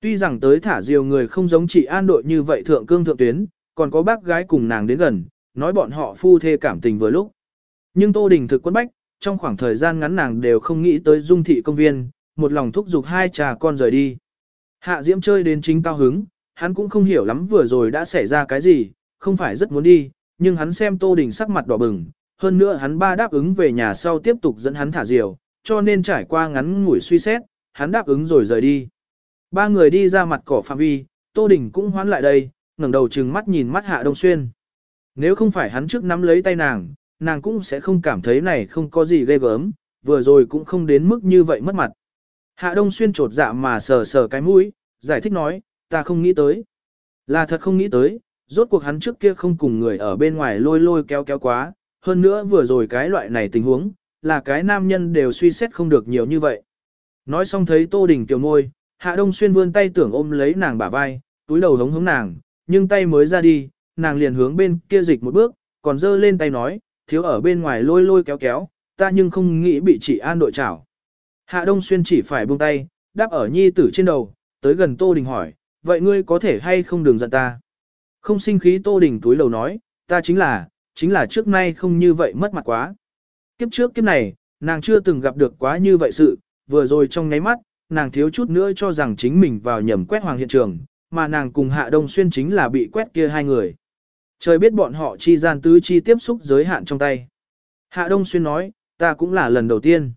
Tuy rằng tới thả diều người không giống chị an đội như vậy thượng cương thượng tuyến, còn có bác gái cùng nàng đến gần, nói bọn họ phu thê cảm tình vừa lúc. Nhưng Tô Đình thực quân bách, trong khoảng thời gian ngắn nàng đều không nghĩ tới dung thị công viên, một lòng thúc giục hai trà con rời đi. Hạ Diễm chơi đến chính cao hứng, hắn cũng không hiểu lắm vừa rồi đã xảy ra cái gì, không phải rất muốn đi, nhưng hắn xem Tô Đình sắc mặt đỏ bừng, hơn nữa hắn ba đáp ứng về nhà sau tiếp tục dẫn hắn thả diều, cho nên trải qua ngắn ngủi suy xét, hắn đáp ứng rồi rời đi. Ba người đi ra mặt cỏ phạm vi, Tô Đình cũng hoán lại đây, ngẩng đầu trừng mắt nhìn mắt Hạ Đông Xuyên. Nếu không phải hắn trước nắm lấy tay nàng, nàng cũng sẽ không cảm thấy này không có gì ghê gớm, vừa rồi cũng không đến mức như vậy mất mặt. Hạ Đông Xuyên trột dạ mà sờ sờ cái mũi, giải thích nói, ta không nghĩ tới. Là thật không nghĩ tới, rốt cuộc hắn trước kia không cùng người ở bên ngoài lôi lôi kéo kéo quá, hơn nữa vừa rồi cái loại này tình huống, là cái nam nhân đều suy xét không được nhiều như vậy. Nói xong thấy Tô Đình kiều môi, Hạ Đông Xuyên vươn tay tưởng ôm lấy nàng bả vai, túi đầu hống hống nàng, nhưng tay mới ra đi, nàng liền hướng bên kia dịch một bước, còn giơ lên tay nói, thiếu ở bên ngoài lôi lôi kéo kéo, ta nhưng không nghĩ bị chị an đội chảo. Hạ Đông Xuyên chỉ phải buông tay, đáp ở nhi tử trên đầu, tới gần Tô Đình hỏi, vậy ngươi có thể hay không đừng giận ta? Không sinh khí Tô Đình túi đầu nói, ta chính là, chính là trước nay không như vậy mất mặt quá. Kiếp trước kiếp này, nàng chưa từng gặp được quá như vậy sự, vừa rồi trong nháy mắt, nàng thiếu chút nữa cho rằng chính mình vào nhầm quét hoàng hiện trường, mà nàng cùng Hạ Đông Xuyên chính là bị quét kia hai người. Trời biết bọn họ chi gian tứ chi tiếp xúc giới hạn trong tay. Hạ Đông Xuyên nói, ta cũng là lần đầu tiên.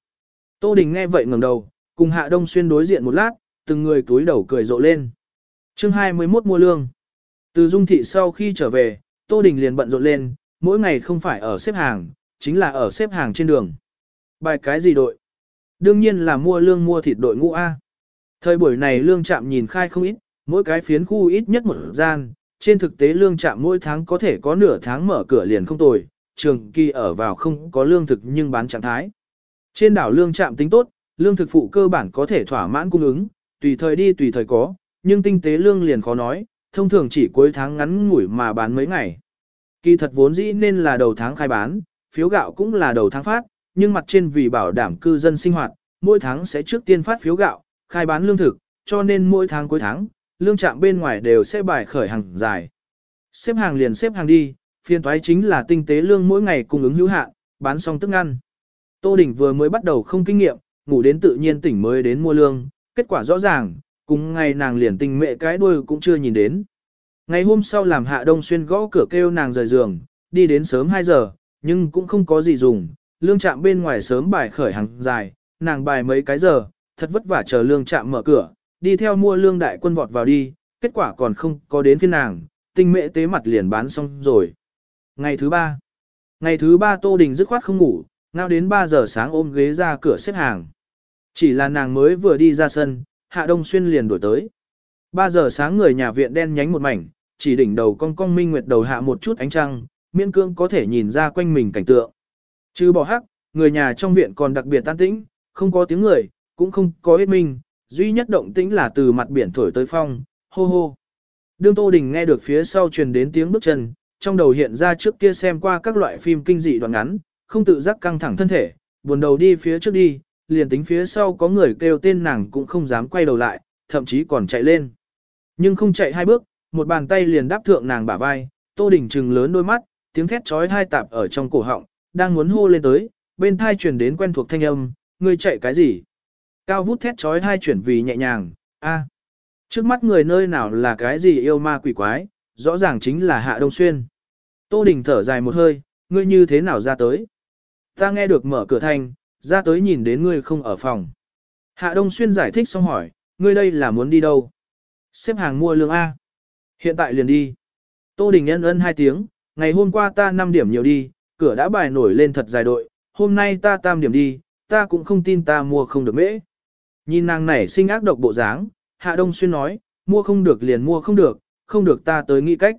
Tô Đình nghe vậy ngẩng đầu, cùng Hạ Đông Xuyên đối diện một lát, từng người túi đầu cười rộ lên. chương 21 mua lương. Từ Dung Thị sau khi trở về, Tô Đình liền bận rộn lên, mỗi ngày không phải ở xếp hàng, chính là ở xếp hàng trên đường. Bài cái gì đội? Đương nhiên là mua lương mua thịt đội ngũ A. Thời buổi này lương chạm nhìn khai không ít, mỗi cái phiến khu ít nhất một gian, trên thực tế lương chạm mỗi tháng có thể có nửa tháng mở cửa liền không tồi, trường kỳ ở vào không có lương thực nhưng bán trạng thái. Trên đảo lương chạm tính tốt, lương thực phụ cơ bản có thể thỏa mãn cung ứng, tùy thời đi tùy thời có, nhưng tinh tế lương liền khó nói, thông thường chỉ cuối tháng ngắn ngủi mà bán mấy ngày. Kỳ thật vốn dĩ nên là đầu tháng khai bán, phiếu gạo cũng là đầu tháng phát, nhưng mặt trên vì bảo đảm cư dân sinh hoạt, mỗi tháng sẽ trước tiên phát phiếu gạo, khai bán lương thực, cho nên mỗi tháng cuối tháng, lương trạm bên ngoài đều sẽ bài khởi hàng dài. Xếp hàng liền xếp hàng đi, phiên toái chính là tinh tế lương mỗi ngày cung ứng hữu hạn, bán xong tức ăn. Tô Đình vừa mới bắt đầu không kinh nghiệm, ngủ đến tự nhiên tỉnh mới đến mua lương, kết quả rõ ràng, cùng ngày nàng liền tình mẹ cái đuôi cũng chưa nhìn đến. Ngày hôm sau làm hạ đông xuyên gõ cửa kêu nàng rời giường, đi đến sớm 2 giờ, nhưng cũng không có gì dùng, lương trạm bên ngoài sớm bài khởi hàng dài, nàng bài mấy cái giờ, thật vất vả chờ lương trạm mở cửa, đi theo mua lương đại quân vọt vào đi, kết quả còn không có đến phiên nàng, tinh mệ tế mặt liền bán xong rồi. Ngày thứ ba, ngày thứ ba Tô Đình dứt khoát không ngủ, ngao đến 3 giờ sáng ôm ghế ra cửa xếp hàng. Chỉ là nàng mới vừa đi ra sân, Hạ Đông Xuyên liền đổi tới. 3 giờ sáng người nhà viện đen nhánh một mảnh, chỉ đỉnh đầu cong cong minh nguyệt đầu hạ một chút ánh trăng, miễn cương có thể nhìn ra quanh mình cảnh tượng. Chứ bỏ hắc, người nhà trong viện còn đặc biệt tan tĩnh, không có tiếng người, cũng không có hết minh, duy nhất động tĩnh là từ mặt biển thổi tới phong, hô hô. Đương Tô Đình nghe được phía sau truyền đến tiếng bước chân, trong đầu hiện ra trước kia xem qua các loại phim kinh dị đoạn ngắn, không tự giác căng thẳng thân thể, buồn đầu đi phía trước đi, liền tính phía sau có người kêu tên nàng cũng không dám quay đầu lại, thậm chí còn chạy lên. Nhưng không chạy hai bước, một bàn tay liền đáp thượng nàng bả vai, Tô Đình trừng lớn đôi mắt, tiếng thét trói hai tạp ở trong cổ họng, đang muốn hô lên tới, bên thai truyền đến quen thuộc thanh âm, ngươi chạy cái gì? Cao vút thét trói hai chuyển vì nhẹ nhàng, a, Trước mắt người nơi nào là cái gì yêu ma quỷ quái, rõ ràng chính là Hạ Đông Xuyên. Tô Đình thở dài một hơi, ngươi như thế nào ra tới? Ta nghe được mở cửa thanh, ra tới nhìn đến ngươi không ở phòng. Hạ Đông Xuyên giải thích xong hỏi, ngươi đây là muốn đi đâu? Xếp hàng mua lương A. Hiện tại liền đi. Tô Đình Nhân ân hai tiếng, ngày hôm qua ta 5 điểm nhiều đi, cửa đã bài nổi lên thật dài đội, hôm nay ta tam điểm đi, ta cũng không tin ta mua không được mễ. Nhìn nàng này sinh ác độc bộ dáng, Hạ Đông Xuyên nói, mua không được liền mua không được, không được ta tới nghĩ cách.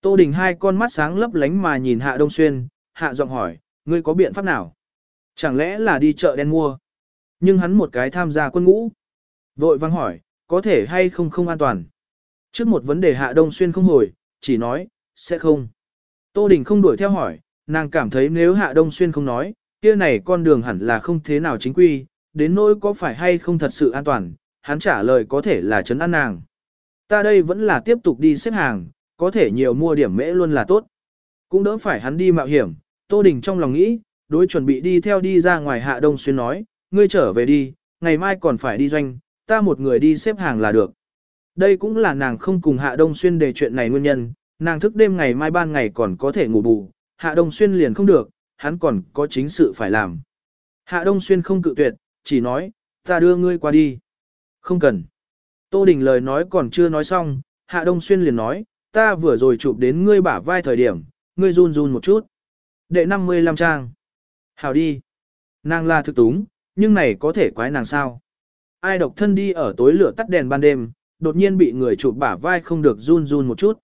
Tô Đình hai con mắt sáng lấp lánh mà nhìn Hạ Đông Xuyên, Hạ giọng hỏi, ngươi có biện pháp nào? Chẳng lẽ là đi chợ đen mua? Nhưng hắn một cái tham gia quân ngũ. Vội vang hỏi, có thể hay không không an toàn? Trước một vấn đề Hạ Đông Xuyên không hồi, chỉ nói, sẽ không. Tô Đình không đuổi theo hỏi, nàng cảm thấy nếu Hạ Đông Xuyên không nói, kia này con đường hẳn là không thế nào chính quy, đến nỗi có phải hay không thật sự an toàn, hắn trả lời có thể là chấn an nàng. Ta đây vẫn là tiếp tục đi xếp hàng, có thể nhiều mua điểm mễ luôn là tốt. Cũng đỡ phải hắn đi mạo hiểm, Tô Đình trong lòng nghĩ, đối chuẩn bị đi theo đi ra ngoài Hạ Đông Xuyên nói, ngươi trở về đi, ngày mai còn phải đi doanh, ta một người đi xếp hàng là được. Đây cũng là nàng không cùng Hạ Đông Xuyên đề chuyện này nguyên nhân, nàng thức đêm ngày mai ban ngày còn có thể ngủ bù, Hạ Đông Xuyên liền không được, hắn còn có chính sự phải làm. Hạ Đông Xuyên không cự tuyệt, chỉ nói, ta đưa ngươi qua đi. Không cần. Tô Đình lời nói còn chưa nói xong, Hạ Đông Xuyên liền nói, ta vừa rồi chụp đến ngươi bả vai thời điểm, ngươi run run một chút. Đệ 55 trang. Hào đi. Nàng là thực túng, nhưng này có thể quái nàng sao. Ai độc thân đi ở tối lửa tắt đèn ban đêm, đột nhiên bị người chụp bả vai không được run run một chút.